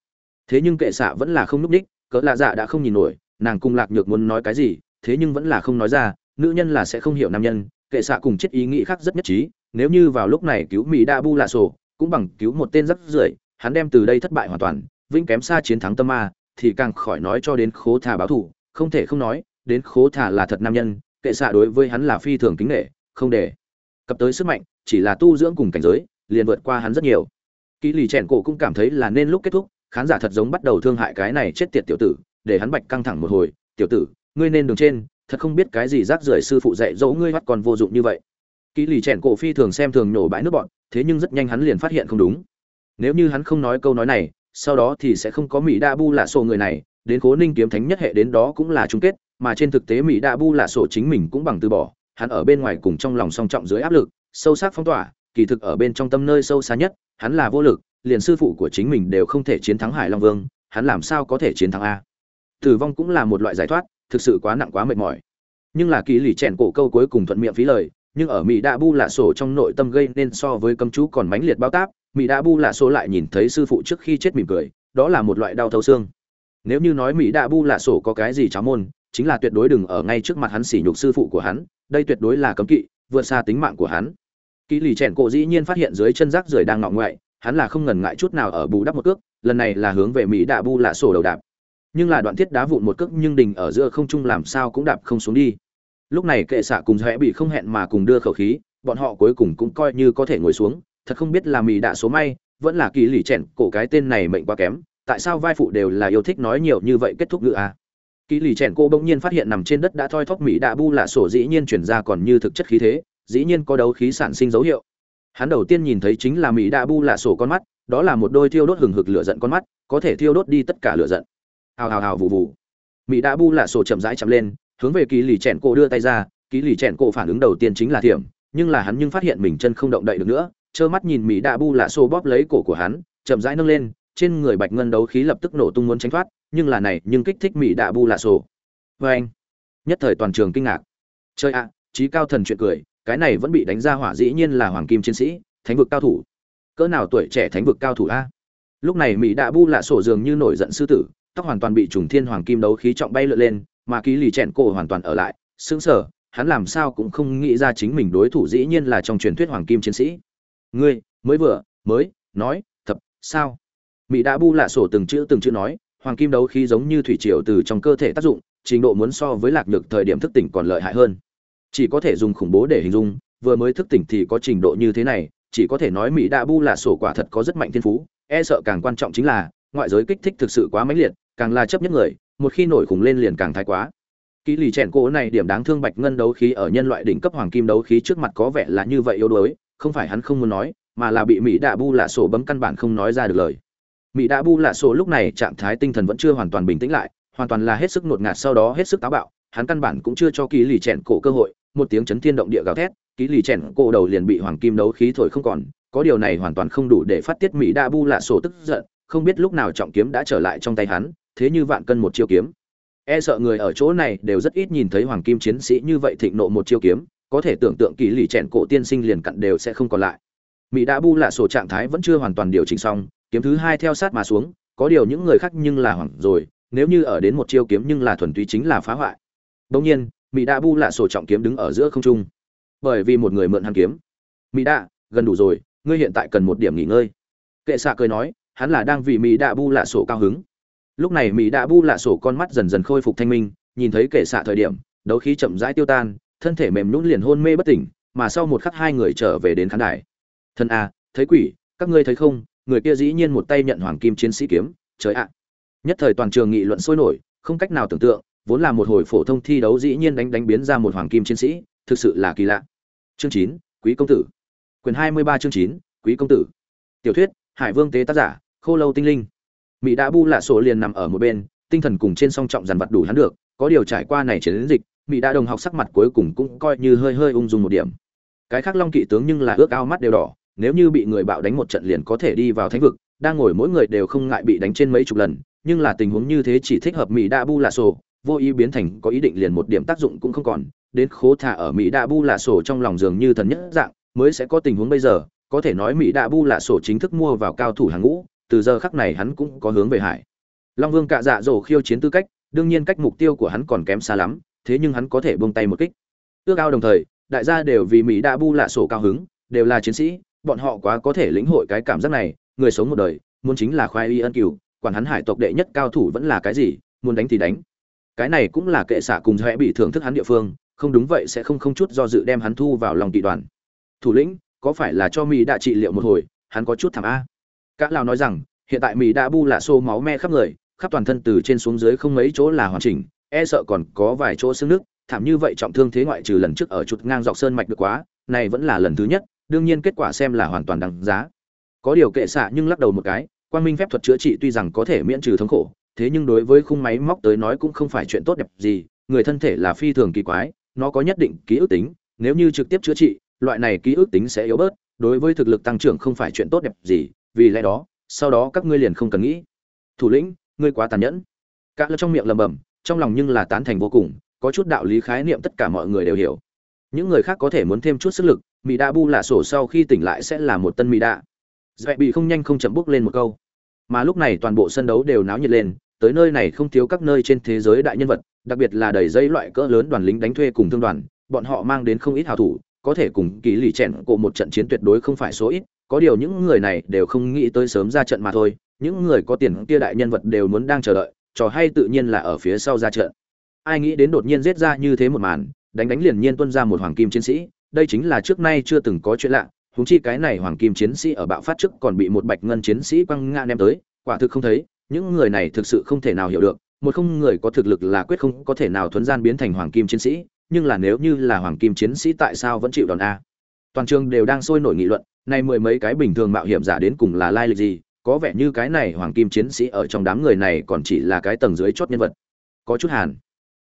[SPEAKER 1] Thế nhưng kệ xạ vẫn là không núp ních, cỡ lạ dạ đã không nhìn nổi, nàng cung lạc nhược muốn nói cái gì, thế nhưng vẫn là không nói ra, nữ nhân là sẽ không hiểu nam nhân, kệ xạ cùng chết ý nghĩ khác rất nhất trí, nếu như vào lúc này cứu mỹ đa bu lạ sổ, cũng bằng cứu một tên rắc rưởi, hắn đem từ đây thất bại hoàn toàn, vĩnh kém xa chiến thắng tâm ma thì càng khỏi nói cho đến khố thả báo thủ không thể không nói, đến khố thả là thật nam nhân, kệ xạ đối với hắn là phi thường kính nghệ không để cập tới sức mạnh, chỉ là tu dưỡng cùng cảnh giới, liền vượt qua hắn rất nhiều. Kỹ lì chèn cổ cũng cảm thấy là nên lúc kết thúc, khán giả thật giống bắt đầu thương hại cái này chết tiệt tiểu tử, để hắn bạch căng thẳng một hồi, tiểu tử, ngươi nên đường trên, thật không biết cái gì rác rưởi sư phụ dạy dỗ ngươi mắt còn vô dụng như vậy. Kỹ lì chèn cổ phi thường xem thường nhổ bãi nước bọn, thế nhưng rất nhanh hắn liền phát hiện không đúng. Nếu như hắn không nói câu nói này sau đó thì sẽ không có mỹ đa bu lạ sổ người này, đến cố ninh kiếm thánh nhất hệ đến đó cũng là chung kết, mà trên thực tế mỹ đa bu lạ sổ chính mình cũng bằng từ bỏ, hắn ở bên ngoài cùng trong lòng song trọng dưới áp lực, sâu sắc phong tỏa, kỳ thực ở bên trong tâm nơi sâu xa nhất, hắn là vô lực, liền sư phụ của chính mình đều không thể chiến thắng hải long vương, hắn làm sao có thể chiến thắng a? Tử vong cũng là một loại giải thoát, thực sự quá nặng quá mệt mỏi. Nhưng là kỳ lì chèn cổ câu cuối cùng thuận miệng phí lời, nhưng ở mỹ đa bu lạ sổ trong nội tâm gây nên so với cấm chú còn mãnh liệt bao táp mỹ đa bu lạ sổ lại nhìn thấy sư phụ trước khi chết mỉm cười, đó là một loại đau thấu xương. Nếu như nói mỹ đa bu lạ sổ có cái gì cháo môn, chính là tuyệt đối đừng ở ngay trước mặt hắn sỉ nhục sư phụ của hắn, đây tuyệt đối là cấm kỵ, vượt xa tính mạng của hắn. Kỳ lì chèn cổ dĩ nhiên phát hiện dưới chân rác rưởi đang ngọ ngoại, hắn là không ngần ngại chút nào ở bù đắp một cước, lần này là hướng về mỹ đạ bu lạ sổ đầu đạp. Nhưng là đoạn thiết đá vụn một cước nhưng đình ở giữa không trung làm sao cũng đạp không xuống đi. Lúc này kệ xạ cùng rẽ bị không hẹn mà cùng đưa khẩu khí, bọn họ cuối cùng cũng coi như có thể ngồi xuống thật không biết là mì đạ số may, vẫn là kỳ lì chèn, cổ cái tên này mệnh quá kém, tại sao vai phụ đều là yêu thích nói nhiều như vậy kết thúc ngựa à? kỳ lì chèn cô bỗng nhiên phát hiện nằm trên đất đã thoi thóp mỹ đạ bu lạ sổ dĩ nhiên chuyển ra còn như thực chất khí thế, dĩ nhiên có đấu khí sản sinh dấu hiệu. Hắn đầu tiên nhìn thấy chính là mỹ đạ bu lạ sổ con mắt, đó là một đôi thiêu đốt hừng hực lửa giận con mắt, có thể thiêu đốt đi tất cả lửa giận. Hào hào hào vụ vụ mỹ đạ bu lạ sổ chậm rãi chậm lên, hướng về kỳ lì chèn cổ đưa tay ra, kỳ lì chèn cổ phản ứng đầu tiên chính là thiểm, nhưng là hắn nhưng phát hiện mình chân không động đậy được nữa trơ mắt nhìn mỹ đạ bu lạ sổ bóp lấy cổ của hắn, chậm rãi nâng lên, trên người bạch ngân đấu khí lập tức nổ tung muốn tránh thoát, nhưng là này, nhưng kích thích mỹ đạ bu lạ sổ vê anh, nhất thời toàn trường kinh ngạc. Chơi ạ à, trí cao thần chuyện cười, cái này vẫn bị đánh ra hỏa dĩ nhiên là hoàng kim chiến sĩ, thánh vực cao thủ. Cỡ nào tuổi trẻ thánh vực cao thủ a? Lúc này mỹ đạ bu lạ sổ dường như nổi giận sư tử, tóc hoàn toàn bị trùng thiên hoàng kim đấu khí trọng bay lượn lên, mà ký lì chèn cổ hoàn toàn ở lại, sững sờ, hắn làm sao cũng không nghĩ ra chính mình đối thủ dĩ nhiên là trong truyền thuyết hoàng kim chiến sĩ ngươi, mới vừa, mới, nói, thập, sao? Mỹ đã bu lạ sổ từng chữ từng chữ nói, hoàng kim đấu khí giống như thủy triều từ trong cơ thể tác dụng, trình độ muốn so với lạc nhược thời điểm thức tỉnh còn lợi hại hơn. Chỉ có thể dùng khủng bố để hình dung, vừa mới thức tỉnh thì có trình độ như thế này, chỉ có thể nói mỹ đã bu lạ sổ quả thật có rất mạnh thiên phú e sợ càng quan trọng chính là, ngoại giới kích thích thực sự quá mãnh liệt, càng là chấp nhất người, một khi nổi khủng lên liền càng thái quá. Kỹ lì trẻn cổ này điểm đáng thương bạch ngân đấu khí ở nhân loại đỉnh cấp hoàng kim đấu khí trước mặt có vẻ là như vậy yếu đuối không phải hắn không muốn nói, mà là bị mỹ đạ bu lạ sổ bấm căn bản không nói ra được lời. Mỹ đạ bu lạ sổ lúc này trạng thái tinh thần vẫn chưa hoàn toàn bình tĩnh lại, hoàn toàn là hết sức ngột ngạt sau đó hết sức táo bạo, hắn căn bản cũng chưa cho kỳ lì chèn cổ cơ hội, một tiếng chấn thiên động địa gào thét kỳ lì chèn cổ đầu liền bị hoàng kim đấu khí thổi không còn, có điều này hoàn toàn không đủ để phát tiết mỹ đạ bu lạ sổ tức giận, không biết lúc nào trọng kiếm đã trở lại trong tay hắn, thế như vạn cân một chiêu kiếm. E sợ người ở chỗ này đều rất ít nhìn thấy hoàng kim chiến sĩ như vậy thịnh nộ một chiêu kiếm có thể tưởng tượng kỳ lì chèn cổ tiên sinh liền cặn đều sẽ không còn lại. Mỹ đã bu là sổ trạng thái vẫn chưa hoàn toàn điều chỉnh xong, kiếm thứ hai theo sát mà xuống, có điều những người khác nhưng là hoảng rồi, nếu như ở đến một chiêu kiếm nhưng là thuần túy chính là phá hoại. Đông nhiên, mỹ đã bu là sổ trọng kiếm đứng ở giữa không trung. Bởi vì một người mượn hàng kiếm. Mỹ đã, gần đủ rồi, ngươi hiện tại cần một điểm nghỉ ngơi. Kệ xạ cười nói, hắn là đang vì mỹ đã bu là sổ cao hứng. Lúc này mỹ đã bu là sổ con mắt dần dần khôi phục thanh minh, nhìn thấy kệ xạ thời điểm, đấu khí chậm rãi tiêu tan thân thể mềm nhũn liền hôn mê bất tỉnh, mà sau một khắc hai người trở về đến khán đài. Thân a à, thấy quỷ, các ngươi thấy không? Người kia dĩ nhiên một tay nhận hoàng kim chiến sĩ kiếm, trời ạ. Nhất thời toàn trường nghị luận sôi nổi, không cách nào tưởng tượng, vốn là một hồi phổ thông thi đấu dĩ nhiên đánh đánh biến ra một hoàng kim chiến sĩ, thực sự là kỳ lạ. Chương chín, quý công tử. Quyền hai mươi ba chương chín, quý công tử. Tiểu thuyết, hải vương tế tác giả, khô lâu tinh linh. Mỹ đã bu lạ sổ liền nằm ở một bên, tinh thần cùng trên song trọng dàn vật đủ hắn được, có điều trải qua này chiến dịch mỹ Đa đồng học sắc mặt cuối cùng cũng coi như hơi hơi ung dung một điểm. Cái khác long kỵ tướng nhưng là ước ao mắt đều đỏ, nếu như bị người bạo đánh một trận liền có thể đi vào thánh vực, đang ngồi mỗi người đều không ngại bị đánh trên mấy chục lần, nhưng là tình huống như thế chỉ thích hợp mỹ Đa bu lạ sổ, vô ý biến thành có ý định liền một điểm tác dụng cũng không còn, đến khố thả ở mỹ Đa bu lạ sổ trong lòng dường như thần nhất dạng, mới sẽ có tình huống bây giờ, có thể nói mỹ Đa bu lạ sổ chính thức mua vào cao thủ hàng ngũ, từ giờ khắc này hắn cũng có hướng về hải. Long vương cạ dạ dỗ khiêu chiến tư cách, đương nhiên cách mục tiêu của hắn còn kém xa lắm thế nhưng hắn có thể buông tay một kích. Ước ao đồng thời, đại gia đều vì mỹ Đa bu lạ sổ cao hứng, đều là chiến sĩ, bọn họ quá có thể lĩnh hội cái cảm giác này, người sống một đời, muốn chính là khoai y ân cửu, quản hắn hải tộc đệ nhất cao thủ vẫn là cái gì, muốn đánh thì đánh. Cái này cũng là kệ xạ cùng hệ bị thưởng thức hắn địa phương, không đúng vậy sẽ không không chút do dự đem hắn thu vào lòng kỵ đoàn. Thủ lĩnh, có phải là cho mỹ đã trị liệu một hồi, hắn có chút thảm a? Cả lão nói rằng, hiện tại mỹ đã bu là xô máu me khắp người, khắp toàn thân từ trên xuống dưới không mấy chỗ là hoàn chỉnh e sợ còn có vài chỗ xương nước, thảm như vậy trọng thương thế ngoại trừ lần trước ở chút ngang dọc sơn mạch được quá, này vẫn là lần thứ nhất, đương nhiên kết quả xem là hoàn toàn đáng giá. Có điều kệ xạ nhưng lắc đầu một cái quan minh phép thuật chữa trị tuy rằng có thể miễn trừ thống khổ, thế nhưng đối với khung máy móc tới nói cũng không phải chuyện tốt đẹp gì, người thân thể là phi thường kỳ quái, nó có nhất định ký ức tính, nếu như trực tiếp chữa trị, loại này ký ức tính sẽ yếu bớt, đối với thực lực tăng trưởng không phải chuyện tốt đẹp gì, vì lẽ đó, sau đó các ngươi liền không cần nghĩ. Thủ lĩnh, ngươi quá tàn nhẫn. Cả lơ trong miệng lầm bầm trong lòng nhưng là tán thành vô cùng, có chút đạo lý khái niệm tất cả mọi người đều hiểu. Những người khác có thể muốn thêm chút sức lực mỹ đa bu là sổ sau khi tỉnh lại sẽ là một tân mỹ đa. Dạy bị không nhanh không chậm bước lên một câu. Mà lúc này toàn bộ sân đấu đều náo nhiệt lên, tới nơi này không thiếu các nơi trên thế giới đại nhân vật, đặc biệt là đầy dây loại cỡ lớn đoàn lính đánh thuê cùng thương đoàn, bọn họ mang đến không ít hào thủ, có thể cùng kỳ lì chèn của một trận chiến tuyệt đối không phải số ít, có điều những người này đều không nghĩ tới sớm ra trận mà thôi, những người có tiền kia đại nhân vật đều muốn đang chờ đợi trò hay tự nhiên là ở phía sau ra trận. Ai nghĩ đến đột nhiên giết ra như thế một màn, đánh đánh liền nhiên tuân ra một hoàng kim chiến sĩ. Đây chính là trước nay chưa từng có chuyện lạ, huống chi cái này hoàng kim chiến sĩ ở bạo phát trước còn bị một bạch ngân chiến sĩ quăng ngã đem tới, quả thực không thấy, những người này thực sự không thể nào hiểu được, một không người có thực lực là quyết không có thể nào thuần gian biến thành hoàng kim chiến sĩ, nhưng là nếu như là hoàng kim chiến sĩ tại sao vẫn chịu đòn a? Toàn trường đều đang sôi nổi nghị luận, nay mười mấy cái bình thường mạo hiểm giả đến cùng là lai lịch gì? Có vẻ như cái này hoàng kim chiến sĩ ở trong đám người này còn chỉ là cái tầng dưới chót nhân vật. Có chút hàn.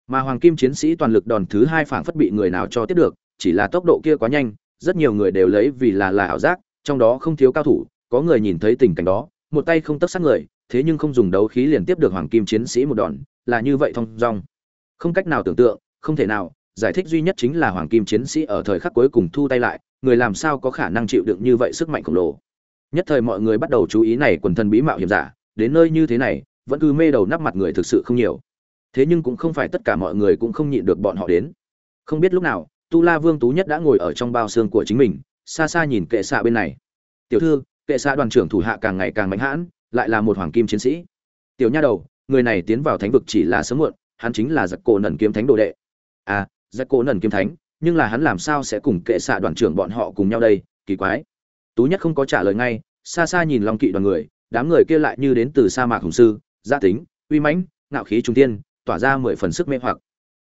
[SPEAKER 1] Mà hoàng kim chiến sĩ toàn lực đòn thứ hai phảng phất bị người nào cho tiếp được, chỉ là tốc độ kia quá nhanh, rất nhiều người đều lấy vì là là ảo giác, trong đó không thiếu cao thủ, có người nhìn thấy tình cảnh đó, một tay không tấp sát người, thế nhưng không dùng đấu khí liền tiếp được hoàng kim chiến sĩ một đòn, là như vậy thông dong. Không cách nào tưởng tượng, không thể nào, giải thích duy nhất chính là hoàng kim chiến sĩ ở thời khắc cuối cùng thu tay lại, người làm sao có khả năng chịu đựng như vậy sức mạnh khổng lồ nhất thời mọi người bắt đầu chú ý này quần thần bí mạo hiểm giả, đến nơi như thế này, vẫn cứ mê đầu nắp mặt người thực sự không nhiều. Thế nhưng cũng không phải tất cả mọi người cũng không nhịn được bọn họ đến. Không biết lúc nào, tu la vương tú nhất đã ngồi ở trong bao xương của chính mình, xa xa nhìn kệ xạ bên này. Tiểu thư, kệ xạ đoàn trưởng thủ hạ càng ngày càng mạnh hãn, lại là một hoàng kim chiến sĩ. Tiểu nha đầu, người này tiến vào thánh vực chỉ là sớm muộn, hắn chính là giặc cổ nần kiếm thánh đồ đệ. À giặc cổ nần kiếm thánh, nhưng là hắn làm sao sẽ cùng kệ xạ đoàn trưởng bọn họ cùng nhau đây, kỳ quái tú nhất không có trả lời ngay, xa xa nhìn long kỵ đoàn người, đám người kia lại như đến từ sa mạc hùng sư, gia tính, uy mãnh, ngạo khí trung tiên tỏa ra mười phần sức mê hoặc.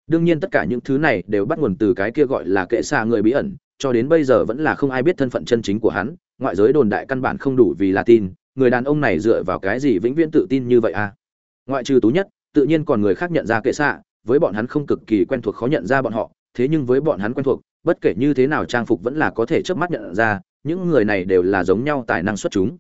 [SPEAKER 1] Đương nhiên tất cả những thứ này đều bắt nguồn từ cái kia gọi là kệ xa người bí ẩn, cho đến bây giờ vẫn là không ai biết thân phận chân chính của hắn, ngoại giới đồn đại căn bản không đủ vì là tin, người đàn ông này dựa vào cái gì vĩnh viễn tự tin như vậy à? Ngoại trừ tú nhất, tự nhiên còn người khác nhận ra kệ xạ với bọn hắn không cực kỳ quen thuộc khó nhận ra bọn họ, thế nhưng với bọn hắn quen thuộc, bất kể như thế nào trang phục vẫn là có thể chớp mắt nhận ra những người này đều là giống nhau tài năng xuất chúng.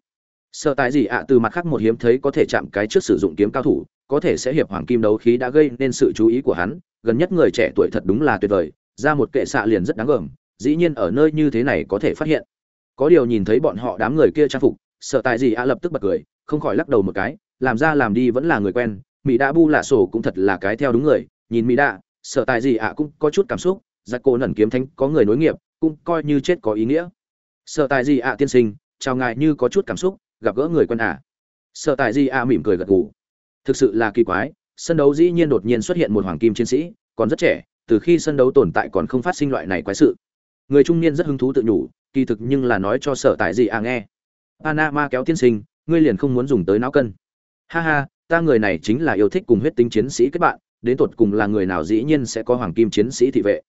[SPEAKER 1] Sợ tài gì ạ, từ mặt khác một hiếm thấy có thể chạm cái trước sử dụng kiếm cao thủ, có thể sẽ hiệp hoàng kim đấu khí đã gây nên sự chú ý của hắn, gần nhất người trẻ tuổi thật đúng là tuyệt vời, ra một kệ xạ liền rất đáng gờm, dĩ nhiên ở nơi như thế này có thể phát hiện. Có điều nhìn thấy bọn họ đám người kia trang phục, sợ tại gì ạ lập tức bật cười, không khỏi lắc đầu một cái, làm ra làm đi vẫn là người quen mỹ đã bu lạ sổ cũng thật là cái theo đúng người, nhìn mỹ đã sợ tại gì ạ cũng có chút cảm xúc giặc cô nẩn kiếm thánh có người nối nghiệp, cũng coi như chết có ý nghĩa sợ tài gì ạ tiên sinh, chào ngài như có chút cảm xúc, gặp gỡ người quân à? Sợ tài gì ạ mỉm cười gật gù. Thực sự là kỳ quái, sân đấu dĩ nhiên đột nhiên xuất hiện một hoàng kim chiến sĩ, còn rất trẻ, từ khi sân đấu tồn tại còn không phát sinh loại này quái sự. Người trung niên rất hứng thú tự nhủ, kỳ thực nhưng là nói cho sở tài gì à nghe. Panama kéo tiên sinh, ngươi liền không muốn dùng tới não cân. Ha ha, ta người này chính là yêu thích cùng huyết tính chiến sĩ kết bạn, đến tột cùng là người nào dĩ nhiên sẽ có hoàng kim chiến sĩ thị vệ?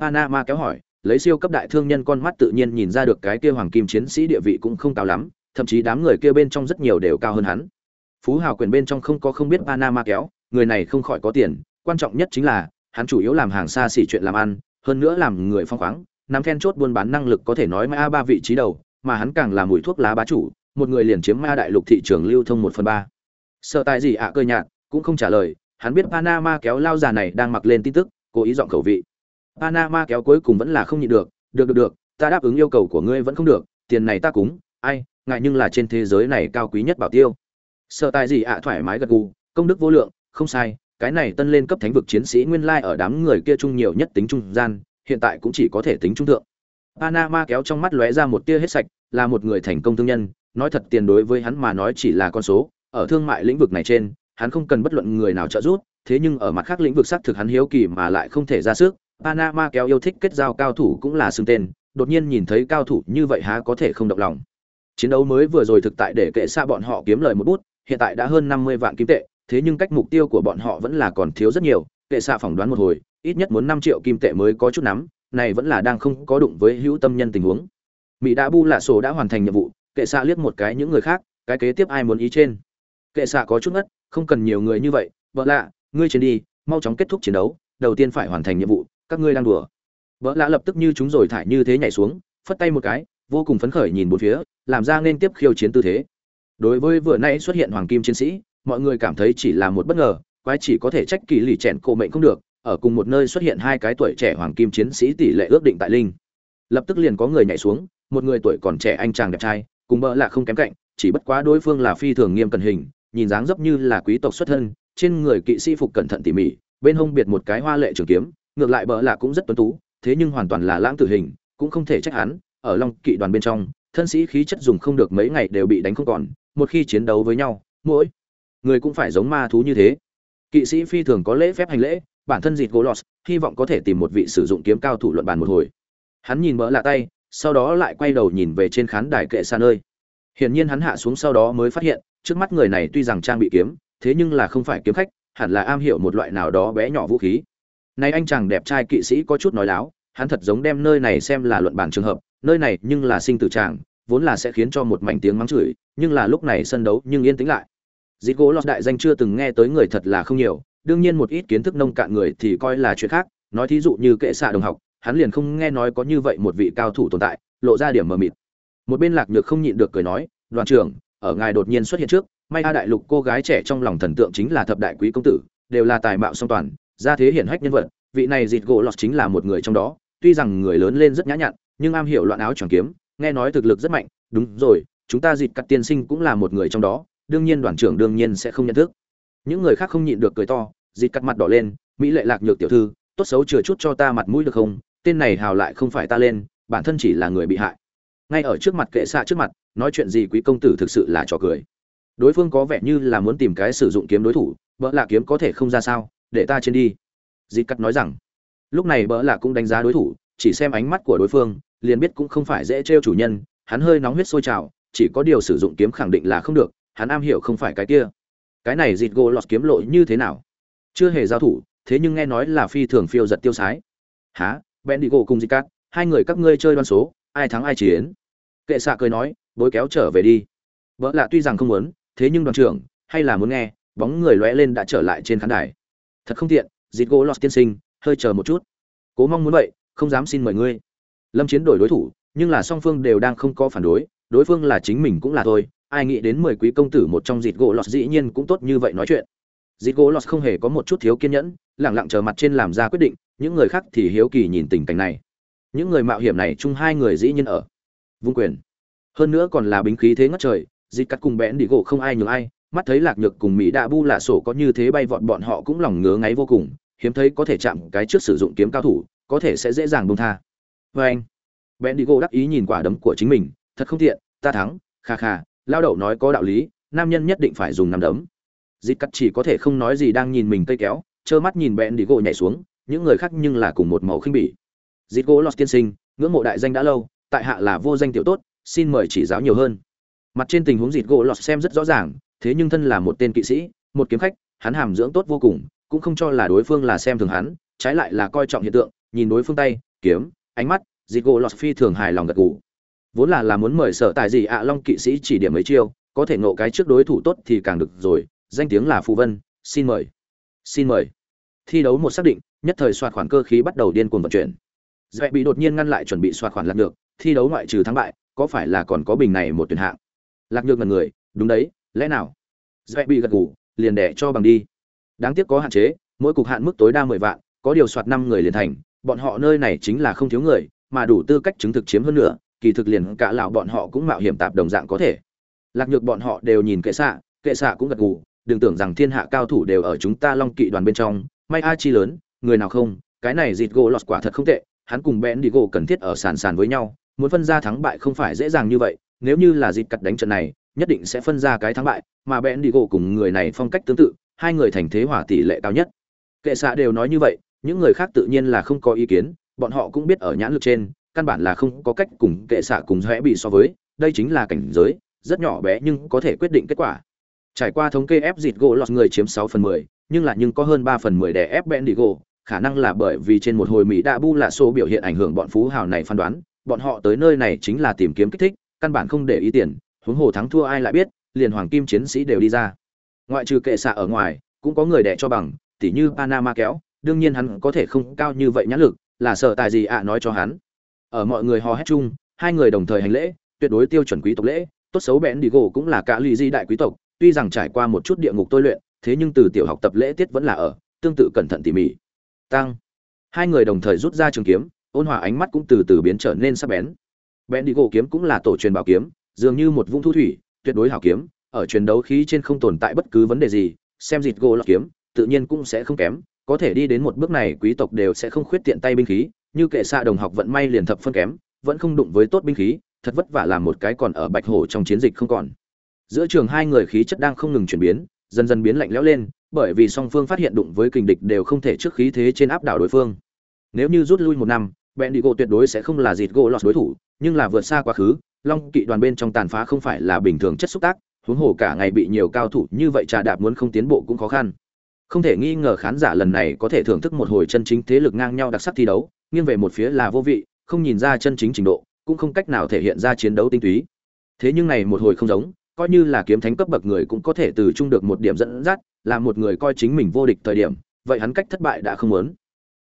[SPEAKER 1] Panama kéo hỏi lấy siêu cấp đại thương nhân con mắt tự nhiên nhìn ra được cái kia hoàng kim chiến sĩ địa vị cũng không cao lắm, thậm chí đám người kia bên trong rất nhiều đều cao hơn hắn. Phú hào quyền bên trong không có không biết panama kéo, người này không khỏi có tiền, quan trọng nhất chính là, hắn chủ yếu làm hàng xa xỉ chuyện làm ăn, hơn nữa làm người phong khoáng, nắm then chốt buôn bán năng lực có thể nói ma ba vị trí đầu, mà hắn càng là mùi thuốc lá bá chủ, một người liền chiếm ma đại lục thị trường lưu thông một phần ba. Sợ tại gì ạ à, cơ nhạt, cũng không trả lời, hắn biết panama kéo lao già này đang mặc lên tin tức, cố ý dọn khẩu vị panama kéo cuối cùng vẫn là không nhịn được được được được, ta đáp ứng yêu cầu của ngươi vẫn không được, tiền này ta cúng, ai, ngại nhưng là trên thế giới này cao quý nhất bảo tiêu. Sợ tài gì ạ à, thoải mái gật gù, công đức vô lượng, không sai, cái này tân lên cấp thánh vực chiến sĩ nguyên lai ở đám người kia chung nhiều nhất tính trung gian, hiện tại cũng chỉ có thể tính trung thượng. Panama kéo trong mắt lóe ra một tia hết sạch, là một người thành công thương nhân, nói thật tiền đối với hắn mà nói chỉ là con số, ở thương mại lĩnh vực này trên, hắn không cần bất luận người nào trợ giúp, thế nhưng ở mặt khác lĩnh vực xác thực hắn hiếu kỳ mà lại không thể ra sức panama kéo yêu thích kết giao cao thủ cũng là xưng tên, đột nhiên nhìn thấy cao thủ như vậy há có thể không động lòng. Chiến đấu mới vừa rồi thực tại để kệ xa bọn họ kiếm lời một bút, hiện tại đã hơn năm mươi vạn kim tệ, thế nhưng cách mục tiêu của bọn họ vẫn là còn thiếu rất nhiều, kệ xa phỏng đoán một hồi, ít nhất muốn năm triệu kim tệ mới có chút nắm, này vẫn là đang không có đụng với hữu tâm nhân tình huống. Mỹ đã bu lạ sổ đã hoàn thành nhiệm vụ, kệ xa liếc một cái những người khác, cái kế tiếp ai muốn ý trên? Kệ xa có chút ngất, không cần nhiều người như vậy, vợ lạ, ngươi trên đi, mau chóng kết thúc chiến đấu, đầu tiên phải hoàn thành nhiệm vụ các ngươi đang đùa. Vợ lạ lập tức như chúng rồi thải như thế nhảy xuống, phất tay một cái, vô cùng phấn khởi nhìn bốn phía, làm ra nên tiếp khiêu chiến tư thế. Đối với vừa nay xuất hiện hoàng kim chiến sĩ, mọi người cảm thấy chỉ là một bất ngờ, quái chỉ có thể trách kỳ lì chèn cổ mệnh không được, ở cùng một nơi xuất hiện hai cái tuổi trẻ hoàng kim chiến sĩ tỷ lệ ước định tại linh. Lập tức liền có người nhảy xuống, một người tuổi còn trẻ anh chàng đẹp trai, cùng bỡ là không kém cạnh, chỉ bất quá đối phương là phi thường nghiêm cẩn hình, nhìn dáng dấp như là quý tộc xuất thân, trên người kỵ sĩ phục cẩn thận tỉ mỉ, bên hông biệt một cái hoa lệ trường kiếm ngược lại bỡ là cũng rất tuấn tú, thế nhưng hoàn toàn là lãng tử hình, cũng không thể trách hắn, ở long kỵ đoàn bên trong, thân sĩ khí chất dùng không được mấy ngày đều bị đánh không còn, một khi chiến đấu với nhau, mỗi người cũng phải giống ma thú như thế. Kỵ sĩ phi thường có lễ phép hành lễ, bản thân dịt gỗ lọt hy vọng có thể tìm một vị sử dụng kiếm cao thủ luận bàn một hồi. Hắn nhìn bỡ lạ tay, sau đó lại quay đầu nhìn về trên khán đài kệ xa nơi. Hiển nhiên hắn hạ xuống sau đó mới phát hiện, trước mắt người này tuy rằng trang bị kiếm, thế nhưng là không phải kiếm khách, hẳn là am hiểu một loại nào đó bé nhỏ vũ khí nay anh chàng đẹp trai kỵ sĩ có chút nói láo, hắn thật giống đem nơi này xem là luận bản trường hợp, nơi này nhưng là sinh tử tràng, vốn là sẽ khiến cho một mảnh tiếng mắng chửi, nhưng là lúc này sân đấu nhưng yên tĩnh lại. Dịp gỗ lọt đại danh chưa từng nghe tới người thật là không nhiều, đương nhiên một ít kiến thức nông cạn người thì coi là chuyện khác, nói thí dụ như kệ xạ đồng học, hắn liền không nghe nói có như vậy một vị cao thủ tồn tại, lộ ra điểm mờ mịt. Một bên lạc nhược không nhịn được cười nói, đoàn trưởng, ở ngài đột nhiên xuất hiện trước, may a đại lục cô gái trẻ trong lòng thần tượng chính là thập đại quý công tử, đều là tài mạo song toàn gia thế hiển hách nhân vật, vị này dịt gỗ lọt chính là một người trong đó, tuy rằng người lớn lên rất nhã nhặn, nhưng am hiểu loạn áo tròn kiếm, nghe nói thực lực rất mạnh, đúng rồi, chúng ta dịt cắt tiên sinh cũng là một người trong đó, đương nhiên đoàn trưởng đương nhiên sẽ không nhận thức. Những người khác không nhịn được cười to dịt cắt mặt đỏ lên, mỹ lệ lạc nhược tiểu thư, tốt xấu chừa chút cho ta mặt mũi được không? Tên này hào lại không phải ta lên, bản thân chỉ là người bị hại. Ngay ở trước mặt kệ xạ trước mặt, nói chuyện gì quý công tử thực sự là trò cười. Đối phương có vẻ như là muốn tìm cái sử dụng kiếm đối thủ, vợ lạ kiếm có thể không ra sao? Để ta trên đi. Dịp cắt nói rằng, lúc này bỡ lạ cũng đánh giá đối thủ, chỉ xem ánh mắt của đối phương, liền biết cũng không phải dễ trêu chủ nhân, hắn hơi nóng huyết sôi trào, chỉ có điều sử dụng kiếm khẳng định là không được, hắn am hiểu không phải cái kia. Cái này dịt gỗ lọt kiếm lội như thế nào? Chưa hề giao thủ, thế nhưng nghe nói là phi thường phiêu giật tiêu sái. Há bèn đi gỗ cùng dịt cắt, hai người các ngươi chơi đoan số, ai thắng ai chiến. Kệ xạ cười nói, bối kéo trở về đi. Vợ lạ tuy rằng không muốn, thế nhưng đoàn trưởng, hay là muốn nghe, bóng người lóe lên đã trở lại trên khán đài thật không tiện dịt gỗ lọt tiên sinh, hơi chờ một chút. Cố mong muốn vậy, không dám xin mời ngươi. Lâm chiến đổi đối thủ, nhưng là song phương đều đang không có phản đối đối phương là chính mình cũng là thôi, ai nghĩ đến mười quý công tử một trong dịt gỗ lọt dĩ nhiên cũng tốt như vậy nói chuyện. Dịt gỗ lọt không hề có một chút thiếu kiên nhẫn lẳng lặng chờ mặt trên làm ra quyết định, những người khác thì hiếu kỳ nhìn tình cảnh này. Những người mạo hiểm này chung hai người dĩ nhiên ở. Vung quyền. Hơn nữa còn là bính khí thế ngất trời dịt cắt cùng bẽn đi gỗ không ai nhường ai mắt thấy lạc nhược cùng mỹ đạ bu lạ sổ có như thế bay vọt, bọn họ cũng lòng ngứa ngáy vô cùng. Hiếm thấy có thể chạm cái trước sử dụng kiếm cao thủ, có thể sẽ dễ dàng bông tha. Vê anh bèn đi gỗ đắc ý nhìn quả đấm của chính mình. Thật không tiện, ta thắng. Kha kha, lao đậu nói có đạo lý, nam nhân nhất định phải dùng nằm đấm. Dịt cắt chỉ có thể không nói gì, đang nhìn mình cây kéo, trơ mắt nhìn bèn đi gỗ nhảy xuống. Những người khác nhưng là cùng một màu khinh bỉ. Dịt gỗ lọt tiên sinh, ngưỡng mộ đại danh đã lâu, tại hạ là vô danh tiểu tốt, xin mời chỉ giáo nhiều hơn. Mặt trên tình huống dịt gỗ lọt xem rất rõ ràng thế nhưng thân là một tên kỵ sĩ, một kiếm khách, hắn hàm dưỡng tốt vô cùng, cũng không cho là đối phương là xem thường hắn, trái lại là coi trọng hiện tượng, nhìn đối phương tay, kiếm, ánh mắt dịt gỗ lọt phi thường hài lòng gật gù. Vốn là là muốn mời sở tài gì ạ long kỵ sĩ chỉ điểm mấy chiêu, có thể ngộ cái trước đối thủ tốt thì càng được rồi, danh tiếng là phù vân, xin mời xin mời. Thi đấu một xác định, nhất thời soạt khoản cơ khí bắt đầu điên cuồng vận chuyển. Dễ bị đột nhiên ngăn lại chuẩn bị soạt khoản lạc được thi đấu ngoại trừ thắng bại, có phải là còn có bình này một tuyển hạng? Lạc nhược là người, đúng đấy lẽ nào? Dễ bị gật ngủ liền đẻ cho bằng đi. Đáng tiếc có hạn chế, mỗi cục hạn mức tối đa mười vạn, có điều soạt năm người liền thành, bọn họ nơi này chính là không thiếu người, mà đủ tư cách chứng thực chiếm hơn nữa kỳ thực liền cả lão bọn họ cũng mạo hiểm tạp đồng dạng có thể. Lạc nhược bọn họ đều nhìn kệ xạ kệ xạ cũng gật gù, đừng tưởng rằng thiên hạ cao thủ đều ở chúng ta long kỵ đoàn bên trong, may a chi lớn, người nào không, cái này dịt gỗ lọt quả thật không tệ, hắn cùng bẽn đi gỗ cần thiết ở sàn sàn với nhau, muốn phân ra thắng bại không phải dễ dàng như vậy, nếu như là dịt cặt đánh trận này nhất định sẽ phân ra cái thắng bại mà bẽn đi gỗ cùng người này phong cách tương tự hai người thành thế hỏa tỷ lệ cao nhất. Kệ xạ đều nói như vậy những người khác tự nhiên là không có ý kiến bọn họ cũng biết ở nhãn lực trên căn bản là không có cách cùng kệ xạ cùng rẽ bị so với đây chính là cảnh giới rất nhỏ bé nhưng có thể quyết định kết quả. Trải qua thống kê ép dịt gỗ lọt người chiếm 6 phần 10, nhưng là nhưng có hơn 3 phần 10 để ép Bendigo, khả năng là bởi vì trên một hồi Mỹ đã bu là số biểu hiện ảnh hưởng bọn phú hào này phán đoán, bọn họ tới nơi này chính là tìm kiếm kích thích, căn bản không để ý tiền, huống hồ thắng thua ai lại biết, liền hoàng kim chiến sĩ đều đi ra. Ngoại trừ kệ xạ ở ngoài, cũng có người đẻ cho bằng, tỉ như Panama kéo, đương nhiên hắn có thể không cao như vậy nhãn lực, là sợ tài gì ạ nói cho hắn. Ở mọi người hò hét chung, hai người đồng thời hành lễ, tuyệt đối tiêu chuẩn quý tộc lễ, tốt xấu bẽn đi gỗ cũng là cả lì di đại quý tộc, tuy rằng trải qua một chút địa ngục tôi luyện, thế nhưng từ tiểu học tập lễ tiết vẫn là ở, tương tự cẩn thận tỉ mỉ. Tăng. Hai người đồng thời rút ra trường kiếm, ôn hòa ánh mắt cũng từ từ biến trở nên sắc bén. Bẽn đi gỗ kiếm cũng là tổ truyền bảo kiếm, dường như một vũng thu thủy, tuyệt đối hảo kiếm, ở truyền đấu khí trên không tồn tại bất cứ vấn đề gì, xem dịt gỗ là kiếm, tự nhiên cũng sẽ không kém, có thể đi đến một bước này quý tộc đều sẽ không khuyết tiện tay binh khí, như kệ xạ đồng học vận may liền thập phân kém, vẫn không đụng với tốt binh khí, thật vất vả làm một cái còn ở bạch hổ trong chiến dịch không còn. Giữa trường hai người khí chất đang không ngừng chuyển biến dần dần biến lạnh lẽo lên bởi vì song phương phát hiện đụng với kình địch đều không thể trước khí thế trên áp đảo đối phương. Nếu như rút lui một năm Bendigo gỗ tuyệt đối sẽ không là dịt gỗ lọt đối thủ nhưng là vượt xa quá khứ long kỵ đoàn bên trong tàn phá không phải là bình thường chất xúc tác, huống hồ cả ngày bị nhiều cao thủ như vậy trà đạp muốn không tiến bộ cũng khó khăn. Không thể nghi ngờ khán giả lần này có thể thưởng thức một hồi chân chính thế lực ngang nhau đặc sắc thi đấu, nghiêng về một phía là vô vị, không nhìn ra chân chính trình độ, cũng không cách nào thể hiện ra chiến đấu tinh túy. Thế nhưng này một hồi không giống, coi như là kiếm thánh cấp bậc người cũng có thể từ chung được một điểm dẫn dắt, là một người coi chính mình vô địch thời điểm, vậy hắn cách thất bại đã không muốn.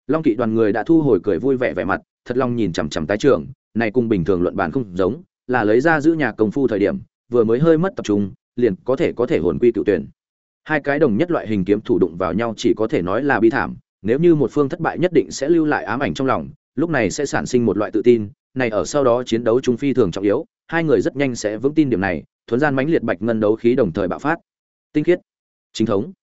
[SPEAKER 1] Long kỵ đoàn người đã thu hồi cười vui vẻ vẻ mặt, thật long nhìn chằm chằm tái trưởng này cùng bình thường luận bàn không giống là lấy ra giữ nhà công phu thời điểm vừa mới hơi mất tập trung liền có thể có thể hồn quy cựu tuyển hai cái đồng nhất loại hình kiếm thủ đụng vào nhau chỉ có thể nói là bi thảm nếu như một phương thất bại nhất định sẽ lưu lại ám ảnh trong lòng lúc này sẽ sản sinh một loại tự tin này ở sau đó chiến đấu trung phi thường trọng yếu, hai người rất nhanh sẽ vững tin điểm này, thuấn gian mãnh liệt bạch ngân đấu khí đồng thời bạo phát. Tinh khiết, chính thống.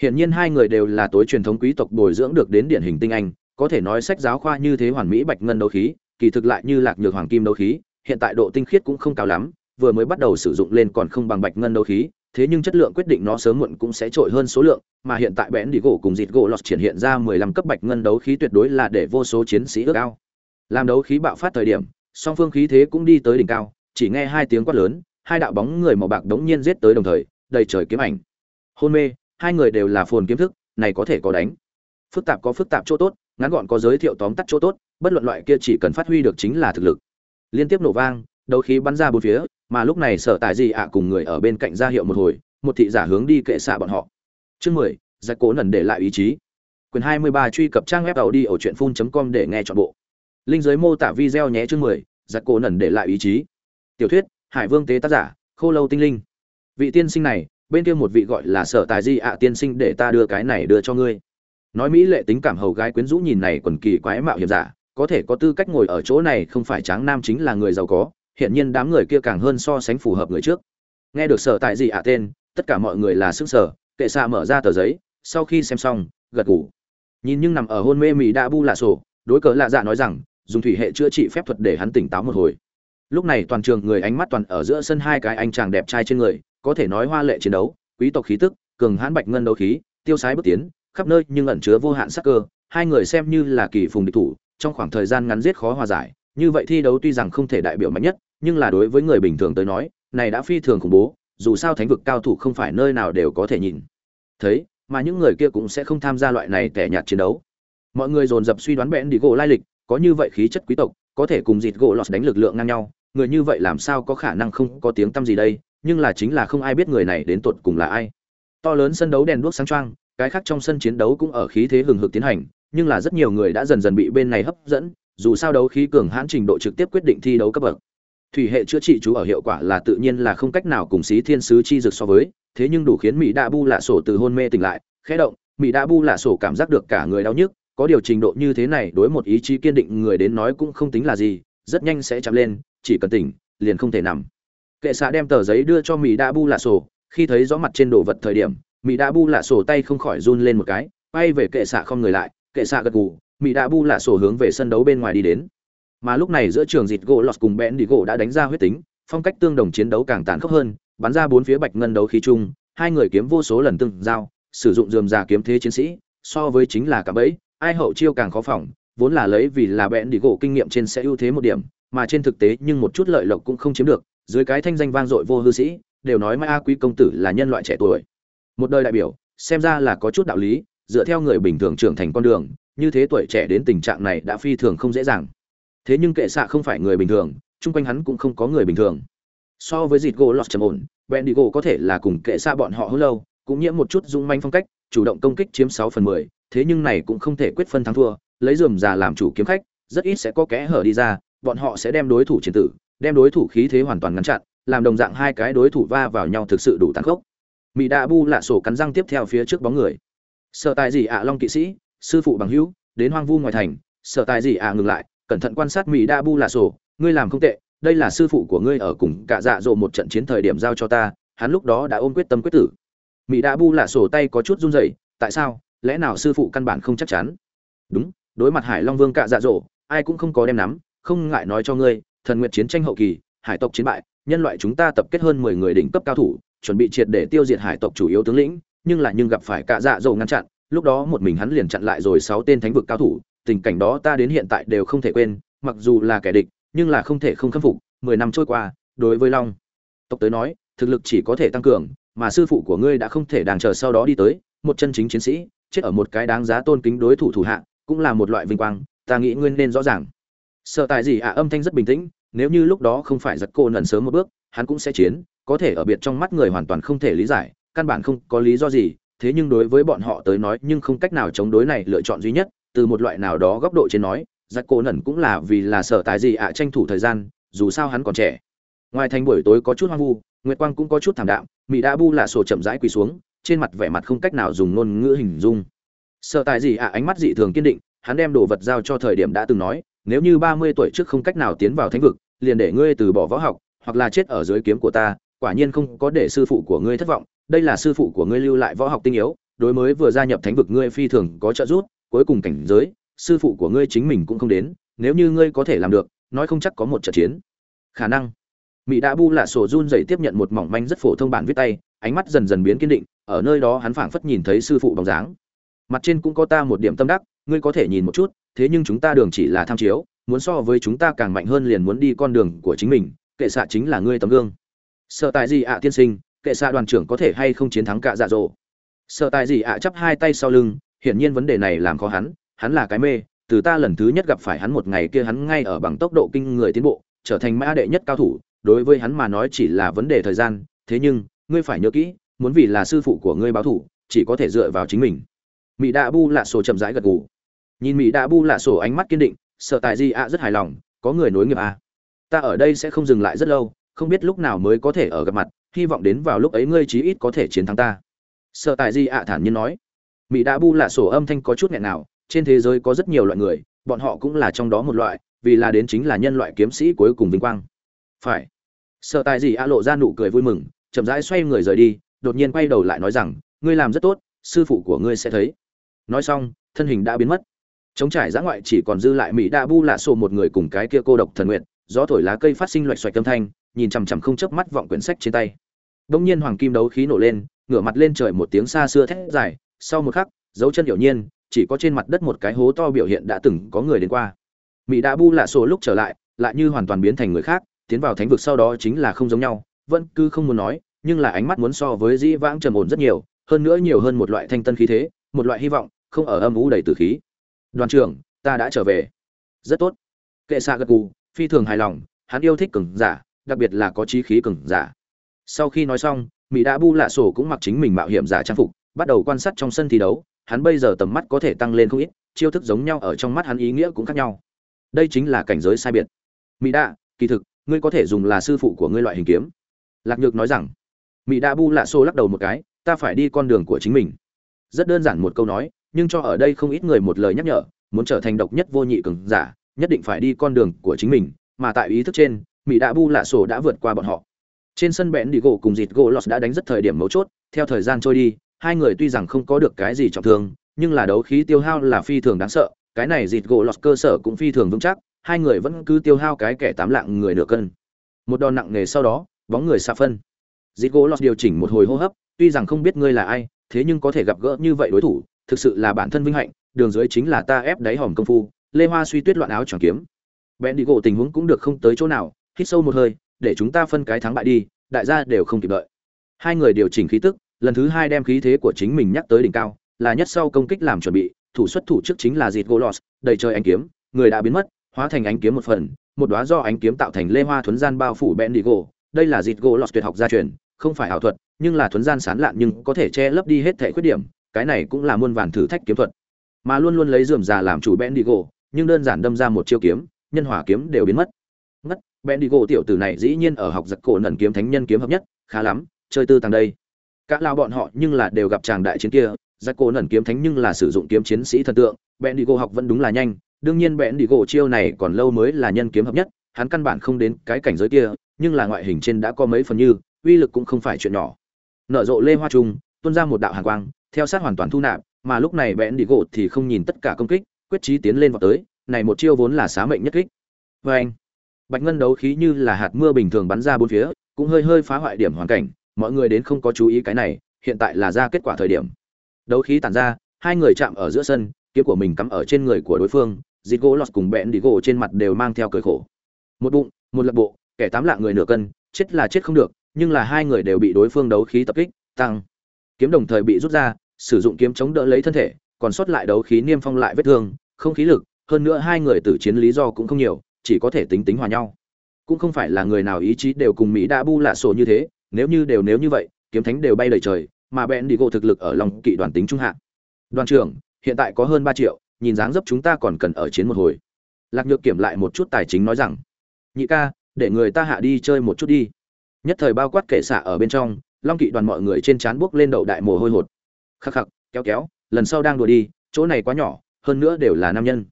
[SPEAKER 1] hiện nhiên hai người đều là tối truyền thống quý tộc bồi dưỡng được đến điển hình tinh anh, có thể nói sách giáo khoa như thế hoàn mỹ bạch ngân đấu khí, kỳ thực lại như lạc nhược hoàng kim đấu khí, hiện tại độ tinh khiết cũng không cao lắm, vừa mới bắt đầu sử dụng lên còn không bằng bạch ngân đấu khí, thế nhưng chất lượng quyết định nó sớm muộn cũng sẽ trội hơn số lượng, mà hiện tại bẽn đi gỗ cùng dịt gỗ lọt triển hiện ra 15 cấp bạch ngân đấu khí tuyệt đối là để vô số chiến sĩ ước ao. Làm đấu khí bạo phát thời điểm song phương khí thế cũng đi tới đỉnh cao chỉ nghe hai tiếng quát lớn hai đạo bóng người màu bạc đống nhiên giết tới đồng thời đầy trời kiếm ảnh. Hôn mê hai người đều là phồn kiếm thức này có thể có đánh. Phức tạp có phức tạp chỗ tốt ngắn gọn có giới thiệu tóm tắt chỗ tốt bất luận loại kia chỉ cần phát huy được chính là thực lực liên tiếp nổ vang, đấu khí bắn ra bốn phía, mà lúc này sở Tài gì ạ à cùng người ở bên cạnh ra hiệu một hồi, một thị giả hướng đi kệ xạ bọn họ. Chương mười giặc cố nần để lại ý chí. Quyền hai mươi ba truy cập trang web tàu đi ở truyện phun com để nghe chọn bộ. Linh giới mô tả video nhé chương mười giặc Cố nần để lại ý chí. Tiểu thuyết, hải vương tế tác giả, khô lâu tinh linh. Vị tiên sinh này, bên kia một vị gọi là sở tài di ạ à tiên sinh để ta đưa cái này đưa cho ngươi. Nói mỹ lệ tính cảm hầu gái quyến rũ nhìn này quần kỳ quái mạo hiểm giả có thể có tư cách ngồi ở chỗ này không phải tráng nam chính là người giàu có hiện nhiên đám người kia càng hơn so sánh phù hợp người trước. Nghe được sở tại gì ạ tên, tất cả mọi người là sức sở kệ xạ mở ra tờ giấy, sau khi xem xong, gật gù. Nhìn nhưng nằm ở hôn mê mì đã bu lạ sổ, đối cờ lạ dạ nói rằng, dùng thủy hệ chữa trị phép thuật để hắn tỉnh táo một hồi. Lúc này toàn trường người ánh mắt toàn ở giữa sân hai cái anh chàng đẹp trai trên người, có thể nói hoa lệ chiến đấu, quý tộc khí tức, cường hãn bạch ngân đấu khí, tiêu sái bước tiến, khắp nơi nhưng ẩn chứa vô hạn sắc cơ, hai người xem như là kỳ phùng địch thủ trong khoảng thời gian ngắn giết khó hòa giải, như vậy thi đấu tuy rằng không thể đại biểu mạnh nhất, nhưng là đối với người bình thường tới nói, này đã phi thường khủng bố, dù sao thánh vực cao thủ không phải nơi nào đều có thể nhìn. Thấy, mà những người kia cũng sẽ không tham gia loại này tẻ nhạt chiến đấu. Mọi người dồn dập suy đoán bẽn đi gỗ lai lịch, có như vậy khí chất quý tộc, có thể cùng dịt gỗ lọt đánh lực lượng ngang nhau, người như vậy làm sao có khả năng không có tiếng tăm gì đây, nhưng là chính là không ai biết người này đến tột cùng là ai. To lớn sân đấu đèn đuốc sáng trang cái khác trong sân chiến đấu cũng ở khí thế hừng hực tiến hành nhưng là rất nhiều người đã dần dần bị bên này hấp dẫn, dù sao đấu khí cường hãn trình độ trực tiếp quyết định thi đấu cấp bậc. Thủy hệ chữa trị chú ở hiệu quả là tự nhiên là không cách nào cùng xí thiên sứ chi dược so với, thế nhưng đủ khiến mỹ Đa bu lạ sổ từ hôn mê tỉnh lại, khẽ động, mỹ đã bu lạ sổ cảm giác được cả người đau nhức, có điều trình độ như thế này đối một ý chí kiên định người đến nói cũng không tính là gì, rất nhanh sẽ chạm lên, chỉ cần tỉnh, liền không thể nằm. Kệ xạ đem tờ giấy đưa cho mỹ đã bu lạ sổ, khi thấy rõ mặt trên đồ vật thời điểm, mỹ đã bu lạ sổ tay không khỏi run lên một cái, bay về kệ xạ không người lại kệ xạ gật gù mỹ đã bu lạ sổ hướng về sân đấu bên ngoài đi đến. Mà lúc này giữa trường dịt gỗ lọt cùng bẽn đi gỗ đã đánh ra huyết tính, phong cách tương đồng chiến đấu càng tàn khốc hơn, bắn ra bốn phía bạch ngân đấu khí chung, hai người kiếm vô số lần tương giao, sử dụng dườm già kiếm thế chiến sĩ, so với chính là cả bẫy, ai hậu chiêu càng khó phòng, vốn là lấy vì là bẽn đi gỗ kinh nghiệm trên sẽ ưu thế một điểm, mà trên thực tế nhưng một chút lợi lộc cũng không chiếm được, dưới cái thanh danh vang dội vô hư sĩ, đều nói mai a quý công tử là nhân loại trẻ tuổi. Một đời đại biểu, xem ra là có chút đạo lý dựa theo người bình thường trưởng thành con đường, như thế tuổi trẻ đến tình trạng này đã phi thường không dễ dàng. Thế nhưng kệ xạ không phải người bình thường, chung quanh hắn cũng không có người bình thường. So với dịt gỗ lọt trầm ổn bèn đi gỗ có thể là cùng kệ xạ bọn họ hơn lâu, cũng nhiễm một chút dung manh phong cách, chủ động công kích chiếm sáu phần mười, thế nhưng này cũng không thể quyết phân thắng thua, lấy dườm già làm chủ kiếm khách, rất ít sẽ có kẽ hở đi ra, bọn họ sẽ đem đối thủ chiến tử, đem đối thủ khí thế hoàn toàn ngăn chặn, làm đồng dạng hai cái đối thủ va vào nhau thực sự đủ tàn khốc. Mỹ đạ bu lạ sổ cắn răng tiếp theo phía trước bóng người sợ tài gì ạ long kỵ sĩ, sư phụ bằng hữu, đến hoang vu ngoài thành. Sợ tài gì ạ ngừng lại, cẩn thận quan sát mỹ đa bu lạ sổ. Ngươi làm không tệ, đây là sư phụ của ngươi ở cùng cả dạ dỗ một trận chiến thời điểm giao cho ta, hắn lúc đó đã ôm quyết tâm quyết tử. Mỹ đa bu lạ sổ tay có chút run rẩy, tại sao? Lẽ nào sư phụ căn bản không chắc chắn? Đúng, đối mặt hải long vương cả dạ dỗ, ai cũng không có đem nắm, không ngại nói cho ngươi, thần nguyện chiến tranh hậu kỳ, hải tộc chiến bại, nhân loại chúng ta tập kết hơn mười người đỉnh cấp cao thủ, chuẩn bị triệt để tiêu diệt hải tộc chủ yếu tướng lĩnh nhưng là nhưng gặp phải cả dạ dầu ngăn chặn, lúc đó một mình hắn liền chặn lại rồi sáu tên thánh vực cao thủ, tình cảnh đó ta đến hiện tại đều không thể quên, mặc dù là kẻ địch, nhưng là không thể không khâm phục, mười năm trôi qua, đối với long tộc tới nói, thực lực chỉ có thể tăng cường, mà sư phụ của ngươi đã không thể đàng chờ sau đó đi tới, một chân chính chiến sĩ, chết ở một cái đáng giá tôn kính đối thủ thủ hạ, cũng là một loại vinh quang, ta nghĩ nguyên nên rõ ràng. Sợ tại gì ạ? Âm thanh rất bình tĩnh, nếu như lúc đó không phải giật cô nần sớm một bước, hắn cũng sẽ chiến, có thể ở biệt trong mắt người hoàn toàn không thể lý giải căn bản không có lý do gì, thế nhưng đối với bọn họ tới nói nhưng không cách nào chống đối này lựa chọn duy nhất, từ một loại nào đó góc độ trên nói giặc cổ nẩn cũng là vì là sở tài gì ạ tranh thủ thời gian, dù sao hắn còn trẻ. Ngoài thành buổi tối có chút hoang vu, nguyệt quang cũng có chút thảm đạm mỹ đã bu là sổ chậm rãi quỳ xuống, trên mặt vẻ mặt không cách nào dùng ngôn ngữ hình dung. Sở tài gì ạ ánh mắt dị thường kiên định, hắn đem đồ vật giao cho thời điểm đã từng nói, nếu như ba mươi tuổi trước không cách nào tiến vào thánh vực, liền để ngươi từ bỏ võ học, hoặc là chết ở dưới kiếm của ta, quả nhiên không có để sư phụ của ngươi thất vọng đây là sư phụ của ngươi lưu lại võ học tinh yếu, đối mới vừa gia nhập thánh vực ngươi phi thường có trợ giúp, cuối cùng cảnh giới, sư phụ của ngươi chính mình cũng không đến, nếu như ngươi có thể làm được, nói không chắc có một trận chiến. Khả năng. Mỹ đã bu lạ sổ run dậy tiếp nhận một mỏng manh rất phổ thông bản viết tay, ánh mắt dần dần biến kiên định, ở nơi đó hắn phảng phất nhìn thấy sư phụ bóng dáng. Mặt trên cũng có ta một điểm tâm đắc, ngươi có thể nhìn một chút, thế nhưng chúng ta đường chỉ là tham chiếu, muốn so với chúng ta càng mạnh hơn liền muốn đi con đường của chính mình, kệ xạ chính là ngươi tấm gương. Sợ tại gì ạ, tiên sinh? Kệ xạ đoàn trưởng có thể hay không chiến thắng cả dạ dỗ sợ tài gì ạ à, chắp hai tay sau lưng hiển nhiên vấn đề này làm khó hắn, hắn là cái mê, từ ta lần thứ nhất gặp phải hắn một ngày kia hắn ngay ở bằng tốc độ kinh người tiến bộ, trở thành mã đệ nhất cao thủ, đối với hắn mà nói chỉ là vấn đề thời gian, thế nhưng, ngươi phải nhớ kỹ, muốn vì là sư phụ của ngươi báo thủ, chỉ có thể dựa vào chính mình. mỹ Đa Bu lạ sổ chậm rãi gật gù. Nhìn mỹ Đa Bu lạ sổ ánh mắt kiên định, sợ tài gì ạ à, rất hài lòng, có người nối nghiệp à. Ta ở đây sẽ không dừng lại rất lâu, không biết lúc nào mới có thể ở gặp mặt, hy vọng đến vào lúc ấy ngươi chí ít có thể chiến thắng ta. Sợ tại gì ạ thản nhiên nói. Mỹ đã bu lạ sổ âm thanh có chút nghẹn nào, trên thế giới có rất nhiều loại người, bọn họ cũng là trong đó một loại, vì là đến chính là nhân loại kiếm sĩ cuối cùng vinh quang. Phải. Sợ tài gì a lộ ra nụ cười vui mừng, chậm rãi xoay người rời đi, đột nhiên quay đầu lại nói rằng, ngươi làm rất tốt, sư phụ của ngươi sẽ thấy. Nói xong, thân hình đã biến mất. Chống trải giã ngoại chỉ còn dư lại mỹ đa bu lạ sổ một người cùng cái kia cô độc thần nguyện gió thổi lá cây phát sinh loạch xoạch âm thanh, nhìn chằm chằm không chớp mắt vọng quyển sách trên tay đông nhiên hoàng kim đấu khí nổ lên, ngửa mặt lên trời một tiếng xa xưa thét dài, sau một khắc, dấu chân hiểu nhiên, chỉ có trên mặt đất một cái hố to biểu hiện đã từng có người đến qua. Mỹ đã bu lạ sổ lúc trở lại lại như hoàn toàn biến thành người khác, tiến vào thánh vực sau đó chính là không giống nhau, vẫn cứ không muốn nói, nhưng là ánh mắt muốn so với dĩ vãng trầm ổn rất nhiều, hơn nữa nhiều hơn một loại thanh tân khí thế, một loại hy vọng, không ở âm u đầy tử khí. Đoàn trưởng, ta đã trở về. Rất tốt. Kệ xạ gật gù, phi thường hài lòng, hắn yêu thích cường giả, đặc biệt là có trí khí cường giả sau khi nói xong mỹ đã bu lạ sổ cũng mặc chính mình mạo hiểm giả trang phục bắt đầu quan sát trong sân thi đấu, hắn bây giờ tầm mắt có thể tăng lên không ít, chiêu thức giống nhau ở trong mắt hắn ý nghĩa cũng khác nhau. Đây chính là cảnh giới sai biệt. Mỹ Đa, kỳ thực, ngươi có thể dùng là sư phụ của ngươi loại hình kiếm. Lạc Nhược nói rằng. Mỹ Đa Bu lạ xô lắc đầu một cái, ta phải đi con đường của chính mình. rất đơn giản một câu nói nhưng cho ở đây không ít người một lời nhắc nhở muốn trở thành độc nhất vô nhị cường giả nhất định phải đi con đường của chính mình mà tại ý thức trên mỹ đã bu lạ sổ đã vượt qua bọn họ trên sân bẽn đi gỗ cùng dịt gỗ lọt đã đánh rất thời điểm mấu chốt, theo thời gian trôi đi, hai người tuy rằng không có được cái gì trọng thương, nhưng là đấu khí tiêu hao là phi thường đáng sợ, cái này dịt gỗ lọt cơ sở cũng phi thường vững chắc, hai người vẫn cứ tiêu hao cái kẻ tám lạng người nửa cân. Một đòn nặng nề sau đó, bóng người xa phân. Dịt gỗ lọt điều chỉnh một hồi hô hấp, tuy rằng không biết ngươi là ai, thế nhưng có thể gặp gỡ như vậy đối thủ, thực sự là bản thân vinh hạnh, đường dưới chính là ta ép đáy hòm công phu, lê hoa suy tuyết loạn áo choàng kiếm. Bèn đi gỗ tình huống cũng được không tới chỗ nào, hít sâu một hơi để chúng ta phân cái thắng bại đi đại gia đều không kịp đợi. Hai người điều chỉnh khí tức lần thứ hai đem khí thế của chính mình nhắc tới đỉnh cao là nhất sau công kích làm chuẩn bị thủ xuất thủ trước chính là dịt gỗ lọt đầy trời ánh kiếm người đã biến mất hóa thành ánh kiếm một phần một đóa do ánh kiếm tạo thành lê hoa thuấn gian bao phủ bèn đi gỗ đây là dịt gỗ lọt tuyệt học gia truyền không phải ảo thuật nhưng là thuấn gian sán lạn nhưng có thể che lấp đi hết thể khuyết điểm cái này cũng là muôn vàn thử thách kiếm thuật. Mà luôn luôn lấy dườm già làm chủ Bendigo, nhưng đơn giản đâm ra một chiêu kiếm, nhân hỏa kiếm đều biến mất bèn đi gỗ tiểu tử này dĩ nhiên ở học giặc cổ nần kiếm thánh nhân kiếm hợp nhất, khá lắm, chơi tư tàng đây. Cả lao bọn họ nhưng là đều gặp chàng đại chiến kia, giặc cổ nần kiếm thánh nhưng là sử dụng kiếm chiến sĩ thần tượng, Bendigo học vẫn đúng là nhanh, đương nhiên Bendigo chiêu này còn lâu mới là nhân kiếm hợp nhất, hắn căn bản không đến cái cảnh giới kia, nhưng là ngoại hình trên đã có mấy phần như, uy lực cũng không phải chuyện nhỏ. Nở rộ lê hoa trùng, tuôn ra một đạo hàn quang, theo sát hoàn toàn thu nạp, mà lúc này bẽn đi gỗ thì không nhìn tất cả công kích quyết trí tiến lên vào tới này một chiêu vốn là xá mệnh nhất kích vê anh bạch ngân đấu khí như là hạt mưa bình thường bắn ra bốn phía, cũng hơi hơi phá hoại điểm hoàn cảnh, mọi người đến không có chú ý cái này, hiện tại là ra kết quả thời điểm. Đấu khí tản ra, hai người chạm ở giữa sân, kiếm của mình cắm ở trên người của đối phương dịt gỗ lọt cùng bẹn đi gỗ trên mặt đều mang theo cởi khổ. Một bụng, một lập bộ, kẻ tám lạng người nửa cân, chết là chết không được, nhưng là hai người đều bị đối phương đấu khí tập kích, tăng. Kiếm đồng thời bị rút ra, sử dụng kiếm chống đỡ lấy thân thể, còn sót lại đấu khí niêm phong lại vết thương, không khí lực, hơn nữa hai người tử chiến lý do cũng không nhiều chỉ có thể tính tính hòa nhau. Cũng không phải là người nào ý chí đều cùng mỹ đã bu lạ sổ như thế, nếu như đều nếu như vậy, kiếm thánh đều bay lời trời, mà bèn đi gỗ thực lực ở lòng kỵ đoàn tính trung hạ. Đoàn trưởng, hiện tại có hơn ba triệu, nhìn dáng dấp chúng ta còn cần ở chiến một hồi. Lạc nhược kiểm lại một chút tài chính nói rằng, nhị ca, để người ta hạ đi chơi một chút đi. Nhất thời bao quát kệ xạ ở bên trong, long kỵ đoàn mọi người trên trán buốc lên đậu đại mồ hôi hột. Khắc khắc, kéo kéo, lần sau đang đùa đi, chỗ này quá nhỏ, hơn nữa đều là nam nhân.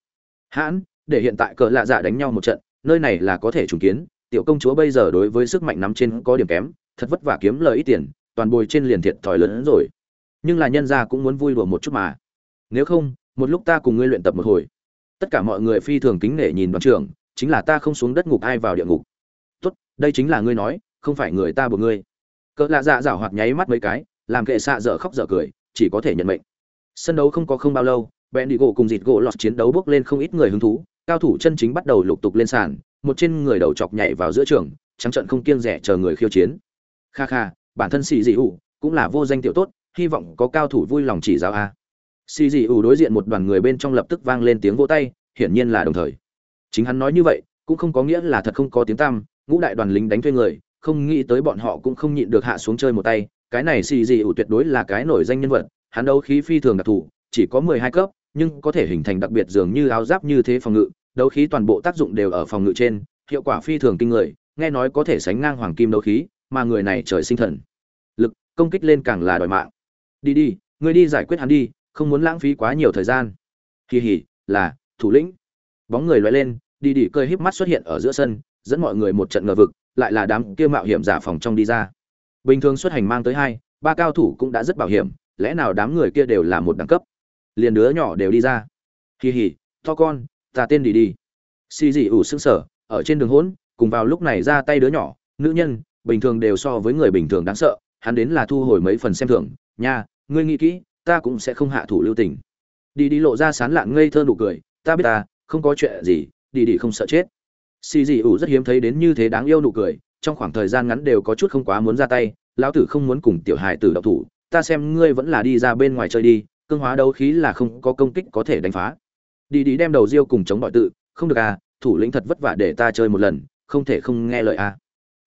[SPEAKER 1] Hãn để hiện tại cờ lạ dạ đánh nhau một trận, nơi này là có thể trùng kiến, tiểu công chúa bây giờ đối với sức mạnh nắm trên có điểm kém, thật vất vả kiếm lời ít tiền, toàn bồi trên liền thiệt thòi lớn hơn rồi. Nhưng là nhân gia cũng muốn vui đùa một chút mà. Nếu không, một lúc ta cùng ngươi luyện tập một hồi. Tất cả mọi người phi thường kính nể nhìn đoàn trưởng, chính là ta không xuống đất ngục ai vào địa ngục. Tốt, đây chính là ngươi nói, không phải người ta buộc ngươi. Cỡ lạ dạ dảo hoạt nháy mắt mấy cái, làm kệ xạ dở khóc dở cười, chỉ có thể nhận mệnh. Sân đấu không có không bao lâu bèn đi gỗ cùng dịt gỗ lọt chiến đấu bước lên không ít người hứng thú cao thủ chân chính bắt đầu lục tục lên sàn, một trên người đầu chọc nhảy vào giữa trường, trắng trận không kiêng rẻ chờ người khiêu chiến. Kha kha, bản thân xì dị ủ cũng là vô danh tiểu tốt, hy vọng có cao thủ vui lòng chỉ giáo a. Xì dị ủ đối diện một đoàn người bên trong lập tức vang lên tiếng vỗ tay, hiển nhiên là đồng thời. Chính hắn nói như vậy, cũng không có nghĩa là thật không có tiếng tăm, ngũ đại đoàn lính đánh thuê người, không nghĩ tới bọn họ cũng không nhịn được hạ xuống chơi một tay, cái này xì dị ủ tuyệt đối là cái nổi danh nhân vật, hắn đấu khí phi thường đặc thù, chỉ có mười hai cấp, nhưng có thể hình thành đặc biệt dường như áo giáp như thế phòng ngự đấu khí toàn bộ tác dụng đều ở phòng ngự trên, hiệu quả phi thường kinh người, nghe nói có thể sánh ngang hoàng kim đấu khí, mà người này trời sinh thần. Lực, công kích lên càng là đòi mạng. Đi đi người đi giải quyết hắn đi, không muốn lãng phí quá nhiều thời gian. Kỳ hỉ, là, thủ lĩnh. Bóng người lóe lên, đi đi cười híp mắt xuất hiện ở giữa sân, dẫn mọi người một trận ngờ vực, lại là đám kia mạo hiểm giả phòng trong đi ra. Bình thường xuất hành mang tới hai, ba cao thủ cũng đã rất bảo hiểm, lẽ nào đám người kia đều là một đẳng cấp? Liền đứa nhỏ đều đi ra. Kỳ hỉ, to con ta tên đi đi. Xì dị ủ xương sở ở trên đường hỗn, cùng vào lúc này ra tay đứa nhỏ, nữ nhân, bình thường đều so với người bình thường đáng sợ, hắn đến là thu hồi mấy phần xem thưởng, nha, ngươi nghĩ kỹ, ta cũng sẽ không hạ thủ lưu tình. Đi đi lộ ra sán lạng ngây thơ nụ cười, ta biết ta, không có chuyện gì, đi đi không sợ chết. Xì dị ủ rất hiếm thấy đến như thế đáng yêu nụ cười, trong khoảng thời gian ngắn đều có chút không quá muốn ra tay, lão tử không muốn cùng tiểu hài tử độc thủ, ta xem ngươi vẫn là đi ra bên ngoài chơi đi, cương hóa đấu khí là không có công kích có thể đánh phá đi đi đem đầu riêu cùng chống bọi tự, không được à thủ lĩnh thật vất vả để ta chơi một lần, không thể không nghe lời à.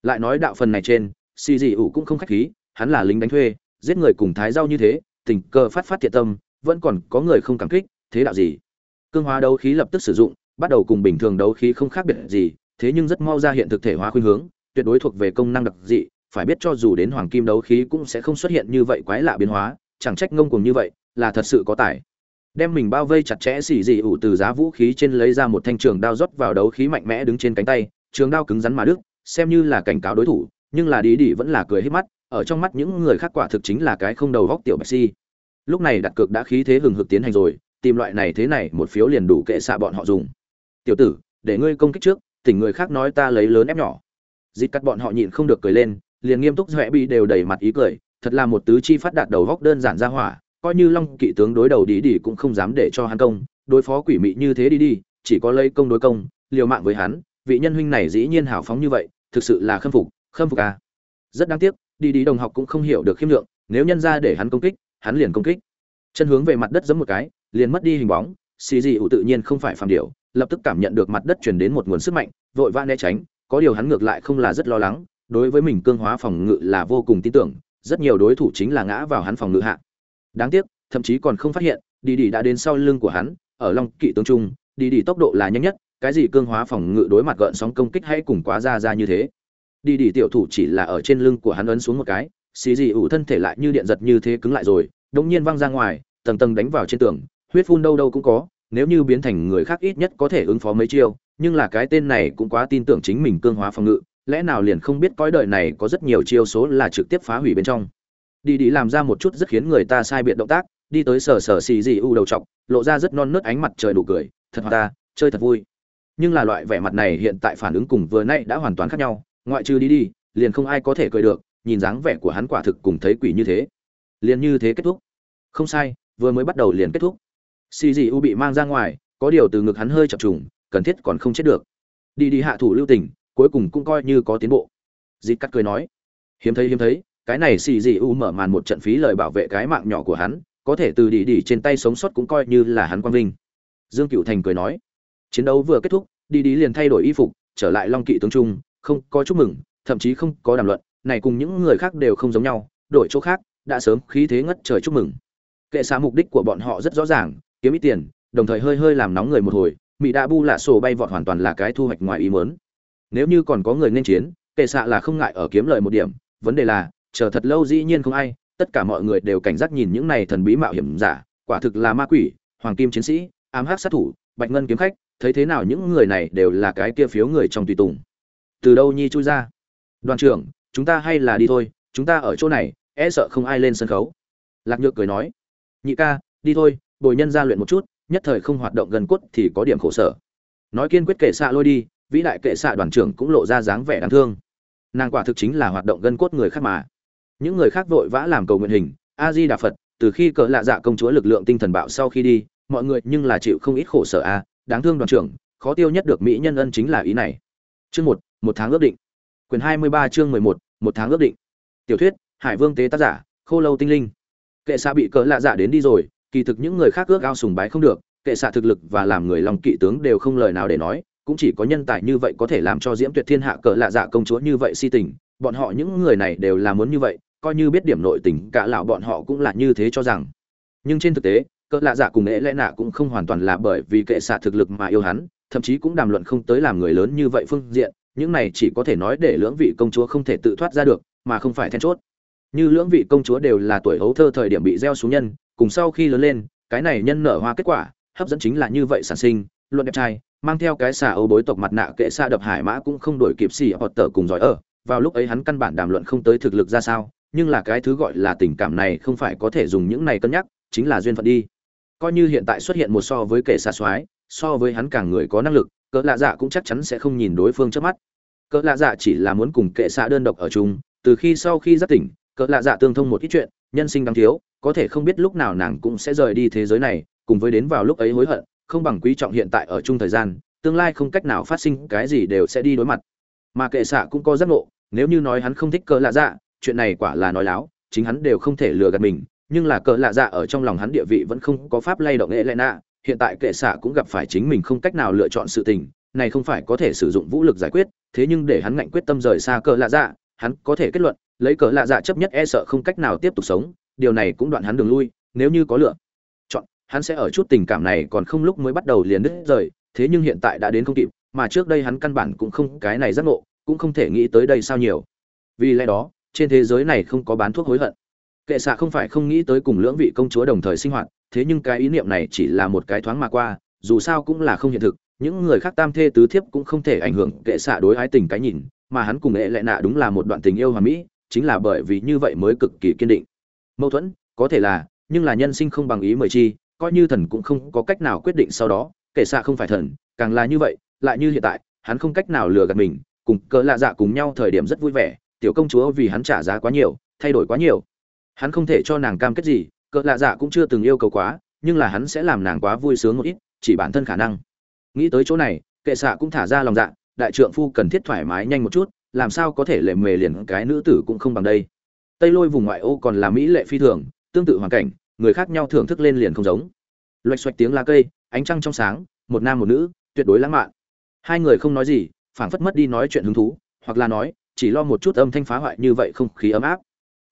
[SPEAKER 1] Lại nói đạo phần này trên xì dị ủ cũng không khách khí, hắn là lính đánh thuê, giết người cùng thái rau như thế, tình cờ phát phát thiện tâm, vẫn còn có người không cảm kích, thế đạo gì? Cương hóa đấu khí lập tức sử dụng, bắt đầu cùng bình thường đấu khí không khác biệt gì, thế nhưng rất mau ra hiện thực thể hóa khuynh hướng, tuyệt đối thuộc về công năng đặc dị, phải biết cho dù đến hoàng kim đấu khí cũng sẽ không xuất hiện như vậy quái lạ biến hóa, chẳng trách ngông cuồng như vậy, là thật sự có tài đem mình bao vây chặt chẽ xì dị ủ từ giá vũ khí trên lấy ra một thanh trường đao rót vào đấu khí mạnh mẽ đứng trên cánh tay, trường đao cứng rắn mà đức xem như là cảnh cáo đối thủ, nhưng là đi đi vẫn là cười hết mắt, ở trong mắt những người khác quả thực chính là cái không đầu góc tiểu bạch si. Lúc này đặt cược đã khí thế hừng hực tiến hành rồi, tìm loại này thế này một phiếu liền đủ kệ xạ bọn họ dùng. Tiểu tử, để ngươi công kích trước tỉnh người khác nói ta lấy lớn ép nhỏ. Dịt cắt bọn họ nhịn không được cười lên, liền nghiêm túc rẽ bị đều đầy mặt ý cười, thật là một tứ chi phát đạt đầu góc đơn giản ra hỏa coi như long kỵ tướng đối đầu đi đi cũng không dám để cho hắn công, đối phó quỷ mị như thế đi đi, chỉ có lấy công đối công, liều mạng với hắn, vị nhân huynh này dĩ nhiên hào phóng như vậy, thực sự là khâm phục khâm phục à. rất đáng tiếc đi đi đồng học cũng không hiểu được khiêm lượng, nếu nhân ra để hắn công kích, hắn liền công kích chân hướng về mặt đất giấm một cái, liền mất đi hình bóng, xì dị ủ tự nhiên không phải phàm điều lập tức cảm nhận được mặt đất truyền đến một nguồn sức mạnh, vội vã né tránh, có điều hắn ngược lại không là rất lo lắng, đối với mình cương hóa phòng ngự là vô cùng tin tưởng, rất nhiều đối thủ chính là ngã vào hắn phòng ngự hạ đáng tiếc, thậm chí còn không phát hiện đi đi đã đến sau lưng của hắn, ở long kỵ tướng trung đi đi tốc độ là nhanh nhất, cái gì cương hóa phòng ngự đối mặt gợn sóng công kích hay cùng quá ra ra như thế. Đi đi tiểu thủ chỉ là ở trên lưng của hắn ấn xuống một cái, xì dị ủ thân thể lại như điện giật như thế cứng lại rồi đống nhiên văng ra ngoài, tầng tầng đánh vào trên tường, huyết phun đâu đâu cũng có, nếu như biến thành người khác ít nhất có thể ứng phó mấy chiêu, nhưng là cái tên này cũng quá tin tưởng chính mình cương hóa phòng ngự, lẽ nào liền không biết cõi đời này có rất nhiều chiêu số là trực tiếp phá hủy bên trong đi đi làm ra một chút rất khiến người ta sai biệt động tác, đi tới sờ sờ xì dị u đầu chọc, lộ ra rất non nớt ánh mặt trời đủ cười, thật ta chơi thật vui. Nhưng là loại vẻ mặt này hiện tại phản ứng cùng vừa nay đã hoàn toàn khác nhau, ngoại trừ đi đi, liền không ai có thể cười được, nhìn dáng vẻ của hắn quả thực cùng thấy quỷ như thế. Liền như thế kết thúc. Không sai, vừa mới bắt đầu liền kết thúc. Xì dị u bị mang ra ngoài, có điều từ ngực hắn hơi chập trùng, cần thiết còn không chết được. Đi đi hạ thủ lưu tình, cuối cùng cũng coi như có tiến bộ. Dịt cắt cười nói, hiếm thấy hiếm thấy cái này xì dị u mở màn một trận phí lời bảo vệ cái mạng nhỏ của hắn, có thể từ đi đi trên tay sống sót cũng coi như là hắn quang vinh. Dương cựu thành cười nói, chiến đấu vừa kết thúc đi đi liền thay đổi y phục, trở lại long kỵ tướng trung, không có chúc mừng, thậm chí không có đàm luận, này cùng những người khác đều không giống nhau, đổi chỗ khác, đã sớm khí thế ngất trời chúc mừng. Kệ xá mục đích của bọn họ rất rõ ràng, kiếm ít tiền, đồng thời hơi hơi làm nóng người một hồi mỹ đa bu lạ sổ bay vọt hoàn toàn là cái thu hoạch ngoài ý mớn nếu như còn có người nên chiến, kệ xạ là không ngại ở kiếm lợi một điểm, vấn đề là chờ thật lâu dĩ nhiên không ai, tất cả mọi người đều cảnh giác nhìn những này thần bí mạo hiểm giả, quả thực là ma quỷ, hoàng kim chiến sĩ, ám hắc sát thủ, bạch ngân kiếm khách, thấy thế nào những người này đều là cái kia phiếu người trong tùy tùng. Từ đâu nhi chui ra? Đoàn trưởng, chúng ta hay là đi thôi, chúng ta ở chỗ này e sợ không ai lên sân khấu. Lạc nhược cười nói, nhị ca, đi thôi, bồi nhân ra luyện một chút, nhất thời không hoạt động gần cốt thì có điểm khổ sở. Nói kiên quyết kệ xạ lôi đi, vĩ đại kệ xạ đoàn trưởng cũng lộ ra dáng vẻ đáng thương. Nàng quả thực chính là hoạt động gân cốt người khác mà những người khác vội vã làm cầu nguyện hình a di đà phật từ khi cỡ lạ dạ công chúa lực lượng tinh thần bạo sau khi đi, mọi người nhưng là chịu không ít khổ sở a, đáng thương đoàn trưởng, khó tiêu nhất được mỹ nhân ân chính là ý này. Chương một một tháng ước định. Quyền hai mươi ba chương mười một một tháng ước định. Tiểu thuyết, hải vương tế tác giả, khô lâu tinh linh. Kệ xạ bị cỡ lạ dạ đến đi rồi, kỳ thực những người khác ước ao sùng bái không được, kệ xạ thực lực và làm người lòng kỵ tướng đều không lời nào để nói, cũng chỉ có nhân tài như vậy có thể làm cho diễm tuyệt thiên hạ cỡ lạ dạ công chúa như vậy si tình, bọn họ những người này đều là muốn như vậy coi như biết điểm nội tình, cả lão bọn họ cũng là như thế cho rằng. Nhưng trên thực tế, cỡ lạ dạ cùng ế lẽ nạ cũng không hoàn toàn là bởi vì kệ xạ thực lực mà yêu hắn, thậm chí cũng đàm luận không tới làm người lớn như vậy phương diện, những này chỉ có thể nói để lưỡng vị công chúa không thể tự thoát ra được, mà không phải then chốt. Như lưỡng vị công chúa đều là tuổi hấu thơ thời điểm bị gieo xuống nhân, cùng sau khi lớn lên, cái này nhân nở hoa kết quả, hấp dẫn chính là như vậy sản sinh luận đẹp trai, mang theo cái xà ấu bối tộc mặt nạ kệ xa đập hải mã cũng không đổi kịp xì hoặc tờ cùng giỏi ở, vào lúc ấy hắn căn bản đàm luận không tới thực lực ra sao nhưng là cái thứ gọi là tình cảm này không phải có thể dùng những này cân nhắc, chính là duyên phận đi. Coi như hiện tại xuất hiện một so với kẻ xa soái so với hắn càng người có năng lực, cỡ lạ dạ cũng chắc chắn sẽ không nhìn đối phương trước mắt. Cỡ lạ dạ chỉ là muốn cùng kệ xạ đơn độc ở chung, từ khi sau khi giác tỉnh, cỡ lạ dạ tương thông một ít chuyện, nhân sinh đáng thiếu, có thể không biết lúc nào nàng cũng sẽ rời đi thế giới này, cùng với đến vào lúc ấy hối hận, không bằng quý trọng hiện tại ở chung thời gian, tương lai không cách nào phát sinh cái gì đều sẽ đi đối mặt. Mà kệ xạ cũng có giác ngộ, nếu như nói hắn không thích cỡ lạ dạ chuyện này quả là nói láo, chính hắn đều không thể lừa gạt mình, nhưng là cỡ lạ dạ ở trong lòng hắn địa vị vẫn không có pháp lay động nghệ lệ nạ, hiện tại kệ xạ cũng gặp phải chính mình không cách nào lựa chọn sự tình, này không phải có thể sử dụng vũ lực giải quyết, thế nhưng để hắn ngạnh quyết tâm rời xa cỡ lạ dạ hắn có thể kết luận, lấy cỡ lạ dạ chấp nhất e sợ không cách nào tiếp tục sống, điều này cũng đoạn hắn đường lui, nếu như có lựa chọn, hắn sẽ ở chút tình cảm này còn không lúc mới bắt đầu liền đứt rời, thế nhưng hiện tại đã đến không kịp, mà trước đây hắn căn bản cũng không, cái này giác ngộ, cũng không thể nghĩ tới đây sao nhiều. Vì lẽ đó trên thế giới này không có bán thuốc hối hận. Kệ xạ không phải không nghĩ tới cùng lưỡng vị công chúa đồng thời sinh hoạt, thế nhưng cái ý niệm này chỉ là một cái thoáng mà qua, dù sao cũng là không hiện thực, những người khác tam thê tứ thiếp cũng không thể ảnh hưởng kệ xạ đối ái tình cái nhìn, mà hắn cùng ệ lệ nạ đúng là một đoạn tình yêu hòa mỹ, chính là bởi vì như vậy mới cực kỳ kiên định. Mâu thuẫn, có thể là, nhưng là nhân sinh không bằng ý mời chi, coi như thần cũng không có cách nào quyết định sau đó, kệ xạ không phải thần, càng là như vậy, lại như hiện tại, hắn không cách nào lừa gạt mình, cùng cỡ lạ dạ cùng nhau thời điểm rất vui vẻ tiểu công chúa vì hắn trả giá quá nhiều, thay đổi quá nhiều. Hắn không thể cho nàng cam kết gì, cỡ lạ dạ cũng chưa từng yêu cầu quá, nhưng là hắn sẽ làm nàng quá vui sướng một ít, chỉ bản thân khả năng. Nghĩ tới chỗ này, kệ xạ cũng thả ra lòng dạ đại trượng phu cần thiết thoải mái nhanh một chút, làm sao có thể lệ mề liền cái nữ tử cũng không bằng đây. Tây lôi vùng ngoại ô còn là mỹ lệ phi thường, tương tự hoàn cảnh, người khác nhau thưởng thức lên liền không giống. Loạch xoạch tiếng lá cây, ánh trăng trong sáng, một nam một nữ, tuyệt đối lãng mạn. Hai người không nói gì, phảng phất mất đi nói chuyện hứng thú, hoặc là nói chỉ lo một chút âm thanh phá hoại như vậy không khí ấm áp.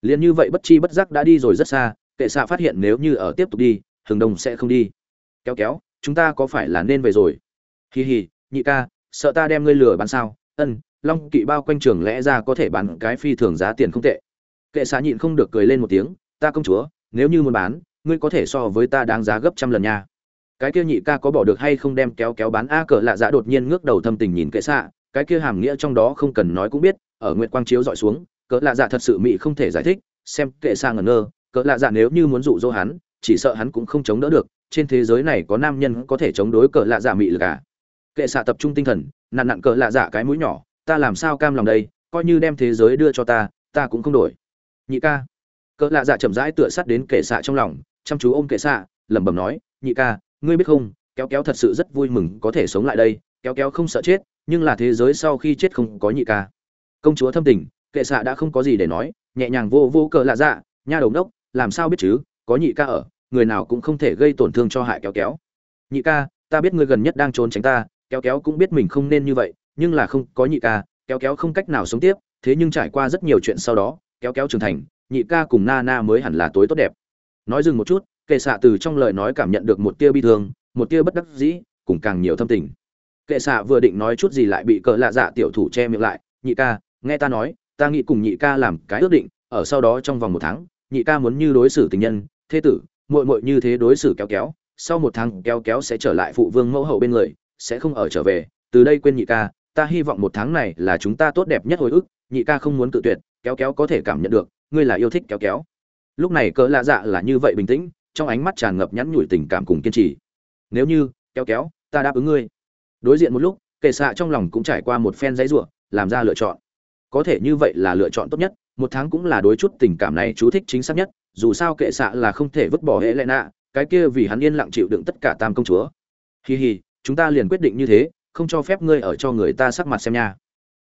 [SPEAKER 1] Liền như vậy bất chi bất giác đã đi rồi rất xa, kệ xạ phát hiện nếu như ở tiếp tục đi, hừng đông sẽ không đi. Kéo kéo, chúng ta có phải là nên về rồi? Hì hì nhị ca, sợ ta đem ngươi lừa bán sao? Ân, long kỵ bao quanh trường lẽ ra có thể bán cái phi thường giá tiền không tệ. Kệ xạ nhịn không được cười lên một tiếng, ta công chúa, nếu như muốn bán, ngươi có thể so với ta đáng giá gấp trăm lần nha. Cái kia nhị ca có bỏ được hay không đem kéo kéo bán a cờ lạ dã đột nhiên ngước đầu thâm tình nhìn kệ xạ, cái kia hàm nghĩa trong đó không cần nói cũng biết ở nguyệt quang chiếu dọi xuống, cỡ lạ dạ thật sự mị không thể giải thích, xem kệ xạ ngẩn ngơ, cỡ lạ dạ nếu như muốn dụ dỗ hắn, chỉ sợ hắn cũng không chống đỡ được, trên thế giới này có nam nhân có thể chống đối cỡ lạ dạ mị lực cả kệ xạ tập trung tinh thần, nặn nặn cỡ lạ dạ cái mũi nhỏ, ta làm sao cam lòng đây, coi như đem thế giới đưa cho ta ta cũng không đổi. Nhị ca. Cỡ lạ dạ chậm rãi tựa sát đến kệ xạ trong lòng, chăm chú ôm kệ xạ lẩm bẩm nói, nhị ca, ngươi biết không, kéo kéo thật sự rất vui mừng có thể sống lại đây, kéo kéo không sợ chết, nhưng là thế giới sau khi chết không có nhị ca công chúa thâm tình, kệ xạ đã không có gì để nói, nhẹ nhàng vô vô cờ lạ dạ nha đầu đốc làm sao biết chứ, có nhị ca ở, người nào cũng không thể gây tổn thương cho hại kéo kéo. Nhị ca, ta biết ngươi gần nhất đang trốn tránh ta, kéo kéo cũng biết mình không nên như vậy, nhưng là không, có nhị ca, kéo kéo không cách nào sống tiếp, thế nhưng trải qua rất nhiều chuyện sau đó, kéo kéo trưởng thành, nhị ca cùng na na mới hẳn là tối tốt đẹp. Nói dừng một chút, kệ xạ từ trong lời nói cảm nhận được một tia bi thương, một tia bất đắc dĩ, cùng càng nhiều thâm tình. Kệ xạ vừa định nói chút gì lại bị cỡ lạ dạ tiểu thủ che miệng lại, nhị ca nghe ta nói, ta nghĩ cùng nhị ca làm cái ước định, ở sau đó trong vòng một tháng, nhị ca muốn như đối xử tình nhân. Thế tử, muội muội như thế đối xử kéo kéo, sau một tháng kéo kéo sẽ trở lại phụ vương mẫu hậu bên người, sẽ không ở trở về. Từ đây quên nhị ca, ta hy vọng một tháng này là chúng ta tốt đẹp nhất hồi ức. Nhị ca không muốn tự tuyệt, kéo kéo có thể cảm nhận được, ngươi là yêu thích kéo kéo. Lúc này cỡ lạ dạ là như vậy bình tĩnh, trong ánh mắt tràn ngập nhắn nhủi tình cảm cùng kiên trì. Nếu như, kéo kéo, ta đáp ứng ngươi. Đối diện một lúc, kệ xạ trong lòng cũng trải qua một phen giấy ruộng làm ra lựa chọn có thể như vậy là lựa chọn tốt nhất, một tháng cũng là đối chút tình cảm này chú thích chính xác nhất, dù sao kệ xạ là không thể vứt bỏ hệ lệ nạ, cái kia vì hắn yên lặng chịu đựng tất cả tam công chúa. Hì hì chúng ta liền quyết định như thế, không cho phép ngươi ở cho người ta sắc mặt xem nha.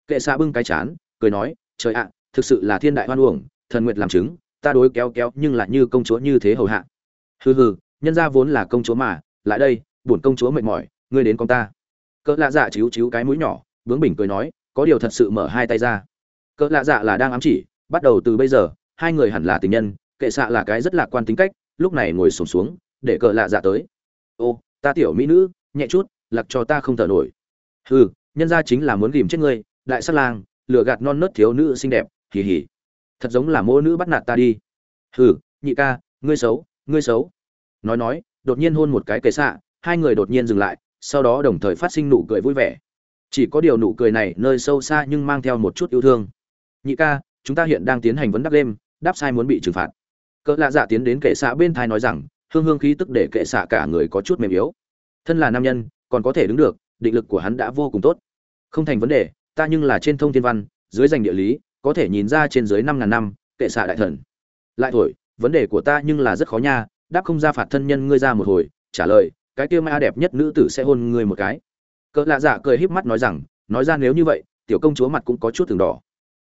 [SPEAKER 1] Kệ xạ bưng cái chán, cười nói, trời ạ, thực sự là thiên đại hoan uổng, thần nguyệt làm chứng, ta đối kéo kéo nhưng lại như công chúa như thế hầu hạ. Hừ hừ, nhân ra vốn là công chúa mà, lại đây, bổn công chúa mệt mỏi, ngươi đến con ta. Cỡ lạ dạ chíu chíu cái mũi nhỏ, bướng bỉnh cười nói, có điều thật sự mở hai tay ra cỡ lạ dạ là đang ám chỉ bắt đầu từ bây giờ hai người hẳn là tình nhân kệ xạ là cái rất lạc quan tính cách lúc này ngồi sổm xuống, xuống để cỡ lạ dạ tới. Ô ta tiểu mỹ nữ nhẹ chút lặc cho ta không thở nổi. Hừ nhân ra chính là muốn ghìm chết ngươi đại sát lang lừa gạt non nớt thiếu nữ xinh đẹp hì hì. Thật giống là mô nữ bắt nạt ta đi. Hừ nhị ca ngươi xấu ngươi xấu. Nói nói đột nhiên hôn một cái kệ xạ hai người đột nhiên dừng lại sau đó đồng thời phát sinh nụ cười vui vẻ. Chỉ có điều nụ cười này nơi sâu xa nhưng mang theo một chút yêu thương nhị ca, chúng ta hiện đang tiến hành vấn đáp đêm, đáp sai muốn bị trừng phạt. Cỡ lạ dạ tiến đến kệ xạ bên thai nói rằng, hương hương khí tức để kệ xạ cả người có chút mềm yếu. Thân là nam nhân, còn có thể đứng được, định lực của hắn đã vô cùng tốt. Không thành vấn đề, ta nhưng là trên thông thiên văn, dưới danh địa lý, có thể nhìn ra trên dưới năm ngàn năm, kệ xạ đại thần. Lại thổi, vấn đề của ta nhưng là rất khó nha, đáp không ra phạt thân nhân ngươi ra một hồi, trả lời, cái kia ma đẹp nhất nữ tử sẽ hôn ngươi một cái. Cỡ lạ dạ cười híp mắt nói rằng, nói ra nếu như vậy, tiểu công chúa mặt cũng có chút từng đỏ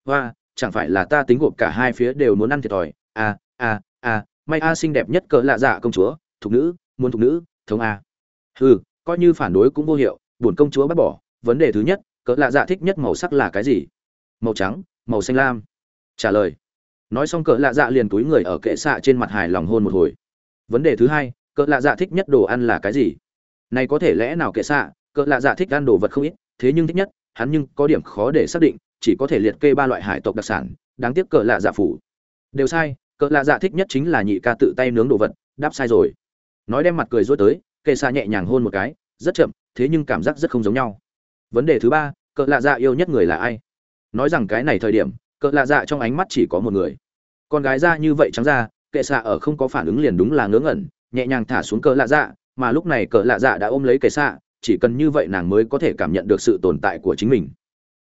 [SPEAKER 1] hoa chẳng phải là ta tính gộp cả hai phía đều muốn ăn thiệt thòi. A, a, a, may a xinh đẹp nhất cỡ lạ dạ công chúa thục nữ muốn thục nữ thống a. Hừ coi như phản đối cũng vô hiệu buồn công chúa bắt bỏ. Vấn đề thứ nhất cỡ lạ dạ thích nhất màu sắc là cái gì? Màu trắng màu xanh lam. Trả lời. Nói xong cỡ lạ dạ liền túi người ở kệ xạ trên mặt hài lòng hôn một hồi. Vấn đề thứ hai cỡ lạ dạ thích nhất đồ ăn là cái gì? Này có thể lẽ nào kệ xạ cỡ lạ dạ thích ăn đồ vật không ít thế nhưng thích nhất hắn nhưng có điểm khó để xác định chỉ có thể liệt kê ba loại hải tộc đặc sản, đáng tiếc cỡ lạ dạ phủ. Đều sai cỡ lạ dạ thích nhất chính là nhị ca tự tay nướng đồ vật, đáp sai rồi. Nói đem mặt cười rối tới kệ xa nhẹ nhàng hôn một cái, rất chậm, thế nhưng cảm giác rất không giống nhau. Vấn đề thứ ba cỡ lạ dạ yêu nhất người là ai? Nói rằng cái này thời điểm cỡ lạ dạ trong ánh mắt chỉ có một người. Con gái ra như vậy trắng ra kệ xạ ở không có phản ứng liền đúng là ngớ ngẩn, nhẹ nhàng thả xuống cỡ lạ dạ mà lúc này cỡ lạ dạ đã ôm lấy kệ xạ, chỉ cần như vậy nàng mới có thể cảm nhận được sự tồn tại của chính mình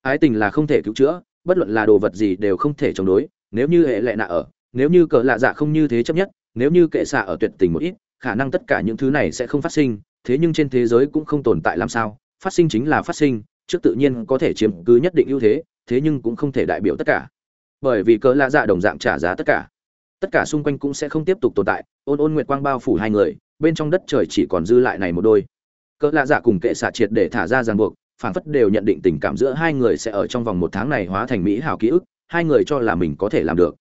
[SPEAKER 1] ái tình là không thể cứu chữa, bất luận là đồ vật gì đều không thể chống đối, nếu như hệ lệ nạ ở, nếu như cỡ lạ dạ không như thế chấp nhất, nếu như kệ xạ ở tuyệt tình một ít, khả năng tất cả những thứ này sẽ không phát sinh, thế nhưng trên thế giới cũng không tồn tại làm sao, phát sinh chính là phát sinh, trước tự nhiên có thể chiếm cứ nhất định ưu thế thế nhưng cũng không thể đại biểu tất cả. Bởi vì cỡ lạ dạ đồng dạng trả giá tất cả. Tất cả xung quanh cũng sẽ không tiếp tục tồn tại, ôn ôn nguyệt quang bao phủ hai người, bên trong đất trời chỉ còn dư lại này một đôi. Cỡ lạ dạ cùng kệ xạ triệt để thả ra ràng buộc phảng phất đều nhận định tình cảm giữa hai người sẽ ở trong vòng một tháng này hóa thành mỹ hảo ký ức, hai người cho là mình có thể làm được.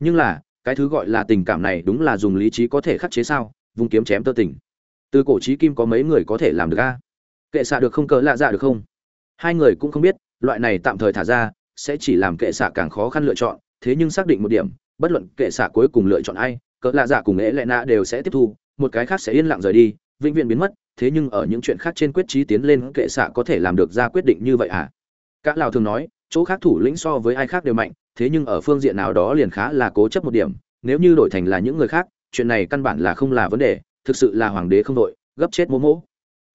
[SPEAKER 1] Nhưng là, cái thứ gọi là tình cảm này đúng là dùng lý trí có thể khắc chế sao? Vung kiếm chém tơ tình. Từ cổ trí kim có mấy người có thể làm được a? Kệ xạ được không cỡ lạ dạ được không? Hai người cũng không biết, loại này tạm thời thả ra, sẽ chỉ làm kệ xạ càng khó khăn lựa chọn, thế nhưng xác định một điểm, bất luận kệ xạ cuối cùng lựa chọn ai cỡ lạ dạ cùng ế lệ nạ đều sẽ tiếp thu, một cái khác sẽ yên lặng rời đi, vĩnh viễn biến mất thế nhưng ở những chuyện khác trên quyết trí tiến lên kệ xạ có thể làm được ra quyết định như vậy à? Cả lào thường nói, chỗ khác thủ lĩnh so với ai khác đều mạnh, thế nhưng ở phương diện nào đó liền khá là cố chấp một điểm. Nếu như đổi thành là những người khác, chuyện này căn bản là không là vấn đề, thực sự là hoàng đế không đội, gấp chết mô mỗ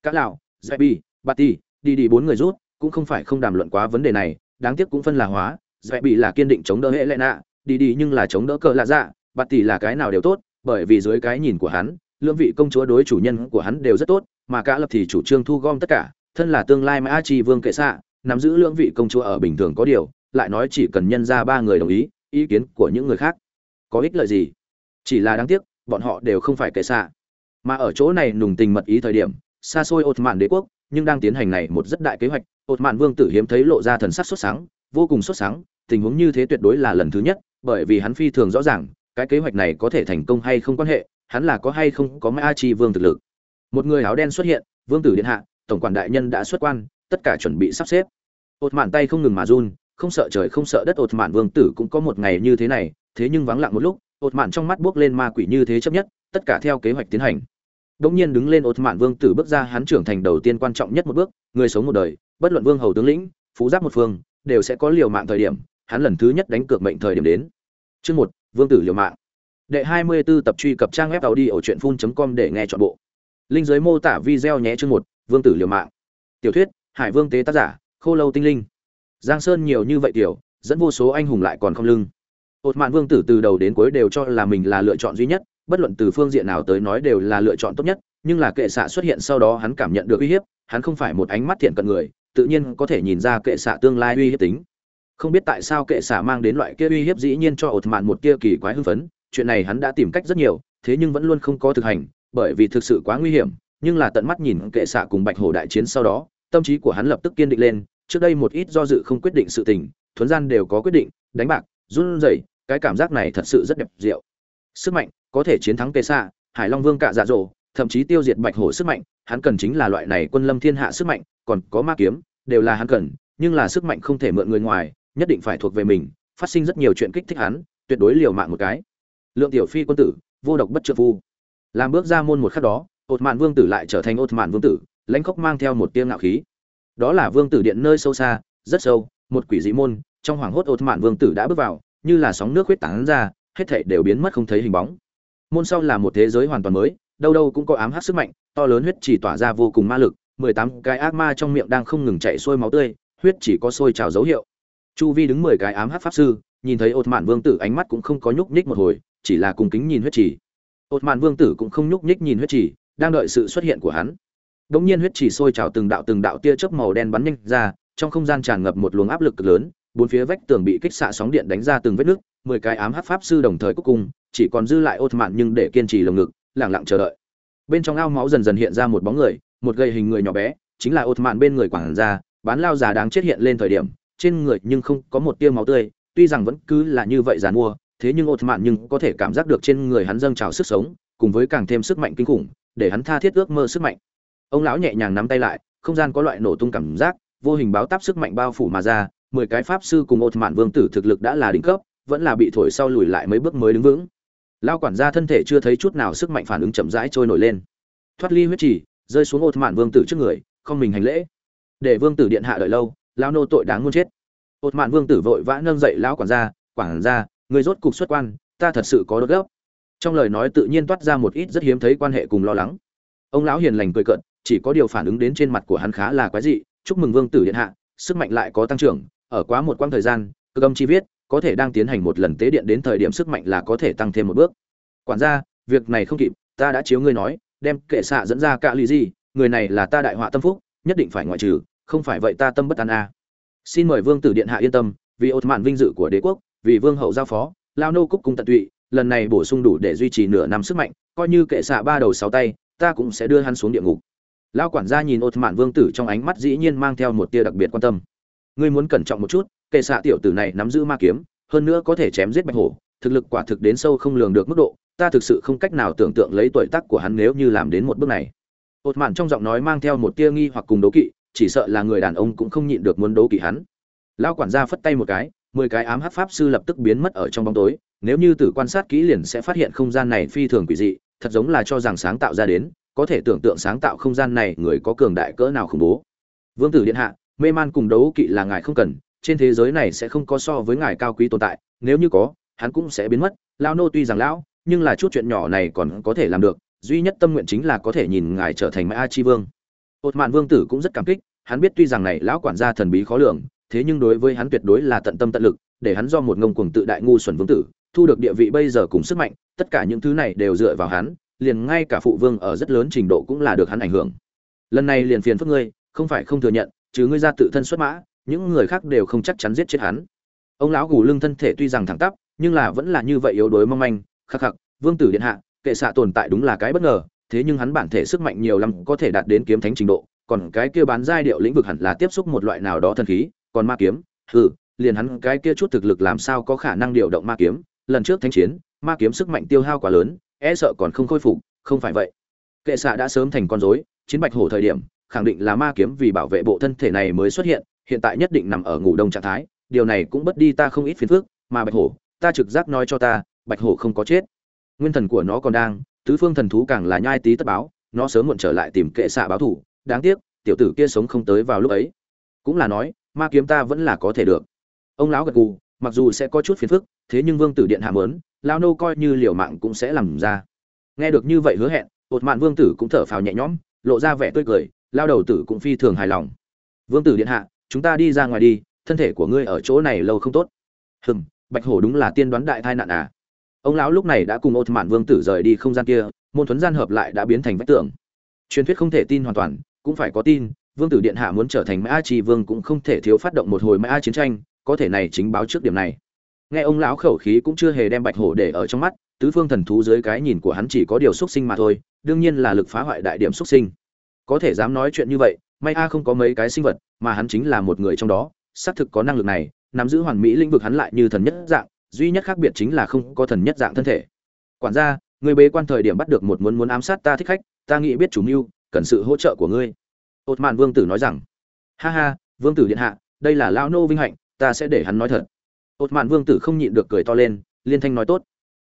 [SPEAKER 1] cả lào dạy bi bà ti đi đi bốn người rút, cũng không phải không đàm luận quá vấn đề này, đáng tiếc cũng phân là hóa. Dạy bị là kiên định chống đỡ hệ lệ nạ, đi đi nhưng là chống đỡ cờ lạ dạ. Bà tỷ là cái nào đều tốt, bởi vì dưới cái nhìn của hắn, lương vị công chúa đối chủ nhân của hắn đều rất tốt mà cả lập thì chủ trương thu gom tất cả, thân là tương lai mã chi vương kệ xạ, nắm giữ lưỡng vị công chúa ở bình thường có điều, lại nói chỉ cần nhân ra ba người đồng ý ý kiến của những người khác có ích lợi gì. Chỉ là đáng tiếc, bọn họ đều không phải kệ xạ. Mà ở chỗ này nùng tình mật ý thời điểm, xa xôi ột mạn đế quốc, nhưng đang tiến hành này một rất đại kế hoạch ột mạn vương tử hiếm thấy lộ ra thần sắc xuất sáng, vô cùng xuất sáng, tình huống như thế tuyệt đối là lần thứ nhất, bởi vì hắn phi thường rõ ràng, cái kế hoạch này có thể thành công hay không quan hệ, hắn là có hay không có ma chi vương thực lực một người áo đen xuất hiện, vương tử điện hạ, tổng quản đại nhân đã xuất quan, tất cả chuẩn bị sắp xếp. Ột mạn tay không ngừng mà run, không sợ trời không sợ đất ột mạn vương tử cũng có một ngày như thế này, thế nhưng vắng lặng một lúc ột mạn trong mắt buốc lên ma quỷ như thế chấp nhất, tất cả theo kế hoạch tiến hành. Đống nhiên đứng lên ột mạn vương tử bước ra, hắn trưởng thành đầu tiên quan trọng nhất một bước, người sống một đời, bất luận vương hầu tướng lĩnh, phú giáp một phương, đều sẽ có liều mạng thời điểm, hắn lần thứ nhất đánh cược mệnh thời điểm đến. Chương một, vương tử liều mạng. Đệ hai mươi 24 tập truy cập trang web tàu đi ở truyện com để nghe chọn bộ linh giới mô tả video nhé chương một, vương tử liều mạng. Tiểu thuyết, hải vương tế tác giả, khô lâu tinh linh. Giang sơn nhiều như vậy tiểu, dẫn vô số anh hùng lại còn không lưng. Ột mạn vương tử từ đầu đến cuối đều cho là mình là lựa chọn duy nhất, bất luận từ phương diện nào tới nói đều là lựa chọn tốt nhất, nhưng là kệ xạ xuất hiện sau đó hắn cảm nhận được uy hiếp, hắn không phải một ánh mắt thiện cận người, tự nhiên có thể nhìn ra kệ xạ tương lai uy hiếp tính. Không biết tại sao kệ xạ mang đến loại kia uy hiếp dĩ nhiên cho ột mạn một kia kỳ quái hưng phấn, chuyện này hắn đã tìm cách rất nhiều, thế nhưng vẫn luôn không có thực hành bởi vì thực sự quá nguy hiểm, nhưng là tận mắt nhìn kệ xạ cùng bạch hổ đại chiến sau đó, tâm trí của hắn lập tức kiên định lên, trước đây một ít do dự không quyết định sự tình thuấn gian đều có quyết định, đánh bạc, run rẩy, cái cảm giác này thật sự rất đẹp diệu. Sức mạnh có thể chiến thắng kệ xạ, hải long vương cạ dạ dỗ thậm chí tiêu diệt bạch hổ sức mạnh, hắn cần chính là loại này quân lâm thiên hạ sức mạnh, còn có ma kiếm, đều là hắn cần, nhưng là sức mạnh không thể mượn người ngoài, nhất định phải thuộc về mình, phát sinh rất nhiều chuyện kích thích hắn, tuyệt đối liều mạng một cái. Lượng tiểu phi quân tử, vô độc bất trợ phu làm bước ra môn một khắc đó ột mạn vương tử lại trở thành ột mạn vương tử, lãnh khốc mang theo một tiêm ngạo khí. Đó là vương tử điện nơi sâu xa, rất sâu, một quỷ dị môn, trong hoàng hốt ột mạn vương tử đã bước vào, như là sóng nước huyết tán ra, hết thảy đều biến mất không thấy hình bóng. Môn sau là một thế giới hoàn toàn mới, đâu đâu cũng có ám hắc sức mạnh, to lớn huyết chỉ tỏa ra vô cùng ma lực, mười tám cái ác ma trong miệng đang không ngừng chạy xuôi máu tươi, huyết chỉ có sôi trào dấu hiệu. Chu vi đứng mười cái ám hắc pháp sư, nhìn thấy ột mạn vương tử ánh mắt cũng không có nhúc nhích một hồi, chỉ là cùng kính nhìn huyết chỉ. Hột mạn vương tử cũng không nhúc nhích nhìn huyết chỉ đang đợi sự xuất hiện của hắn. Đống nhiên huyết chỉ sôi trào từng đạo từng đạo tia chớp màu đen bắn nhanh ra, trong không gian tràn ngập một luồng áp lực cực lớn, bốn phía vách tường bị kích xạ sóng điện đánh ra từng vết nứt, mười cái ám hắc pháp sư đồng thời cuối cùng chỉ còn dư lại ột mạn nhưng để kiên trì lồng ngực lẳng lặng chờ đợi. Bên trong ao máu dần dần hiện ra một bóng người, một gầy hình người nhỏ bé, chính là ột mạn bên người quảng ra bán lao già đáng chết hiện lên thời điểm, trên người nhưng không có một tia máu tươi, tuy rằng vẫn cứ là như vậy giàn mua thế nhưng ột mạn nhưng có thể cảm giác được trên người hắn dâng trào sức sống, cùng với càng thêm sức mạnh kinh khủng, để hắn tha thiết ước mơ sức mạnh. Ông lão nhẹ nhàng nắm tay lại, không gian có loại nổ tung cảm giác, vô hình báo táp sức mạnh bao phủ mà ra, mười cái pháp sư cùng ột mạn vương tử thực lực đã là đỉnh cấp, vẫn là bị thổi sau lùi lại mấy bước mới đứng vững. Lao quản gia thân thể chưa thấy chút nào sức mạnh phản ứng chậm rãi trôi nổi lên. Thoát ly huyết trì, rơi xuống ột mạn vương tử trước người, không mình hành lễ. Để vương tử điện hạ đợi lâu lao nô tội đáng muốn chết. Ột mạn vương tử vội vã nâng dậy lão quản gia quản gia người rốt cục xuất quan, ta thật sự có đốt gốc. Trong lời nói tự nhiên toát ra một ít rất hiếm thấy quan hệ cùng lo lắng. Ông lão hiền lành cười cợt, chỉ có điều phản ứng đến trên mặt của hắn khá là quái dị, chúc mừng vương tử điện hạ, sức mạnh lại có tăng trưởng, ở quá một quãng thời gian, cơ âm chi viết, có thể đang tiến hành một lần tế điện đến thời điểm sức mạnh là có thể tăng thêm một bước. Quản gia, việc này không kịp, ta đã chiếu ngươi nói, đem kệ xạ dẫn ra cả lì gì, người này là ta đại họa tâm phúc, nhất định phải ngoại trừ, không phải vậy ta tâm bất an a. Xin mời vương tử điện hạ yên tâm, vì ột mạn vinh dự của đế quốc vì vương hậu giao phó, lao nô cúc cung tận tụy, lần này bổ sung đủ để duy trì nửa năm sức mạnh, coi như kệ xạ ba đầu sáu tay, ta cũng sẽ đưa hắn xuống địa ngục. Lao quản gia nhìn ột mạn vương tử trong ánh mắt dĩ nhiên mang theo một tia đặc biệt quan tâm. Ngươi muốn cẩn trọng một chút, kệ xạ tiểu tử này nắm giữ ma kiếm, hơn nữa có thể chém giết bạch hổ, thực lực quả thực đến sâu không lường được mức độ, ta thực sự không cách nào tưởng tượng lấy tuổi tác của hắn nếu như làm đến một bước này. Ột mạn trong giọng nói mang theo một tia nghi hoặc cùng đố kỵ, chỉ sợ là người đàn ông cũng không nhịn được muốn đố kỵ hắn. Lao quản gia phất tay một cái mười cái ám hắc pháp sư lập tức biến mất ở trong bóng tối, nếu như tử quan sát kỹ liền sẽ phát hiện không gian này phi thường quỷ dị, thật giống là cho rằng sáng tạo ra đến, có thể tưởng tượng sáng tạo không gian này người có cường đại cỡ nào khủng bố. Vương tử điện hạ, mê man cùng đấu kỵ là ngài không cần, trên thế giới này sẽ không có so với ngài cao quý tồn tại, nếu như có, hắn cũng sẽ biến mất. Lao nô tuy rằng lão, nhưng là chút chuyện nhỏ này còn có thể làm được, duy nhất tâm nguyện chính là có thể nhìn ngài trở thành mãi chi vương. Ột mạn vương tử cũng rất cảm kích, hắn biết tuy rằng này lão quản gia thần bí khó lường thế nhưng đối với hắn tuyệt đối là tận tâm tận lực, để hắn do một ngông cuồng tự đại ngu xuẩn vương tử, thu được địa vị bây giờ cùng sức mạnh, tất cả những thứ này đều dựa vào hắn, liền ngay cả phụ vương ở rất lớn trình độ cũng là được hắn ảnh hưởng. Lần này liền phiền phức ngươi, không phải không thừa nhận chứ ngươi ra tự thân xuất mã, những người khác đều không chắc chắn giết chết hắn. Ông lão gù lưng thân thể tuy rằng thẳng tắp, nhưng là vẫn là như vậy yếu đuối mong manh, khắc khắc, vương tử điện hạ, kệ xạ tồn tại đúng là cái bất ngờ, thế nhưng hắn bản thể sức mạnh nhiều lắm có thể đạt đến kiếm thánh trình độ, còn cái kia bán giai điệu lĩnh vực hẳn là tiếp xúc một loại nào đó thần khí còn ma kiếm, hừ, liền hắn cái kia chút thực lực làm sao có khả năng điều động ma kiếm, lần trước thánh chiến, ma kiếm sức mạnh tiêu hao quá lớn e sợ còn không khôi phục, không phải vậy. Kệ xạ đã sớm thành con rối, chiến bạch hổ thời điểm, khẳng định là ma kiếm vì bảo vệ bộ thân thể này mới xuất hiện hiện tại nhất định nằm ở ngủ đông trạng thái, điều này cũng bất đi ta không ít phiền phức, mà bạch hổ, ta trực giác nói cho ta, bạch hổ không có chết. Nguyên thần của nó còn đang, tứ phương thần thú càng là nhai tí tất báo, nó sớm muộn trở lại tìm kệ xạ báo thủ đáng tiếc, tiểu tử kia sống không tới vào lúc ấy. Cũng là nói ma kiếm ta vẫn là có thể được. Ông lão gật gù, mặc dù sẽ có chút phiền phức, thế nhưng vương tử điện hạ mớn lao nô coi như liều mạng cũng sẽ làm ra. Nghe được như vậy hứa hẹn ột mạn vương tử cũng thở phào nhẹ nhõm, lộ ra vẻ tươi cười lao đầu tử cũng phi thường hài lòng. Vương tử điện hạ, chúng ta đi ra ngoài đi, thân thể của ngươi ở chỗ này lâu không tốt. Hừm, bạch hổ đúng là tiên đoán đại tai nạn à. Ông lão lúc này đã cùng ột mạn vương tử rời đi không gian kia, môn thuấn gian hợp lại đã biến thành vách tường. Truyền thuyết không thể tin hoàn toàn, cũng phải có tin vương tử điện hạ muốn trở thành mã trì vương cũng không thể thiếu phát động một hồi mã chiến tranh, có thể này chính báo trước điểm này. Nghe ông lão khẩu khí cũng chưa hề đem bạch hổ để ở trong mắt, tứ phương thần thú dưới cái nhìn của hắn chỉ có điều xuất sinh mà thôi, đương nhiên là lực phá hoại đại điểm xuất sinh. Có thể dám nói chuyện như vậy, may a không có mấy cái sinh vật, mà hắn chính là một người trong đó, xác thực có năng lực này, nắm giữ hoàn mỹ lĩnh vực hắn lại như thần nhất dạng, duy nhất khác biệt chính là không có thần nhất dạng thân thể. Quản gia, người bế quan thời điểm bắt được một muốn muốn ám sát ta thích khách, ta nghĩ biết chủ mưu, cần sự hỗ trợ của ngươi ột mạn vương tử nói rằng, ha ha, vương tử điện hạ, đây là lao nô vinh hạnh, ta sẽ để hắn nói thật. Ột mạn vương tử không nhịn được cười to lên, liên thanh nói tốt.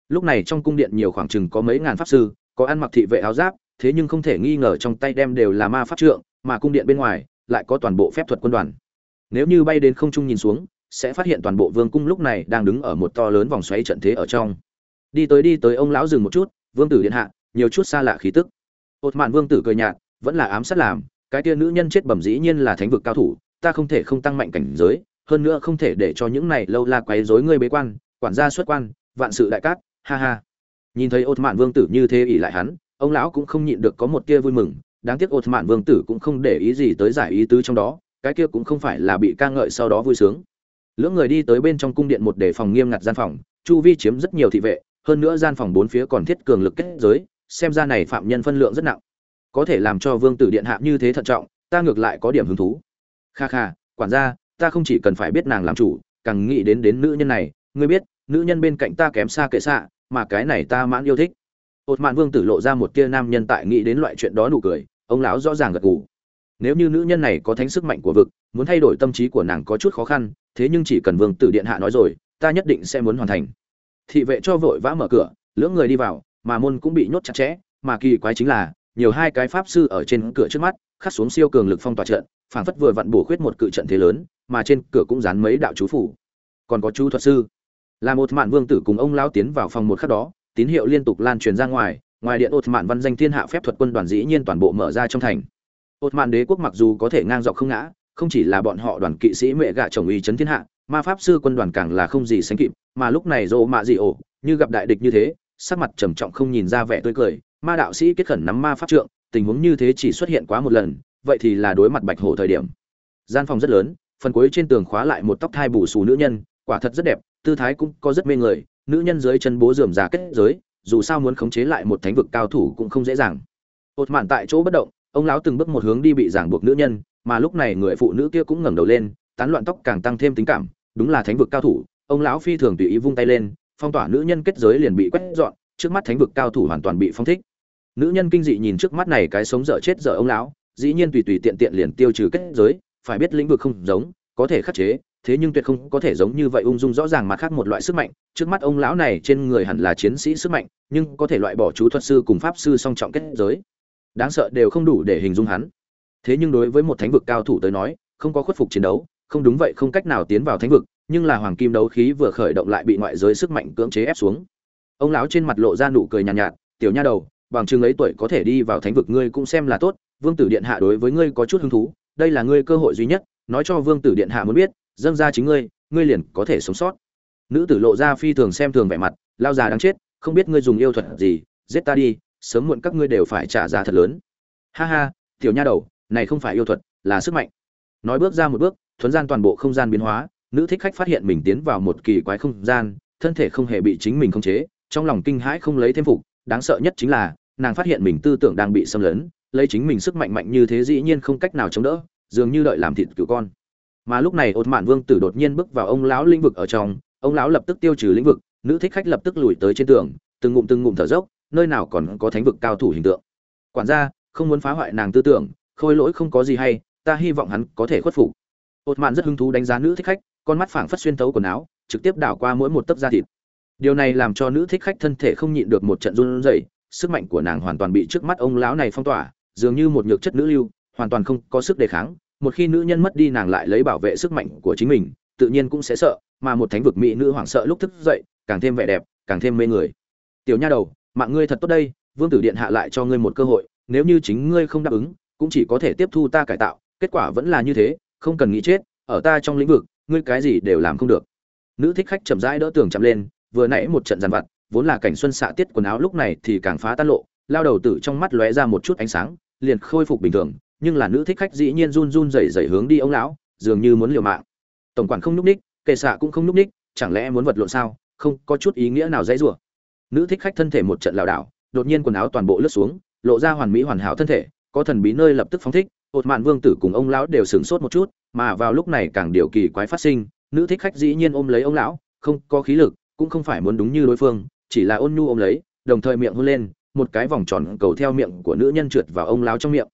[SPEAKER 1] Lúc này trong cung điện nhiều khoảng chừng có mấy ngàn pháp sư, có ăn mặc thị vệ áo giáp, thế nhưng không thể nghi ngờ trong tay đem đều là ma pháp trượng, mà cung điện bên ngoài lại có toàn bộ phép thuật quân đoàn. Nếu như bay đến không trung nhìn xuống, sẽ phát hiện toàn bộ vương cung lúc này đang đứng ở một to lớn vòng xoáy trận thế ở trong. Đi tới đi tới, ông lão dừng một chút, vương tử điện hạ, nhiều chút xa lạ khí tức. Ột mạn vương tử cười nhạt, vẫn là ám sát làm cái tia nữ nhân chết bẩm dĩ nhiên là thánh vực cao thủ, ta không thể không tăng mạnh cảnh giới, hơn nữa không thể để cho những này lâu la quấy rối ngươi bế quan, quản gia xuất quan, vạn sự đại cát, ha ha. Nhìn thấy ột mạn vương tử như thế ỉ lại hắn, ông lão cũng không nhịn được có một tia vui mừng, đáng tiếc ột mạn vương tử cũng không để ý gì tới giải ý tứ trong đó, cái kia cũng không phải là bị ca ngợi sau đó vui sướng. Lưỡng người đi tới bên trong cung điện một đề phòng nghiêm ngặt gian phòng, chu vi chiếm rất nhiều thị vệ, hơn nữa gian phòng bốn phía còn thiết cường lực kết giới, xem ra này phạm nhân phân lượng rất nặng có thể làm cho vương tử điện hạ như thế thận trọng, ta ngược lại có điểm hứng thú. Kha kha, quản gia, ta không chỉ cần phải biết nàng làm chủ, càng nghĩ đến đến nữ nhân này, ngươi biết, nữ nhân bên cạnh ta kém xa kệ xạ, mà cái này ta mãn yêu thích. Ột mạn vương tử lộ ra một tia nam nhân tại nghĩ đến loại chuyện đó nụ cười, ông lão rõ ràng gật gù. Nếu như nữ nhân này có thánh sức mạnh của vực, muốn thay đổi tâm trí của nàng có chút khó khăn, thế nhưng chỉ cần vương tử điện hạ nói rồi, ta nhất định sẽ muốn hoàn thành. Thị vệ cho vội vã mở cửa, lưỡng người đi vào, mà môn cũng bị nhốt chặt chẽ, mà kỳ quái chính là nhiều hai cái pháp sư ở trên cửa trước mắt, khắc xuống siêu cường lực phong tỏa trận, phảng phất vừa vặn bổ khuyết một cự trận thế lớn, mà trên cửa cũng dán mấy đạo chú phủ. Còn có chú thuật sư. Là một mạn vương tử cùng ông lão tiến vào phòng một khắc đó, tín hiệu liên tục lan truyền ra ngoài ngoài điện ột mạn văn danh thiên hạ phép thuật quân đoàn dĩ nhiên toàn bộ mở ra trong thành. Ột mạn đế quốc mặc dù có thể ngang dọc không ngã, không chỉ là bọn họ đoàn kỵ sĩ mẹ gạ chồng uy chấn thiên hạ ma pháp sư quân đoàn càng là không gì sánh kịp, mà lúc này dỗ mạ dị ổ, như gặp đại địch như thế, sắc mặt trầm trọng không nhìn ra vẻ tươi cười ma đạo sĩ kết khẩn nắm ma pháp trượng, tình huống như thế chỉ xuất hiện quá một lần, vậy thì là đối mặt bạch hổ thời điểm. Gian phòng rất lớn, phần cuối trên tường khóa lại một tóc thai bù xù nữ nhân, quả thật rất đẹp, tư thái cũng có rất mê người, nữ nhân dưới chân bố dườm già kết giới, dù sao muốn khống chế lại một thánh vực cao thủ cũng không dễ dàng. Ột mạn tại chỗ bất động, ông lão từng bước một hướng đi bị giảng buộc nữ nhân, mà lúc này người phụ nữ kia cũng ngẩng đầu lên, tán loạn tóc càng tăng thêm tính cảm, đúng là thánh vực cao thủ, ông lão phi thường tùy ý vung tay lên, phong tỏa nữ nhân kết giới liền bị quét dọn, trước mắt thánh vực cao thủ hoàn toàn bị phong thích nữ nhân kinh dị nhìn trước mắt này cái sống dở chết dở ông lão dĩ nhiên tùy tùy tiện tiện liền tiêu trừ kết giới phải biết lĩnh vực không giống có thể khắc chế thế nhưng tuyệt không có thể giống như vậy ung dung rõ ràng mà khác một loại sức mạnh. Trước mắt ông lão này trên người hẳn là chiến sĩ sức mạnh nhưng có thể loại bỏ chú thuật sư cùng pháp sư song trọng kết giới. Đáng sợ đều không đủ để hình dung hắn. Thế nhưng đối với một thánh vực cao thủ tới nói không có khuất phục chiến đấu không đúng vậy không cách nào tiến vào thánh vực nhưng là hoàng kim đấu khí vừa khởi động lại bị ngoại giới sức mạnh cưỡng chế ép xuống. Ông lão trên mặt lộ ra nụ cười nhàn nhạt, nhạt tiểu nha đầu bằng chừng ấy tuổi có thể đi vào thánh vực ngươi cũng xem là tốt, vương tử điện hạ đối với ngươi có chút hứng thú, đây là ngươi cơ hội duy nhất, nói cho vương tử điện hạ muốn biết, dâng ra chính ngươi ngươi liền có thể sống sót. Nữ tử lộ ra phi thường xem thường vẻ mặt, lao già đáng chết, không biết ngươi dùng yêu thuật gì, giết ta đi, sớm muộn các ngươi đều phải trả giá thật lớn. Ha ha, tiểu nha đầu, này không phải yêu thuật, là sức mạnh. Nói bước ra một bước thuần gian toàn bộ không gian biến hóa, nữ thích khách phát hiện mình tiến vào một kỳ quái không gian, thân thể không hề bị chính mình khống chế, trong lòng kinh hãi không lấy thêm phục đáng sợ nhất chính là, nàng phát hiện mình tư tưởng đang bị xâm lấn, lấy chính mình sức mạnh mạnh như thế dĩ nhiên không cách nào chống đỡ, dường như đợi làm thịt cứu con. Mà lúc này ột mạn vương tử đột nhiên bước vào ông lão lĩnh vực ở trong, ông lão lập tức tiêu trừ lĩnh vực, nữ thích khách lập tức lùi tới trên tường, từng ngụm từng ngụm thở dốc, nơi nào còn có thánh vực cao thủ hình tượng. Quản gia, không muốn phá hoại nàng tư tưởng, khôi lỗi không có gì hay, ta hy vọng hắn có thể khuất phục. Ột mạn rất hứng thú đánh giá nữ thích khách, con mắt phảng phất xuyên thấu quần áo, trực tiếp đảo qua mỗi một tấc da thịt điều này làm cho nữ thích khách thân thể không nhịn được một trận run rẩy, sức mạnh của nàng hoàn toàn bị trước mắt ông lão này phong tỏa, dường như một nhược chất nữ lưu, hoàn toàn không có sức đề kháng, một khi nữ nhân mất đi nàng lại lấy bảo vệ sức mạnh của chính mình, tự nhiên cũng sẽ sợ, mà một thánh vực mỹ nữ hoảng sợ lúc thức dậy, càng thêm vẻ đẹp, càng thêm mê người. Tiểu nha đầu, mạng ngươi thật tốt đây, vương tử điện hạ lại cho ngươi một cơ hội, nếu như chính ngươi không đáp ứng, cũng chỉ có thể tiếp thu ta cải tạo, kết quả vẫn là như thế, không cần nghĩ chết, ở ta trong lĩnh vực, ngươi cái gì đều làm không được. Nữ thích khách chậm rãi đỡ tường chậm lên vừa nãy một trận giàn vặt, vốn là cảnh xuân xạ tiết quần áo lúc này thì càng phá tan lộ, lao đầu tử trong mắt lóe ra một chút ánh sáng, liền khôi phục bình thường, nhưng là nữ thích khách dĩ nhiên run run rẩy rẩy hướng đi ông lão, dường như muốn liều mạng. Tổng quản không núp ních, kệ xạ cũng không núp ních, chẳng lẽ muốn vật lộn sao, không có chút ý nghĩa nào dãy rủa. Nữ thích khách thân thể một trận lảo đảo, đột nhiên quần áo toàn bộ lướt xuống, lộ ra hoàn mỹ hoàn hảo thân thể, có thần bí nơi lập tức phóng thích ột mạn vương tử cùng ông lão đều sửng sốt một chút, mà vào lúc này càng điều kỳ quái phát sinh, nữ thích khách dĩ nhiên ôm lấy ông lão, không có khí lực cũng không phải muốn đúng như đối phương, chỉ là ôn nhu ôm lấy, đồng thời miệng hôn lên, một cái vòng tròn cầu theo miệng của nữ nhân trượt vào ông láo trong miệng.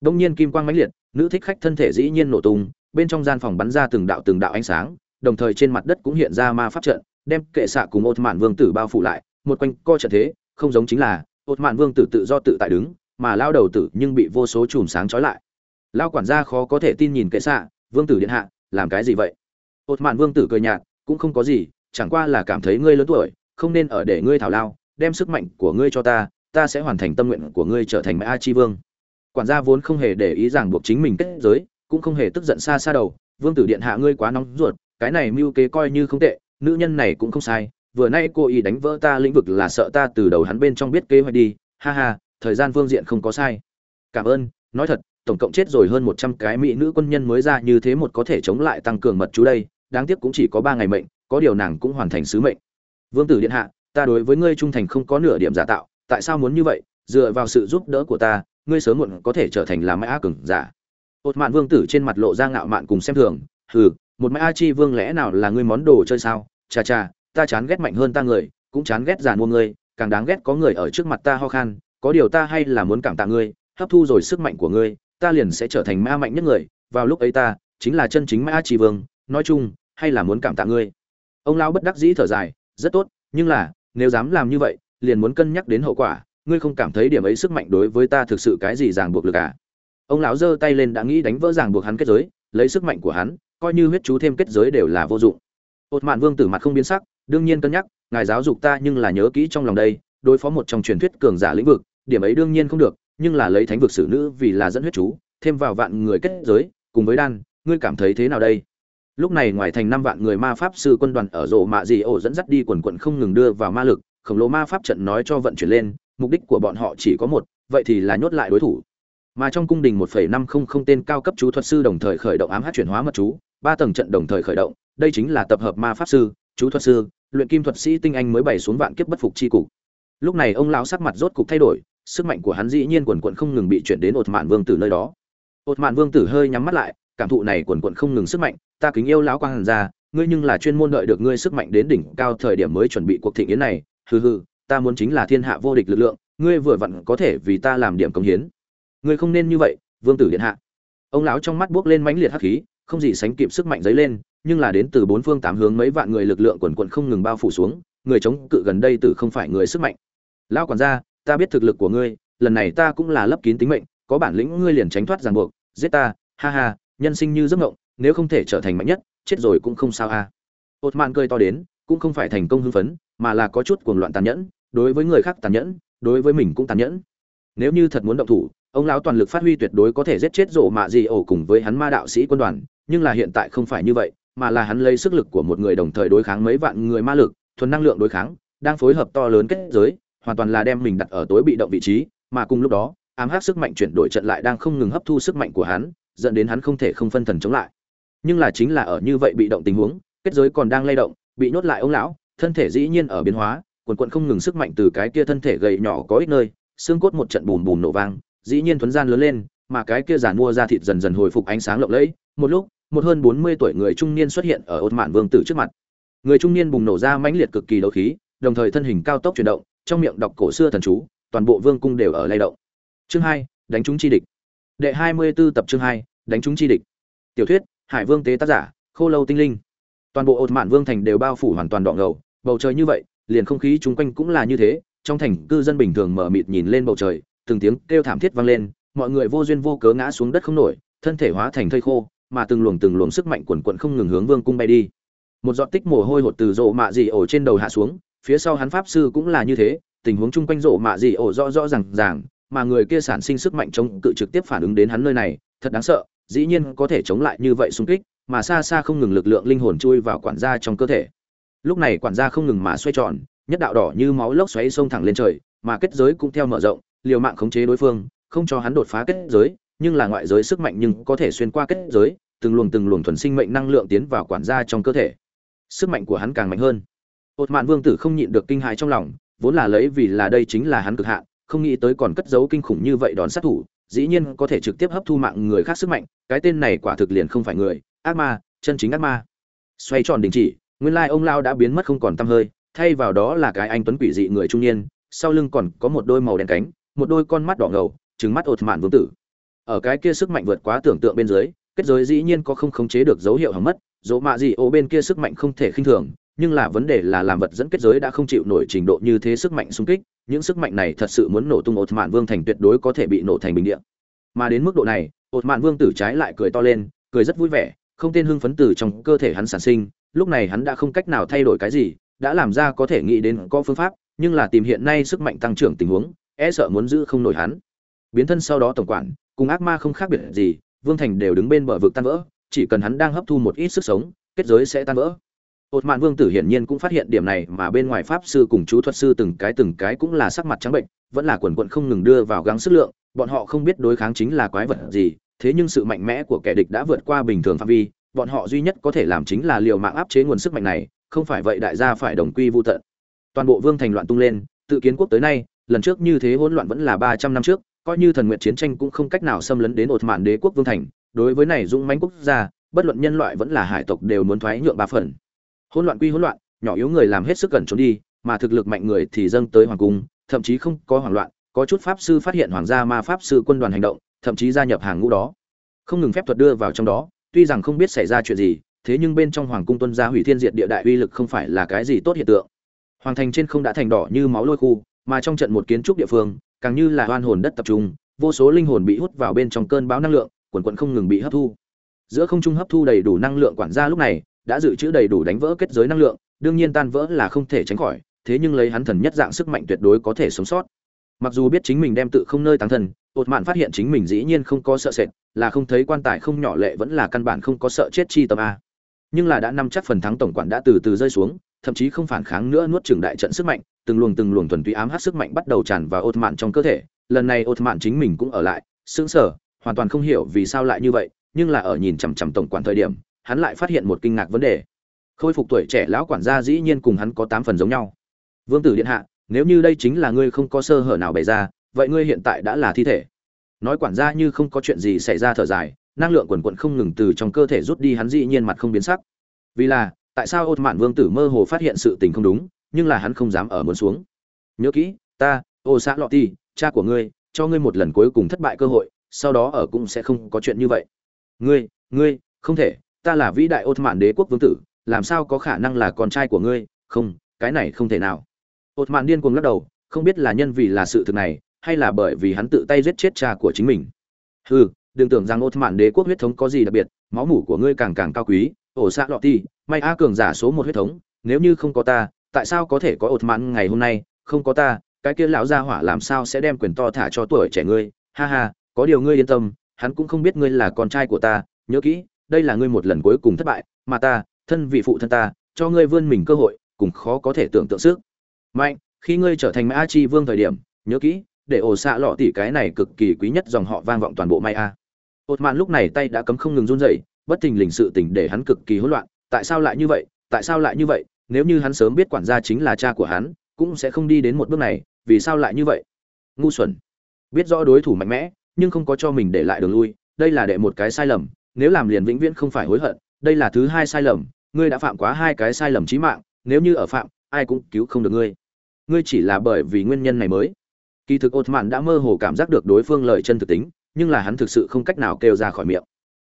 [SPEAKER 1] Đông nhiên kim quang mãnh liệt, nữ thích khách thân thể dĩ nhiên nổ tung, bên trong gian phòng bắn ra từng đạo từng đạo ánh sáng, đồng thời trên mặt đất cũng hiện ra ma pháp trận, đem kệ xạ cùng ột mạn vương tử bao phủ lại, một quanh co trận thế, không giống chính là ột mạn vương tử tự do tự tại đứng, mà lao đầu tử nhưng bị vô số chùm sáng trói lại. Lao quản gia khó có thể tin nhìn kệ xạ, vương tử điện hạ, làm cái gì vậy? Ột mạn vương tử cười nhạt, cũng không có gì chẳng qua là cảm thấy ngươi lớn tuổi, không nên ở để ngươi thảo lao, đem sức mạnh của ngươi cho ta ta sẽ hoàn thành tâm nguyện của ngươi trở thành a chi vương. Quản gia vốn không hề để ý rằng buộc chính mình kết giới, cũng không hề tức giận xa xa đầu, vương tử điện hạ ngươi quá nóng ruột, cái này mưu kế coi như không tệ, nữ nhân này cũng không sai, vừa nay cô ý đánh vỡ ta lĩnh vực là sợ ta từ đầu hắn bên trong biết kế hoạch đi, ha ha, thời gian phương diện không có sai. Cảm ơn, nói thật, tổng cộng chết rồi hơn một trăm cái mỹ nữ quân nhân mới ra như thế một có thể chống lại tăng cường mật chú đây, đáng tiếc cũng chỉ có ba ngày mệnh có điều nàng cũng hoàn thành sứ mệnh. Vương tử điện hạ, ta đối với ngươi trung thành không có nửa điểm giả tạo, tại sao muốn như vậy? Dựa vào sự giúp đỡ của ta, ngươi sớm muộn có thể trở thành là mãi a cường giả. Ột mạn vương tử trên mặt lộ ra ngạo mạn cùng xem thường. Hừ, một mãi a chi vương lẽ nào là ngươi món đồ chơi sao? Cha cha ta chán ghét mạnh hơn ta người, cũng chán ghét giàn mua ngươi, càng đáng ghét có người ở trước mặt ta ho khan, có điều ta hay là muốn cảm tạ ngươi, hấp thu rồi sức mạnh của ngươi, ta liền sẽ trở thành ma mạnh nhất người. Vào lúc ấy ta, chính là chân chính mã chi vương, nói chung, hay là muốn cảm tạ ngươi ông lão bất đắc dĩ thở dài, rất tốt, nhưng là, nếu dám làm như vậy, liền muốn cân nhắc đến hậu quả, ngươi không cảm thấy điểm ấy sức mạnh đối với ta thực sự cái gì ràng buộc lực à? Ông lão giơ tay lên đã nghĩ đánh vỡ ràng buộc hắn kết giới, lấy sức mạnh của hắn, coi như huyết chú thêm kết giới đều là vô dụng. Ột mạn vương tử mặt không biến sắc, đương nhiên cân nhắc, ngài giáo dục ta nhưng là nhớ kỹ trong lòng đây, đối phó một trong truyền thuyết cường giả lĩnh vực, điểm ấy đương nhiên không được, nhưng là lấy thánh vực xử nữ vì là dẫn huyết chú, thêm vào vạn người kết giới, cùng với đan, ngươi cảm thấy thế nào đây? Lúc này ngoài thành năm vạn người ma pháp sư quân đoàn ở rộ mạ dị ổ dẫn dắt đi quần quận không ngừng đưa vào ma lực, khổng lồ ma pháp trận nói cho vận chuyển lên, mục đích của bọn họ chỉ có một, vậy thì là nhốt lại đối thủ. Mà trong cung đình 1.500 tên cao cấp chú thuật sư đồng thời khởi động ám hát chuyển hóa mật chú, ba tầng trận đồng thời khởi động, đây chính là tập hợp ma pháp sư, chú thuật sư, luyện kim thuật sĩ tinh anh mới bày xuống vạn kiếp bất phục chi cục. Lúc này ông lão sắc mặt rốt cục thay đổi, sức mạnh của hắn dĩ nhiên quần quận không ngừng bị chuyển đến ột mạn vương tử nơi đó. Ột mạn vương tử hơi nhắm mắt lại, cảm thụ này quần quận không ngừng sức mạnh ta kính yêu lão quang hàn gia, ngươi nhưng là chuyên môn đợi được ngươi sức mạnh đến đỉnh cao thời điểm mới chuẩn bị cuộc thịnh yến này. Hừ hừ ta muốn chính là thiên hạ vô địch lực lượng ngươi vừa vặn có thể vì ta làm điểm công hiến. Ngươi không nên như vậy vương tử điện hạ. Ông lão trong mắt buốc lên mãnh liệt hắc khí không gì sánh kịp sức mạnh dấy lên nhưng là đến từ bốn phương tám hướng mấy vạn người lực lượng quần quần không ngừng bao phủ xuống người chống cự gần đây từ không phải người sức mạnh. Lão quản gia ta biết thực lực của ngươi lần này ta cũng là lấp kín tính mệnh có bản lĩnh ngươi liền tránh thoát ràng buộc giết ta ha ha nhân sinh như giấc mộng nếu không thể trở thành mạnh nhất, chết rồi cũng không sao a à. ột mạn cười to đến, cũng không phải thành công hưng phấn, mà là có chút cuồng loạn tàn nhẫn, đối với người khác tàn nhẫn, đối với mình cũng tàn nhẫn nếu như thật muốn động thủ, ông lão toàn lực phát huy tuyệt đối có thể giết chết rổ mạ gì ổ cùng với hắn ma đạo sĩ quân đoàn, nhưng là hiện tại không phải như vậy, mà là hắn lấy sức lực của một người đồng thời đối kháng mấy vạn người ma lực, thuần năng lượng đối kháng, đang phối hợp to lớn kết giới, hoàn toàn là đem mình đặt ở tối bị động vị trí, mà cùng lúc đó, ám hắc sức mạnh chuyển đổi trận lại đang không ngừng hấp thu sức mạnh của hắn, dẫn đến hắn không thể không phân thần chống lại nhưng là chính là ở như vậy bị động tình huống, kết giới còn đang lay động, bị nhốt lại ông lão, thân thể dĩ nhiên ở biến hóa, quần quận không ngừng sức mạnh từ cái kia thân thể gầy nhỏ có ít nơi, xương cốt một trận bùm bùm nổ vang, dĩ nhiên thuấn gian lớn lên, mà cái kia giàn mua ra thịt dần dần hồi phục ánh sáng lộng lẫy, một lúc, một hơn bốn mươi tuổi người trung niên xuất hiện ở ột mạn vương tử trước mặt. Người trung niên bùng nổ ra mãnh liệt cực kỳ đấu khí, đồng thời thân hình cao tốc chuyển động, trong miệng đọc cổ xưa thần chú, toàn bộ vương cung đều ở lay động. Chương hai, đánh trúng chi địch. Đệ hai mươi 24 tập chương hai, đánh trúng chi địch. Tiểu thuyết hải vương tế tác giả, khô lâu tinh linh. Toàn bộ ột mạn vương thành đều bao phủ hoàn toàn đọng ngầu, bầu trời như vậy, liền không khí chung quanh cũng là như thế, trong thành cư dân bình thường mở mịt nhìn lên bầu trời, từng tiếng kêu thảm thiết vang lên, mọi người vô duyên vô cớ ngã xuống đất không nổi, thân thể hóa thành thây khô, mà từng luồng từng luồng sức mạnh quần quận không ngừng hướng vương cung bay đi. Một giọt tích mồ hôi hột từ rộ mạ dị ổ trên đầu hạ xuống, phía sau hắn pháp sư cũng là như thế, tình huống chung quanh rộ mạ dị ổ rõ rõ ràng ràng, mà người kia sản sinh sức mạnh chống cự trực tiếp phản ứng đến hắn nơi này, thật đáng sợ dĩ nhiên có thể chống lại như vậy xung kích, mà xa xa không ngừng lực lượng linh hồn chui vào quản gia trong cơ thể. Lúc này quản gia không ngừng mà xoay tròn, nhất đạo đỏ như máu lốc xoáy xông thẳng lên trời, mà kết giới cũng theo mở rộng, liều mạng khống chế đối phương, không cho hắn đột phá kết giới, nhưng là ngoại giới sức mạnh nhưng có thể xuyên qua kết giới, từng luồng từng luồng thuần sinh mệnh năng lượng tiến vào quản gia trong cơ thể. Sức mạnh của hắn càng mạnh hơn. Ột mạn vương tử không nhịn được kinh hãi trong lòng, vốn là lấy vì là đây chính là hắn cực hạn, không nghĩ tới còn cất giấu kinh khủng như vậy đón sát thủ dĩ nhiên có thể trực tiếp hấp thu mạng người khác sức mạnh, cái tên này quả thực liền không phải người, ác ma, chân chính ác ma. Xoay tròn đình chỉ, nguyên lai ông lao đã biến mất không còn tăm hơi, thay vào đó là cái anh tuấn quỷ dị người trung niên, sau lưng còn có một đôi màu đen cánh, một đôi con mắt đỏ ngầu trứng mắt ột mạn vương tử. Ở cái kia sức mạnh vượt quá tưởng tượng bên dưới, kết giới dĩ nhiên có không khống chế được dấu hiệu hỏng mất, dỗ mạ gì ô bên kia sức mạnh không thể khinh thường nhưng là vấn đề là làm vật dẫn kết giới đã không chịu nổi trình độ như thế sức mạnh xung kích, những sức mạnh này thật sự muốn nổ tung ột mạn vương thành tuyệt đối có thể bị nổ thành bình địa. Mà đến mức độ này ột mạn vương tử trái lại cười to lên, cười rất vui vẻ, không tên hưng phấn từ trong cơ thể hắn sản sinh, lúc này hắn đã không cách nào thay đổi cái gì, đã làm ra có thể nghĩ đến có phương pháp, nhưng là tìm hiện nay sức mạnh tăng trưởng tình huống e sợ muốn giữ không nổi hắn. Biến thân sau đó tổng quản, cùng ác ma không khác biệt gì, vương thành đều đứng bên bờ vực tan vỡ, chỉ cần hắn đang hấp thu một ít sức sống, kết giới sẽ tan vỡ ột mạn vương tử hiển nhiên cũng phát hiện điểm này mà bên ngoài pháp sư cùng chú thuật sư từng cái từng cái cũng là sắc mặt trắng bệnh, vẫn là quần quận không ngừng đưa vào gắng sức lượng, bọn họ không biết đối kháng chính là quái vật gì, thế nhưng sự mạnh mẽ của kẻ địch đã vượt qua bình thường phạm vi, bọn họ duy nhất có thể làm chính là liều mạng áp chế nguồn sức mạnh này, không phải vậy đại gia phải đồng quy vô tận. Toàn bộ vương thành loạn tung lên, tự kiến quốc tới nay, lần trước như thế hỗn loạn vẫn là ba trăm năm trước, coi như thần nguyện chiến tranh cũng không cách nào xâm lấn đến ột mạn đế quốc vương thành, đối với này dũng mãnh quốc gia, bất luận nhân loại vẫn là hải tộc đều muốn thoái nhượng ba phần hỗn loạn quy hỗn loạn, nhỏ yếu người làm hết sức cần trốn đi, mà thực lực mạnh người thì dâng tới hoàng cung, thậm chí không có hoảng loạn, có chút pháp sư phát hiện hoàng gia ma pháp sư quân đoàn hành động, thậm chí gia nhập hàng ngũ đó. Không ngừng phép thuật đưa vào trong đó, tuy rằng không biết xảy ra chuyện gì, thế nhưng bên trong hoàng cung tuân gia hủy thiên diệt địa đại uy lực không phải là cái gì tốt hiện tượng. Hoàng thành trên không đã thành đỏ như máu lôi khu, mà trong trận một kiến trúc địa phương, càng như là hoan hồn đất tập trung, vô số linh hồn bị hút vào bên trong cơn bão năng lượng, quần quận không ngừng bị hấp thu. Giữa không trung hấp thu đầy đủ năng lượng quản gia lúc này đã dự trữ đầy đủ đánh vỡ kết giới năng lượng, đương nhiên tan vỡ là không thể tránh khỏi, thế nhưng lấy hắn thần nhất dạng sức mạnh tuyệt đối có thể sống sót. Mặc dù biết chính mình đem tự không nơi tăng thần ột mạn phát hiện chính mình dĩ nhiên không có sợ sệt, là không thấy quan tài không nhỏ lệ vẫn là căn bản không có sợ chết chi tâm a. Nhưng là đã nắm chắc phần thắng tổng quản đã từ từ rơi xuống, thậm chí không phản kháng nữa nuốt chửng đại trận sức mạnh, từng luồng từng luồng thuần túy ám hắc sức mạnh bắt đầu tràn vào ột mạn trong cơ thể, lần này ột mạn chính mình cũng ở lại, sững sờ, hoàn toàn không hiểu vì sao lại như vậy, nhưng là ở nhìn chằm chằm tổng quản thời điểm hắn lại phát hiện một kinh ngạc vấn đề. Khôi phục tuổi trẻ lão quản gia dĩ nhiên cùng hắn có tám phần giống nhau. Vương tử điện hạ, nếu như đây chính là ngươi không có sơ hở nào bày ra, vậy ngươi hiện tại đã là thi thể. Nói quản gia như không có chuyện gì xảy ra thở dài, năng lượng quần quận không ngừng từ trong cơ thể rút đi hắn dĩ nhiên mặt không biến sắc. Vì là, tại sao ôn mạn vương tử mơ hồ phát hiện sự tình không đúng, nhưng là hắn không dám ở muốn xuống. Nhớ kỹ, ta, ô xã lọ ti, cha của ngươi, cho ngươi một lần cuối cùng thất bại cơ hội, sau đó ở cũng sẽ không có chuyện như vậy. Ngươi ngươi, không thể ta là vĩ đại ột mạn đế quốc vương tử, làm sao có khả năng là con trai của ngươi? Không, cái này không thể nào. Ột mạn điên cuồng lắc đầu, không biết là nhân vì là sự thực này, hay là bởi vì hắn tự tay giết chết cha của chính mình. Hừ, đừng tưởng rằng ột mạn đế quốc huyết thống có gì đặc biệt, máu mủ của ngươi càng càng cao quý. Ổ xạ lọ ti, may a cường giả số một huyết thống, nếu như không có ta, tại sao có thể có ột mạn ngày hôm nay? Không có ta, cái kia lão gia hỏa làm sao sẽ đem quyền to thả cho tuổi trẻ ngươi? Ha ha, có điều ngươi yên tâm, hắn cũng không biết ngươi là con trai của ta, nhớ kỹ đây là ngươi một lần cuối cùng thất bại, mà ta, thân vị phụ thân ta, cho ngươi vươn mình cơ hội, cùng khó có thể tưởng tượng sức. Mạnh, khi ngươi trở thành mã chi vương thời điểm, nhớ kỹ, để ổ xạ lọ tỉ cái này cực kỳ quý nhất dòng họ vang vọng toàn bộ may a ột mạn lúc này tay đã cấm không ngừng run rẩy, bất thình lình sự tình để hắn cực kỳ hỗn loạn. Tại sao lại như vậy? Tại sao lại như vậy? Nếu như hắn sớm biết quản gia chính là cha của hắn, cũng sẽ không đi đến một bước này. Vì sao lại như vậy? Ngu xuẩn. Biết rõ đối thủ mạnh mẽ, nhưng không có cho mình để lại đường lui, đây là đệ một cái sai lầm nếu làm liền vĩnh viễn không phải hối hận, đây là thứ hai sai lầm, ngươi đã phạm quá hai cái sai lầm chí mạng, nếu như ở phạm, ai cũng cứu không được ngươi. Ngươi chỉ là bởi vì nguyên nhân này mới. Kỳ thực ột mạn đã mơ hồ cảm giác được đối phương lời chân thực tính, nhưng là hắn thực sự không cách nào kêu ra khỏi miệng.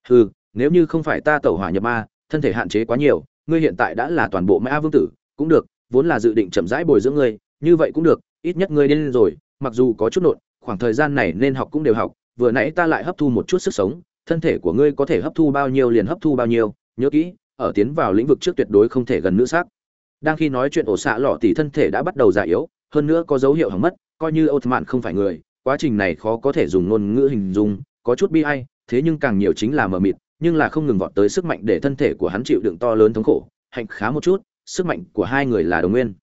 [SPEAKER 1] Hừ, nếu như không phải ta tẩu hỏa nhập ma, thân thể hạn chế quá nhiều, ngươi hiện tại đã là toàn bộ mã vương tử, cũng được, vốn là dự định chậm rãi bồi dưỡng ngươi, như vậy cũng được, ít nhất ngươi điên rồi, mặc dù có chút nộn, khoảng thời gian này nên học cũng đều học, vừa nãy ta lại hấp thu một chút sức sống thân thể của ngươi có thể hấp thu bao nhiêu liền hấp thu bao nhiêu, nhớ kỹ, ở tiến vào lĩnh vực trước tuyệt đối không thể gần nữ sắc đang khi nói chuyện ổ xạ lọ tỉ thân thể đã bắt đầu già yếu, hơn nữa có dấu hiệu hỏng mất, coi như ột mạn không phải người, quá trình này khó có thể dùng ngôn ngữ hình dung, có chút bi ai, thế nhưng càng nhiều chính là mờ mịt, nhưng là không ngừng vọt tới sức mạnh để thân thể của hắn chịu đựng to lớn thống khổ, hạnh khá một chút, sức mạnh của hai người là đồng nguyên.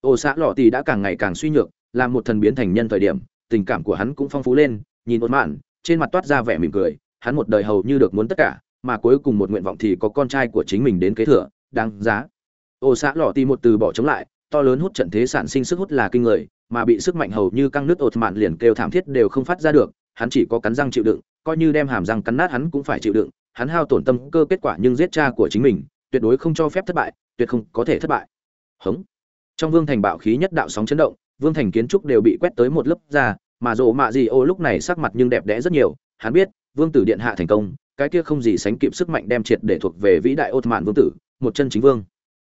[SPEAKER 1] Ổ xạ lọ tỉ đã càng ngày càng suy nhược làm một thần biến thành nhân thời điểm, tình cảm của hắn cũng phong phú lên, nhìn ột mạn, trên mặt toát ra vẻ mỉm cười hắn một đời hầu như được muốn tất cả, mà cuối cùng một nguyện vọng thì có con trai của chính mình đến kế thừa, đáng giá. Ô xã lò ti một từ bỏ chống lại, to lớn hút trận thế sản sinh sức hút là kinh người, mà bị sức mạnh hầu như căng nứt ột mạn liền kêu thảm thiết đều không phát ra được, hắn chỉ có cắn răng chịu đựng, coi như đem hàm răng cắn nát hắn cũng phải chịu đựng, hắn hao tổn tâm cơ kết quả nhưng giết cha của chính mình, tuyệt đối không cho phép thất bại, tuyệt không có thể thất bại. Hống. Trong vương thành bạo khí nhất đạo sóng chấn động, vương thành kiến trúc đều bị quét tới một lớp ra mà rộ mạ gì ô lúc này sắc mặt nhưng đẹp đẽ rất nhiều, hắn biết vương tử điện hạ thành công, cái kia không gì sánh kịp sức mạnh đem triệt để thuộc về vĩ đại ột mạn vương tử, một chân chính vương.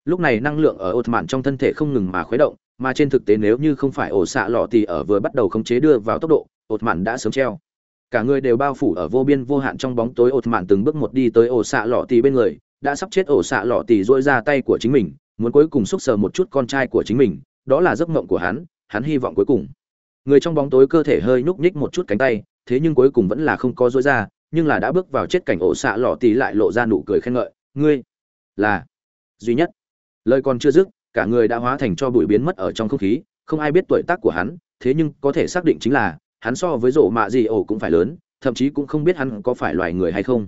[SPEAKER 1] Lúc này năng lượng ở ột mạn trong thân thể không ngừng mà khuấy động, mà trên thực tế nếu như không phải ổ xạ lọ thì ở vừa bắt đầu khống chế đưa vào tốc độ ột mạn đã sớm treo. Cả người đều bao phủ ở vô biên vô hạn trong bóng tối ột mạn từng bước một đi tới ổ xạ lọ thì bên người, đã sắp chết ổ xạ lọ thì dỗi ra tay của chính mình, muốn cuối cùng xúc sờ một chút con trai của chính mình, đó là giấc mộng của hắn hắn hy vọng cuối cùng. Người trong bóng tối cơ thể hơi nhúc nhích một chút cánh tay thế nhưng cuối cùng vẫn là không có dối ra, nhưng là đã bước vào chết cảnh ổ xạ lọ tì lại lộ ra nụ cười khen ngợi. Ngươi là duy nhất. Lời còn chưa dứt, cả người đã hóa thành cho bụi biến mất ở trong không khí, không ai biết tuổi tác của hắn, thế nhưng có thể xác định chính là, hắn so với rổ mạ gì ổ cũng phải lớn, thậm chí cũng không biết hắn có phải loài người hay không.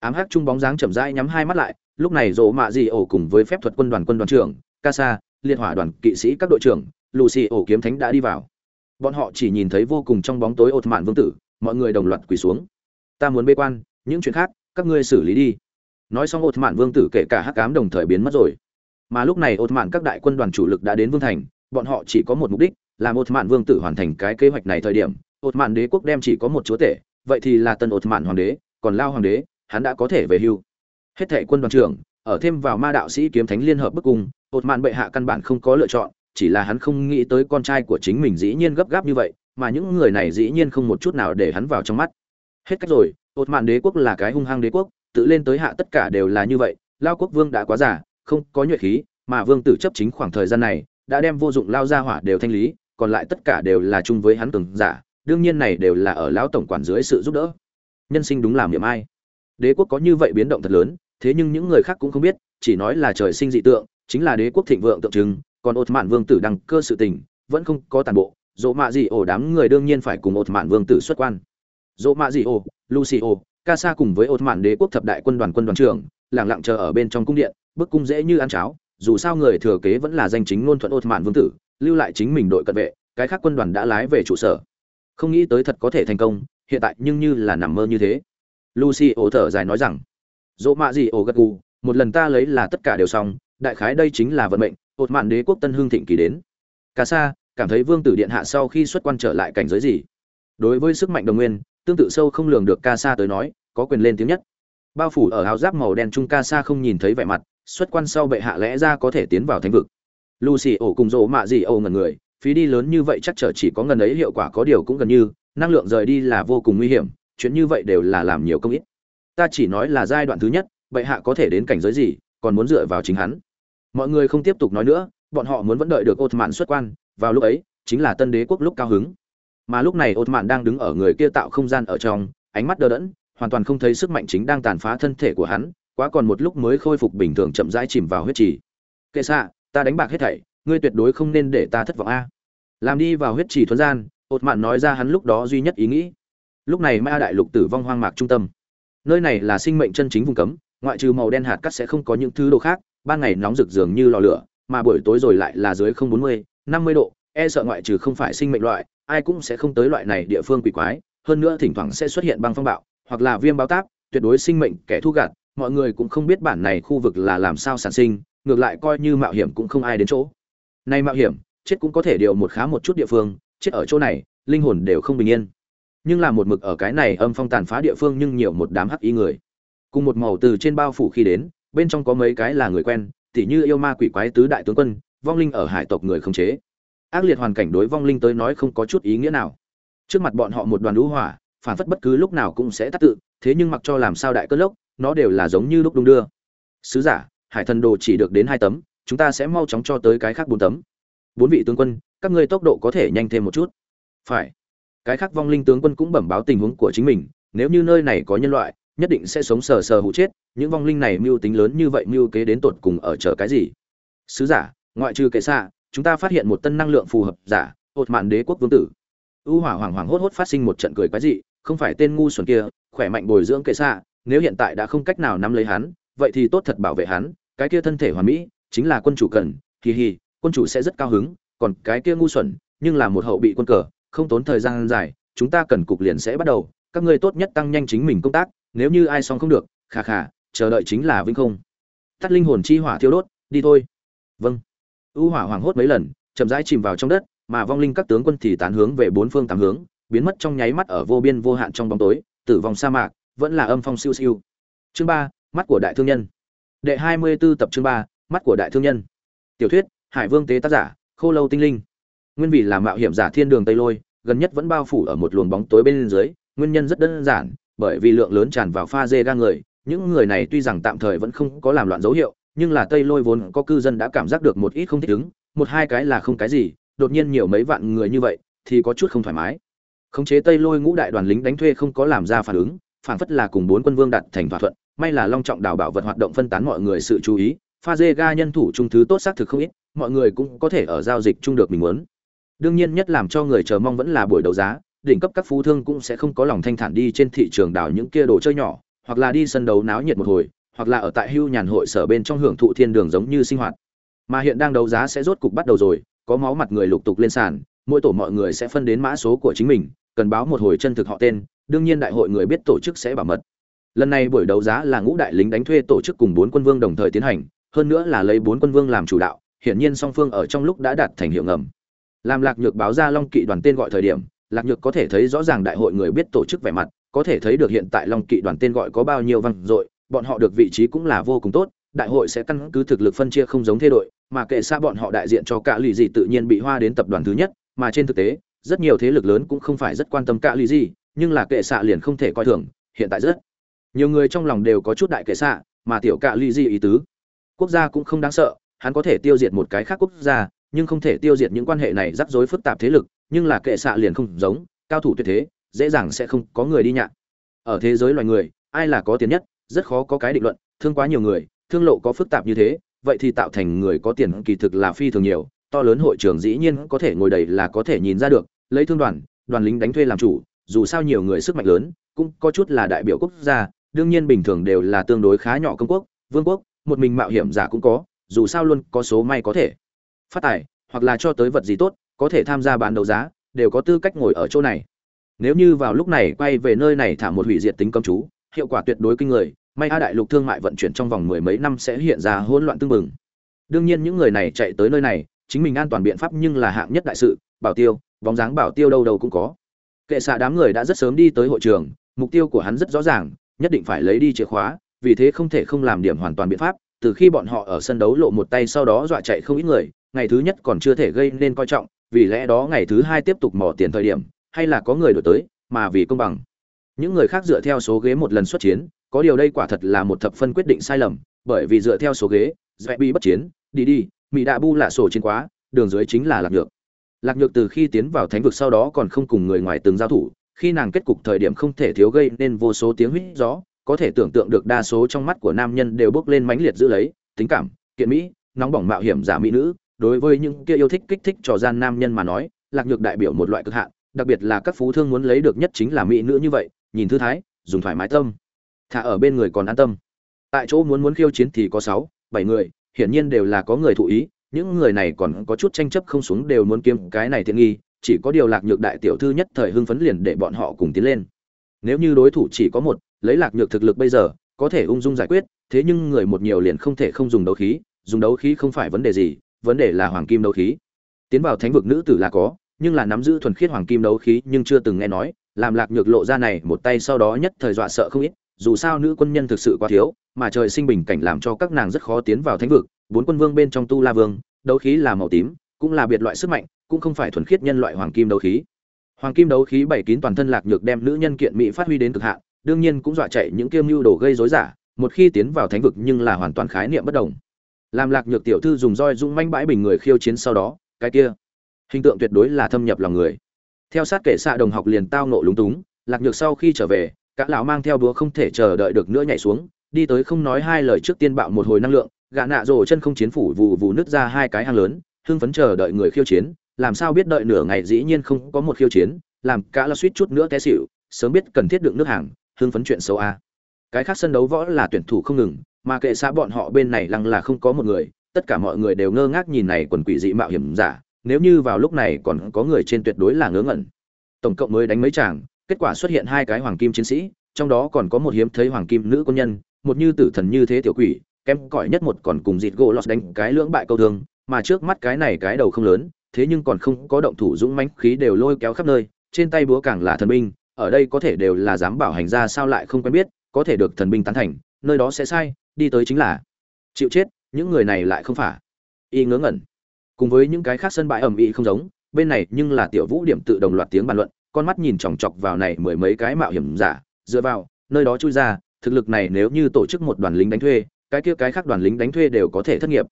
[SPEAKER 1] Ám hắc trung bóng dáng chậm rãi nhắm hai mắt lại, lúc này rổ mạ gì ổ cùng với phép thuật quân đoàn quân đoàn trưởng casa liên hỏa đoàn kỵ sĩ các đội trưởng lù xì ổ kiếm thánh đã đi vào. Bọn họ chỉ nhìn thấy vô cùng trong bóng tối ột mạn vương tử mọi người đồng loạt quỳ xuống. Ta muốn bê quan, những chuyện khác, các ngươi xử lý đi. Nói xong ột mạn vương tử kể cả hắc ám đồng thời biến mất rồi. Mà lúc này ột mạn các đại quân đoàn chủ lực đã đến vương thành, bọn họ chỉ có một mục đích, là ột mạn vương tử hoàn thành cái kế hoạch này thời điểm ột mạn đế quốc đem chỉ có một chúa tể, vậy thì là tân ột mạn hoàng đế, còn lao hoàng đế, hắn đã có thể về hưu. Hết thệ quân đoàn trưởng, ở thêm vào ma đạo sĩ kiếm thánh liên hợp bức cung ột mạn bệ hạ căn bản không có lựa chọn, chỉ là hắn không nghĩ tới con trai của chính mình dĩ nhiên gấp gáp như vậy mà những người này dĩ nhiên không một chút nào để hắn vào trong mắt. Hết cách rồi ột mạn đế quốc là cái hung hăng đế quốc, tự lên tới hạ tất cả đều là như vậy, lao quốc vương đã quá giả không có nhuệ khí, mà vương tử chấp chính khoảng thời gian này, đã đem vô dụng lao ra hỏa đều thanh lý, còn lại tất cả đều là chung với hắn từng giả, đương nhiên này đều là ở lão tổng quản dưới sự giúp đỡ. Nhân sinh đúng làm niệm ai. Đế quốc có như vậy biến động thật lớn, thế nhưng những người khác cũng không biết, chỉ nói là trời sinh dị tượng, chính là đế quốc thịnh vượng tượng trưng, còn ột mạn vương tử đăng cơ sự tình, vẫn không có tàn bộ dỗ mạ dị ổ đám người đương nhiên phải cùng ột mạn vương tử xuất quan. Dỗ mạ dị ổ lucio ca sa cùng với ột mạn đế quốc thập đại quân đoàn quân đoàn trưởng lẳng lặng chờ ở bên trong cung điện, bức cung dễ như ăn cháo, dù sao người thừa kế vẫn là danh chính ngôn thuận ột mạn vương tử, lưu lại chính mình đội cận vệ, cái khác quân đoàn đã lái về trụ sở. Không nghĩ tới thật có thể thành công, hiện tại nhưng như là nằm mơ như thế. Lucy ổ thở dài nói rằng, dỗ mạ gì ổ gật gù, một lần ta lấy là tất cả đều xong, đại khái đây chính là vận mệnh, ột mạn đế quốc tân hương thịnh kỳ đến. Cả sa cảm thấy vương tử điện hạ sau khi xuất quan trở lại cảnh giới gì. Đối với sức mạnh đồng nguyên, tương tự sâu không lường được ca sa tới nói, có quyền lên tiếng nhất. Bao phủ ở áo giáp màu đen trung ca sa không nhìn thấy vẻ mặt, xuất quan sau bệ hạ lẽ ra có thể tiến vào thánh vực. Lucy ổ cùng dỗ mạ gì ổ ngần người, phí đi lớn như vậy chắc chở chỉ có ngần ấy hiệu quả có điều cũng gần như, năng lượng rời đi là vô cùng nguy hiểm, chuyện như vậy đều là làm nhiều công ít. Ta chỉ nói là giai đoạn thứ nhất, bệ hạ có thể đến cảnh giới gì, còn muốn dựa vào chính hắn. Mọi người không tiếp tục nói nữa, bọn họ muốn vẫn đợi được ột mạn xuất quan vào lúc ấy, chính là tân đế quốc lúc cao hứng. Mà lúc này ột mạn đang đứng ở người kia tạo không gian ở trong, ánh mắt đờ đẫn, hoàn toàn không thấy sức mạnh chính đang tàn phá thân thể của hắn, quá còn một lúc mới khôi phục bình thường chậm rãi chìm vào huyết trì. Kệ xạ, ta đánh bạc hết thảy, ngươi tuyệt đối không nên để ta thất vọng a. Làm đi vào huyết trì thuấn gian ột mạn nói ra hắn lúc đó duy nhất ý nghĩ. Lúc này ma đại lục tử vong hoang mạc trung tâm. Nơi này là sinh mệnh chân chính vùng cấm, ngoại trừ màu đen hạt cắt sẽ không có những thứ đồ khác, ban ngày nóng rực dường như lò lửa, mà buổi tối rồi lại là dưới không bốn mươi năm mươi độ e sợ ngoại trừ không phải sinh mệnh loại, ai cũng sẽ không tới loại này địa phương quỷ quái, hơn nữa thỉnh thoảng sẽ xuất hiện băng phong bạo, hoặc là viêm báo táp, tuyệt đối sinh mệnh kẻ thu gạt mọi người cũng không biết bản này khu vực là làm sao sản sinh, ngược lại coi như mạo hiểm cũng không ai đến chỗ. Nay mạo hiểm, chết cũng có thể điều một khá một chút địa phương, chết ở chỗ này, linh hồn đều không bình yên. Nhưng là một mực ở cái này âm phong tàn phá địa phương nhưng nhiều một đám hắc y người. Cùng một màu từ trên bao phủ khi đến, bên trong có mấy cái là người quen, tỉ như yêu ma quỷ quái tứ đại tướng quân vong linh ở hải tộc người không chế. Ác liệt hoàn cảnh đối vong linh tới nói không có chút ý nghĩa nào. Trước mặt bọn họ một đoàn lũ hỏa, phản phất bất cứ lúc nào cũng sẽ tắt tự, thế nhưng mặc cho làm sao đại cơn lốc, nó đều là giống như lúc đung đưa. Sứ giả, hải thần đồ chỉ được đến hai tấm, chúng ta sẽ mau chóng cho tới cái khác bốn tấm. Bốn vị tướng quân, các ngươi tốc độ có thể nhanh thêm một chút. Phải. Cái khác vong linh tướng quân cũng bẩm báo tình huống của chính mình, nếu như nơi này có nhân loại, nhất định sẽ sống sờ sờ hụ chết, những vong linh này mưu tính lớn như vậy mưu kế đến tột cùng ở chờ cái gì? Sứ giả ngoại trừ kệ xa chúng ta phát hiện một tân năng lượng phù hợp giả ột mạn đế quốc vương tử. U hỏa hoàng hoàng hốt hốt phát sinh một trận cười quái dị, không phải tên ngu xuẩn kia, khỏe mạnh bồi dưỡng kệ xa nếu hiện tại đã không cách nào nắm lấy hắn, vậy thì tốt thật bảo vệ hắn, cái kia thân thể hoàn mỹ, chính là quân chủ cần, kỳ hì, quân chủ sẽ rất cao hứng, còn cái kia ngu xuẩn, nhưng là một hậu bị quân cờ, không tốn thời gian dài, chúng ta cần cục liền sẽ bắt đầu, các ngươi tốt nhất tăng nhanh chính mình công tác, nếu như ai xong không được khà khà chờ đợi chính là vinh không. Tắt linh hồn chi hỏa thiêu đốt, đi thôi. Vâng u hỏa hoảng hốt mấy lần, chậm rãi chìm vào trong đất, mà vong linh các tướng quân thì tán hướng về bốn phương tám hướng, biến mất trong nháy mắt ở vô biên vô hạn trong bóng tối, tử vong sa mạc, vẫn là âm phong siêu siêu. Chương ba, mắt của đại thương nhân. Đệ hai mươi 24 tập chương ba, mắt của đại thương nhân. Tiểu thuyết, hải vương tế tác giả, khô lâu tinh linh. Nguyên vì là mạo hiểm giả thiên đường tây lôi, gần nhất vẫn bao phủ ở một luồng bóng tối bên dưới, nguyên nhân rất đơn giản, bởi vì lượng lớn tràn vào pha dê ga người, những người này tuy rằng tạm thời vẫn không có làm loạn dấu hiệu nhưng là tây lôi vốn có cư dân đã cảm giác được một ít không thích ứng, một hai cái là không cái gì, đột nhiên nhiều mấy vạn người như vậy, thì có chút không thoải mái. Khống chế tây lôi ngũ đại đoàn lính đánh thuê không có làm ra phản ứng, phản phất là cùng bốn quân vương đặt thành thỏa thuận, may là long trọng đào bảo vật hoạt động phân tán mọi người sự chú ý, pha dê ga nhân thủ trung thứ tốt xác thực không ít, mọi người cũng có thể ở giao dịch chung được mình muốn. Đương nhiên nhất làm cho người chờ mong vẫn là buổi đấu giá, đỉnh cấp các phú thương cũng sẽ không có lòng thanh thản đi trên thị trường đào những kia đồ chơi nhỏ, hoặc là đi sân đấu náo nhiệt một hồi hoặc là ở tại hưu nhàn hội sở bên trong hưởng thụ thiên đường giống như sinh hoạt. Mà hiện đang đấu giá sẽ rốt cục bắt đầu rồi, có máu mặt người lục tục lên sàn, mỗi tổ mọi người sẽ phân đến mã số của chính mình, cần báo một hồi chân thực họ tên, đương nhiên đại hội người biết tổ chức sẽ bảo mật. Lần này buổi đấu giá là ngũ đại lính đánh thuê tổ chức cùng bốn quân vương đồng thời tiến hành, hơn nữa là lấy bốn quân vương làm chủ đạo, hiển nhiên song phương ở trong lúc đã đạt thành hiệu ngầm. Làm lạc nhược báo ra long kỵ đoàn tên gọi thời điểm, lạc nhược có thể thấy rõ ràng đại hội người biết tổ chức vẻ mặt, có thể thấy được hiện tại long kỵ đoàn tên gọi có bao nhiêu văng dội bọn họ được vị trí cũng là vô cùng tốt, đại hội sẽ căn cứ thực lực phân chia không giống thay đổi mà kệ xa bọn họ đại diện cho cả lì gì tự nhiên bị hoa đến tập đoàn thứ nhất, mà trên thực tế, rất nhiều thế lực lớn cũng không phải rất quan tâm cả lì gì nhưng là kệ xạ liền không thể coi thường, hiện tại rất nhiều người trong lòng đều có chút đại kệ xạ mà tiểu cả lì gì ý tứ. Quốc gia cũng không đáng sợ, hắn có thể tiêu diệt một cái khác quốc gia, nhưng không thể tiêu diệt những quan hệ này rắc rối phức tạp thế lực, nhưng là kệ xạ liền không giống, cao thủ tuyệt thế, dễ dàng sẽ không có người đi nhạn ở thế giới loài người, ai là có tiền nhất? Rất khó có cái định luận, thương quá nhiều người, thương lộ có phức tạp như thế, vậy thì tạo thành người có tiền kỳ thực là phi thường nhiều, to lớn hội trường dĩ nhiên có thể ngồi đầy là có thể nhìn ra được, lấy thương đoàn đoàn lính đánh thuê làm chủ, dù sao nhiều người sức mạnh lớn, cũng có chút là đại biểu quốc gia, đương nhiên bình thường đều là tương đối khá nhỏ công quốc, vương quốc, một mình mạo hiểm giả cũng có, dù sao luôn có số may có thể. Phát tài, hoặc là cho tới vật gì tốt, có thể tham gia bán đấu giá, đều có tư cách ngồi ở chỗ này. Nếu như vào lúc này quay về nơi này thả một hủy diệt tính công chú hiệu quả tuyệt đối kinh người, may a đại lục thương mại vận chuyển trong vòng mười mấy năm sẽ hiện ra hỗn loạn tương mừng đương nhiên những người này chạy tới nơi này, chính mình an toàn biện pháp nhưng là hạng nhất đại sự, bảo tiêu, bóng dáng bảo tiêu đâu đâu cũng có. Kệ xạ đám người đã rất sớm đi tới hội trường, mục tiêu của hắn rất rõ ràng, nhất định phải lấy đi chìa khóa, vì thế không thể không làm điểm hoàn toàn biện pháp, từ khi bọn họ ở sân đấu lộ một tay sau đó dọa chạy không ít người, ngày thứ nhất còn chưa thể gây nên coi trọng, vì lẽ đó ngày thứ hai tiếp tục mỏ tiền thời điểm, hay là có người đổi tới, mà vì công bằng những người khác dựa theo số ghế một lần xuất chiến, có điều đây quả thật là một thập phân quyết định sai lầm, bởi vì dựa theo số ghế dễ bị bất chiến, đi đi mỹ đạ bu là sổ chiến quá, đường dưới chính là lạc nhược. Lạc nhược từ khi tiến vào thánh vực sau đó còn không cùng người ngoài từng giao thủ, khi nàng kết cục thời điểm không thể thiếu gây nên vô số tiếng huýt gió, có thể tưởng tượng được đa số trong mắt của nam nhân đều bước lên mãnh liệt giữ lấy, tính cảm, kiện mỹ, nóng bỏng mạo hiểm giả mỹ nữ. Đối với những kia yêu thích kích thích trò gian nam nhân mà nói, lạc nhược đại biểu một loại cực hạn, đặc biệt là các phú thương muốn lấy được nhất chính là mỹ nữ như vậy nhìn thư thái, dùng thoải mái tâm. Thả ở bên người còn an tâm. Tại chỗ muốn muốn khiêu chiến thì có sáu, bảy người, hiển nhiên đều là có người thụ ý, những người này còn có chút tranh chấp không xuống đều muốn kiếm cái này tiện nghi, chỉ có điều lạc nhược đại tiểu thư nhất thời hưng phấn liền để bọn họ cùng tiến lên. Nếu như đối thủ chỉ có một, lấy lạc nhược thực lực bây giờ, có thể ung dung giải quyết, thế nhưng người một nhiều liền không thể không dùng đấu khí, dùng đấu khí không phải vấn đề gì, vấn đề là hoàng kim đấu khí. Tiến vào thánh vực nữ tử là có, nhưng là nắm giữ thuần khiết hoàng kim đấu khí nhưng chưa từng nghe nói làm lạc nhược lộ ra này một tay sau đó nhất thời dọa sợ không ít, dù sao nữ quân nhân thực sự quá thiếu, mà trời sinh bình cảnh làm cho các nàng rất khó tiến vào thánh vực, bốn quân vương bên trong tu la vương, đấu khí là màu tím, cũng là biệt loại sức mạnh, cũng không phải thuần khiết nhân loại hoàng kim đấu khí. Hoàng kim đấu khí bảy kín toàn thân lạc nhược đem nữ nhân kiện mỹ phát huy đến cực hạn, đương nhiên cũng dọa chạy những kiêm mưu đồ gây rối giả một khi tiến vào thánh vực nhưng là hoàn toàn khái niệm bất đồng. Làm lạc nhược tiểu thư dùng roi dung manh bãi bình người khiêu chiến sau đó, cái kia, hình tượng tuyệt đối là thâm nhập lòng người theo sát kể xạ đồng học liền tao nộ lúng túng, lạc nhược sau khi trở về, cả lão mang theo búa không thể chờ đợi được nữa nhảy xuống, đi tới không nói hai lời trước tiên bạo một hồi năng lượng, gã nạ rồ chân không chiến phủ vụ vụ nứt ra hai cái hang lớn, hưng phấn chờ đợi người khiêu chiến, làm sao biết đợi nửa ngày dĩ nhiên không có một khiêu chiến, làm cả là suýt chút nữa té xỉu, sớm biết cần thiết đựng nước hàng, hưng phấn chuyện xấu a. Cái khác sân đấu võ là tuyển thủ không ngừng, mà kệ xã bọn họ bên này lăng là không có một người, tất cả mọi người đều ngơ ngác nhìn này quần quỷ dị mạo hiểm giả nếu như vào lúc này còn có người trên tuyệt đối là ngớ ngẩn. Tổng cộng mới đánh mấy chàng, kết quả xuất hiện hai cái hoàng kim chiến sĩ, trong đó còn có một hiếm thấy hoàng kim nữ quân nhân, một như tử thần như thế tiểu quỷ, kém cỏi nhất một còn cùng dịt gỗ lọt đánh cái lưỡng bại câu thương, mà trước mắt cái này cái đầu không lớn, thế nhưng còn không có động thủ dũng mãnh khí đều lôi kéo khắp nơi, trên tay búa càng là thần binh, ở đây có thể đều là dám bảo hành ra sao lại không quen biết, có thể được thần binh tán thành, nơi đó sẽ sai, đi tới chính là. Chịu chết, những người này lại không phải. Y ngớ ngẩn cùng với những cái khác sân bãi ẩm ĩ không giống, bên này nhưng là tiểu vũ điểm tự đồng loạt tiếng bàn luận, con mắt nhìn chòng chọc vào này mười mấy cái mạo hiểm giả, dựa vào, nơi đó chui ra, thực lực này nếu như tổ chức một đoàn lính đánh thuê, cái kia cái khác đoàn lính đánh thuê đều có thể thất nghiệp.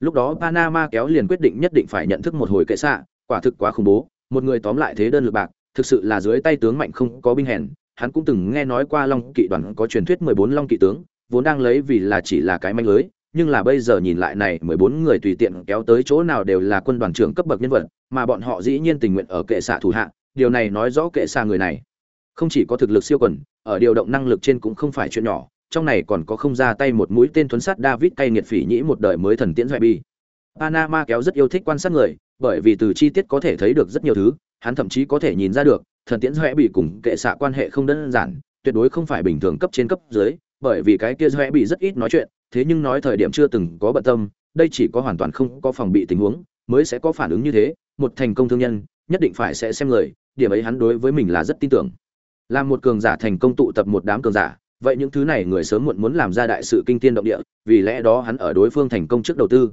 [SPEAKER 1] Lúc đó panama kéo liền quyết định nhất định phải nhận thức một hồi kệ xạ, quả thực quá khủng bố, một người tóm lại thế đơn lực bạc, thực sự là dưới tay tướng mạnh không có binh hèn, hắn cũng từng nghe nói qua long kỵ đoàn có truyền thuyết mười bốn long kỵ tướng, vốn đang lấy vì là chỉ là cái manh lưới nhưng là bây giờ nhìn lại này mười bốn người tùy tiện kéo tới chỗ nào đều là quân đoàn trưởng cấp bậc nhân vật mà bọn họ dĩ nhiên tình nguyện ở kệ xạ thủ hạ điều này nói rõ kệ xạ người này không chỉ có thực lực siêu quần ở điều động năng lực trên cũng không phải chuyện nhỏ trong này còn có không ra tay một mũi tên thuấn sát David cay nghiệt phỉ nhĩ một đời mới thần tiễn doại bi. Panama kéo rất yêu thích quan sát người, bởi vì từ chi tiết có thể thấy được rất nhiều thứ, hắn thậm chí có thể nhìn ra được, thần tiễn doại bị cùng kệ xạ quan hệ không đơn giản, tuyệt đối không phải bình thường cấp trên cấp dưới, bởi vì cái kia doại bị rất ít nói chuyện, thế nhưng nói thời điểm chưa từng có bận tâm, đây chỉ có hoàn toàn không có phòng bị tình huống, mới sẽ có phản ứng như thế, một thành công thương nhân, nhất định phải sẽ xem người, điểm ấy hắn đối với mình là rất tin tưởng. Làm một cường giả thành công tụ tập một đám cường giả, vậy những thứ này người sớm muộn muốn làm ra đại sự kinh tiên động địa vì lẽ đó hắn ở đối phương thành công trước đầu tư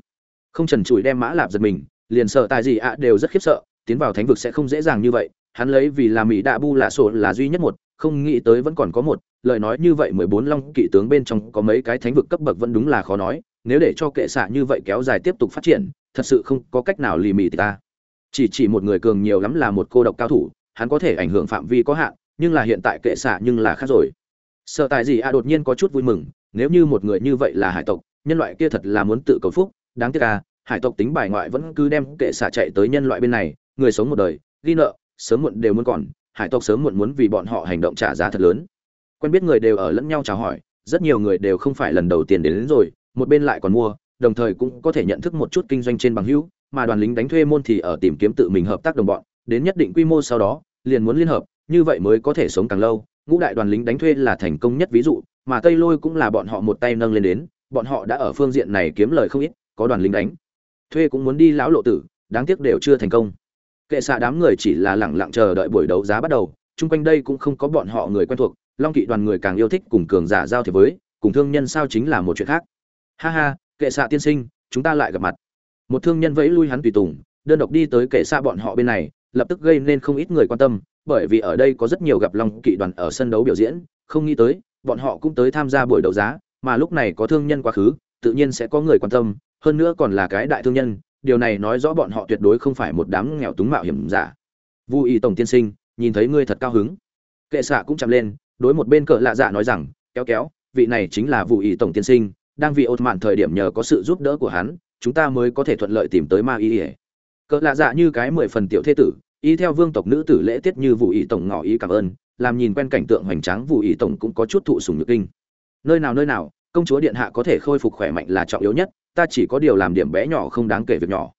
[SPEAKER 1] không trần trụi đem mã lạp giật mình liền sợ tài gì ạ đều rất khiếp sợ tiến vào thánh vực sẽ không dễ dàng như vậy hắn lấy vì là mỹ đạ bu lạ sổ là duy nhất một, không nghĩ tới vẫn còn có một. Lời nói như vậy mười bốn long kỵ tướng bên trong có mấy cái thánh vực cấp bậc vẫn đúng là khó nói. Nếu để cho kệ xạ như vậy kéo dài tiếp tục phát triển, thật sự không có cách nào lì mì ta. Chỉ chỉ một người cường nhiều lắm là một cô độc cao thủ, hắn có thể ảnh hưởng phạm vi có hạn, nhưng là hiện tại kệ xạ nhưng là khác rồi. Sợ tại gì a đột nhiên có chút vui mừng, nếu như một người như vậy là hải tộc, nhân loại kia thật là muốn tự cầu phúc, đáng tiếc à hải tộc tính bài ngoại vẫn cứ đem kệ xạ chạy tới nhân loại bên này, người sống một đời, ghi nợ sớm muộn đều muốn còn hải tộc sớm muộn muốn vì bọn họ hành động trả giá thật lớn. Quen biết người đều ở lẫn nhau chào hỏi rất nhiều người đều không phải lần đầu tiên đến, đến rồi một bên lại còn mua đồng thời cũng có thể nhận thức một chút kinh doanh trên bằng hữu mà đoàn lính đánh thuê môn thì ở tìm kiếm tự mình hợp tác đồng bọn đến nhất định quy mô sau đó liền muốn liên hợp như vậy mới có thể sống càng lâu. Ngũ đại đoàn lính đánh thuê là thành công nhất ví dụ mà tây lôi cũng là bọn họ một tay nâng lên đến bọn họ đã ở phương diện này kiếm lời không ít có đoàn lính đánh. Thuê cũng muốn đi lão lộ tử đáng tiếc đều chưa thành công kệ xạ đám người chỉ là lẳng lặng chờ đợi buổi đấu giá bắt đầu, chung quanh đây cũng không có bọn họ người quen thuộc, long kỵ đoàn người càng yêu thích cùng cường giả giao thiệp với, cùng thương nhân sao chính là một chuyện khác. Ha ha, kệ xạ tiên sinh, chúng ta lại gặp mặt. Một thương nhân vẫy lui hắn tùy tùng, đơn độc đi tới kệ xạ bọn họ bên này, lập tức gây nên không ít người quan tâm, bởi vì ở đây có rất nhiều gặp long kỵ đoàn ở sân đấu biểu diễn, không nghĩ tới, bọn họ cũng tới tham gia buổi đấu giá, mà lúc này có thương nhân quá khứ, tự nhiên sẽ có người quan tâm, hơn nữa còn là cái đại thương nhân điều này nói rõ bọn họ tuyệt đối không phải một đám nghèo túng mạo hiểm giả. Vu y tổng tiên sinh, nhìn thấy ngươi thật cao hứng. Kệ xạ cũng chạm lên, đối một bên cỡ lạ dạ nói rằng, kéo kéo, vị này chính là vụ y tổng tiên sinh, đang vì ột mạn thời điểm nhờ có sự giúp đỡ của hắn, chúng ta mới có thể thuận lợi tìm tới ma y ỉa cỡ lạ dạ như cái mười phần tiểu thế tử, y theo vương tộc nữ tử lễ tiết như vụ y tổng ngỏ ý cảm ơn, làm nhìn quen cảnh tượng hoành tráng vụ y tổng cũng có chút thụ sùng nhược kinh. Nơi nào nơi nào, công chúa điện hạ có thể khôi phục khỏe mạnh là trọng yếu nhất ta chỉ có điều làm điểm bé nhỏ không đáng kể việc nhỏ.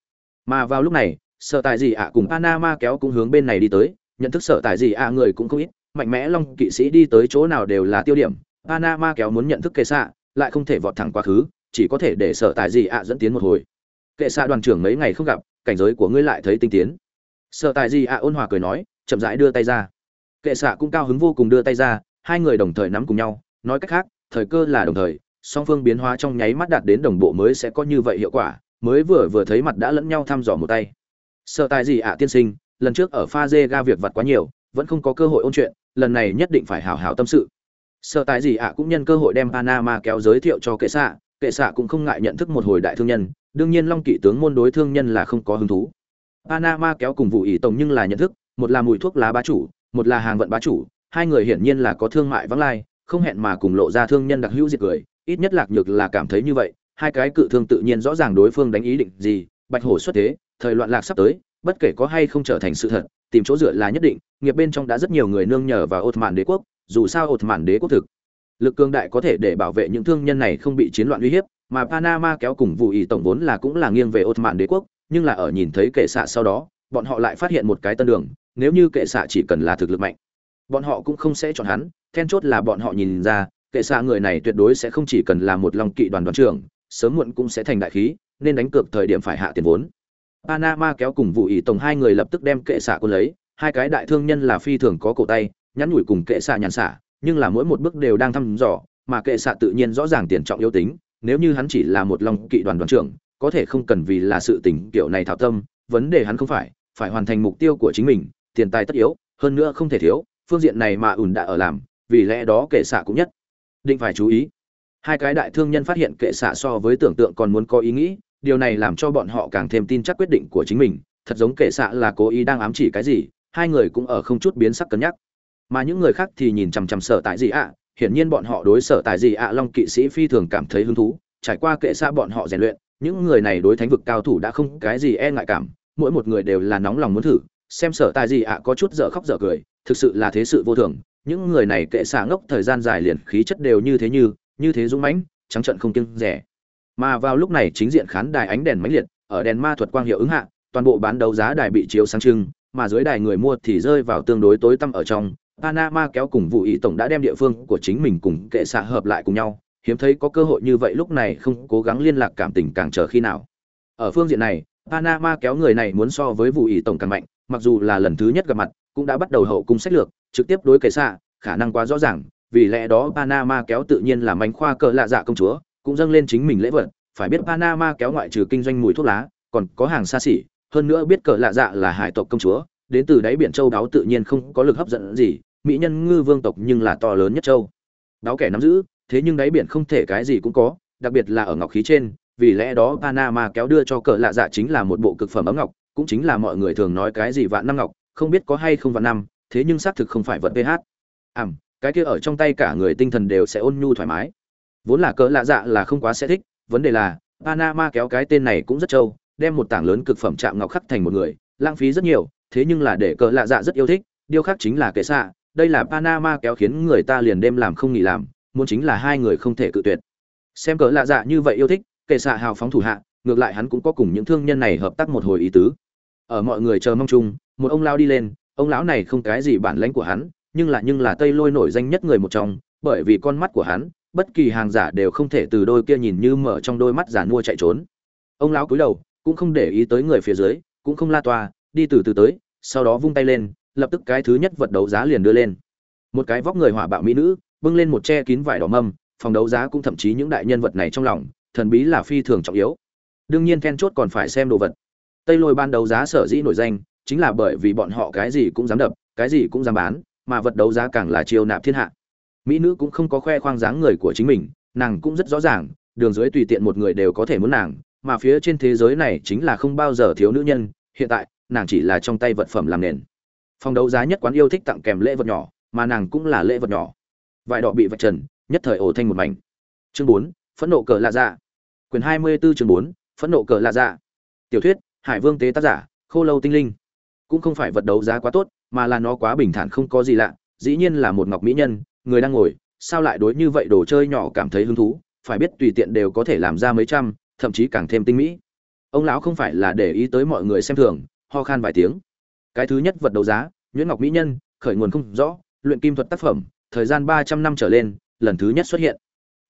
[SPEAKER 1] Mà vào lúc này sợ tài gì ạ cùng panama kéo cũng hướng bên này đi tới, nhận thức sợ tài gì ạ người cũng không ít, mạnh mẽ long kỵ sĩ đi tới chỗ nào đều là tiêu điểm. Panama kéo muốn nhận thức kệ xạ, lại không thể vọt thẳng quá khứ, chỉ có thể để sợ tài gì ạ dẫn tiến một hồi. Kệ xạ đoàn trưởng mấy ngày không gặp, cảnh giới của ngươi lại thấy tinh tiến. Sợ tài gì ạ ôn hòa cười nói, chậm rãi đưa tay ra. Kệ xạ cũng cao hứng vô cùng đưa tay ra, hai người đồng thời nắm cùng nhau, nói cách khác, thời cơ là đồng thời song phương biến hóa trong nháy mắt đạt đến đồng bộ mới sẽ có như vậy hiệu quả, mới vừa vừa thấy mặt đã lẫn nhau thăm dò một tay. Sợ tài gì ạ, tiên sinh, lần trước ở pha dê ga việc vặt quá nhiều, vẫn không có cơ hội ôn chuyện, lần này nhất định phải hào hào tâm sự. Sợ tài gì ạ cũng nhân cơ hội đem panama kéo giới thiệu cho kệ xạ kệ xạ cũng không ngại nhận thức một hồi đại thương nhân, đương nhiên long kỵ tướng môn đối thương nhân là không có hứng thú. Panama kéo cùng vụ ý tổng nhưng là nhận thức, một là mùi thuốc lá bá chủ, một là hàng vận bá chủ, hai người hiển nhiên là có thương mại vắng lai, không hẹn mà cùng lộ ra thương nhân đặc hữu diệt cười ít nhất lạc nhược là cảm thấy như vậy, hai cái cự thương tự nhiên rõ ràng đối phương đánh ý định gì, bạch hổ xuất thế, thời loạn lạc sắp tới, bất kể có hay không trở thành sự thật, tìm chỗ dựa là nhất định, nghiệp bên trong đã rất nhiều người nương nhờ vào ột mạn đế quốc, dù sao ột mạn đế quốc thực. Lực cương đại có thể để bảo vệ những thương nhân này không bị chiến loạn uy hiếp, mà panama kéo cùng vụ ý tổng vốn là cũng là nghiêng về ột mạn đế quốc, nhưng là ở nhìn thấy kệ xạ sau đó, bọn họ lại phát hiện một cái tân đường, nếu như kệ xạ chỉ cần là thực lực mạnh, bọn họ cũng không sẽ chọn hắn, then chốt là bọn họ nhìn ra kệ xạ người này tuyệt đối sẽ không chỉ cần là một lòng kỵ đoàn đoàn trưởng, sớm muộn cũng sẽ thành đại khí, nên đánh cược thời điểm phải hạ tiền vốn. Panama kéo cùng vụ ý tổng hai người lập tức đem kệ xạ quân lấy, hai cái đại thương nhân là phi thường có cổ tay, nhắn nhủi cùng kệ xạ nhàn xạ nhưng là mỗi một bước đều đang thăm dò, mà kệ xạ tự nhiên rõ ràng tiền trọng yếu tính, nếu như hắn chỉ là một lòng kỵ đoàn đoàn trưởng, có thể không cần vì là sự tình kiểu này thảo tâm, vấn đề hắn không phải phải hoàn thành mục tiêu của chính mình, tiền tài tất yếu, hơn nữa không thể thiếu, phương diện này mà ủn đã ở làm, vì lẽ đó kệ xạ cũng nhất định phải chú ý. Hai cái đại thương nhân phát hiện kệ xạ so với tưởng tượng còn muốn có ý nghĩ, điều này làm cho bọn họ càng thêm tin chắc quyết định của chính mình. Thật giống kệ xạ là cố ý đang ám chỉ cái gì, hai người cũng ở không chút biến sắc cân nhắc. Mà những người khác thì nhìn chằm chằm sở tại gì ạ, hiển nhiên bọn họ đối sở tại gì ạ long kỵ sĩ phi thường cảm thấy hứng thú. Trải qua kệ xạ bọn họ rèn luyện, những người này đối thánh vực cao thủ đã không cái gì e ngại cảm, mỗi một người đều là nóng lòng muốn thử, xem sở tại gì ạ có chút dở khóc dở cười, thực sự là thế sự vô thường những người này kệ xả ngốc thời gian dài liền khí chất đều như thế như như thế dũng mãnh, trắng trận không kiêng rẻ. Mà vào lúc này chính diện khán đài ánh đèn mãnh liệt, ở đèn ma thuật quang hiệu ứng hạ, toàn bộ bán đấu giá đài bị chiếu sáng trưng, mà dưới đài người mua thì rơi vào tương đối tối tăm ở trong. Panama kéo cùng vụ ý tổng đã đem địa phương của chính mình cùng kệ xạ hợp lại cùng nhau. Hiếm thấy có cơ hội như vậy lúc này không cố gắng liên lạc cảm tình càng chờ khi nào. Ở phương diện này, panama kéo người này muốn so với vụ ý tổng càng mạnh, mặc dù là lần thứ nhất gặp mặt cũng đã bắt đầu hậu cung sách lược, trực tiếp đối kệ xạ, khả năng quá rõ ràng, vì lẽ đó panama kéo tự nhiên là mánh khoa cỡ lạ dạ công chúa, cũng dâng lên chính mình lễ vật, phải biết panama kéo ngoại trừ kinh doanh mùi thuốc lá, còn có hàng xa xỉ, hơn nữa biết cờ lạ dạ là hải tộc công chúa, đến từ đáy biển châu đáo tự nhiên không có lực hấp dẫn gì, mỹ nhân ngư vương tộc nhưng là to lớn nhất châu. Đáo kẻ nắm giữ, thế nhưng đáy biển không thể cái gì cũng có, đặc biệt là ở ngọc khí trên, vì lẽ đó panama kéo đưa cho cờ lạ dạ chính là một bộ cực phẩm ấm ngọc, cũng chính là mọi người thường nói cái gì vạn năm ngọc không biết có hay không vạn năm, thế nhưng xác thực không phải vật ph ảm, cái kia ở trong tay cả người tinh thần đều sẽ ôn nhu thoải mái. Vốn là cỡ lạ dạ là không quá sẽ thích, vấn đề là, panama kéo cái tên này cũng rất trâu, đem một tảng lớn cực phẩm chạm ngọc khắc thành một người, lãng phí rất nhiều, thế nhưng là để cỡ lạ dạ rất yêu thích, điều khác chính là kệ xạ, đây là panama kéo khiến người ta liền đêm làm không nghỉ làm, muốn chính là hai người không thể cự tuyệt. Xem cỡ lạ dạ như vậy yêu thích, kệ xạ hào phóng thủ hạ, ngược lại hắn cũng có cùng những thương nhân này hợp tác một hồi ý tứ. Ở mọi người chờ mong chung một ông lão đi lên, ông lão này không cái gì bản lãnh của hắn, nhưng là nhưng là tây lôi nổi danh nhất người một trong, bởi vì con mắt của hắn, bất kỳ hàng giả đều không thể từ đôi kia nhìn như mở trong đôi mắt giả mua chạy trốn. Ông lão cúi đầu, cũng không để ý tới người phía dưới, cũng không la toa, đi từ từ tới, sau đó vung tay lên, lập tức cái thứ nhất vật đấu giá liền đưa lên. Một cái vóc người hỏa bạo mỹ nữ, bưng lên một che kín vải đỏ mâm, phòng đấu giá cũng thậm chí những đại nhân vật này trong lòng, thần bí là phi thường trọng yếu. Đương nhiên then chốt còn phải xem đồ vật. Tây lôi ban đấu giá sở dĩ nổi danh chính là bởi vì bọn họ cái gì cũng dám đập, cái gì cũng dám bán, mà vật đấu giá càng là chiêu nạp thiên hạ. Mỹ nữ cũng không có khoe khoang dáng người của chính mình, nàng cũng rất rõ ràng, đường dưới tùy tiện một người đều có thể muốn nàng, mà phía trên thế giới này chính là không bao giờ thiếu nữ nhân, hiện tại, nàng chỉ là trong tay vật phẩm làm nền. Phòng đấu giá nhất quán yêu thích tặng kèm lễ vật nhỏ, mà nàng cũng là lễ vật nhỏ. Vải đỏ bị vạch trần, nhất thời ổ thanh một mảnh. Chương bốn, phẫn nộ cờ lạ dạ. Quyền hai mươi 24 chương bốn, phẫn nộ cờ lạ dạ. Tiểu thuyết, hải vương tế tác giả, khô lâu tinh linh cũng không phải vật đấu giá quá tốt, mà là nó quá bình thản không có gì lạ, dĩ nhiên là một ngọc mỹ nhân, người đang ngồi, sao lại đối như vậy đồ chơi nhỏ cảm thấy hứng thú, phải biết tùy tiện đều có thể làm ra mấy trăm, thậm chí càng thêm tinh mỹ. Ông lão không phải là để ý tới mọi người xem thường, ho khan vài tiếng. Cái thứ nhất vật đấu giá nguyễn ngọc mỹ nhân, khởi nguồn không rõ, luyện kim thuật tác phẩm, thời gian ba trăm năm trở lên, lần thứ nhất xuất hiện.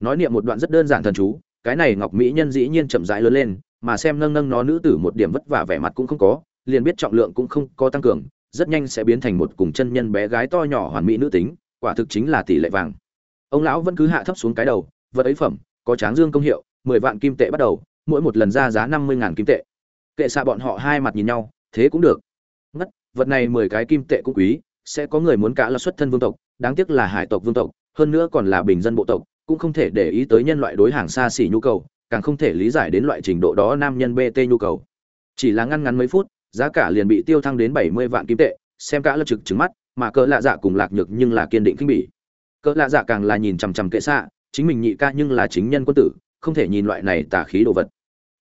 [SPEAKER 1] Nói niệm một đoạn rất đơn giản thần chú, cái này ngọc mỹ nhân dĩ nhiên chậm rãi lớn lên, mà xem nâng nâng nó nữ tử một điểm vất vả vẻ mặt cũng không có liền biết trọng lượng cũng không có tăng cường, rất nhanh sẽ biến thành một cùng chân nhân bé gái to nhỏ hoàn mỹ nữ tính, quả thực chính là tỷ lệ vàng. Ông lão vẫn cứ hạ thấp xuống cái đầu, vật ấy phẩm, có tráng dương công hiệu, mười vạn kim tệ bắt đầu, mỗi một lần ra giá năm mươi ngàn kim tệ. Kệ xạ bọn họ hai mặt nhìn nhau, thế cũng được. Ngất, vật này mười cái kim tệ cũng quý, sẽ có người muốn cả là xuất thân vương tộc, đáng tiếc là hải tộc vương tộc, hơn nữa còn là bình dân bộ tộc, cũng không thể để ý tới nhân loại đối hàng xa xỉ nhu cầu, càng không thể lý giải đến loại trình độ đó nam nhân bt nhu cầu. Chỉ là ngăn ngắn mấy phút giá cả liền bị tiêu thăng đến bảy mươi vạn kim tệ, xem cả lập trực trừng mắt, mà cỡ lạ dạ cùng lạc nhược nhưng là kiên định kinh bỉ. Cỡ lạ dạ càng là nhìn chằm chằm kệ xạ, chính mình nhị ca nhưng là chính nhân quân tử, không thể nhìn loại này tà khí đồ vật.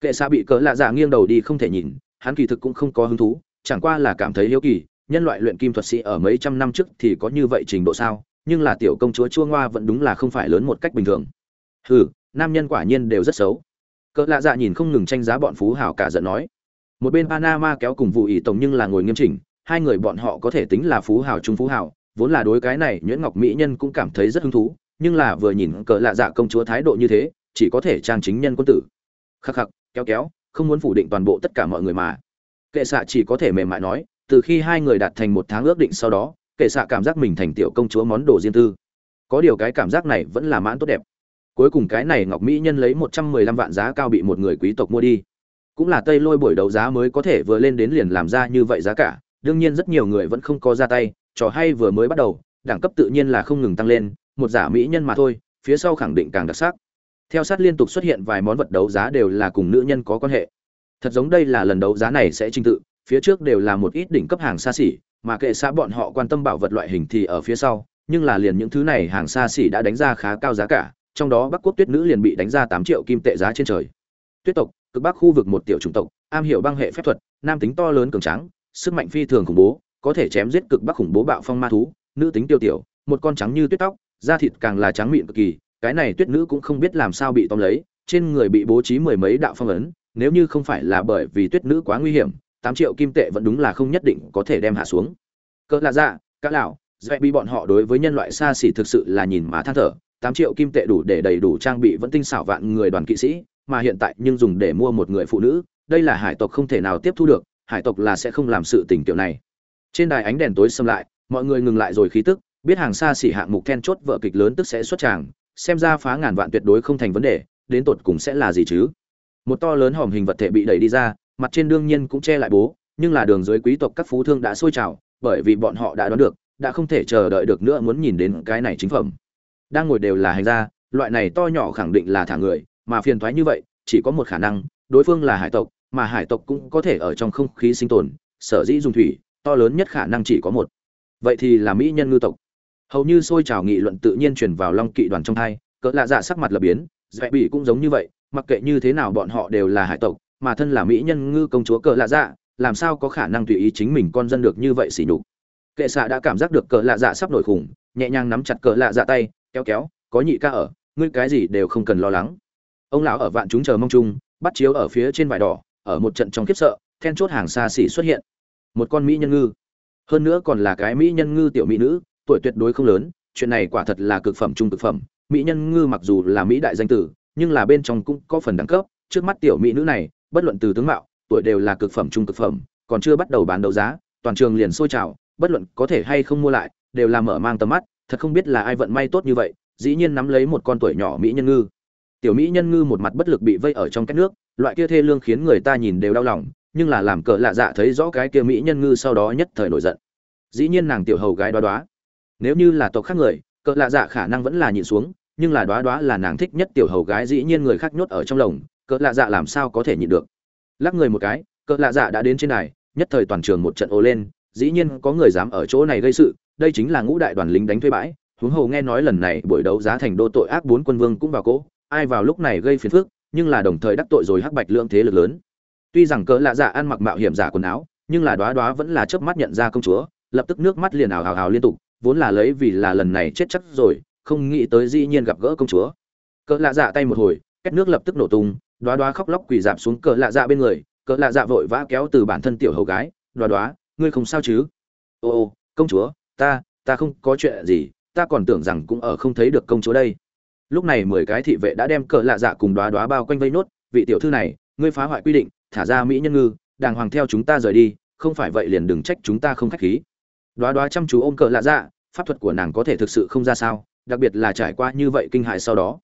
[SPEAKER 1] Kệ xạ bị cỡ lạ dạ nghiêng đầu đi không thể nhìn, hắn kỳ thực cũng không có hứng thú, chẳng qua là cảm thấy hiếu kỳ, nhân loại luyện kim thuật sĩ ở mấy trăm năm trước thì có như vậy trình độ sao, nhưng là tiểu công chúa chua ngoa vẫn đúng là không phải lớn một cách bình thường. Hừ, nam nhân quả nhiên đều rất xấu. Cỡ lạ dạ nhìn không ngừng tranh giá bọn phú hảo cả giận nói một bên panama kéo cùng vụ ỷ tổng nhưng là ngồi nghiêm chỉnh, hai người bọn họ có thể tính là phú hào trung phú hào, vốn là đối cái này nhuyễn ngọc mỹ nhân cũng cảm thấy rất hứng thú, nhưng là vừa nhìn cỡ lạ dạ công chúa thái độ như thế, chỉ có thể trang chính nhân quân tử. Khắc khắc, kéo kéo, không muốn phủ định toàn bộ tất cả mọi người mà. Kệ xạ chỉ có thể mềm mại nói, từ khi hai người đạt thành một tháng ước định sau đó, kệ xạ cảm giác mình thành tiểu công chúa món đồ riêng tư. Có điều cái cảm giác này vẫn là mãn tốt đẹp. Cuối cùng cái này ngọc mỹ nhân lấy một trăm mười lăm vạn giá cao bị một người quý tộc mua đi cũng là tây lôi buổi đấu giá mới có thể vừa lên đến liền làm ra như vậy giá cả, đương nhiên rất nhiều người vẫn không có ra tay, trò hay vừa mới bắt đầu, đẳng cấp tự nhiên là không ngừng tăng lên, một giả mỹ nhân mà thôi, phía sau khẳng định càng đặc sắc. Theo sát liên tục xuất hiện vài món vật đấu giá đều là cùng nữ nhân có quan hệ. Thật giống đây là lần đấu giá này sẽ trình tự, phía trước đều là một ít đỉnh cấp hàng xa xỉ, mà kệ xã bọn họ quan tâm bảo vật loại hình thì ở phía sau, nhưng là liền những thứ này hàng xa xỉ đã đánh ra khá cao giá cả, trong đó bắc quốc tuyết nữ liền bị đánh ra tám triệu kim tệ giá trên trời. Tuyết tộc cực bắc khu vực một tiểu chủng tộc, am hiểu băng hệ phép thuật, nam tính to lớn cường tráng, sức mạnh phi thường khủng bố, có thể chém giết cực bắc khủng bố bạo phong ma thú, nữ tính tiêu tiểu, một con trắng như tuyết tóc, da thịt càng là trắng mịn cực kỳ, cái này tuyết nữ cũng không biết làm sao bị tóm lấy, trên người bị bố trí mười mấy đạo phong ấn, nếu như không phải là bởi vì tuyết nữ quá nguy hiểm, tám triệu kim tệ vẫn đúng là không nhất định có thể đem hạ xuống. Cỡ là dạ cả lão dạy bị bọn họ đối với nhân loại xa xỉ thực sự là nhìn má than thở, tám triệu kim tệ đủ để đầy đủ trang bị vẫn tinh xảo vạn người đoàn kỵ sĩ mà hiện tại nhưng dùng để mua một người phụ nữ, đây là hải tộc không thể nào tiếp thu được, hải tộc là sẽ không làm sự tình kiểu này. Trên đài ánh đèn tối xâm lại, mọi người ngừng lại rồi khí tức, biết hàng xa xỉ hạng mục then chốt vợ kịch lớn tức sẽ xuất tràng, xem ra phá ngàn vạn tuyệt đối không thành vấn đề, đến tột cùng sẽ là gì chứ? Một to lớn hòm hình vật thể bị đẩy đi ra, mặt trên đương nhiên cũng che lại bố, nhưng là đường dưới quý tộc các phú thương đã sôi trào, bởi vì bọn họ đã đoán được, đã không thể chờ đợi được nữa muốn nhìn đến cái này chính phẩm. Đang ngồi đều là hành gia, loại này to nhỏ khẳng định là thả người mà phiền thoái như vậy, chỉ có một khả năng, đối phương là hải tộc, mà hải tộc cũng có thể ở trong không khí sinh tồn, sở dĩ dùng thủy, to lớn nhất khả năng chỉ có một. Vậy thì là mỹ nhân ngư tộc. Hầu như sôi trào nghị luận tự nhiên chuyển vào long kỵ đoàn trong hai, cỡ lạ dạ sắc mặt lập biến dạy bị cũng giống như vậy, mặc kệ như thế nào bọn họ đều là hải tộc, mà thân là mỹ nhân ngư công chúa cỡ lạ dạ làm sao có khả năng tùy ý chính mình con dân được như vậy xỉ nhục. Kệ xạ đã cảm giác được cỡ lạ dạ sắp nổi khủng, nhẹ nhàng nắm chặt cỡ lạ dạ tay, kéo kéo, có nhị ca ở, ngươi cái gì đều không cần lo lắng ông lão ở vạn chúng chờ mong chung, bắt chiếu ở phía trên vải đỏ, ở một trận trong khiếp sợ, then chốt hàng xa xỉ xuất hiện. Một con mỹ nhân ngư. Hơn nữa còn là cái mỹ nhân ngư tiểu mỹ nữ, tuổi tuyệt đối không lớn, chuyện này quả thật là cực phẩm trung cực phẩm. Mỹ nhân ngư mặc dù là mỹ đại danh tử, nhưng là bên trong cũng có phần đẳng cấp. Trước mắt tiểu mỹ nữ này, bất luận từ tướng mạo, tuổi đều là cực phẩm trung cực phẩm, còn chưa bắt đầu bán đấu giá, toàn trường liền sôi trào, bất luận có thể hay không mua lại, đều là mở mang tầm mắt. Thật không biết là ai vận may tốt như vậy, dĩ nhiên nắm lấy một con tuổi nhỏ mỹ nhân ngư tiểu mỹ nhân ngư một mặt bất lực bị vây ở trong cát nước, loại kia thê lương khiến người ta nhìn đều đau lòng, nhưng là làm cỡ lạ dạ thấy rõ cái kia mỹ nhân ngư sau đó nhất thời nổi giận. Dĩ nhiên nàng tiểu hầu gái đoá đoá. Nếu như là tộc khác người cỡ lạ dạ khả năng vẫn là nhịn xuống, nhưng là đoá đoá là nàng thích nhất tiểu hầu gái dĩ nhiên người khác nhốt ở trong lồng cỡ lạ dạ làm sao có thể nhịn được. Lắc người một cái cỡ lạ dạ đã đến trên này nhất thời toàn trường một trận ô lên, dĩ nhiên có người dám ở chỗ này gây sự, đây chính là ngũ đại đoàn lính đánh thuê bãi, huống hồ nghe nói lần này buổi đấu giá thành đô tội ác bốn quân vương cũng vào cỗ ai vào lúc này gây phiền phức, nhưng là đồng thời đắc tội rồi hắc bạch lượng thế lực lớn. Tuy rằng cỡ lạ dạ ăn mặc mạo hiểm giả quần áo, nhưng là đoá đoá vẫn là chớp mắt nhận ra công chúa, lập tức nước mắt liền ảo hào hào liên tục, vốn là lấy vì là lần này chết chắc rồi, không nghĩ tới dĩ nhiên gặp gỡ công chúa. Cỡ lạ dạ tay một hồi, két nước lập tức nổ tung, đoá đoá khóc lóc quỳ dạp xuống cỡ lạ dạ bên người, cỡ lạ dạ vội vã kéo từ bản thân tiểu hầu gái, đoá đoá, ngươi không sao chứ? Ô ô, công chúa, ta ta không có chuyện gì, ta còn tưởng rằng cũng ở không thấy được công chúa đây lúc này mười cái thị vệ đã đem cờ lạ dạ cùng đoá đoá bao quanh vây nốt, vị tiểu thư này, ngươi phá hoại quy định, thả ra mỹ nhân ngư, đàng hoàng theo chúng ta rời đi, không phải vậy liền đừng trách chúng ta không khách khí. Đoá đoá chăm chú ôm cờ lạ dạ pháp thuật của nàng có thể thực sự không ra sao, đặc biệt là trải qua như vậy kinh hại sau đó.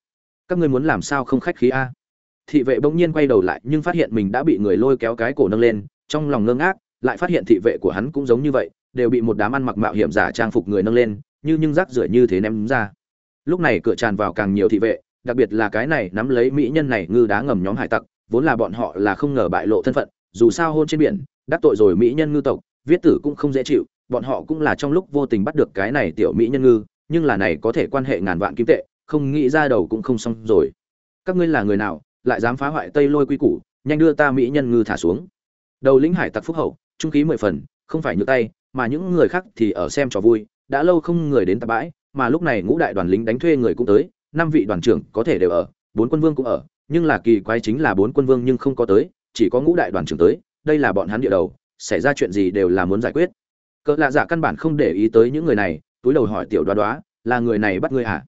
[SPEAKER 1] Các ngươi muốn làm sao không khách khí a? Thị vệ bỗng nhiên quay đầu lại, nhưng phát hiện mình đã bị người lôi kéo cái cổ nâng lên, trong lòng ngơ ngác, lại phát hiện thị vệ của hắn cũng giống như vậy, đều bị một đám ăn mặc mạo hiểm giả trang phục người nâng lên, như nhưng rác rưởi như thế ném ra lúc này cửa tràn vào càng nhiều thị vệ, đặc biệt là cái này nắm lấy mỹ nhân này ngư đá ngầm nhóm hải tặc, vốn là bọn họ là không ngờ bại lộ thân phận, dù sao hôn trên biển, đắc tội rồi mỹ nhân ngư tộc, viết tử cũng không dễ chịu, bọn họ cũng là trong lúc vô tình bắt được cái này tiểu mỹ nhân ngư, nhưng là này có thể quan hệ ngàn vạn kim tệ, không nghĩ ra đầu cũng không xong rồi. Các ngươi là người nào, lại dám phá hoại tây lôi quy củ, nhanh đưa ta mỹ nhân ngư thả xuống. Đầu lĩnh hải tặc phúc hậu, trung khí mười phần, không phải nhược tay, mà những người khác thì ở xem trò vui, đã lâu không người đến tạp bãi mà lúc này ngũ đại đoàn lính đánh thuê người cũng tới, năm vị đoàn trưởng có thể đều ở, bốn quân vương cũng ở, nhưng là kỳ quái chính là bốn quân vương nhưng không có tới, chỉ có ngũ đại đoàn trưởng tới, đây là bọn hắn địa đầu, xảy ra chuyện gì đều là muốn giải quyết. Cỡ lạ dạ căn bản không để ý tới những người này, túi đầu hỏi tiểu đoá đoá, là người này bắt ngươi à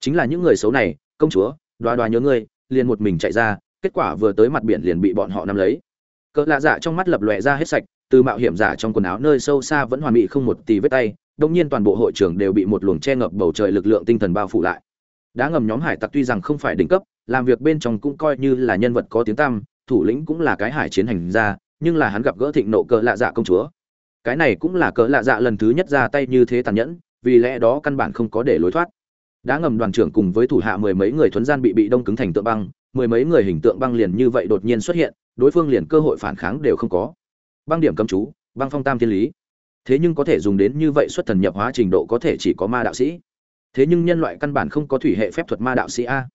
[SPEAKER 1] chính là những người xấu này, công chúa, đoá đoá nhớ ngươi, liền một mình chạy ra, kết quả vừa tới mặt biển liền bị bọn họ nắm lấy. Cỡ lạ dạ trong mắt lập lòe ra hết sạch, từ mạo hiểm giả trong quần áo nơi sâu xa vẫn hoàn bị không một tì vết tay đông nhiên toàn bộ hội trường đều bị một luồng che ngập bầu trời lực lượng tinh thần bao phủ lại. Đá ngầm nhóm hải tặc tuy rằng không phải đỉnh cấp làm việc bên trong cũng coi như là nhân vật có tiếng tăm thủ lĩnh cũng là cái hải chiến hành ra, nhưng là hắn gặp gỡ thịnh nộ cỡ lạ dạ công chúa. Cái này cũng là cỡ lạ dạ lần thứ nhất ra tay như thế tàn nhẫn vì lẽ đó căn bản không có để lối thoát. Đá ngầm đoàn trưởng cùng với thủ hạ mười mấy người thuấn gian bị bị đông cứng thành tượng băng mười mấy người hình tượng băng liền như vậy đột nhiên xuất hiện đối phương liền cơ hội phản kháng đều không có. Băng điểm cấm chú băng phong tam thiên lý thế nhưng có thể dùng đến như vậy xuất thần nhập hóa trình độ có thể chỉ có ma đạo sĩ. Thế nhưng nhân loại căn bản không có thủy hệ phép thuật ma đạo sĩ a.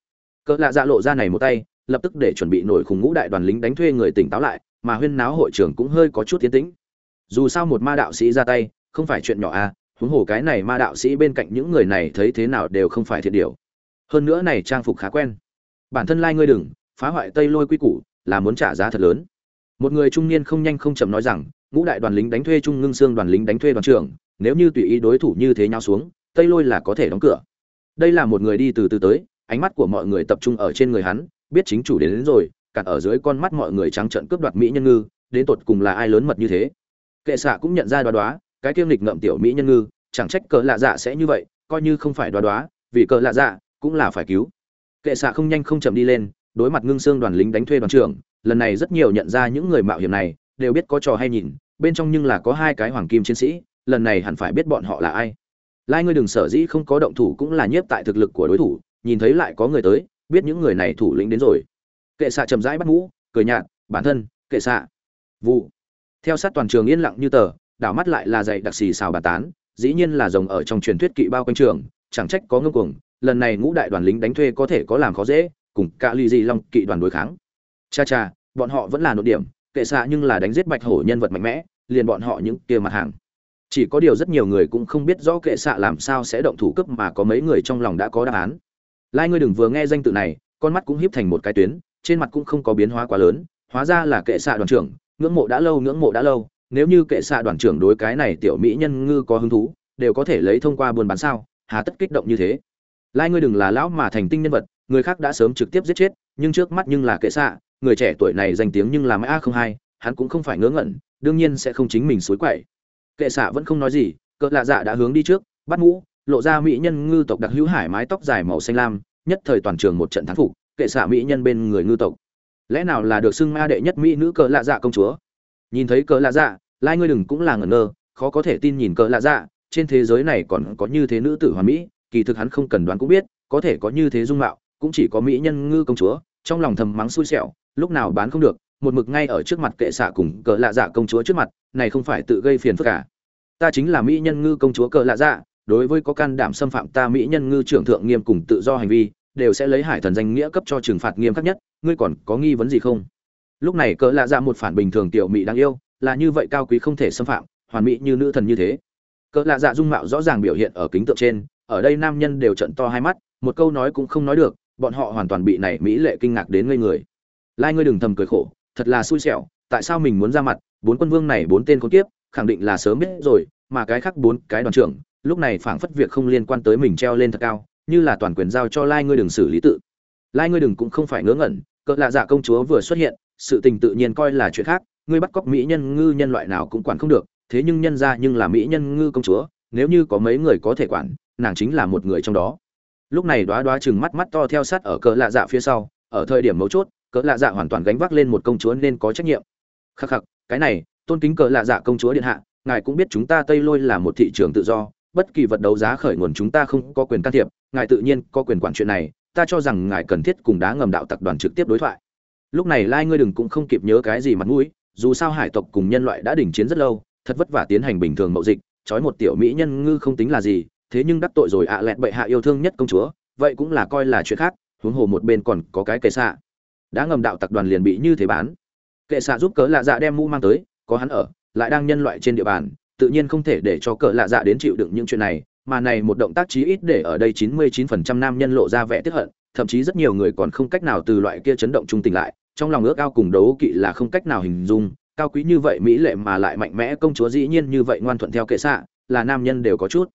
[SPEAKER 1] Cỡ lạ dạ lộ ra này một tay, lập tức để chuẩn bị nổi khủng ngũ đại đoàn lính đánh thuê người tỉnh táo lại, mà huyên náo hội trưởng cũng hơi có chút tiến tĩnh. Dù sao một ma đạo sĩ ra tay, không phải chuyện nhỏ a, huống hồ cái này ma đạo sĩ bên cạnh những người này thấy thế nào đều không phải thiệt điều. Hơn nữa này trang phục khá quen. Bản thân lai ngươi đừng, phá hoại tây lôi quy củ là muốn trả giá thật lớn. Một người trung niên không nhanh không chậm nói rằng ngũ đại đoàn lính đánh thuê trung ngưng xương đoàn lính đánh thuê đoàn trưởng nếu như tùy ý đối thủ như thế nhau xuống tây lôi là có thể đóng cửa. Đây là một người đi từ từ tới ánh mắt của mọi người tập trung ở trên người hắn biết chính chủ đến, đến rồi cản ở dưới con mắt mọi người trắng trợn cướp đoạt mỹ nhân ngư đến tột cùng là ai lớn mật như thế. Kệ xạ cũng nhận ra đoá đoá cái kiêm lịch ngậm tiểu mỹ nhân ngư chẳng trách cờ lạ dạ sẽ như vậy coi như không phải đoá đoá vì cờ lạ dạ cũng là phải cứu. Kệ xạ không nhanh không chậm đi lên đối mặt ngưng xương đoàn lính đánh thuê đoàn trưởng lần này rất nhiều nhận ra những người mạo hiểm này đều biết có trò hay nhìn, bên trong nhưng là có hai cái hoàng kim chiến sĩ, lần này hẳn phải biết bọn họ là ai. Lai ngươi đừng sở dĩ không có động thủ cũng là nhiếp tại thực lực của đối thủ, nhìn thấy lại có người tới, biết những người này thủ lĩnh đến rồi. Kệ xạ chậm rãi bắt ngũ cười nhạt, bản thân, kệ xạ. Vụ. Theo sát toàn trường yên lặng như tờ, đảo mắt lại là dạy đặc xì xào bà tán, dĩ nhiên là rồng ở trong truyền thuyết kỵ bao quanh trường, chẳng trách có ngưng cuồng, lần này ngũ đại đoàn lính đánh thuê có thể có làm khó dễ, cùng cả ly di long kỵ đoàn đối kháng. Cha cha, bọn họ vẫn là nội điểm kệ xạ nhưng là đánh giết bạch hổ nhân vật mạnh mẽ, liền bọn họ những kia mặt hàng. Chỉ có điều rất nhiều người cũng không biết rõ kệ xạ làm sao sẽ động thủ cấp mà có mấy người trong lòng đã có đáp án. Lai ngươi đừng vừa nghe danh tự này, con mắt cũng híp thành một cái tuyến, trên mặt cũng không có biến hóa quá lớn, hóa ra là kệ xạ đoàn trưởng, ngưỡng mộ đã lâu, ngưỡng mộ đã lâu, nếu như kệ xạ đoàn trưởng đối cái này tiểu mỹ nhân ngư có hứng thú, đều có thể lấy thông qua buôn bán sao, hà tất kích động như thế. Lai ngươi đừng là lão mà thành tinh nhân vật, người khác đã sớm trực tiếp giết chết, nhưng trước mắt nhưng là kệ xạ người trẻ tuổi này danh tiếng nhưng là mãi a không hai, hắn cũng không phải ngớ ngẩn, đương nhiên sẽ không chính mình suối quậy. Kệ xạ vẫn không nói gì, cỡ lạ dạ đã hướng đi trước, bắt mũ, lộ ra mỹ nhân ngư tộc đặc hữu hải mái tóc dài màu xanh lam, nhất thời toàn trường một trận thắng phục, kệ xạ mỹ nhân bên người ngư tộc. Lẽ nào là được xưng ma đệ nhất mỹ nữ cỡ lạ dạ công chúa? Nhìn thấy cỡ lạ dạ lai ngươi đừng cũng là ngẩn ngơ, khó có thể tin nhìn cỡ lạ dạ trên thế giới này còn có như thế nữ tử hoàn mỹ, kỳ thực hắn không cần đoán cũng biết, có thể có như thế dung mạo, cũng chỉ có mỹ nhân ngư công chúa, trong lòng thầm mắng xui xẻo lúc nào bán không được, một mực ngay ở trước mặt kệ xạ cùng cỡ lạ dạ công chúa trước mặt, này không phải tự gây phiền phức cả ta chính là mỹ nhân ngư công chúa cỡ lạ dạ đối với có can đảm xâm phạm ta mỹ nhân ngư trưởng thượng nghiêm cùng tự do hành vi, đều sẽ lấy hải thần danh nghĩa cấp cho trừng phạt nghiêm khắc nhất, ngươi còn có nghi vấn gì không? Lúc này cỡ lạ dạ một phản bình thường tiểu mỹ đáng yêu, là như vậy cao quý không thể xâm phạm, hoàn mỹ như nữ thần như thế. Cỡ lạ dạ dung mạo rõ ràng biểu hiện ở kính tượng trên, ở đây nam nhân đều trận to hai mắt, một câu nói cũng không nói được, bọn họ hoàn toàn bị này mỹ lệ kinh ngạc đến ngây người lai ngươi đừng thầm cười khổ, thật là xui xẻo, tại sao mình muốn ra mặt, bốn quân vương này bốn tên con tiếp khẳng định là sớm biết rồi, mà cái khác bốn cái đoàn trưởng, lúc này phảng phất việc không liên quan tới mình treo lên thật cao, như là toàn quyền giao cho lai ngươi đừng xử lý tự. Lai ngươi đừng cũng không phải ngớ ngẩn, cỡ lạ dạ công chúa vừa xuất hiện, sự tình tự nhiên coi là chuyện khác, ngươi bắt cóc mỹ nhân ngư nhân loại nào cũng quản không được, thế nhưng nhân ra nhưng là mỹ nhân ngư công chúa, nếu như có mấy người có thể quản, nàng chính là một người trong đó. Lúc này đoá đoá chừng mắt mắt to theo sát ở cỡ lạ dạ phía sau, ở thời điểm mấu chốt cỡ lạ dạ hoàn toàn gánh vác lên một công chúa nên có trách nhiệm. Khắc khắc, cái này, tôn kính cỡ lạ dạ công chúa điện hạ, ngài cũng biết chúng ta tây lôi là một thị trường tự do, bất kỳ vật đấu giá khởi nguồn chúng ta không có quyền can thiệp, ngài tự nhiên có quyền quản chuyện này, ta cho rằng ngài cần thiết cùng đá ngầm đạo tập đoàn trực tiếp đối thoại. Lúc này lai ngươi đừng cũng không kịp nhớ cái gì mặt mũi, dù sao hải tộc cùng nhân loại đã đỉnh chiến rất lâu, thật vất vả tiến hành bình thường mậu dịch, trói một tiểu mỹ nhân ngư không tính là gì, thế nhưng đắc tội rồi ạ lẹt bệ hạ yêu thương nhất công chúa, vậy cũng là coi là chuyện khác, huống hồ một bên còn có cái cây xạ đã ngầm đạo tặc đoàn liền bị như thế bán. Kệ xạ giúp cỡ lạ dạ đem mũ mang tới, có hắn ở, lại đang nhân loại trên địa bàn, tự nhiên không thể để cho cỡ lạ dạ đến chịu đựng những chuyện này, mà này một động tác chí ít để ở đây 99% nam nhân lộ ra vẻ tiếc hận, thậm chí rất nhiều người còn không cách nào từ loại kia chấn động trung tình lại, trong lòng ước ao cùng đấu kỵ là không cách nào hình dung, cao quý như vậy mỹ lệ mà lại mạnh mẽ, công chúa dĩ nhiên như vậy ngoan thuận theo kệ xạ, là nam nhân đều có chút.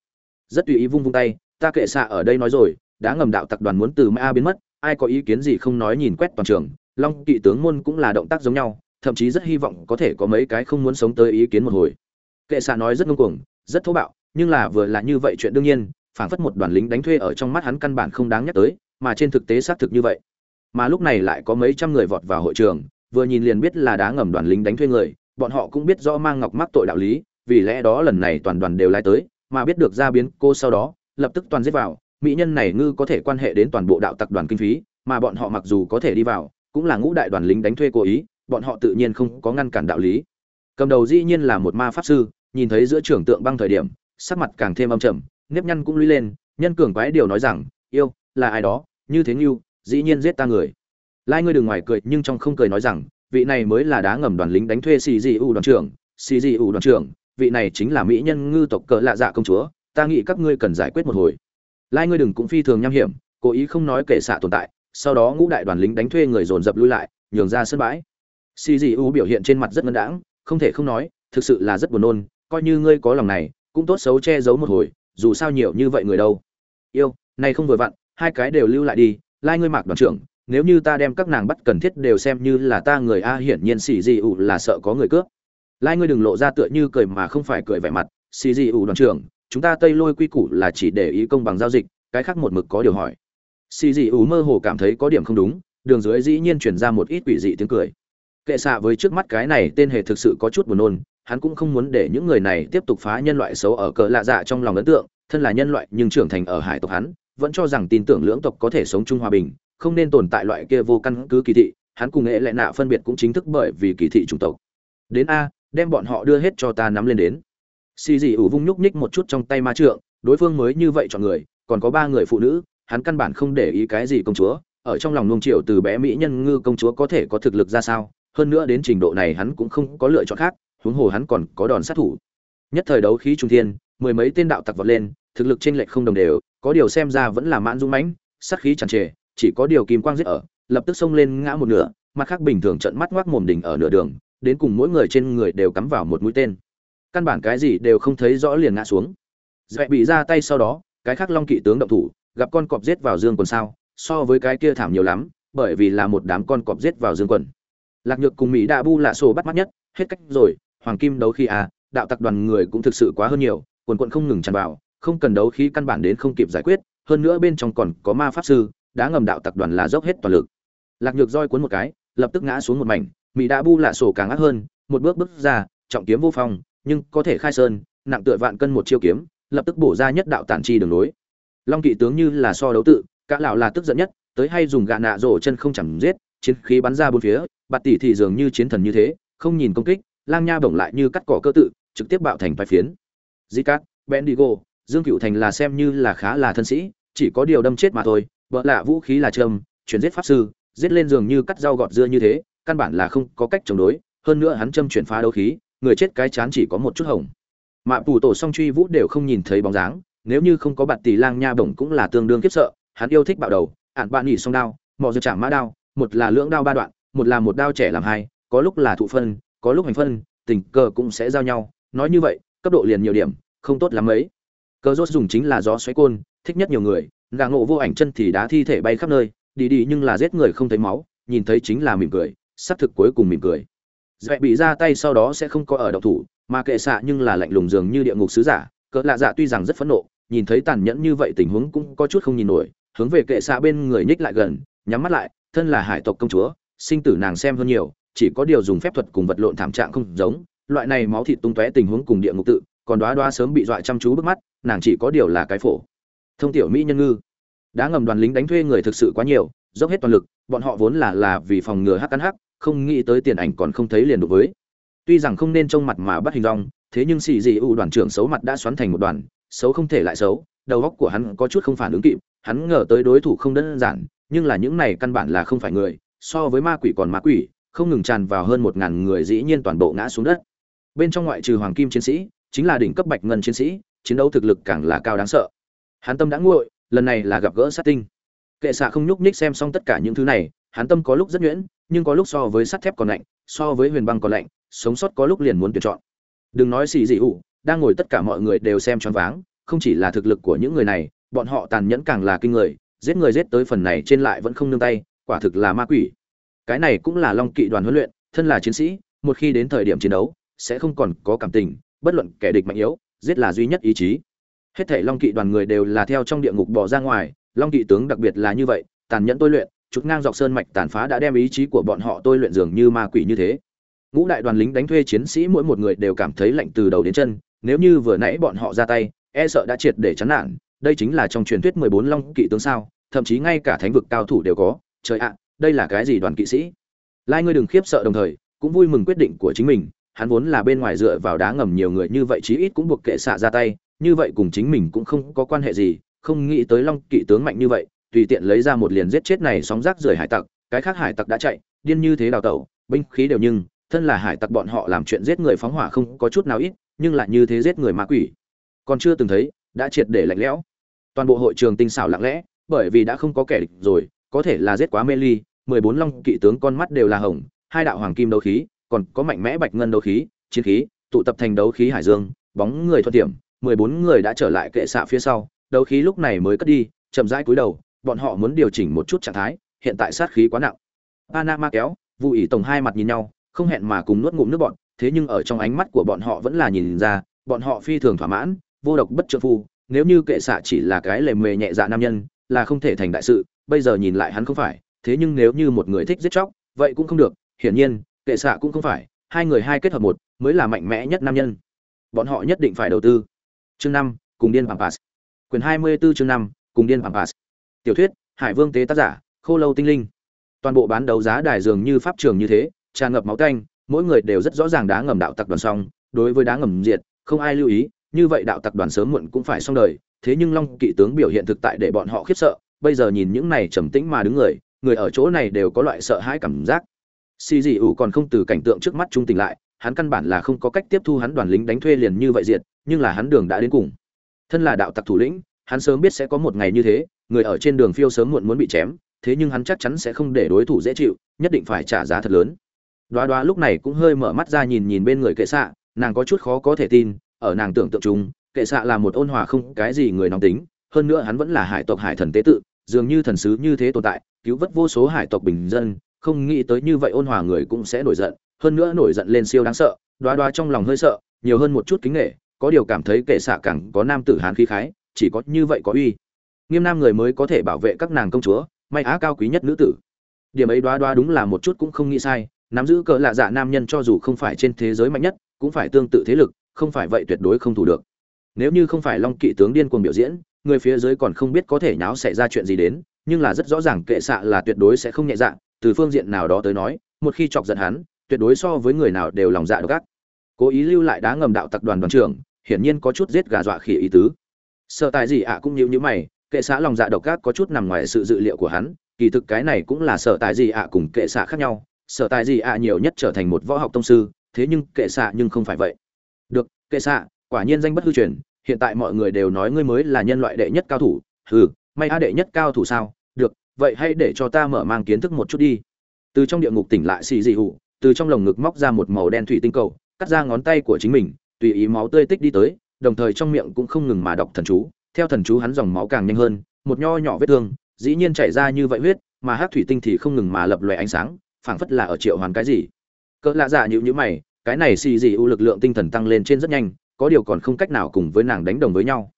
[SPEAKER 1] Rất tùy ý vung vung tay, ta kệ xạ ở đây nói rồi, đã ngầm đạo tập đoàn muốn từ ma biến mất ai có ý kiến gì không nói nhìn quét toàn trường, long kỵ tướng môn cũng là động tác giống nhau, thậm chí rất hy vọng có thể có mấy cái không muốn sống tới ý kiến một hồi. Kệ xạ nói rất ngông cuồng, rất thô bạo, nhưng là vừa là như vậy chuyện đương nhiên, phảng phất một đoàn lính đánh thuê ở trong mắt hắn căn bản không đáng nhắc tới, mà trên thực tế xác thực như vậy. Mà lúc này lại có mấy trăm người vọt vào hội trường, vừa nhìn liền biết là đá ngầm đoàn lính đánh thuê người, bọn họ cũng biết rõ mang ngọc mắc tội đạo lý, vì lẽ đó lần này toàn đoàn đều lai tới, mà biết được ra biến, cô sau đó, lập tức toàn giết vào mỹ nhân này ngư có thể quan hệ đến toàn bộ đạo tặc đoàn kinh phí, mà bọn họ mặc dù có thể đi vào, cũng là ngũ đại đoàn lính đánh thuê cố ý, bọn họ tự nhiên không có ngăn cản đạo lý. Cầm đầu dĩ nhiên là một ma pháp sư, nhìn thấy giữa trưởng tượng băng thời điểm, sắc mặt càng thêm âm trầm, nếp nhăn cũng lũy lên, nhân cường quái điều nói rằng, yêu, là ai đó? Như thế như dĩ nhiên giết ta người. Lai ngươi đừng ngoài cười, nhưng trong không cười nói rằng, vị này mới là đá ngầm đoàn lính đánh thuê xì dị u đoàn trưởng, xì dị u đoàn trưởng, vị này chính là mỹ nhân ngư tộc cỡ lạ dạ công chúa, ta nghĩ các ngươi cần giải quyết một hồi lai ngươi đừng cũng phi thường nham hiểm, cố ý không nói kể xạ tồn tại, sau đó ngũ đại đoàn lính đánh thuê người dồn dập lui lại, nhường ra sân bãi. Xì dị u biểu hiện trên mặt rất ngân đãng, không thể không nói, thực sự là rất buồn nôn, coi như ngươi có lòng này, cũng tốt xấu che giấu một hồi, dù sao nhiều như vậy người đâu. Yêu này không vừa vặn, hai cái đều lưu lại đi, lai ngươi mạc đoàn trưởng, nếu như ta đem các nàng bắt cần thiết đều xem như là ta người a, hiển nhiên xì dị ủ là sợ có người cướp. Lai ngươi đừng lộ ra tựa như cười mà không phải cười vẻ mặt, xì dị ủ đoàn trưởng chúng ta tây lôi quy củ là chỉ để ý công bằng giao dịch, cái khác một mực có điều hỏi. Xì dị ủ mơ hồ cảm thấy có điểm không đúng, đường dưới dĩ nhiên chuyển ra một ít quỷ dị tiếng cười. Kệ xạ với trước mắt cái này tên hề thực sự có chút buồn nôn, hắn cũng không muốn để những người này tiếp tục phá nhân loại xấu ở cỡ lạ dạ trong lòng ấn tượng, thân là nhân loại nhưng trưởng thành ở hải tộc hắn, vẫn cho rằng tin tưởng lưỡng tộc có thể sống chung hòa bình, không nên tồn tại loại kia vô căn cứ kỳ thị, hắn cùng nghệ lệ nạ phân biệt cũng chính thức bởi vì kỳ thị chủng tộc. Đến a, đem bọn họ đưa hết cho ta nắm lên đến xì dị ủ vung nhúc nhích một chút trong tay ma trượng, đối phương mới như vậy chọn người, còn có ba người phụ nữ, hắn căn bản không để ý cái gì công chúa, ở trong lòng nung triệu từ bé mỹ nhân ngư công chúa có thể có thực lực ra sao, hơn nữa đến trình độ này hắn cũng không có lựa chọn khác, huống hồ hắn còn có đòn sát thủ. Nhất thời đấu khí trung thiên, mười mấy tên đạo tặc vọt lên, thực lực chênh lệch không đồng đều, có điều xem ra vẫn là mãn dung mãnh, sát khí tràn trề, chỉ có điều kim quang giết ở, lập tức xông lên ngã một nửa, mặt khác bình thường trận mắt ngoác mồm đỉnh ở nửa đường, đến cùng mỗi người trên người đều cắm vào một mũi tên căn bản cái gì đều không thấy rõ liền ngã xuống. Dẹp bị ra tay sau đó, cái khác long kỵ tướng động thủ, gặp con cọp giết vào dương quần sao, so với cái kia thảm nhiều lắm, bởi vì là một đám con cọp giết vào dương quần. Lạc nhược cùng mỹ đạ bu lạ sổ bắt mắt nhất, hết cách rồi, hoàng kim đấu khi à đạo tặc đoàn người cũng thực sự quá hơn nhiều, quần quận không ngừng tràn vào, không cần đấu khí căn bản đến không kịp giải quyết, hơn nữa bên trong còn có ma pháp sư đã ngầm đạo tặc đoàn là dốc hết toàn lực. Lạc nhược roi cuốn một cái, lập tức ngã xuống một mảnh, mỹ Đa bu lạ sổ càng ác hơn, một bước bước ra, trọng kiếm vô phong nhưng có thể khai sơn, nặng tựa vạn cân một chiêu kiếm, lập tức bổ ra nhất đạo tản chi đường nối long kỵ tướng như là so đấu tự, cả lão là tức giận nhất, tới hay dùng gạ nạ rổ chân không chẳng giết, chiến khí bắn ra bốn phía, bạt tỷ thì dường như chiến thần như thế, không nhìn công kích, lang nha bổng lại như cắt cỏ cơ tự, trực tiếp bạo thành bài phiến. Di cát, bendigo, dương cựu thành là xem như là khá là thân sĩ, chỉ có điều đâm chết mà thôi, vợ lạ vũ khí là trâm chuyển giết pháp sư, giết lên giường như cắt rau gọt dưa như thế, căn bản là không có cách chống đối, hơn nữa hắn châm chuyển phá đấu khí người chết cái chán chỉ có một chút hồng. Mạ tù tổ song truy vũ đều không nhìn thấy bóng dáng, nếu như không có bạt tỷ lang nha bổng cũng là tương đương kiếp sợ, hắn yêu thích bạo đầu ạn bạn nghỉ song đao mò giờ trả mã đao, một là lưỡng đao ba đoạn, một là một đao trẻ làm hai, có lúc là thụ phân, có lúc hành phân, tình cờ cũng sẽ giao nhau, nói như vậy, cấp độ liền nhiều điểm, không tốt lắm ấy cờ rốt dùng chính là gió xoáy côn, thích nhất nhiều người, gà ngộ vô ảnh chân thì đá thi thể bay khắp nơi, đi đi nhưng là giết người không thấy máu, nhìn thấy chính là mỉm cười, xác thực cuối cùng mỉm cười. Dẹp bị ra tay sau đó sẽ không có ở động thủ, mà kệ xạ nhưng là lạnh lùng dường như địa ngục sứ giả. Cỡ lạ dạ tuy rằng rất phẫn nộ, nhìn thấy tàn nhẫn như vậy tình huống cũng có chút không nhìn nổi, hướng về kệ xạ bên người nhích lại gần, nhắm mắt lại, thân là hải tộc công chúa, sinh tử nàng xem hơn nhiều, chỉ có điều dùng phép thuật cùng vật lộn thảm trạng không giống, loại này máu thịt tung tóe tình huống cùng địa ngục tự, còn đoá đoá sớm bị dọa chăm chú bước mắt, nàng chỉ có điều là cái phổ. Thông tiểu mỹ nhân ngư. Đã ngầm đoàn lính đánh thuê người thực sự quá nhiều, dốc hết toàn lực, bọn họ vốn là là vì phòng ngừa hắc cắn hắc không nghĩ tới tiền ảnh còn không thấy liền đối với. Tuy rằng không nên trông mặt mà bắt hình rong, thế nhưng xì dị ưu đoàn trưởng xấu mặt đã xoắn thành một đoàn, xấu không thể lại xấu, đầu óc của hắn có chút không phản ứng kịp, hắn ngờ tới đối thủ không đơn giản, nhưng là những này căn bản là không phải người, so với ma quỷ còn ma quỷ, không ngừng tràn vào hơn một ngàn người dĩ nhiên toàn bộ ngã xuống đất. Bên trong ngoại trừ hoàng kim chiến sĩ, chính là đỉnh cấp bạch ngân chiến sĩ, chiến đấu thực lực càng là cao đáng sợ. Hắn tâm đã nguội, lần này là gặp gỡ sát tinh. Kệ xạ không nhúc nhích xem xong tất cả những thứ này, hắn tâm có lúc rất nhuyễn nhưng có lúc so với sắt thép còn lạnh, so với huyền băng còn lạnh, sống sót có lúc liền muốn tuyển chọn. Đừng nói xì dị ủ, đang ngồi tất cả mọi người đều xem choáng váng, không chỉ là thực lực của những người này, bọn họ tàn nhẫn càng là kinh người, giết người giết tới phần này trên lại vẫn không nương tay, quả thực là ma quỷ. Cái này cũng là long kỵ đoàn huấn luyện, thân là chiến sĩ, một khi đến thời điểm chiến đấu, sẽ không còn có cảm tình, bất luận kẻ địch mạnh yếu, giết là duy nhất ý chí. Hết thảy long kỵ đoàn người đều là theo trong địa ngục bỏ ra ngoài, long kỵ tướng đặc biệt là như vậy, tàn nhẫn tôi luyện chút ngang dọc sơn mạch tàn phá đã đem ý chí của bọn họ tôi luyện dường như ma quỷ như thế. Ngũ đại đoàn lính đánh thuê chiến sĩ mỗi một người đều cảm thấy lạnh từ đầu đến chân, nếu như vừa nãy bọn họ ra tay e sợ đã triệt để chán nản, đây chính là trong truyền thuyết mười bốn long kỵ tướng sao, thậm chí ngay cả thánh vực cao thủ đều có. Trời ạ, đây là cái gì đoàn kỵ sĩ? Lai ngươi đừng khiếp sợ đồng thời, cũng vui mừng quyết định của chính mình, hắn vốn là bên ngoài dựa vào đá ngầm nhiều người như vậy chí ít cũng buộc kệ xạ ra tay, như vậy cùng chính mình cũng không có quan hệ gì, không nghĩ tới long kỵ tướng mạnh như vậy tùy tiện lấy ra một liền giết chết này sóng rác rời hải tặc, cái khác hải tặc đã chạy, điên như thế đào tẩu, binh khí đều nhưng, thân là hải tặc bọn họ làm chuyện giết người phóng hỏa không có chút nào ít, nhưng lại như thế giết người ma quỷ. Còn chưa từng thấy, đã triệt để lạnh lẽo. Toàn bộ hội trường tinh xảo lặng lẽ, bởi vì đã không có kẻ địch rồi, có thể là giết quá mê ly, mười bốn long kỵ tướng con mắt đều là hồng, hai đạo hoàng kim đấu khí, còn có mạnh mẽ bạch ngân đấu khí, chiến khí, tụ tập thành đấu khí hải dương, bóng người thuận tiệm, mười bốn người đã trở lại kệ xạ phía sau, đấu khí lúc này mới cất đi, chậm rãi cúi đầu bọn họ muốn điều chỉnh một chút trạng thái, hiện tại sát khí quá nặng. Panama kéo vụ ỉ tổng hai mặt nhìn nhau, không hẹn mà cùng nuốt ngụm nước bọn thế nhưng ở trong ánh mắt của bọn họ vẫn là nhìn ra, bọn họ phi thường thỏa mãn, vô độc bất trợ phu, nếu như kệ xạ chỉ là cái lề mề nhẹ dạ nam nhân, là không thể thành đại sự, bây giờ nhìn lại hắn không phải, thế nhưng nếu như một người thích giết chóc, vậy cũng không được, hiển nhiên, kệ xạ cũng không phải, hai người hai kết hợp một, mới là mạnh mẽ nhất nam nhân. Bọn họ nhất định phải đầu tư. Chương năm, cùng điên pampas quyền hai mươi 24 chương năm, cùng điên pampas tiểu thuyết hải vương tế tác giả khô lâu tinh linh. Toàn bộ bán đấu giá đài dường như pháp trường như thế tràn ngập máu canh, mỗi người đều rất rõ ràng đá ngầm đạo tặc đoàn xong đối với đá ngầm diệt không ai lưu ý như vậy đạo tặc đoàn sớm muộn cũng phải xong đời thế nhưng long kỵ tướng biểu hiện thực tại để bọn họ khiếp sợ bây giờ nhìn những này trầm tĩnh mà đứng người người ở chỗ này đều có loại sợ hãi cảm giác. Xì dị ủ còn không từ cảnh tượng trước mắt trung tình lại hắn căn bản là không có cách tiếp thu hắn đoàn lính đánh thuê liền như vậy diệt nhưng là hắn đường đã đến cùng. Thân là đạo tặc thủ lĩnh hắn sớm biết sẽ có một ngày như thế người ở trên đường phiêu sớm muộn muốn bị chém, thế nhưng hắn chắc chắn sẽ không để đối thủ dễ chịu, nhất định phải trả giá thật lớn. Đoá đoá lúc này cũng hơi mở mắt ra nhìn nhìn bên người kệ xạ, nàng có chút khó có thể tin, ở nàng tưởng tượng chúng kệ xạ là một ôn hòa không cái gì người nóng tính, hơn nữa hắn vẫn là hải tộc hải thần tế tự, dường như thần sứ như thế tồn tại, cứu vớt vô số hải tộc bình dân, không nghĩ tới như vậy ôn hòa người cũng sẽ nổi giận, hơn nữa nổi giận lên siêu đáng sợ, đoá đoá trong lòng hơi sợ, nhiều hơn một chút kính nghệ có điều cảm thấy kệ xạ càng có nam tử hán khí khái, chỉ có như vậy có uy nghiêm nam người mới có thể bảo vệ các nàng công chúa, may á cao quý nhất nữ tử. Điểm ấy đoá đoá đúng là một chút cũng không nghĩ sai, nắm giữ cỡ lạ dạ nam nhân cho dù không phải trên thế giới mạnh nhất, cũng phải tương tự thế lực, không phải vậy tuyệt đối không thủ được. Nếu như không phải long kỵ tướng điên cuồng biểu diễn, người phía dưới còn không biết có thể nháo xảy ra chuyện gì đến, nhưng là rất rõ ràng kệ xạ là tuyệt đối sẽ không nhẹ dạ từ phương diện nào đó tới nói, một khi chọc giận hắn, tuyệt đối so với người nào đều lòng dạ độc ác. Cố ý lưu lại đá ngầm đạo tập đoàn đoàn trưởng, hiển nhiên có chút giết gà dọa khỉ ý tứ. Sợ tài gì ạ cũng nhíu nhíu mày kệ xã lòng dạ độc ác có chút nằm ngoài sự dự liệu của hắn, kỳ thực cái này cũng là sở tài gì ạ cùng kệ xã khác nhau. Sở tài gì ạ nhiều nhất trở thành một võ học tông sư, thế nhưng kệ xạ nhưng không phải vậy. Được, kệ xạ quả nhiên danh bất hư truyền, hiện tại mọi người đều nói ngươi mới là nhân loại đệ nhất cao thủ. Hừ, may a đệ nhất cao thủ sao? Được, vậy hãy để cho ta mở mang kiến thức một chút đi. Từ trong địa ngục tỉnh lại xì dị hụ, từ trong lồng ngực móc ra một màu đen thủy tinh cầu, cắt ra ngón tay của chính mình, tùy ý máu tươi tích đi tới, đồng thời trong miệng cũng không ngừng mà đọc thần chú theo thần chú hắn dòng máu càng nhanh hơn, một nho nhỏ vết thương, dĩ nhiên chảy ra như vậy huyết, mà hắc thủy tinh thì không ngừng mà lập lòe ánh sáng, phảng phất là ở triệu hoàn cái gì. Cỡ lạ dạ nhíu nhữ mày, cái này xì gì u lực lượng tinh thần tăng lên trên rất nhanh, có điều còn không cách nào cùng với nàng đánh đồng với nhau.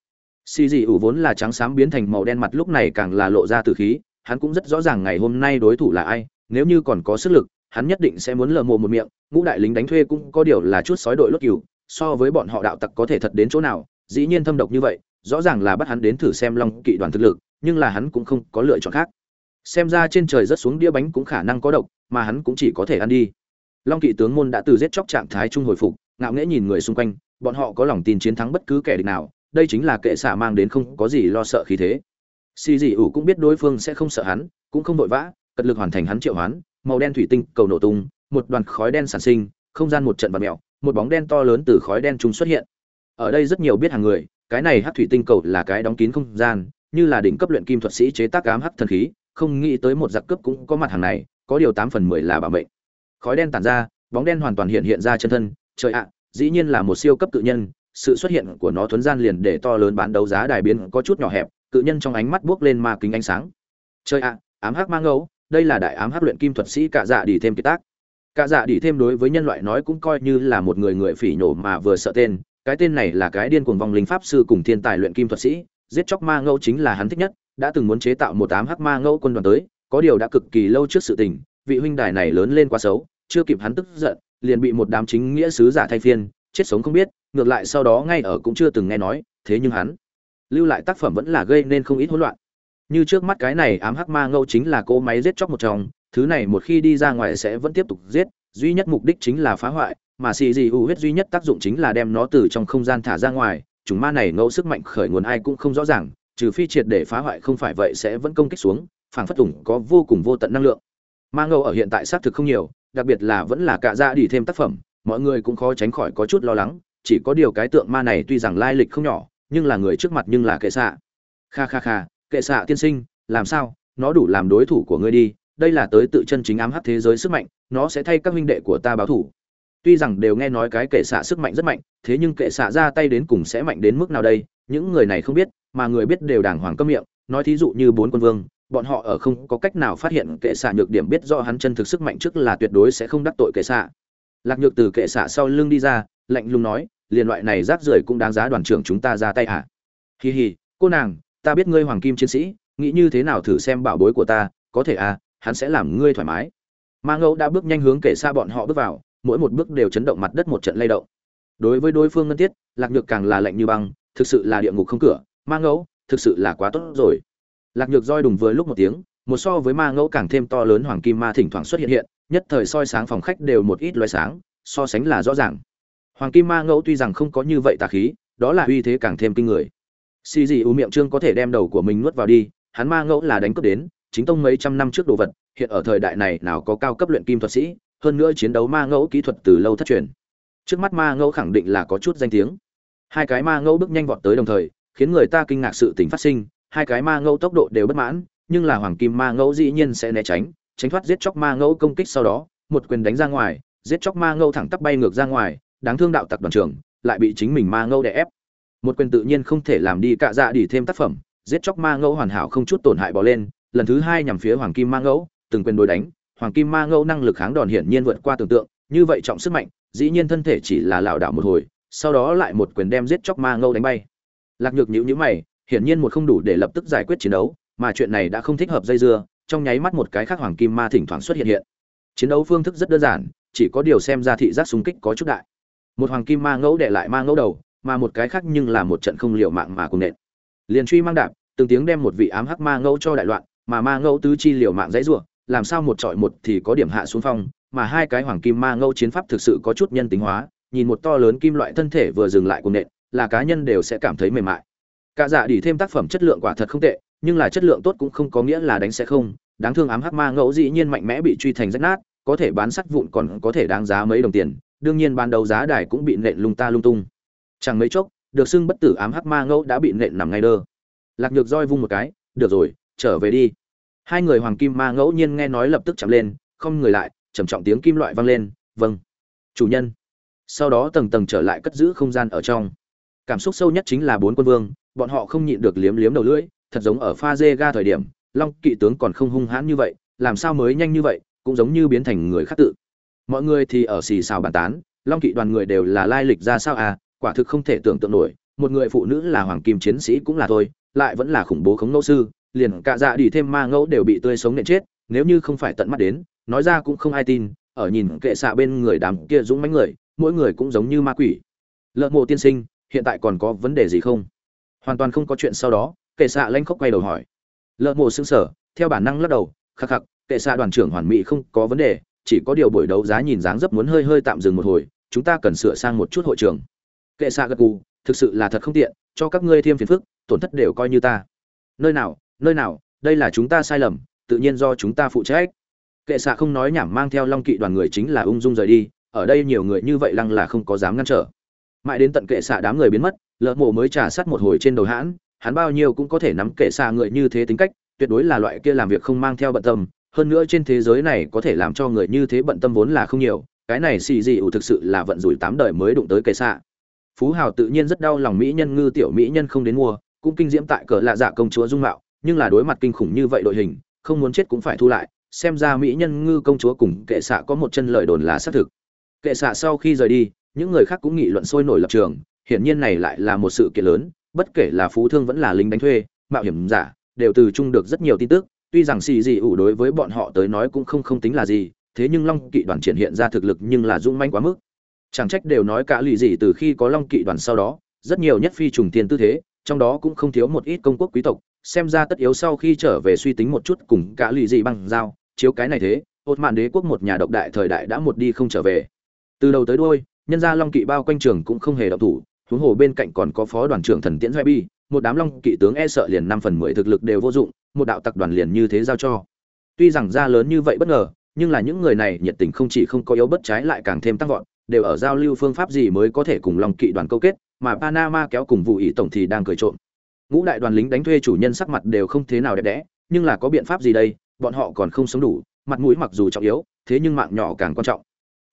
[SPEAKER 1] Xì gì u vốn là trắng xám biến thành màu đen mặt lúc này càng là lộ ra từ khí, hắn cũng rất rõ ràng ngày hôm nay đối thủ là ai, nếu như còn có sức lực, hắn nhất định sẽ muốn lờ mồm một miệng, ngũ đại lính đánh thuê cũng có điều là chút sói đội lốt cừu, so với bọn họ đạo tặc có thể thật đến chỗ nào, dĩ nhiên thâm độc như vậy rõ ràng là bắt hắn đến thử xem long kỵ đoàn thực lực, nhưng là hắn cũng không có lựa chọn khác. Xem ra trên trời rất xuống đĩa bánh cũng khả năng có độc, mà hắn cũng chỉ có thể ăn đi. Long kỵ tướng môn đã từ giết chóc trạng thái trung hồi phục, ngạo nghễ nhìn người xung quanh, bọn họ có lòng tin chiến thắng bất cứ kẻ địch nào, đây chính là kệ xả mang đến không có gì lo sợ khí thế. Xì dị ủ cũng biết đối phương sẽ không sợ hắn, cũng không vội vã, cật lực hoàn thành hắn triệu hoán, màu đen thủy tinh cầu nổ tung, một đoàn khói đen sản sinh, không gian một trận vật mèo, một bóng đen to lớn từ khói đen chúng xuất hiện. Ở đây rất nhiều biết hàng người cái này hắc thủy tinh cầu là cái đóng kín không gian, như là đỉnh cấp luyện kim thuật sĩ chế tác ám hắc thần khí, không nghĩ tới một giặc cướp cũng có mặt hàng này, có điều tám phần mười là bảo mệnh. Khói đen tản ra, bóng đen hoàn toàn hiện hiện ra chân thân, trời ạ, dĩ nhiên là một siêu cấp cự nhân, sự xuất hiện của nó thuấn gian liền để to lớn bán đấu giá đài biến có chút nhỏ hẹp, cự nhân trong ánh mắt buốc lên ma kính ánh sáng. Trời ạ, ám hắc mang ngẫu, đây là đại ám hắc luyện kim thuật sĩ cạ dạ đi thêm kiệt tác. Cạ dạ đi thêm đối với nhân loại nói cũng coi như là một người người phỉ nhổ mà vừa sợ tên cái tên này là cái điên cuồng vong linh pháp sư cùng thiên tài luyện kim thuật sĩ, giết chóc ma ngẫu chính là hắn thích nhất, đã từng muốn chế tạo một ám hắc ma ngẫu quân đoàn tới, có điều đã cực kỳ lâu trước sự tình, vị huynh đài này lớn lên quá xấu, chưa kịp hắn tức giận, liền bị một đám chính nghĩa sứ giả thay phiên, chết sống không biết, ngược lại sau đó ngay ở cũng chưa từng nghe nói, thế nhưng hắn lưu lại tác phẩm vẫn là gây nên không ít hỗn loạn. Như trước mắt cái này ám hắc ma ngâu chính là cỗ máy giết chóc một trong, thứ này một khi đi ra ngoài sẽ vẫn tiếp tục giết, duy nhất mục đích chính là phá hoại mà xì gì ủ huyết duy nhất tác dụng chính là đem nó từ trong không gian thả ra ngoài. Chúng ma này ngẫu sức mạnh khởi nguồn ai cũng không rõ ràng, trừ phi triệt để phá hoại, không phải vậy sẽ vẫn công kích xuống phảng phất ủng có vô cùng vô tận năng lượng. Ma ngẫu ở hiện tại xác thực không nhiều, đặc biệt là vẫn là cạ ra đi thêm tác phẩm, mọi người cũng khó tránh khỏi có chút lo lắng, chỉ có điều cái tượng ma này tuy rằng lai lịch không nhỏ, nhưng là người trước mặt nhưng là kệ xạ. Kha kha kha, kệ xạ tiên sinh, làm sao? Nó đủ làm đối thủ của ngươi đi, đây là tới tự chân chính ám hắc thế giới sức mạnh, nó sẽ thay các huynh đệ của ta báo thủ tuy rằng đều nghe nói cái kệ xạ sức mạnh rất mạnh, thế nhưng kệ xạ ra tay đến cùng sẽ mạnh đến mức nào đây, những người này không biết, mà người biết đều đàng hoàng câm miệng. Nói thí dụ như bốn quân vương, bọn họ ở không có cách nào phát hiện kệ xạ nhược điểm biết do hắn chân thực sức mạnh trước là tuyệt đối sẽ không đắc tội kệ xạ. Lạc nhược từ kệ xạ sau lưng đi ra, lạnh lùng nói liền loại này rác rưởi cũng đáng giá đoàn trưởng chúng ta ra tay hả? Hì hì, cô nàng, ta biết ngươi hoàng kim chiến sĩ, nghĩ như thế nào thử xem bảo bối của ta, có thể à hắn sẽ làm ngươi thoải mái. Ma ngẫu đã bước nhanh hướng kệ xa bọn họ bước vào mỗi một bước đều chấn động mặt đất một trận lay động. Đối với đối phương ngân tiết, lạc nhược càng là lạnh như băng, thực sự là địa ngục không cửa, ma ngẫu, thực sự là quá tốt rồi. Lạc nhược roi đùng vừa lúc một tiếng, một so với ma ngẫu càng thêm to lớn hoàng kim ma thỉnh thoảng xuất hiện hiện, nhất thời soi sáng phòng khách đều một ít loài sáng, so sánh là rõ ràng. Hoàng kim ma ngẫu tuy rằng không có như vậy tà khí, đó là uy thế càng thêm kinh người. Xì gì u miệng trương có thể đem đầu của mình nuốt vào đi, hắn ma ngẫu là đánh cướp đến, chính tông mấy trăm năm trước đồ vật, hiện ở thời đại này nào có cao cấp luyện kim thuật sĩ hơn nữa chiến đấu ma ngẫu kỹ thuật từ lâu thất truyền. Trước mắt ma ngẫu khẳng định là có chút danh tiếng. Hai cái ma ngẫu bước nhanh vọt tới đồng thời, khiến người ta kinh ngạc sự tình phát sinh. Hai cái ma ngẫu tốc độ đều bất mãn, nhưng là hoàng kim ma ngẫu dĩ nhiên sẽ né tránh tránh thoát giết chóc ma ngẫu công kích sau đó, một quyền đánh ra ngoài, giết chóc ma ngẫu thẳng tắp bay ngược ra ngoài, đáng thương đạo tặc đoàn trưởng, lại bị chính mình ma ngẫu đè ép. Một quyền tự nhiên không thể làm đi cạ dạ đi thêm tác phẩm, giết chóc ma ngẫu hoàn hảo không chút tổn hại bỏ lên. Lần thứ hai nhằm phía hoàng kim ma ngẫu, từng quyền đối đánh hoàng kim ma ngẫu năng lực kháng đòn hiển nhiên vượt qua tưởng tượng, như vậy trọng sức mạnh, dĩ nhiên thân thể chỉ là lảo đảo một hồi, sau đó lại một quyền đem giết chóc ma ngẫu đánh bay. Lạc nhược nhữ nhữ mày, hiển nhiên một không đủ để lập tức giải quyết chiến đấu, mà chuyện này đã không thích hợp dây dưa, trong nháy mắt một cái khác hoàng kim ma thỉnh thoảng xuất hiện hiện. Chiến đấu phương thức rất đơn giản, chỉ có điều xem ra thị giác xung kích có chút đại. Một hoàng kim ma ngẫu để lại ma ngẫu đầu, mà một cái khác nhưng là một trận không liều mạng mà cùng nện. Liền truy mang đạp, từng tiếng đem một vị ám hắc ma ngẫu cho đại loạn, mà ma ngẫu tứ chi liều mạng dãy rủa làm sao một trọi một thì có điểm hạ xuống phong, mà hai cái hoàng kim ma ngẫu chiến pháp thực sự có chút nhân tính hóa, nhìn một to lớn kim loại thân thể vừa dừng lại cùng nện, là cá nhân đều sẽ cảm thấy mềm mại. Cả dạ đỉ thêm tác phẩm chất lượng quả thật không tệ, nhưng là chất lượng tốt cũng không có nghĩa là đánh sẽ không, đáng thương ám hắc ma ngẫu dĩ nhiên mạnh mẽ bị truy thành rách nát, có thể bán sắt vụn còn có thể đáng giá mấy đồng tiền, đương nhiên ban đầu giá đài cũng bị nện lung ta lung tung. Chẳng mấy chốc, được xưng bất tử ám hắc ma ngẫu đã bị nện nằm ngay đơ. Lạc nhược roi vung một cái, được rồi, trở về đi hai người hoàng kim ma ngẫu nhiên nghe nói lập tức chạm lên, không người lại, trầm trọng tiếng kim loại vang lên vâng chủ nhân. Sau đó tầng tầng trở lại cất giữ không gian ở trong. Cảm xúc sâu nhất chính là bốn quân vương, bọn họ không nhịn được liếm liếm đầu lưỡi, thật giống ở pha dê ga thời điểm, long kỵ tướng còn không hung hãn như vậy, làm sao mới nhanh như vậy, cũng giống như biến thành người khác tự. Mọi người thì ở xì xào bàn tán, long kỵ đoàn người đều là lai lịch ra sao à quả thực không thể tưởng tượng nổi, một người phụ nữ là hoàng kim chiến sĩ cũng là thôi, lại vẫn là khủng bố khống ngẫu sư liền cả dạ đi thêm ma ngẫu đều bị tươi sống nện chết, nếu như không phải tận mắt đến, nói ra cũng không ai tin, ở nhìn kệ xạ bên người đám kia dũng mãnh người, mỗi người cũng giống như ma quỷ. Lợn mộ tiên sinh, hiện tại còn có vấn đề gì không? Hoàn toàn không có chuyện sau đó, kệ xạ lanh khóc quay đầu hỏi. Lợn mộ xương sở theo bản năng lắc đầu, khắc khắc, kệ xạ đoàn trưởng hoàn mỹ không có vấn đề, chỉ có điều buổi đấu giá nhìn dáng dấp muốn hơi hơi tạm dừng một hồi, chúng ta cần sửa sang một chút hội trường. Kệ xạ gật gù, thực sự là thật không tiện, cho các ngươi thêm phiền phức, tổn thất đều coi như ta. Nơi nào nơi nào, đây là chúng ta sai lầm, tự nhiên do chúng ta phụ trách. Kệ xạ không nói nhảm mang theo long kỵ đoàn người chính là ung dung rời đi, ở đây nhiều người như vậy lăng là không có dám ngăn trở. Mãi đến tận kệ xạ đám người biến mất lỡ mộ mới trả sát một hồi trên đầu hãn, hắn bao nhiêu cũng có thể nắm kệ xạ người như thế tính cách, tuyệt đối là loại kia làm việc không mang theo bận tâm, hơn nữa trên thế giới này có thể làm cho người như thế bận tâm vốn là không nhiều, cái này xì dị ủ thực sự là vận rủi tám đời mới đụng tới kệ xạ. Phú hào tự nhiên rất đau lòng mỹ nhân ngư tiểu mỹ nhân không đến mua, cũng kinh diễm tại cờ lạ dạ công chúa dung mạo nhưng là đối mặt kinh khủng như vậy đội hình, không muốn chết cũng phải thu lại, xem ra mỹ nhân ngư công chúa cùng kệ xạ có một chân lời đồn là xác thực. Kệ xạ sau khi rời đi, những người khác cũng nghị luận sôi nổi lập trường, hiển nhiên này lại là một sự kiện lớn, bất kể là phú thương vẫn là lính đánh thuê, mạo hiểm giả, đều từ chung được rất nhiều tin tức, tuy rằng xì dị ủ đối với bọn họ tới nói cũng không không tính là gì, thế nhưng long kỵ đoàn triển hiện ra thực lực nhưng là dũng manh quá mức. Chẳng trách đều nói cả lì gì từ khi có long kỵ đoàn sau đó, rất nhiều nhất phi trùng tiền tư thế, trong đó cũng không thiếu một ít công quốc quý tộc xem ra tất yếu sau khi trở về suy tính một chút cùng cả lì gì bằng dao chiếu cái này thế ột mạn đế quốc một nhà độc đại thời đại đã một đi không trở về. Từ đầu tới đuôi, nhân gia long kỵ bao quanh trường cũng không hề động thủ, huống hồ bên cạnh còn có phó đoàn trưởng thần tiễn doe bi, một đám long kỵ tướng e sợ liền năm phần mười thực lực đều vô dụng, một đạo tặc đoàn liền như thế giao cho. Tuy rằng ra lớn như vậy bất ngờ, nhưng là những người này nhiệt tình không chỉ không có yếu bất trái lại càng thêm tăng vọt, đều ở giao lưu phương pháp gì mới có thể cùng long kỵ đoàn câu kết, mà panama kéo cùng vụ ý tổng thì đang cười trộm ngũ đại đoàn lính đánh thuê chủ nhân sắc mặt đều không thế nào đẹp đẽ, nhưng là có biện pháp gì đây? Bọn họ còn không sống đủ, mặt mũi mặc dù trọng yếu, thế nhưng mạng nhỏ càng quan trọng.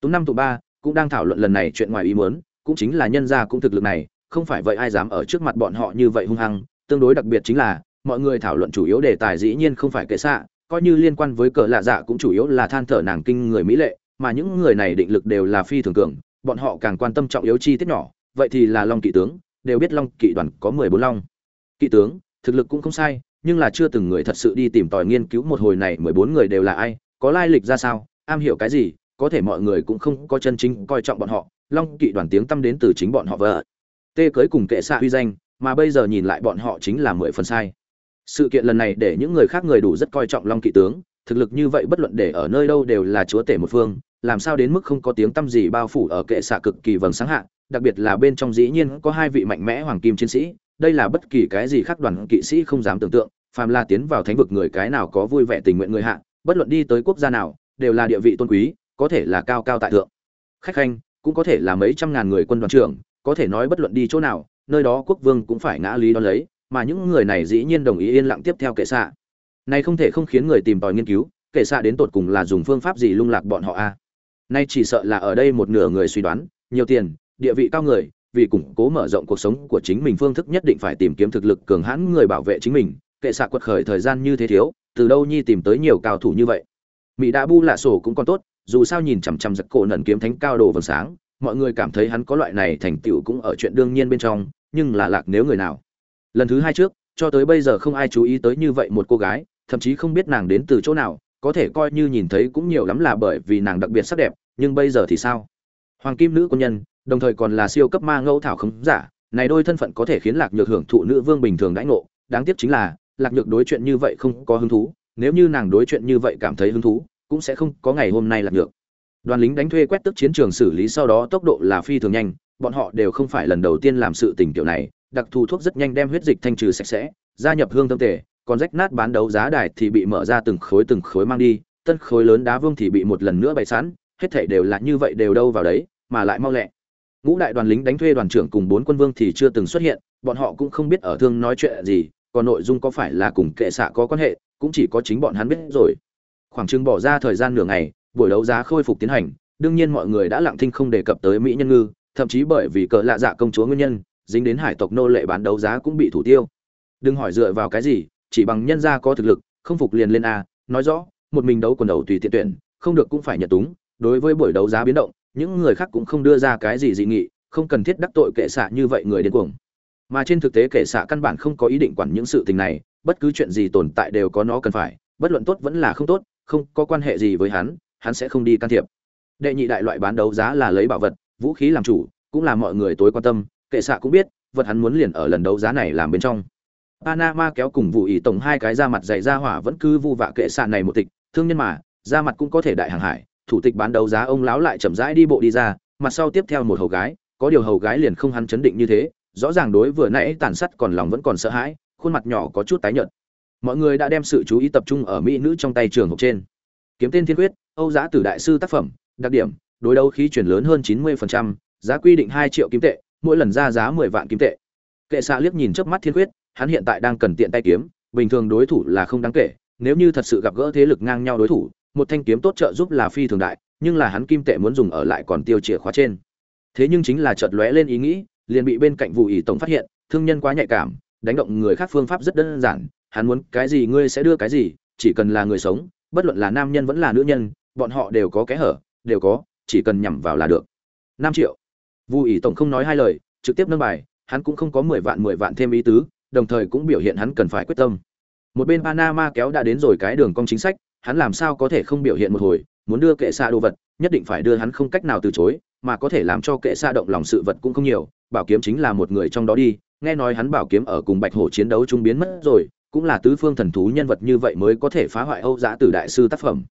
[SPEAKER 1] Tú năm tụ ba cũng đang thảo luận lần này chuyện ngoài ý muốn, cũng chính là nhân gia cũng thực lực này, không phải vậy ai dám ở trước mặt bọn họ như vậy hung hăng. Tương đối đặc biệt chính là, mọi người thảo luận chủ yếu đề tài dĩ nhiên không phải kệ xạ, coi như liên quan với cờ lạ dạ cũng chủ yếu là than thở nàng kinh người mỹ lệ, mà những người này định lực đều là phi thường cường, bọn họ càng quan tâm trọng yếu chi tiết nhỏ, vậy thì là long kỵ tướng, đều biết long kỵ đoàn có mười bốn long kỵ tướng, thực lực cũng không sai, nhưng là chưa từng người thật sự đi tìm tòi nghiên cứu một hồi này mười bốn người đều là ai, có lai lịch ra sao, am hiểu cái gì, có thể mọi người cũng không có chân chính coi trọng bọn họ. Long kỵ đoàn tiếng tâm đến từ chính bọn họ vợ. Tê cưới cùng kệ xạ huy danh, mà bây giờ nhìn lại bọn họ chính là mười phần sai. Sự kiện lần này để những người khác người đủ rất coi trọng long kỵ tướng, thực lực như vậy bất luận để ở nơi đâu đều là chúa tể một phương, làm sao đến mức không có tiếng tâm gì bao phủ ở kệ xạ cực kỳ vầng sáng hạ, đặc biệt là bên trong dĩ nhiên có hai vị mạnh mẽ hoàng kim chiến sĩ đây là bất kỳ cái gì khác đoàn kỵ sĩ không dám tưởng tượng, phàm là tiến vào thánh vực người cái nào có vui vẻ tình nguyện người hạ, bất luận đi tới quốc gia nào, đều là địa vị tôn quý, có thể là cao cao tại thượng. Khách khanh, cũng có thể là mấy trăm ngàn người quân đoàn trưởng, có thể nói bất luận đi chỗ nào, nơi đó quốc vương cũng phải ngã lý đón lấy, mà những người này dĩ nhiên đồng ý yên lặng tiếp theo kệ xạ. Này không thể không khiến người tìm tòi nghiên cứu, kệ xạ đến tột cùng là dùng phương pháp gì lung lạc bọn họ a? Nay chỉ sợ là ở đây một nửa người suy đoán, nhiều tiền, địa vị cao người vì củng cố mở rộng cuộc sống của chính mình phương thức nhất định phải tìm kiếm thực lực cường hãn người bảo vệ chính mình, kệ xạ quật khởi thời gian như thế thiếu, từ đâu nhi tìm tới nhiều cao thủ như vậy. Mỹ đã bu lạ sổ cũng còn tốt, dù sao nhìn chằm chằm giật cổ nần kiếm thánh cao đồ vầng sáng, mọi người cảm thấy hắn có loại này thành tựu cũng ở chuyện đương nhiên bên trong, nhưng là lạc nếu người nào. Lần thứ hai trước, cho tới bây giờ không ai chú ý tới như vậy một cô gái, thậm chí không biết nàng đến từ chỗ nào, có thể coi như nhìn thấy cũng nhiều lắm là bởi vì nàng đặc biệt sắc đẹp, nhưng bây giờ thì sao? Hoàng kim nữ quân nhân đồng thời còn là siêu cấp ma ngẫu thảo khống giả, này đôi thân phận có thể khiến lạc nhược hưởng thụ nữ vương bình thường đãi ngộ, đáng tiếc chính là, lạc nhược đối chuyện như vậy không có hứng thú, nếu như nàng đối chuyện như vậy cảm thấy hứng thú, cũng sẽ không có ngày hôm nay lạc nhược. Đoàn lính đánh thuê quét tức chiến trường xử lý sau đó tốc độ là phi thường nhanh, bọn họ đều không phải lần đầu tiên làm sự tình kiểu này, đặc thù thuốc rất nhanh đem huyết dịch thanh trừ sạch sẽ, gia nhập hương tâm tề, còn rách nát bán đấu giá đài thì bị mở ra từng khối từng khối mang đi, tân khối lớn đá vương thì bị một lần nữa bày sẵn, hết thảy đều là như vậy đều đâu vào đấy, mà lại mau lẹ ngũ đại đoàn lính đánh thuê đoàn trưởng cùng bốn quân vương thì chưa từng xuất hiện, bọn họ cũng không biết ở thương nói chuyện gì, còn nội dung có phải là cùng kệ xạ có quan hệ, cũng chỉ có chính bọn hắn biết rồi. Khoảng chừng bỏ ra thời gian nửa ngày, buổi đấu giá khôi phục tiến hành, đương nhiên mọi người đã lặng thinh không đề cập tới mỹ nhân ngư, thậm chí bởi vì cỡ lạ dạ công chúa nguyên nhân, dính đến hải tộc nô lệ bán đấu giá cũng bị thủ tiêu. Đừng hỏi dựa vào cái gì, chỉ bằng nhân gia có thực lực, không phục liền lên a, nói rõ, một mình đấu quần đầu tùy tiện tuyển, không được cũng phải nhận túng, đối với buổi đấu giá biến động những người khác cũng không đưa ra cái gì dị nghị, không cần thiết đắc tội kệ xạ như vậy người đến cuồng. Mà trên thực tế kệ xạ căn bản không có ý định quản những sự tình này, bất cứ chuyện gì tồn tại đều có nó cần phải, bất luận tốt vẫn là không tốt, không có quan hệ gì với hắn hắn sẽ không đi can thiệp. Đệ nhị đại loại bán đấu giá là lấy bảo vật, vũ khí làm chủ, cũng là mọi người tối quan tâm, kệ xạ cũng biết, vật hắn muốn liền ở lần đấu giá này làm bên trong. Panama kéo cùng vụ ý tổng hai cái ra mặt dày ra hỏa vẫn cứ vu vạ kệ xạ này một tịch, thương nhân mà, ra mặt cũng có thể đại hàng hải thủ tịch bán đấu giá ông lão lại chậm rãi đi bộ đi ra mặt sau tiếp theo một hầu gái có điều hầu gái liền không hắn chấn định như thế rõ ràng đối vừa nãy tàn sắt còn lòng vẫn còn sợ hãi khuôn mặt nhỏ có chút tái nhợt. Mọi người đã đem sự chú ý tập trung ở mỹ nữ trong tay trường học trên. Kiếm tên thiên quyết âu giá tử đại sư tác phẩm đặc điểm đối đấu khí chuyển lớn hơn 90%, giá quy định 2 triệu kim tệ mỗi lần ra giá 10 vạn kim tệ. Kệ xạ liếc nhìn chớp mắt thiên quyết hắn hiện tại đang cần tiện tay kiếm bình thường đối thủ là không đáng kể nếu như thật sự gặp gỡ thế lực ngang nhau đối thủ một thanh kiếm tốt trợ giúp là phi thường đại, nhưng là hắn kim tệ muốn dùng ở lại còn tiêu chìa khóa trên. Thế nhưng chính là chợt lóe lên ý nghĩ, liền bị bên cạnh vụ ỷ tổng phát hiện, thương nhân quá nhạy cảm, đánh động người khác phương pháp rất đơn giản, hắn muốn cái gì ngươi sẽ đưa cái gì, chỉ cần là người sống, bất luận là nam nhân vẫn là nữ nhân, bọn họ đều có kẽ hở, đều có, chỉ cần nhằm vào là được. Năm triệu. Vu ỷ tổng không nói hai lời, trực tiếp nâng bài, hắn cũng không có mười vạn mười vạn thêm ý tứ, đồng thời cũng biểu hiện hắn cần phải quyết tâm. Một bên panama kéo đã đến rồi cái đường cong chính sách hắn làm sao có thể không biểu hiện một hồi, muốn đưa kệ xạ đồ vật, nhất định phải đưa hắn không cách nào từ chối, mà có thể làm cho kệ xạ động lòng sự vật cũng không nhiều, bảo kiếm chính là một người trong đó đi, nghe nói hắn bảo kiếm ở cùng bạch hổ chiến đấu trung biến mất rồi, cũng là tứ phương thần thú nhân vật như vậy mới có thể phá hoại âu giã từ đại sư tác phẩm.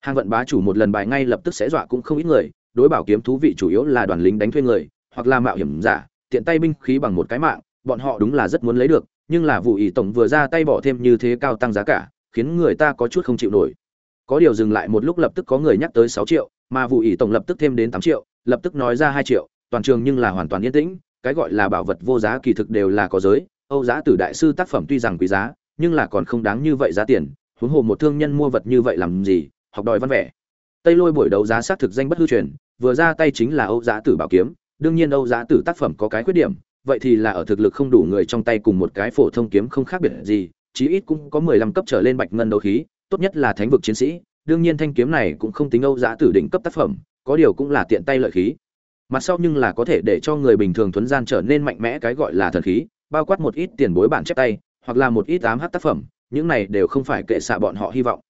[SPEAKER 1] Hàng vận bá chủ một lần bài ngay lập tức sẽ dọa cũng không ít người, đối bảo kiếm thú vị chủ yếu là đoàn lính đánh thuê người, hoặc là mạo hiểm giả, tiện tay binh khí bằng một cái mạng, bọn họ đúng là rất muốn lấy được, nhưng là vụ ý tổng vừa ra tay bỏ thêm như thế cao tăng giá cả khiến người ta có chút không chịu nổi. Có điều dừng lại một lúc lập tức có người nhắc tới sáu triệu, mà vụ ủy tổng lập tức thêm đến tám triệu, lập tức nói ra hai triệu, toàn trường nhưng là hoàn toàn yên tĩnh, cái gọi là bảo vật vô giá kỳ thực đều là có giới, âu giá tử đại sư tác phẩm tuy rằng quý giá, nhưng là còn không đáng như vậy giá tiền, huống hồ một thương nhân mua vật như vậy làm gì, học đòi văn vẻ. Tây lôi buổi đấu giá xác thực danh bất hư truyền, vừa ra tay chính là âu giá tử bảo kiếm, đương nhiên âu giá tử tác phẩm có cái khuyết điểm, vậy thì là ở thực lực không đủ người trong tay cùng một cái phổ thông kiếm không khác biệt gì chí ít cũng có mười lăm cấp trở lên bạch ngân đấu khí, tốt nhất là thánh vực chiến sĩ, đương nhiên thanh kiếm này cũng không tính âu giá tử đỉnh cấp tác phẩm, có điều cũng là tiện tay lợi khí. Mặt sau nhưng là có thể để cho người bình thường thuấn gian trở nên mạnh mẽ cái gọi là thần khí, bao quát một ít tiền bối bản chép tay, hoặc là một ít ám hát tác phẩm, những này đều không phải kệ xạ bọn họ hy vọng.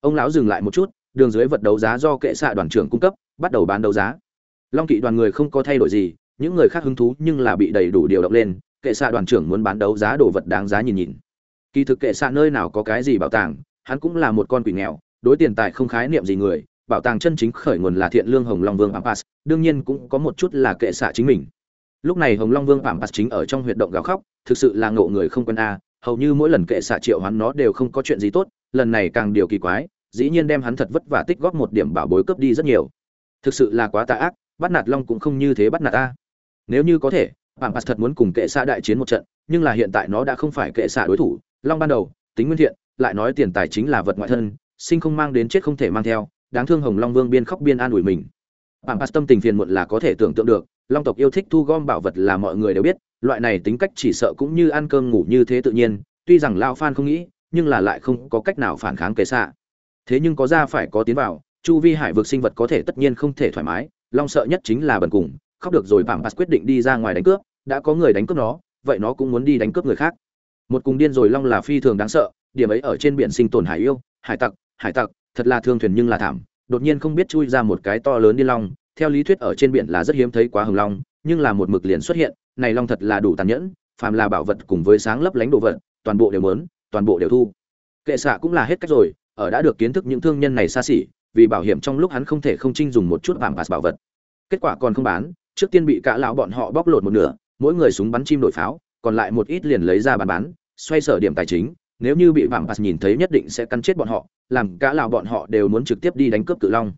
[SPEAKER 1] Ông lão dừng lại một chút, đường dưới vật đấu giá do kệ xạ đoàn trưởng cung cấp, bắt đầu bán đấu giá. Long kỵ đoàn người không có thay đổi gì, những người khác hứng thú nhưng là bị đầy đủ điều động lên, kệ xạ đoàn trưởng muốn bán đấu giá đồ vật đáng giá nhìn nhìn kỳ thực kệ xạ nơi nào có cái gì bảo tàng, hắn cũng là một con quỷ nghèo, đối tiền tài không khái niệm gì người, bảo tàng chân chính khởi nguồn là thiện lương hồng long vương pampas đương nhiên cũng có một chút là kệ xạ chính mình. Lúc này hồng long vương pampas chính ở trong huyệt động gào khóc, thực sự là ngộ người không quân a, hầu như mỗi lần kệ xạ triệu hắn nó đều không có chuyện gì tốt, lần này càng điều kỳ quái, dĩ nhiên đem hắn thật vất vả tích góp một điểm bảo bối cướp đi rất nhiều. Thực sự là quá tà ác, bắt nạt long cũng không như thế bắt nạt ta. Nếu như có thể pampas thật muốn cùng kệ xạ đại chiến một trận, nhưng là hiện tại nó đã không phải kệ xạ đối thủ long ban đầu, tính nguyên thiện, lại nói tiền tài chính là vật ngoại thân, sinh không mang đến chết không thể mang theo, đáng thương hồng long vương biên khóc biên an ủi mình. Pampas tâm tình phiền muộn là có thể tưởng tượng được, long tộc yêu thích thu gom bảo vật là mọi người đều biết, loại này tính cách chỉ sợ cũng như ăn cơm ngủ như thế tự nhiên, tuy rằng lao phan không nghĩ, nhưng là lại không có cách nào phản kháng kệ xạ. Thế nhưng có ra phải có tiến vào, chu vi hải vực sinh vật có thể tất nhiên không thể thoải mái, long sợ nhất chính là bần cùng, khóc được rồi pampas quyết định đi ra ngoài đánh cướp, đã có người đánh cướp nó, vậy nó cũng muốn đi đánh cướp người khác một cùng điên rồi long là phi thường đáng sợ, điểm ấy ở trên biển sinh tồn hải yêu, hải tặc hải tặc, thật là thương thuyền nhưng là thảm, đột nhiên không biết chui ra một cái to lớn điên long, theo lý thuyết ở trên biển là rất hiếm thấy quá hồng long, nhưng là một mực liền xuất hiện, này long thật là đủ tàn nhẫn, phàm là bảo vật cùng với sáng lấp lánh đồ vật, toàn bộ đều mớn toàn bộ đều thu. Kệ xạ cũng là hết cách rồi, ở đã được kiến thức những thương nhân này xa xỉ, vì bảo hiểm trong lúc hắn không thể không trinh dùng một chút vàng bạc bảo vật. Kết quả còn không bán, trước tiên bị cả lão bọn họ bóc lột một nửa, mỗi người súng bắn chim đổi pháo, còn lại một ít liền lấy ra bán bán xoay sở điểm tài chính, nếu như bị vạm pass nhìn thấy nhất định sẽ cắn chết bọn họ, làm cả lào bọn họ đều muốn trực tiếp đi đánh cướp cự long.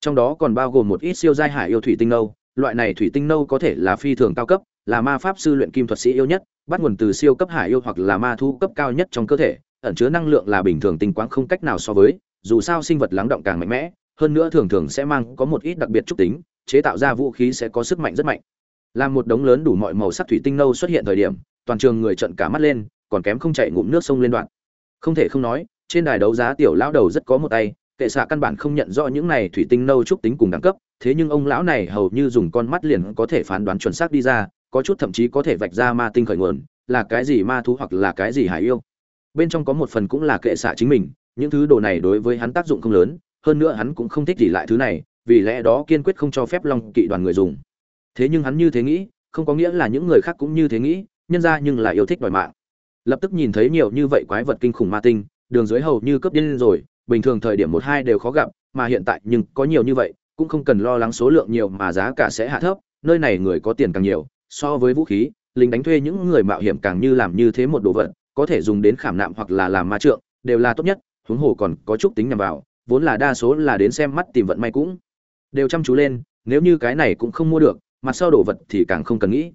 [SPEAKER 1] Trong đó còn bao gồm một ít siêu giai hải yêu thủy tinh nâu, loại này thủy tinh nâu có thể là phi thường cao cấp, là ma pháp sư luyện kim thuật sĩ yêu nhất, bắt nguồn từ siêu cấp hải yêu hoặc là ma thu cấp cao nhất trong cơ thể, ẩn chứa năng lượng là bình thường tinh quáng không cách nào so với, dù sao sinh vật lắng động càng mạnh mẽ, hơn nữa thường thường sẽ mang có một ít đặc biệt trúc tính, chế tạo ra vũ khí sẽ có sức mạnh rất mạnh. Làm một đống lớn đủ mọi màu sắc thủy tinh nâu xuất hiện thời điểm, toàn trường người trận cả mắt lên còn kém không chạy ngụm nước sông lên đoạn. Không thể không nói, trên đài đấu giá tiểu lão đầu rất có một tay, kệ xạ căn bản không nhận rõ những này thủy tinh nâu trúc tính cùng đẳng cấp, thế nhưng ông lão này hầu như dùng con mắt liền có thể phán đoán chuẩn xác đi ra, có chút thậm chí có thể vạch ra ma tinh khởi nguồn, là cái gì ma thú hoặc là cái gì hải yêu. Bên trong có một phần cũng là kệ xạ chính mình, những thứ đồ này đối với hắn tác dụng không lớn, hơn nữa hắn cũng không thích gì lại thứ này, vì lẽ đó kiên quyết không cho phép long kỵ đoàn người dùng. Thế nhưng hắn như thế nghĩ, không có nghĩa là những người khác cũng như thế nghĩ, nhân ra nhưng là yêu thích đòi mạng lập tức nhìn thấy nhiều như vậy quái vật kinh khủng ma tinh, đường dưới hầu như cấp điên rồi, bình thường thời điểm một hai đều khó gặp, mà hiện tại nhưng có nhiều như vậy, cũng không cần lo lắng số lượng nhiều mà giá cả sẽ hạ thấp, nơi này người có tiền càng nhiều, so với vũ khí, lính đánh thuê những người mạo hiểm càng như làm như thế một đồ vật, có thể dùng đến khảm nạm hoặc là làm ma trượng, đều là tốt nhất, huống hồ còn có chút tính nhằm vào, vốn là đa số là đến xem mắt tìm vận may cũng đều chăm chú lên, nếu như cái này cũng không mua được mặt sau đồ vật thì càng không cần nghĩ.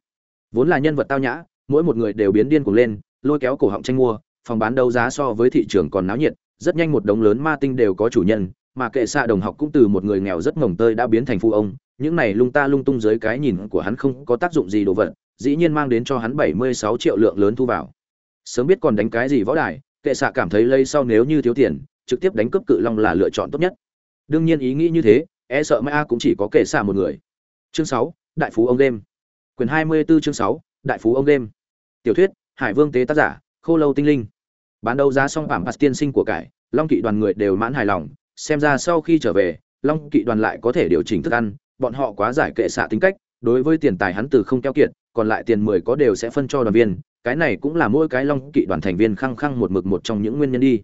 [SPEAKER 1] Vốn là nhân vật tao nhã, mỗi một người đều biến điên cuồng lên lôi kéo cổ họng tranh mua, phòng bán đấu giá so với thị trường còn náo nhiệt, rất nhanh một đống lớn ma tinh đều có chủ nhân, mà kệ xạ đồng học cũng từ một người nghèo rất mồng tơi đã biến thành phụ ông. Những này lung ta lung tung dưới cái nhìn của hắn không có tác dụng gì đồ vật, dĩ nhiên mang đến cho hắn bảy mươi sáu triệu lượng lớn thu vào. Sớm biết còn đánh cái gì võ đài, kệ xạ cảm thấy lây sau nếu như thiếu tiền, trực tiếp đánh cướp cự long là lựa chọn tốt nhất. Đương nhiên ý nghĩ như thế e sợ mai a cũng chỉ có kệ xạ một người. Chương sáu, đại phú ông đêm. Quyền hai mươi 24 chương sáu, đại phú ông đêm. Tiểu thuyết hải vương tế tác giả, khô lâu tinh linh. Bán đấu giá xong phạm phạt tiên sinh của cải, long kỵ đoàn người đều mãn hài lòng, xem ra sau khi trở về, long kỵ đoàn lại có thể điều chỉnh thức ăn, bọn họ quá giải kệ xạ tính cách, đối với tiền tài hắn từ không keo kiệt, còn lại tiền mười có đều sẽ phân cho đoàn viên, cái này cũng là mỗi cái long kỵ đoàn thành viên khăng khăng một mực một trong những nguyên nhân đi.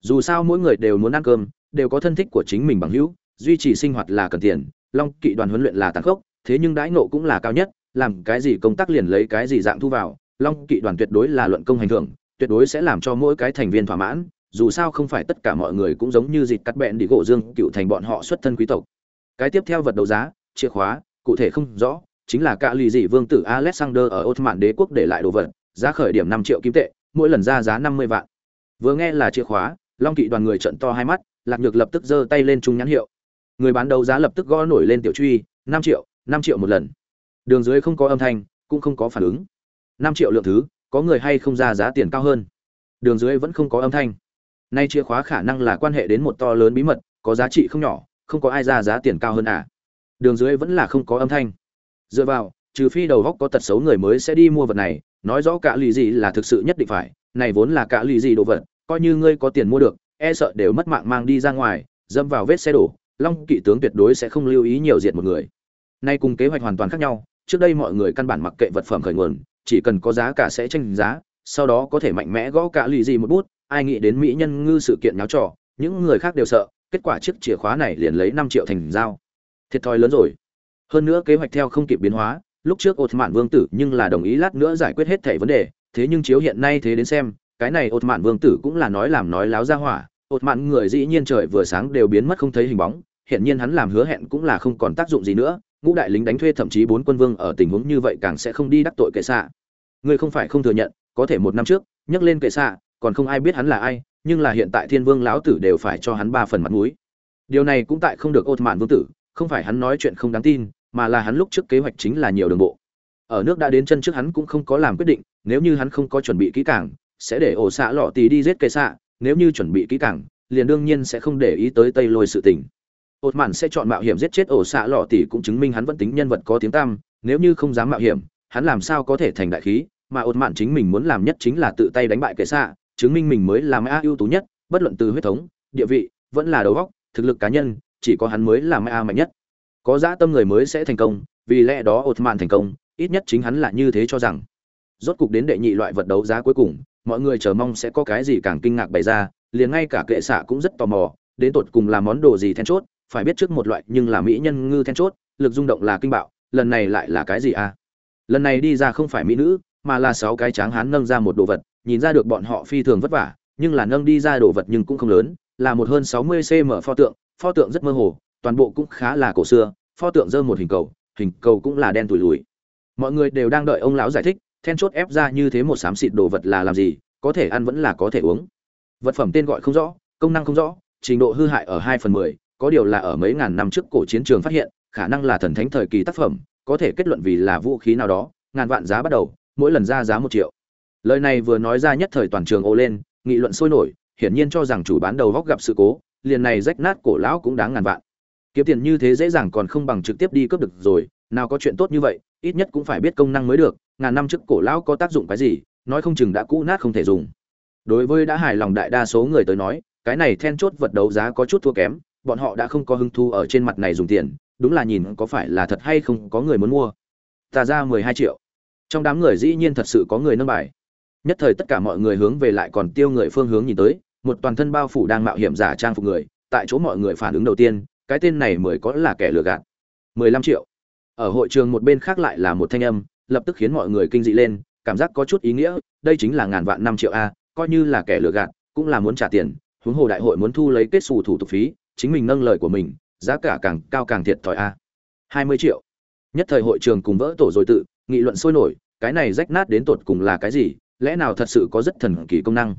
[SPEAKER 1] Dù sao mỗi người đều muốn ăn cơm, đều có thân thích của chính mình bằng hữu, duy trì sinh hoạt là cần tiền, long kỵ đoàn huấn luyện là tàn khốc, thế nhưng đãi ngộ cũng là cao nhất, làm cái gì công tác liền lấy cái gì dạng thu vào long kỵ đoàn tuyệt đối là luận công hành thưởng, tuyệt đối sẽ làm cho mỗi cái thành viên thỏa mãn, dù sao không phải tất cả mọi người cũng giống như dịt cắt bẹn đi gỗ dương cựu thành bọn họ xuất thân quý tộc. Cái tiếp theo vật đấu giá, chìa khóa, cụ thể không rõ, chính là cả lì dị vương tử alexander ở ottoman đế quốc để lại đồ vật, giá khởi điểm năm triệu kim tệ, mỗi lần ra giá năm mươi vạn. Vừa nghe là chìa khóa, long kỵ đoàn người trận to hai mắt, lạc nhược lập tức giơ tay lên trung nhãn hiệu. Người bán đấu giá lập tức gõ nổi lên tiểu truy, năm triệu năm triệu một lần. Đường dưới không có âm thanh, cũng không có phản ứng năm triệu lượng thứ, có người hay không ra giá tiền cao hơn? Đường dưới vẫn không có âm thanh. Nay chìa khóa khả năng là quan hệ đến một to lớn bí mật, có giá trị không nhỏ, không có ai ra giá tiền cao hơn à? Đường dưới vẫn là không có âm thanh. Dựa vào, trừ phi đầu góc có tật xấu người mới sẽ đi mua vật này, nói rõ cả lì gì là thực sự nhất định phải, này vốn là cả lì gì đồ vật, coi như ngươi có tiền mua được e sợ đều mất mạng mang đi ra ngoài dâm vào vết xe đổ, long kỵ tướng tuyệt đối sẽ không lưu ý nhiều diệt một người. Nay cùng kế hoạch hoàn toàn khác nhau, trước đây mọi người căn bản mặc kệ vật phẩm khởi nguồn chỉ cần có giá cả sẽ tranh giá, sau đó có thể mạnh mẽ gõ cả lì gì một bút, ai nghĩ đến mỹ nhân ngư sự kiện nháo trò, những người khác đều sợ, kết quả chiếc chìa khóa này liền lấy năm triệu thành dao thiệt thòi lớn rồi. Hơn nữa kế hoạch theo không kịp biến hóa, lúc trước ột mạn vương tử nhưng là đồng ý lát nữa giải quyết hết thảy vấn đề, thế nhưng chiếu hiện nay thế đến xem, cái này ột mạn vương tử cũng là nói làm nói láo ra hỏa. Ột mạn người dĩ nhiên trời vừa sáng đều biến mất không thấy hình bóng hiện nhiên hắn làm hứa hẹn cũng là không còn tác dụng gì nữa ngũ đại lính đánh thuê thậm chí bốn quân vương ở tình huống như vậy càng sẽ không đi đắc tội kệ xạ. Người không phải không thừa nhận, có thể một năm trước, nhắc lên kệ xạ, còn không ai biết hắn là ai, nhưng là hiện tại thiên vương lão tử đều phải cho hắn ba phần mặt mũi. Điều này cũng tại không được ột mạn vương tử, không phải hắn nói chuyện không đáng tin, mà là hắn lúc trước kế hoạch chính là nhiều đường bộ. Ở nước đã đến chân trước hắn cũng không có làm quyết định, nếu như hắn không có chuẩn bị kỹ càng, sẽ để ổ xạ lọ tì đi giết kệ xạ, nếu như chuẩn bị kỹ càng, liền đương nhiên sẽ không để ý tới tây lôi sự tình ột mạn sẽ chọn mạo hiểm giết chết ổ xạ lọ tỉ cũng chứng minh hắn vẫn tính nhân vật có tiếng tăm, nếu như không dám mạo hiểm, hắn làm sao có thể thành đại khí, mà ột mạn chính mình muốn làm nhất chính là tự tay đánh bại kệ xạ, chứng minh mình mới là mã ưu tú nhất, bất luận từ huyết thống, địa vị, vẫn là đầu góc thực lực cá nhân, chỉ có hắn mới là mã mạnh nhất. Có dã tâm người mới sẽ thành công, vì lẽ đó ột mạn thành công, ít nhất chính hắn là như thế cho rằng. Rốt cục đến đệ nhị loại vật đấu giá cuối cùng, mọi người chờ mong sẽ có cái gì càng kinh ngạc bày ra, liền ngay cả kệ xạ cũng rất tò mò, đến tột cùng là món đồ gì then chốt phải biết trước một loại nhưng là mỹ nhân ngư then chốt, lực rung động là kinh bạo, lần này lại là cái gì à? Lần này đi ra không phải mỹ nữ, mà là sáu cái tráng hán nâng ra một đồ vật, nhìn ra được bọn họ phi thường vất vả, nhưng là nâng đi ra đồ vật nhưng cũng không lớn, là một hơn sáu mươi cm pho tượng pho tượng rất mơ hồ, toàn bộ cũng khá là cổ xưa, pho tượng dơ một hình cầu hình cầu cũng là đen tủi lùi mọi người đều đang đợi ông lão giải thích, then chốt ép ra như thế một xám xịt đồ vật là làm gì, có thể ăn vẫn là có thể uống. Vật phẩm tên gọi không rõ, công năng không rõ, trình độ hư hại ở hai phần mười có điều là ở mấy ngàn năm trước cổ chiến trường phát hiện, khả năng là thần thánh thời kỳ tác phẩm, có thể kết luận vì là vũ khí nào đó, ngàn vạn giá bắt đầu, mỗi lần ra giá một triệu. Lời này vừa nói ra nhất thời toàn trường ô lên, nghị luận sôi nổi, hiển nhiên cho rằng chủ bán đầu góc gặp sự cố, liền này rách nát cổ lão cũng đáng ngàn vạn. Kiếm tiền như thế dễ dàng còn không bằng trực tiếp đi cướp được rồi, nào có chuyện tốt như vậy, ít nhất cũng phải biết công năng mới được, ngàn năm trước cổ lão có tác dụng cái gì, nói không chừng đã cũ nát không thể dùng. Đối với đã hài lòng đại đa số người tới nói, cái này then chốt vật đấu giá có chút thua kém bọn họ đã không có hứng thu ở trên mặt này dùng tiền, đúng là nhìn có phải là thật hay không có người muốn mua. Ta ra mười hai triệu. Trong đám người dĩ nhiên thật sự có người nâng bài. Nhất thời tất cả mọi người hướng về lại còn tiêu người phương hướng nhìn tới, một toàn thân bao phủ đang mạo hiểm giả trang phục người, tại chỗ mọi người phản ứng đầu tiên, cái tên này mới có là kẻ lừa gạt. mười lăm triệu. Ở hội trường một bên khác lại là một thanh âm, lập tức khiến mọi người kinh dị lên, cảm giác có chút ý nghĩa, đây chính là ngàn vạn năm triệu a, coi như là kẻ lừa gạt, cũng là muốn trả tiền, huống hồ đại hội muốn thu lấy kết xù thủ tục phí chính mình nâng lời của mình, giá cả càng cao càng thiệt thòi a. Hai mươi triệu. Nhất thời hội trường cùng vỡ tổ rồi tự, nghị luận sôi nổi, cái này rách nát đến tột cùng là cái gì, lẽ nào thật sự có rất thần kỳ công năng?